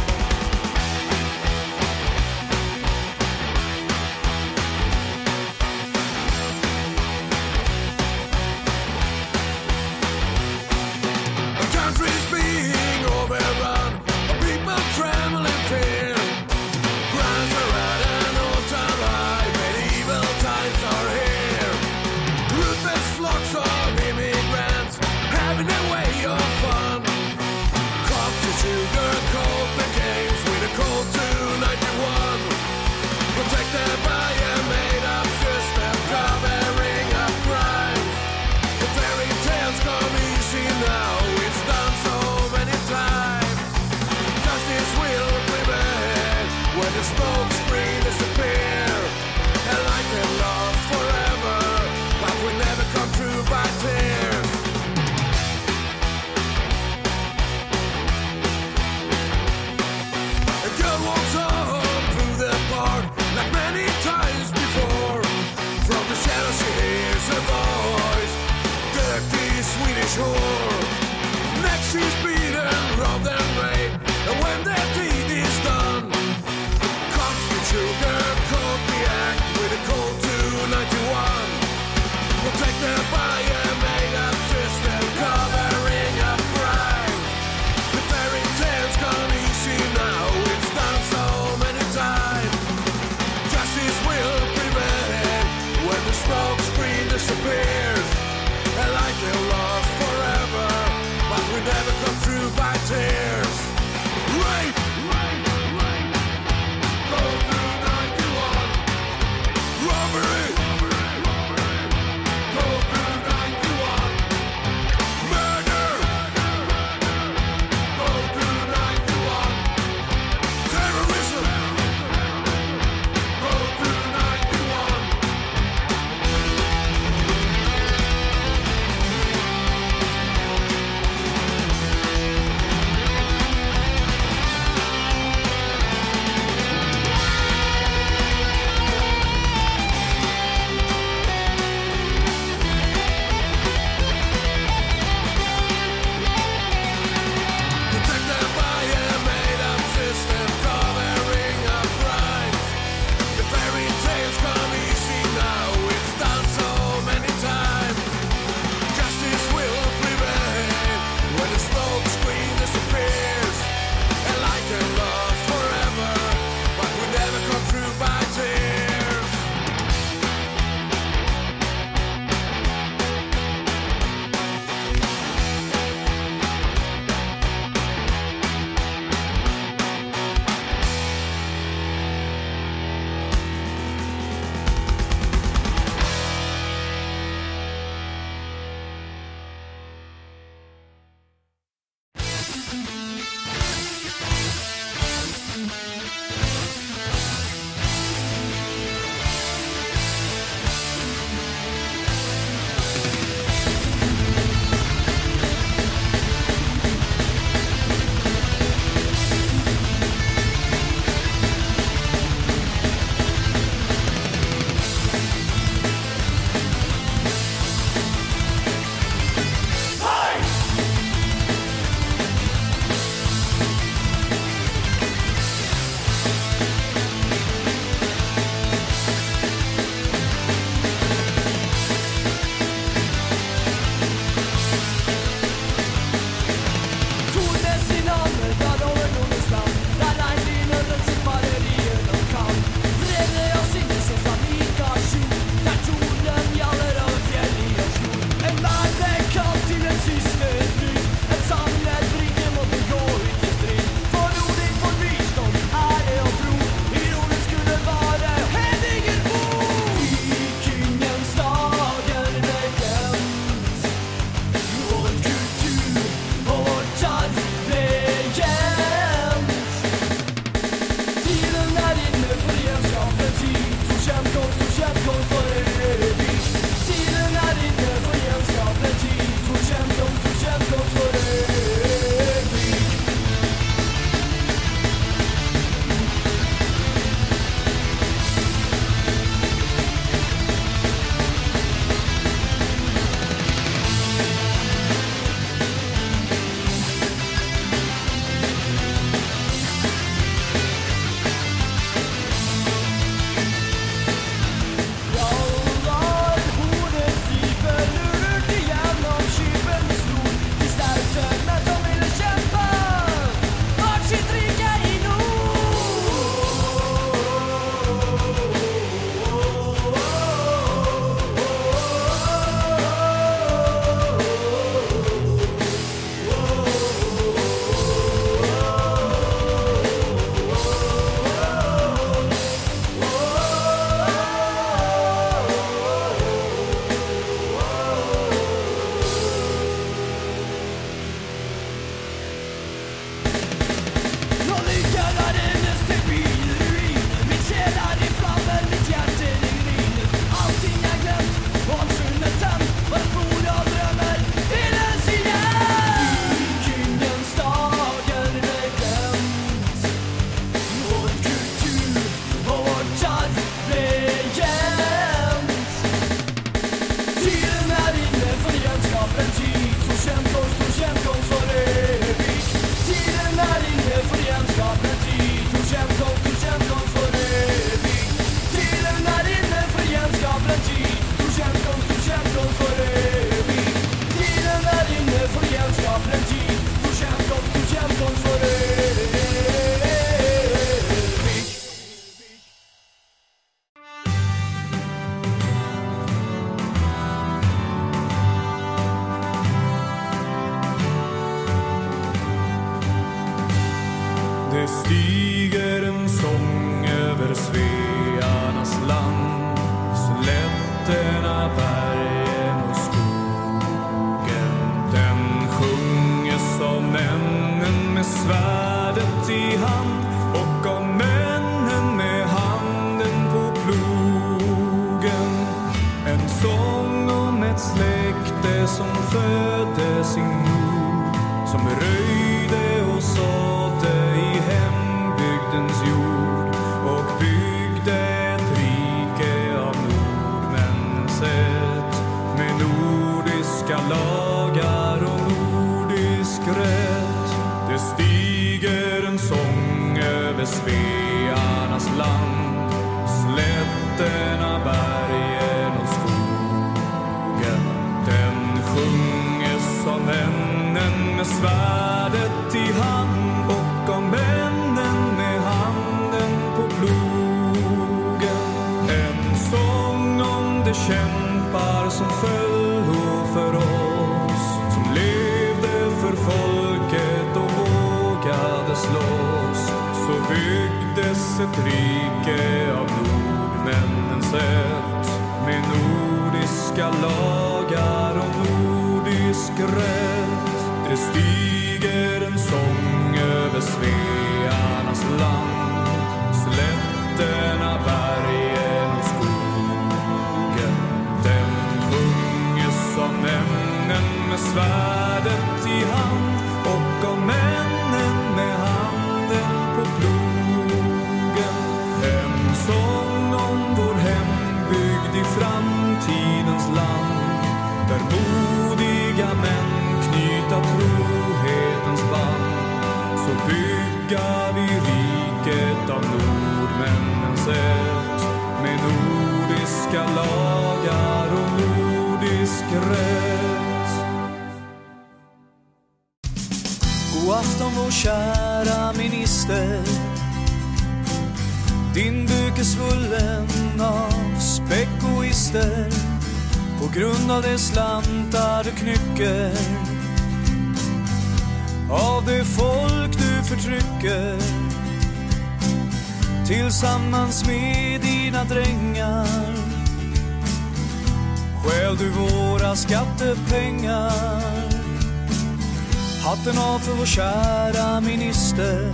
Hatten av för vår kära minister.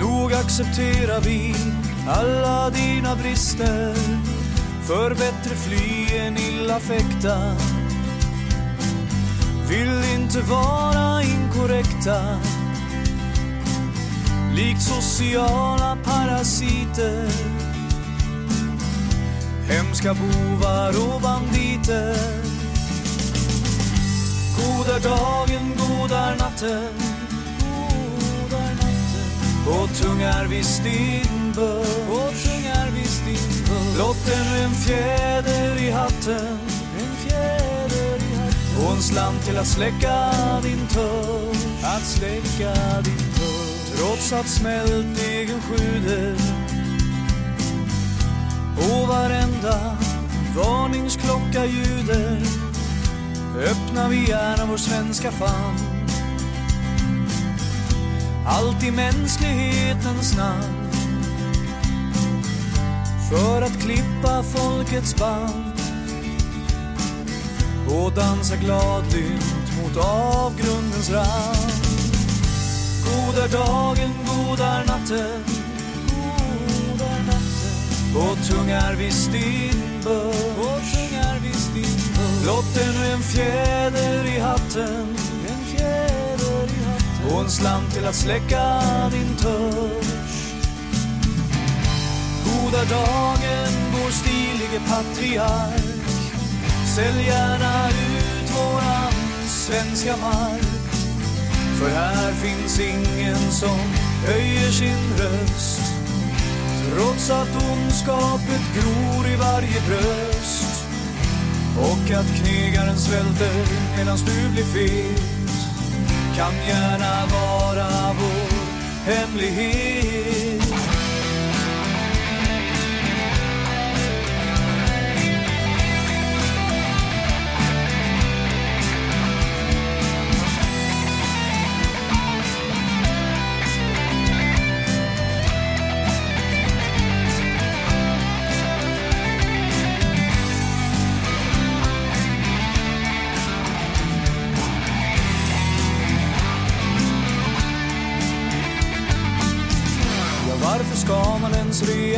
Nog accepterar vi alla dina brister. För bättre fly än illa fäkta Vill inte vara inkorrekta. Likt sociala parasiter. Hemska bovar och banditer. God är dagen, god är natten. Och tung är visst din börd och tung är visst din börd Blott ännu en fjäder i hatten. En fjäder i hatten. Och en slant till att släcka din törst att släcka din törst trots att smältdegen sjuder. Och varenda varningsklocka ljuder öppnar vi gärna vår svenska famn. Allt i mänsklighetens namn. För att klippa folkets band. Och dansa gladlynt mot avgrundens rand. Goda dagen, goda natten, natten. Och tungar visst din bön. Blott ännu en fjäder i hatten, en fjäder i hatten. Och en slant till att släcka din törst. Goda dagen, vår stilige patriark. Sälj gärna ut våran svenska mark. För här finns ingen som höjer sin röst. Trots att ondskapet gror i varje bröst. Och att knegaren svälter medan du blir fet. Kan gärna vara vår hemlighet.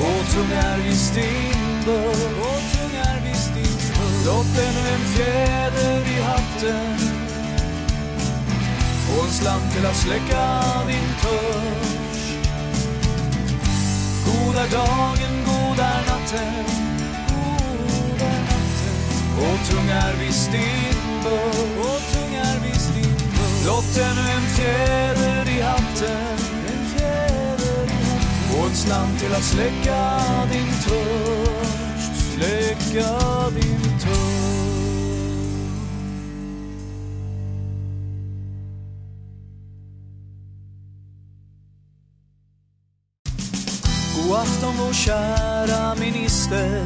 Och tungar visst din börd. Och är visst din börd. Låt ännu en fjäder i hatten. Och en slant till att släcka din törst. Goda dagen, goda natten. Goda natten. Och tungar visst din börd. Och är visst din börd. Låt ännu en fjäder i hatten. En namn slant till att släcka din törst. Släcka din törst. God afton vår kära minister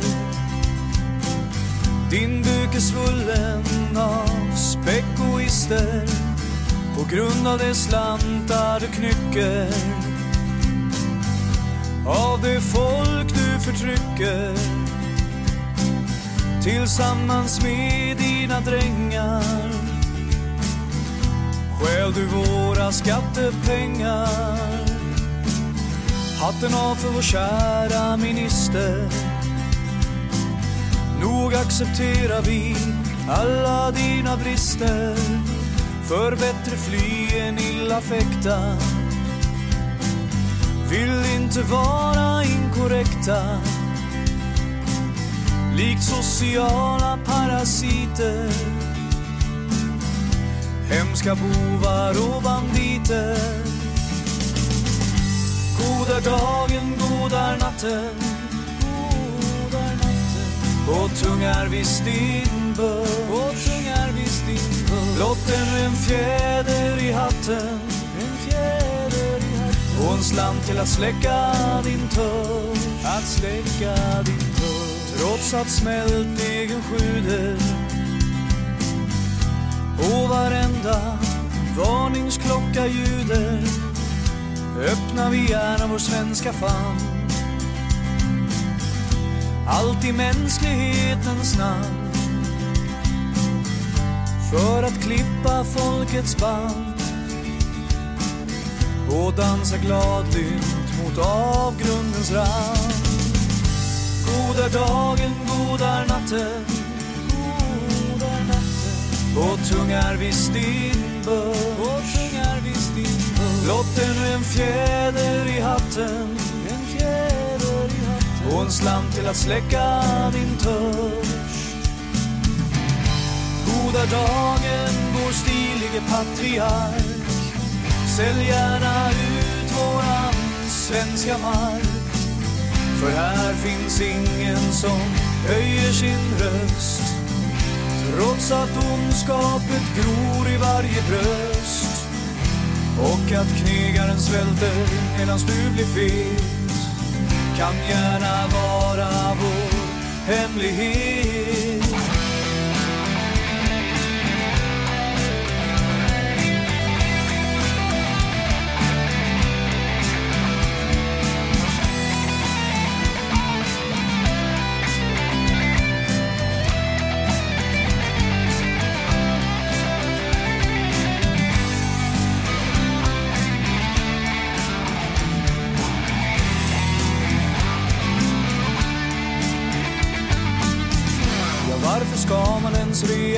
Din buk är svullen av spekoister På grund av de slantar du knycker det folk du förtrycker. Tillsammans med dina drängar. Stjäl du våra skattepengar. Hatten av för vår kära minister. Nog accepterar vi alla dina brister. För bättre fly än illa fäkta. Vill inte vara inkorrekta. Likt sociala parasiter. Hemska bovar och banditer. Goda dagen, goda natten. Och tungar visst din börd Och visst din Blott ännu en fjäder i hatten. Och en slant till att släcka din törst Att släcka din törst Trots att smältdegen sjuder Och varenda varningsklocka ljuder öppnar vi gärna vår svenska famn. Allt i mänsklighetens namn. För att klippa folkets band. Och dansa gladlynt mot avgrundens rand. God är dagen, god är natten. God är natten. Och tung är visst din börs. Låt. Blott ännu en fjäder i hatten. En fjäder i hatten. Och en slant till att släcka din törst. God är dagen, vår stilige patriark. Sälj gärna ut våran svenska mark. För här finns ingen som höjer sin röst. Trots att ondskapet gror i varje bröst. Och att knegaren svälter medan du blir fet. Kan gärna vara vår hemlighet.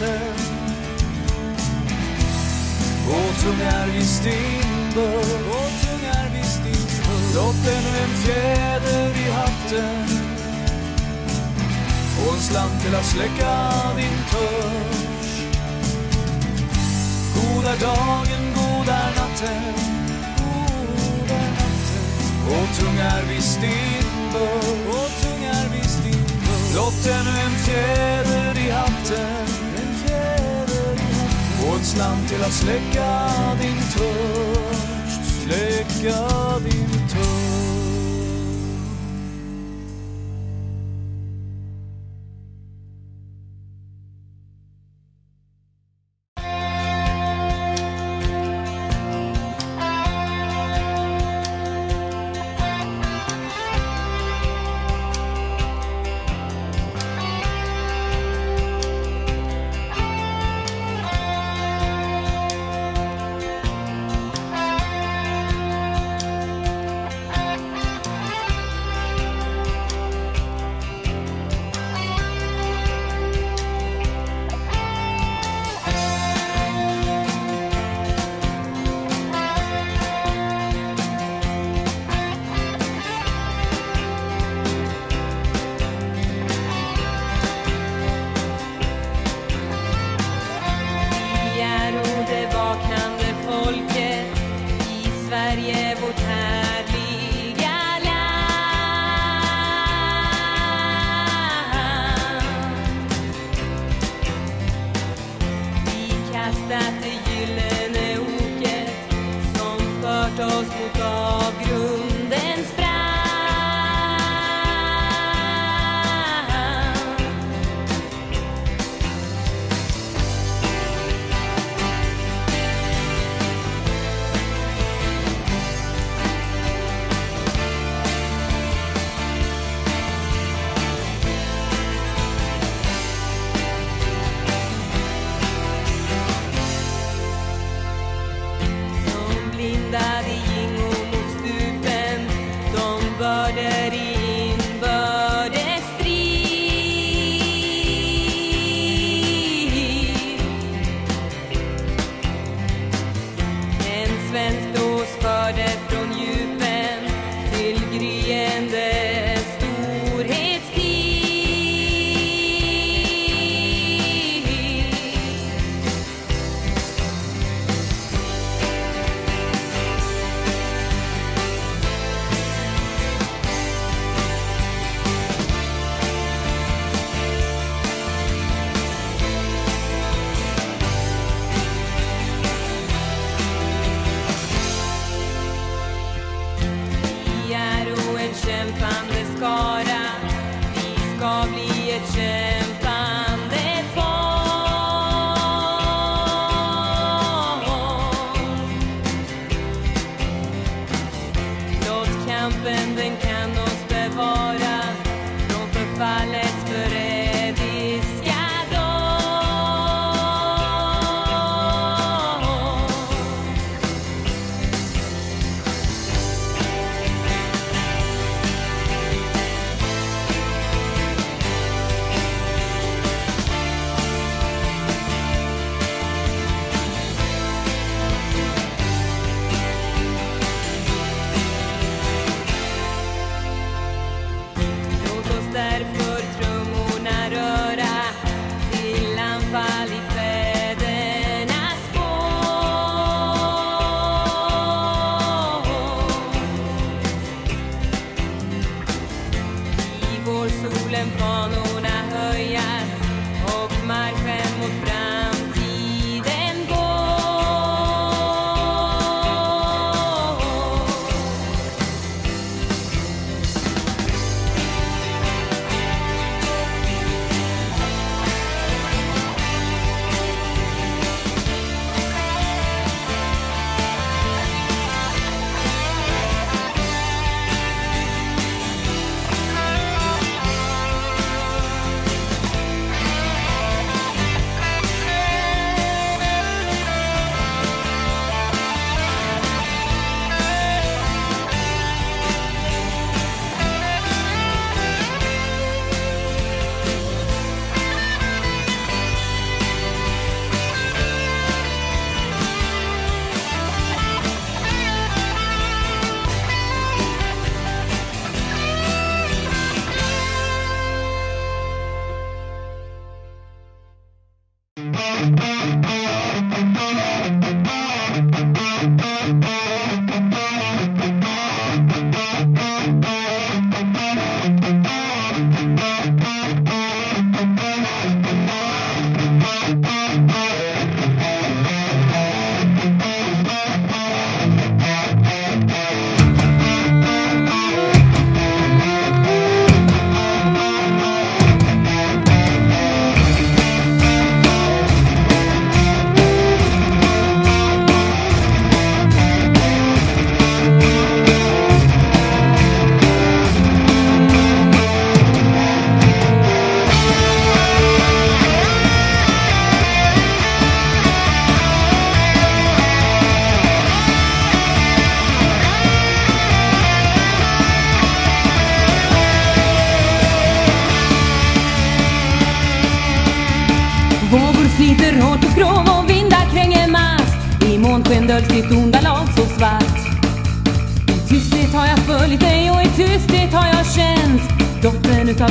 är natten Och tung är visst din börd Och tung är visst din Blott ännu en fjäder i hatten och en slant till att släcka din törs. God är dagen, god är natten, god natten. Och tung är visst din börd, och tung är visst din börd. Blott ännu en fjäder i hatten, och en slant till att släcka din törst, släcka din törst.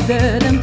Doften utav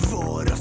devora.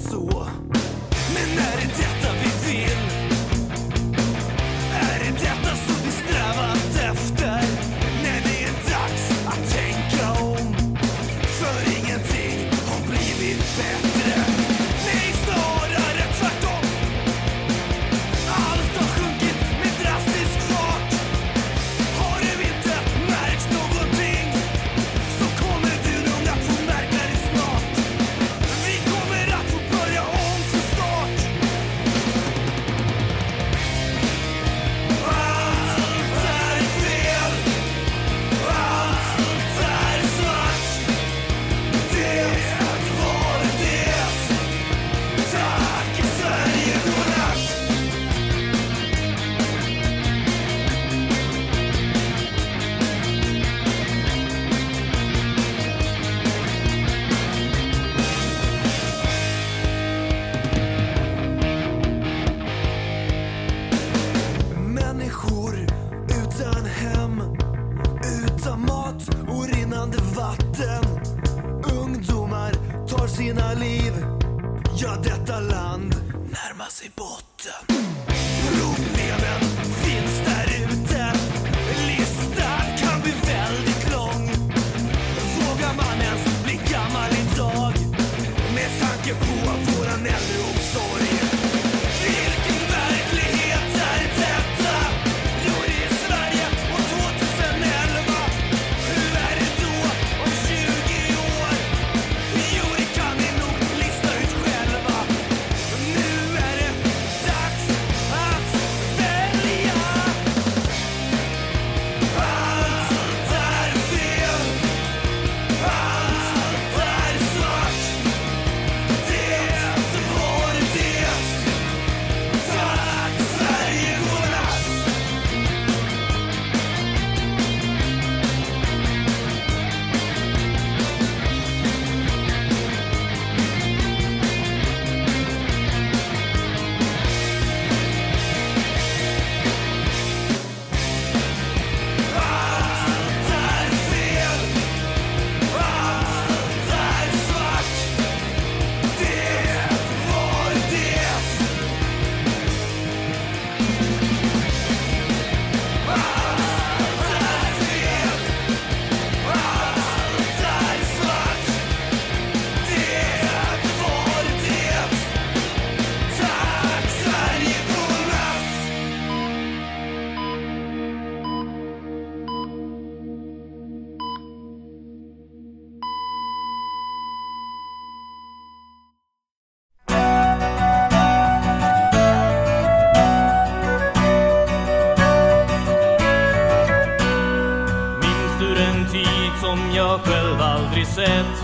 Som jag själv aldrig sett?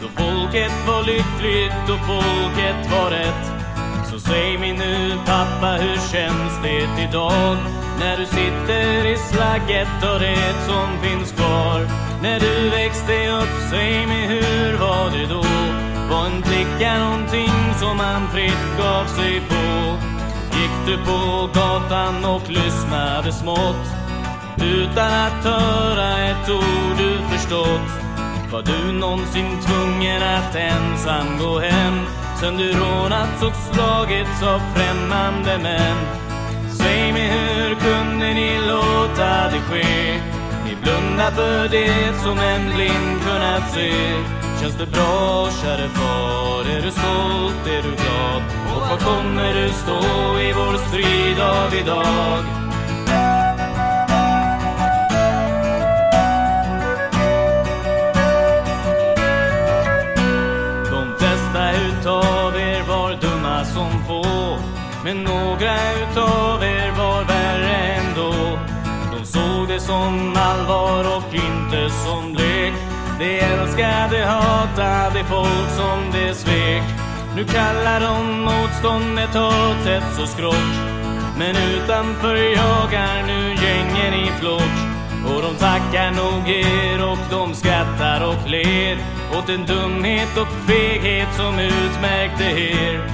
Då folket var lyckligt och folket var rätt. Så säg mig nu pappa, hur känns det idag? När du sitter i slagget och det som finns kvar. När du växte upp, säg mig hur var det då? Var en flicka någonting som man fritt gav sig på? Gick du på gatan och lyssnade smått? Utan att höra ett ord förstått Var du någonsin tvungen att ensam gå hem Sen du rånats och slagits av främmande män Säg mig hur kunde ni låta det ske? Ni blundar för det som en blind kunnat se Känns det bra käre far? Är du stolt? Är du glad? Och var kommer du stå i vår strid av idag? Men några utav er var värre ändå. De såg det som allvar och inte som lek. De älskade, hatade folk som de svek. Nu kallar de motståndet hat, hets och skrock. Men utanför jagar nu gängen i flock. Och de tackar nog er och de skrattar och ler. Åt den dumhet och feghet som utmärkte er.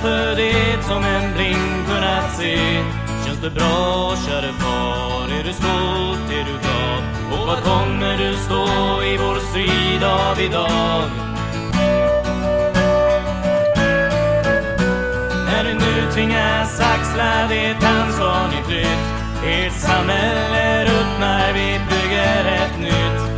För det som en blind kunnat se Känns det bra käre far? Är du stolt? Är du glad? Och vad kommer du stå i vår strid av idag? När du nu tvingas axla ditt ansvar ni flytt Ert samhälle ruttnar, vi bygger ett nytt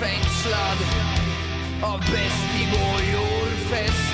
Fängslad av bäst fäst.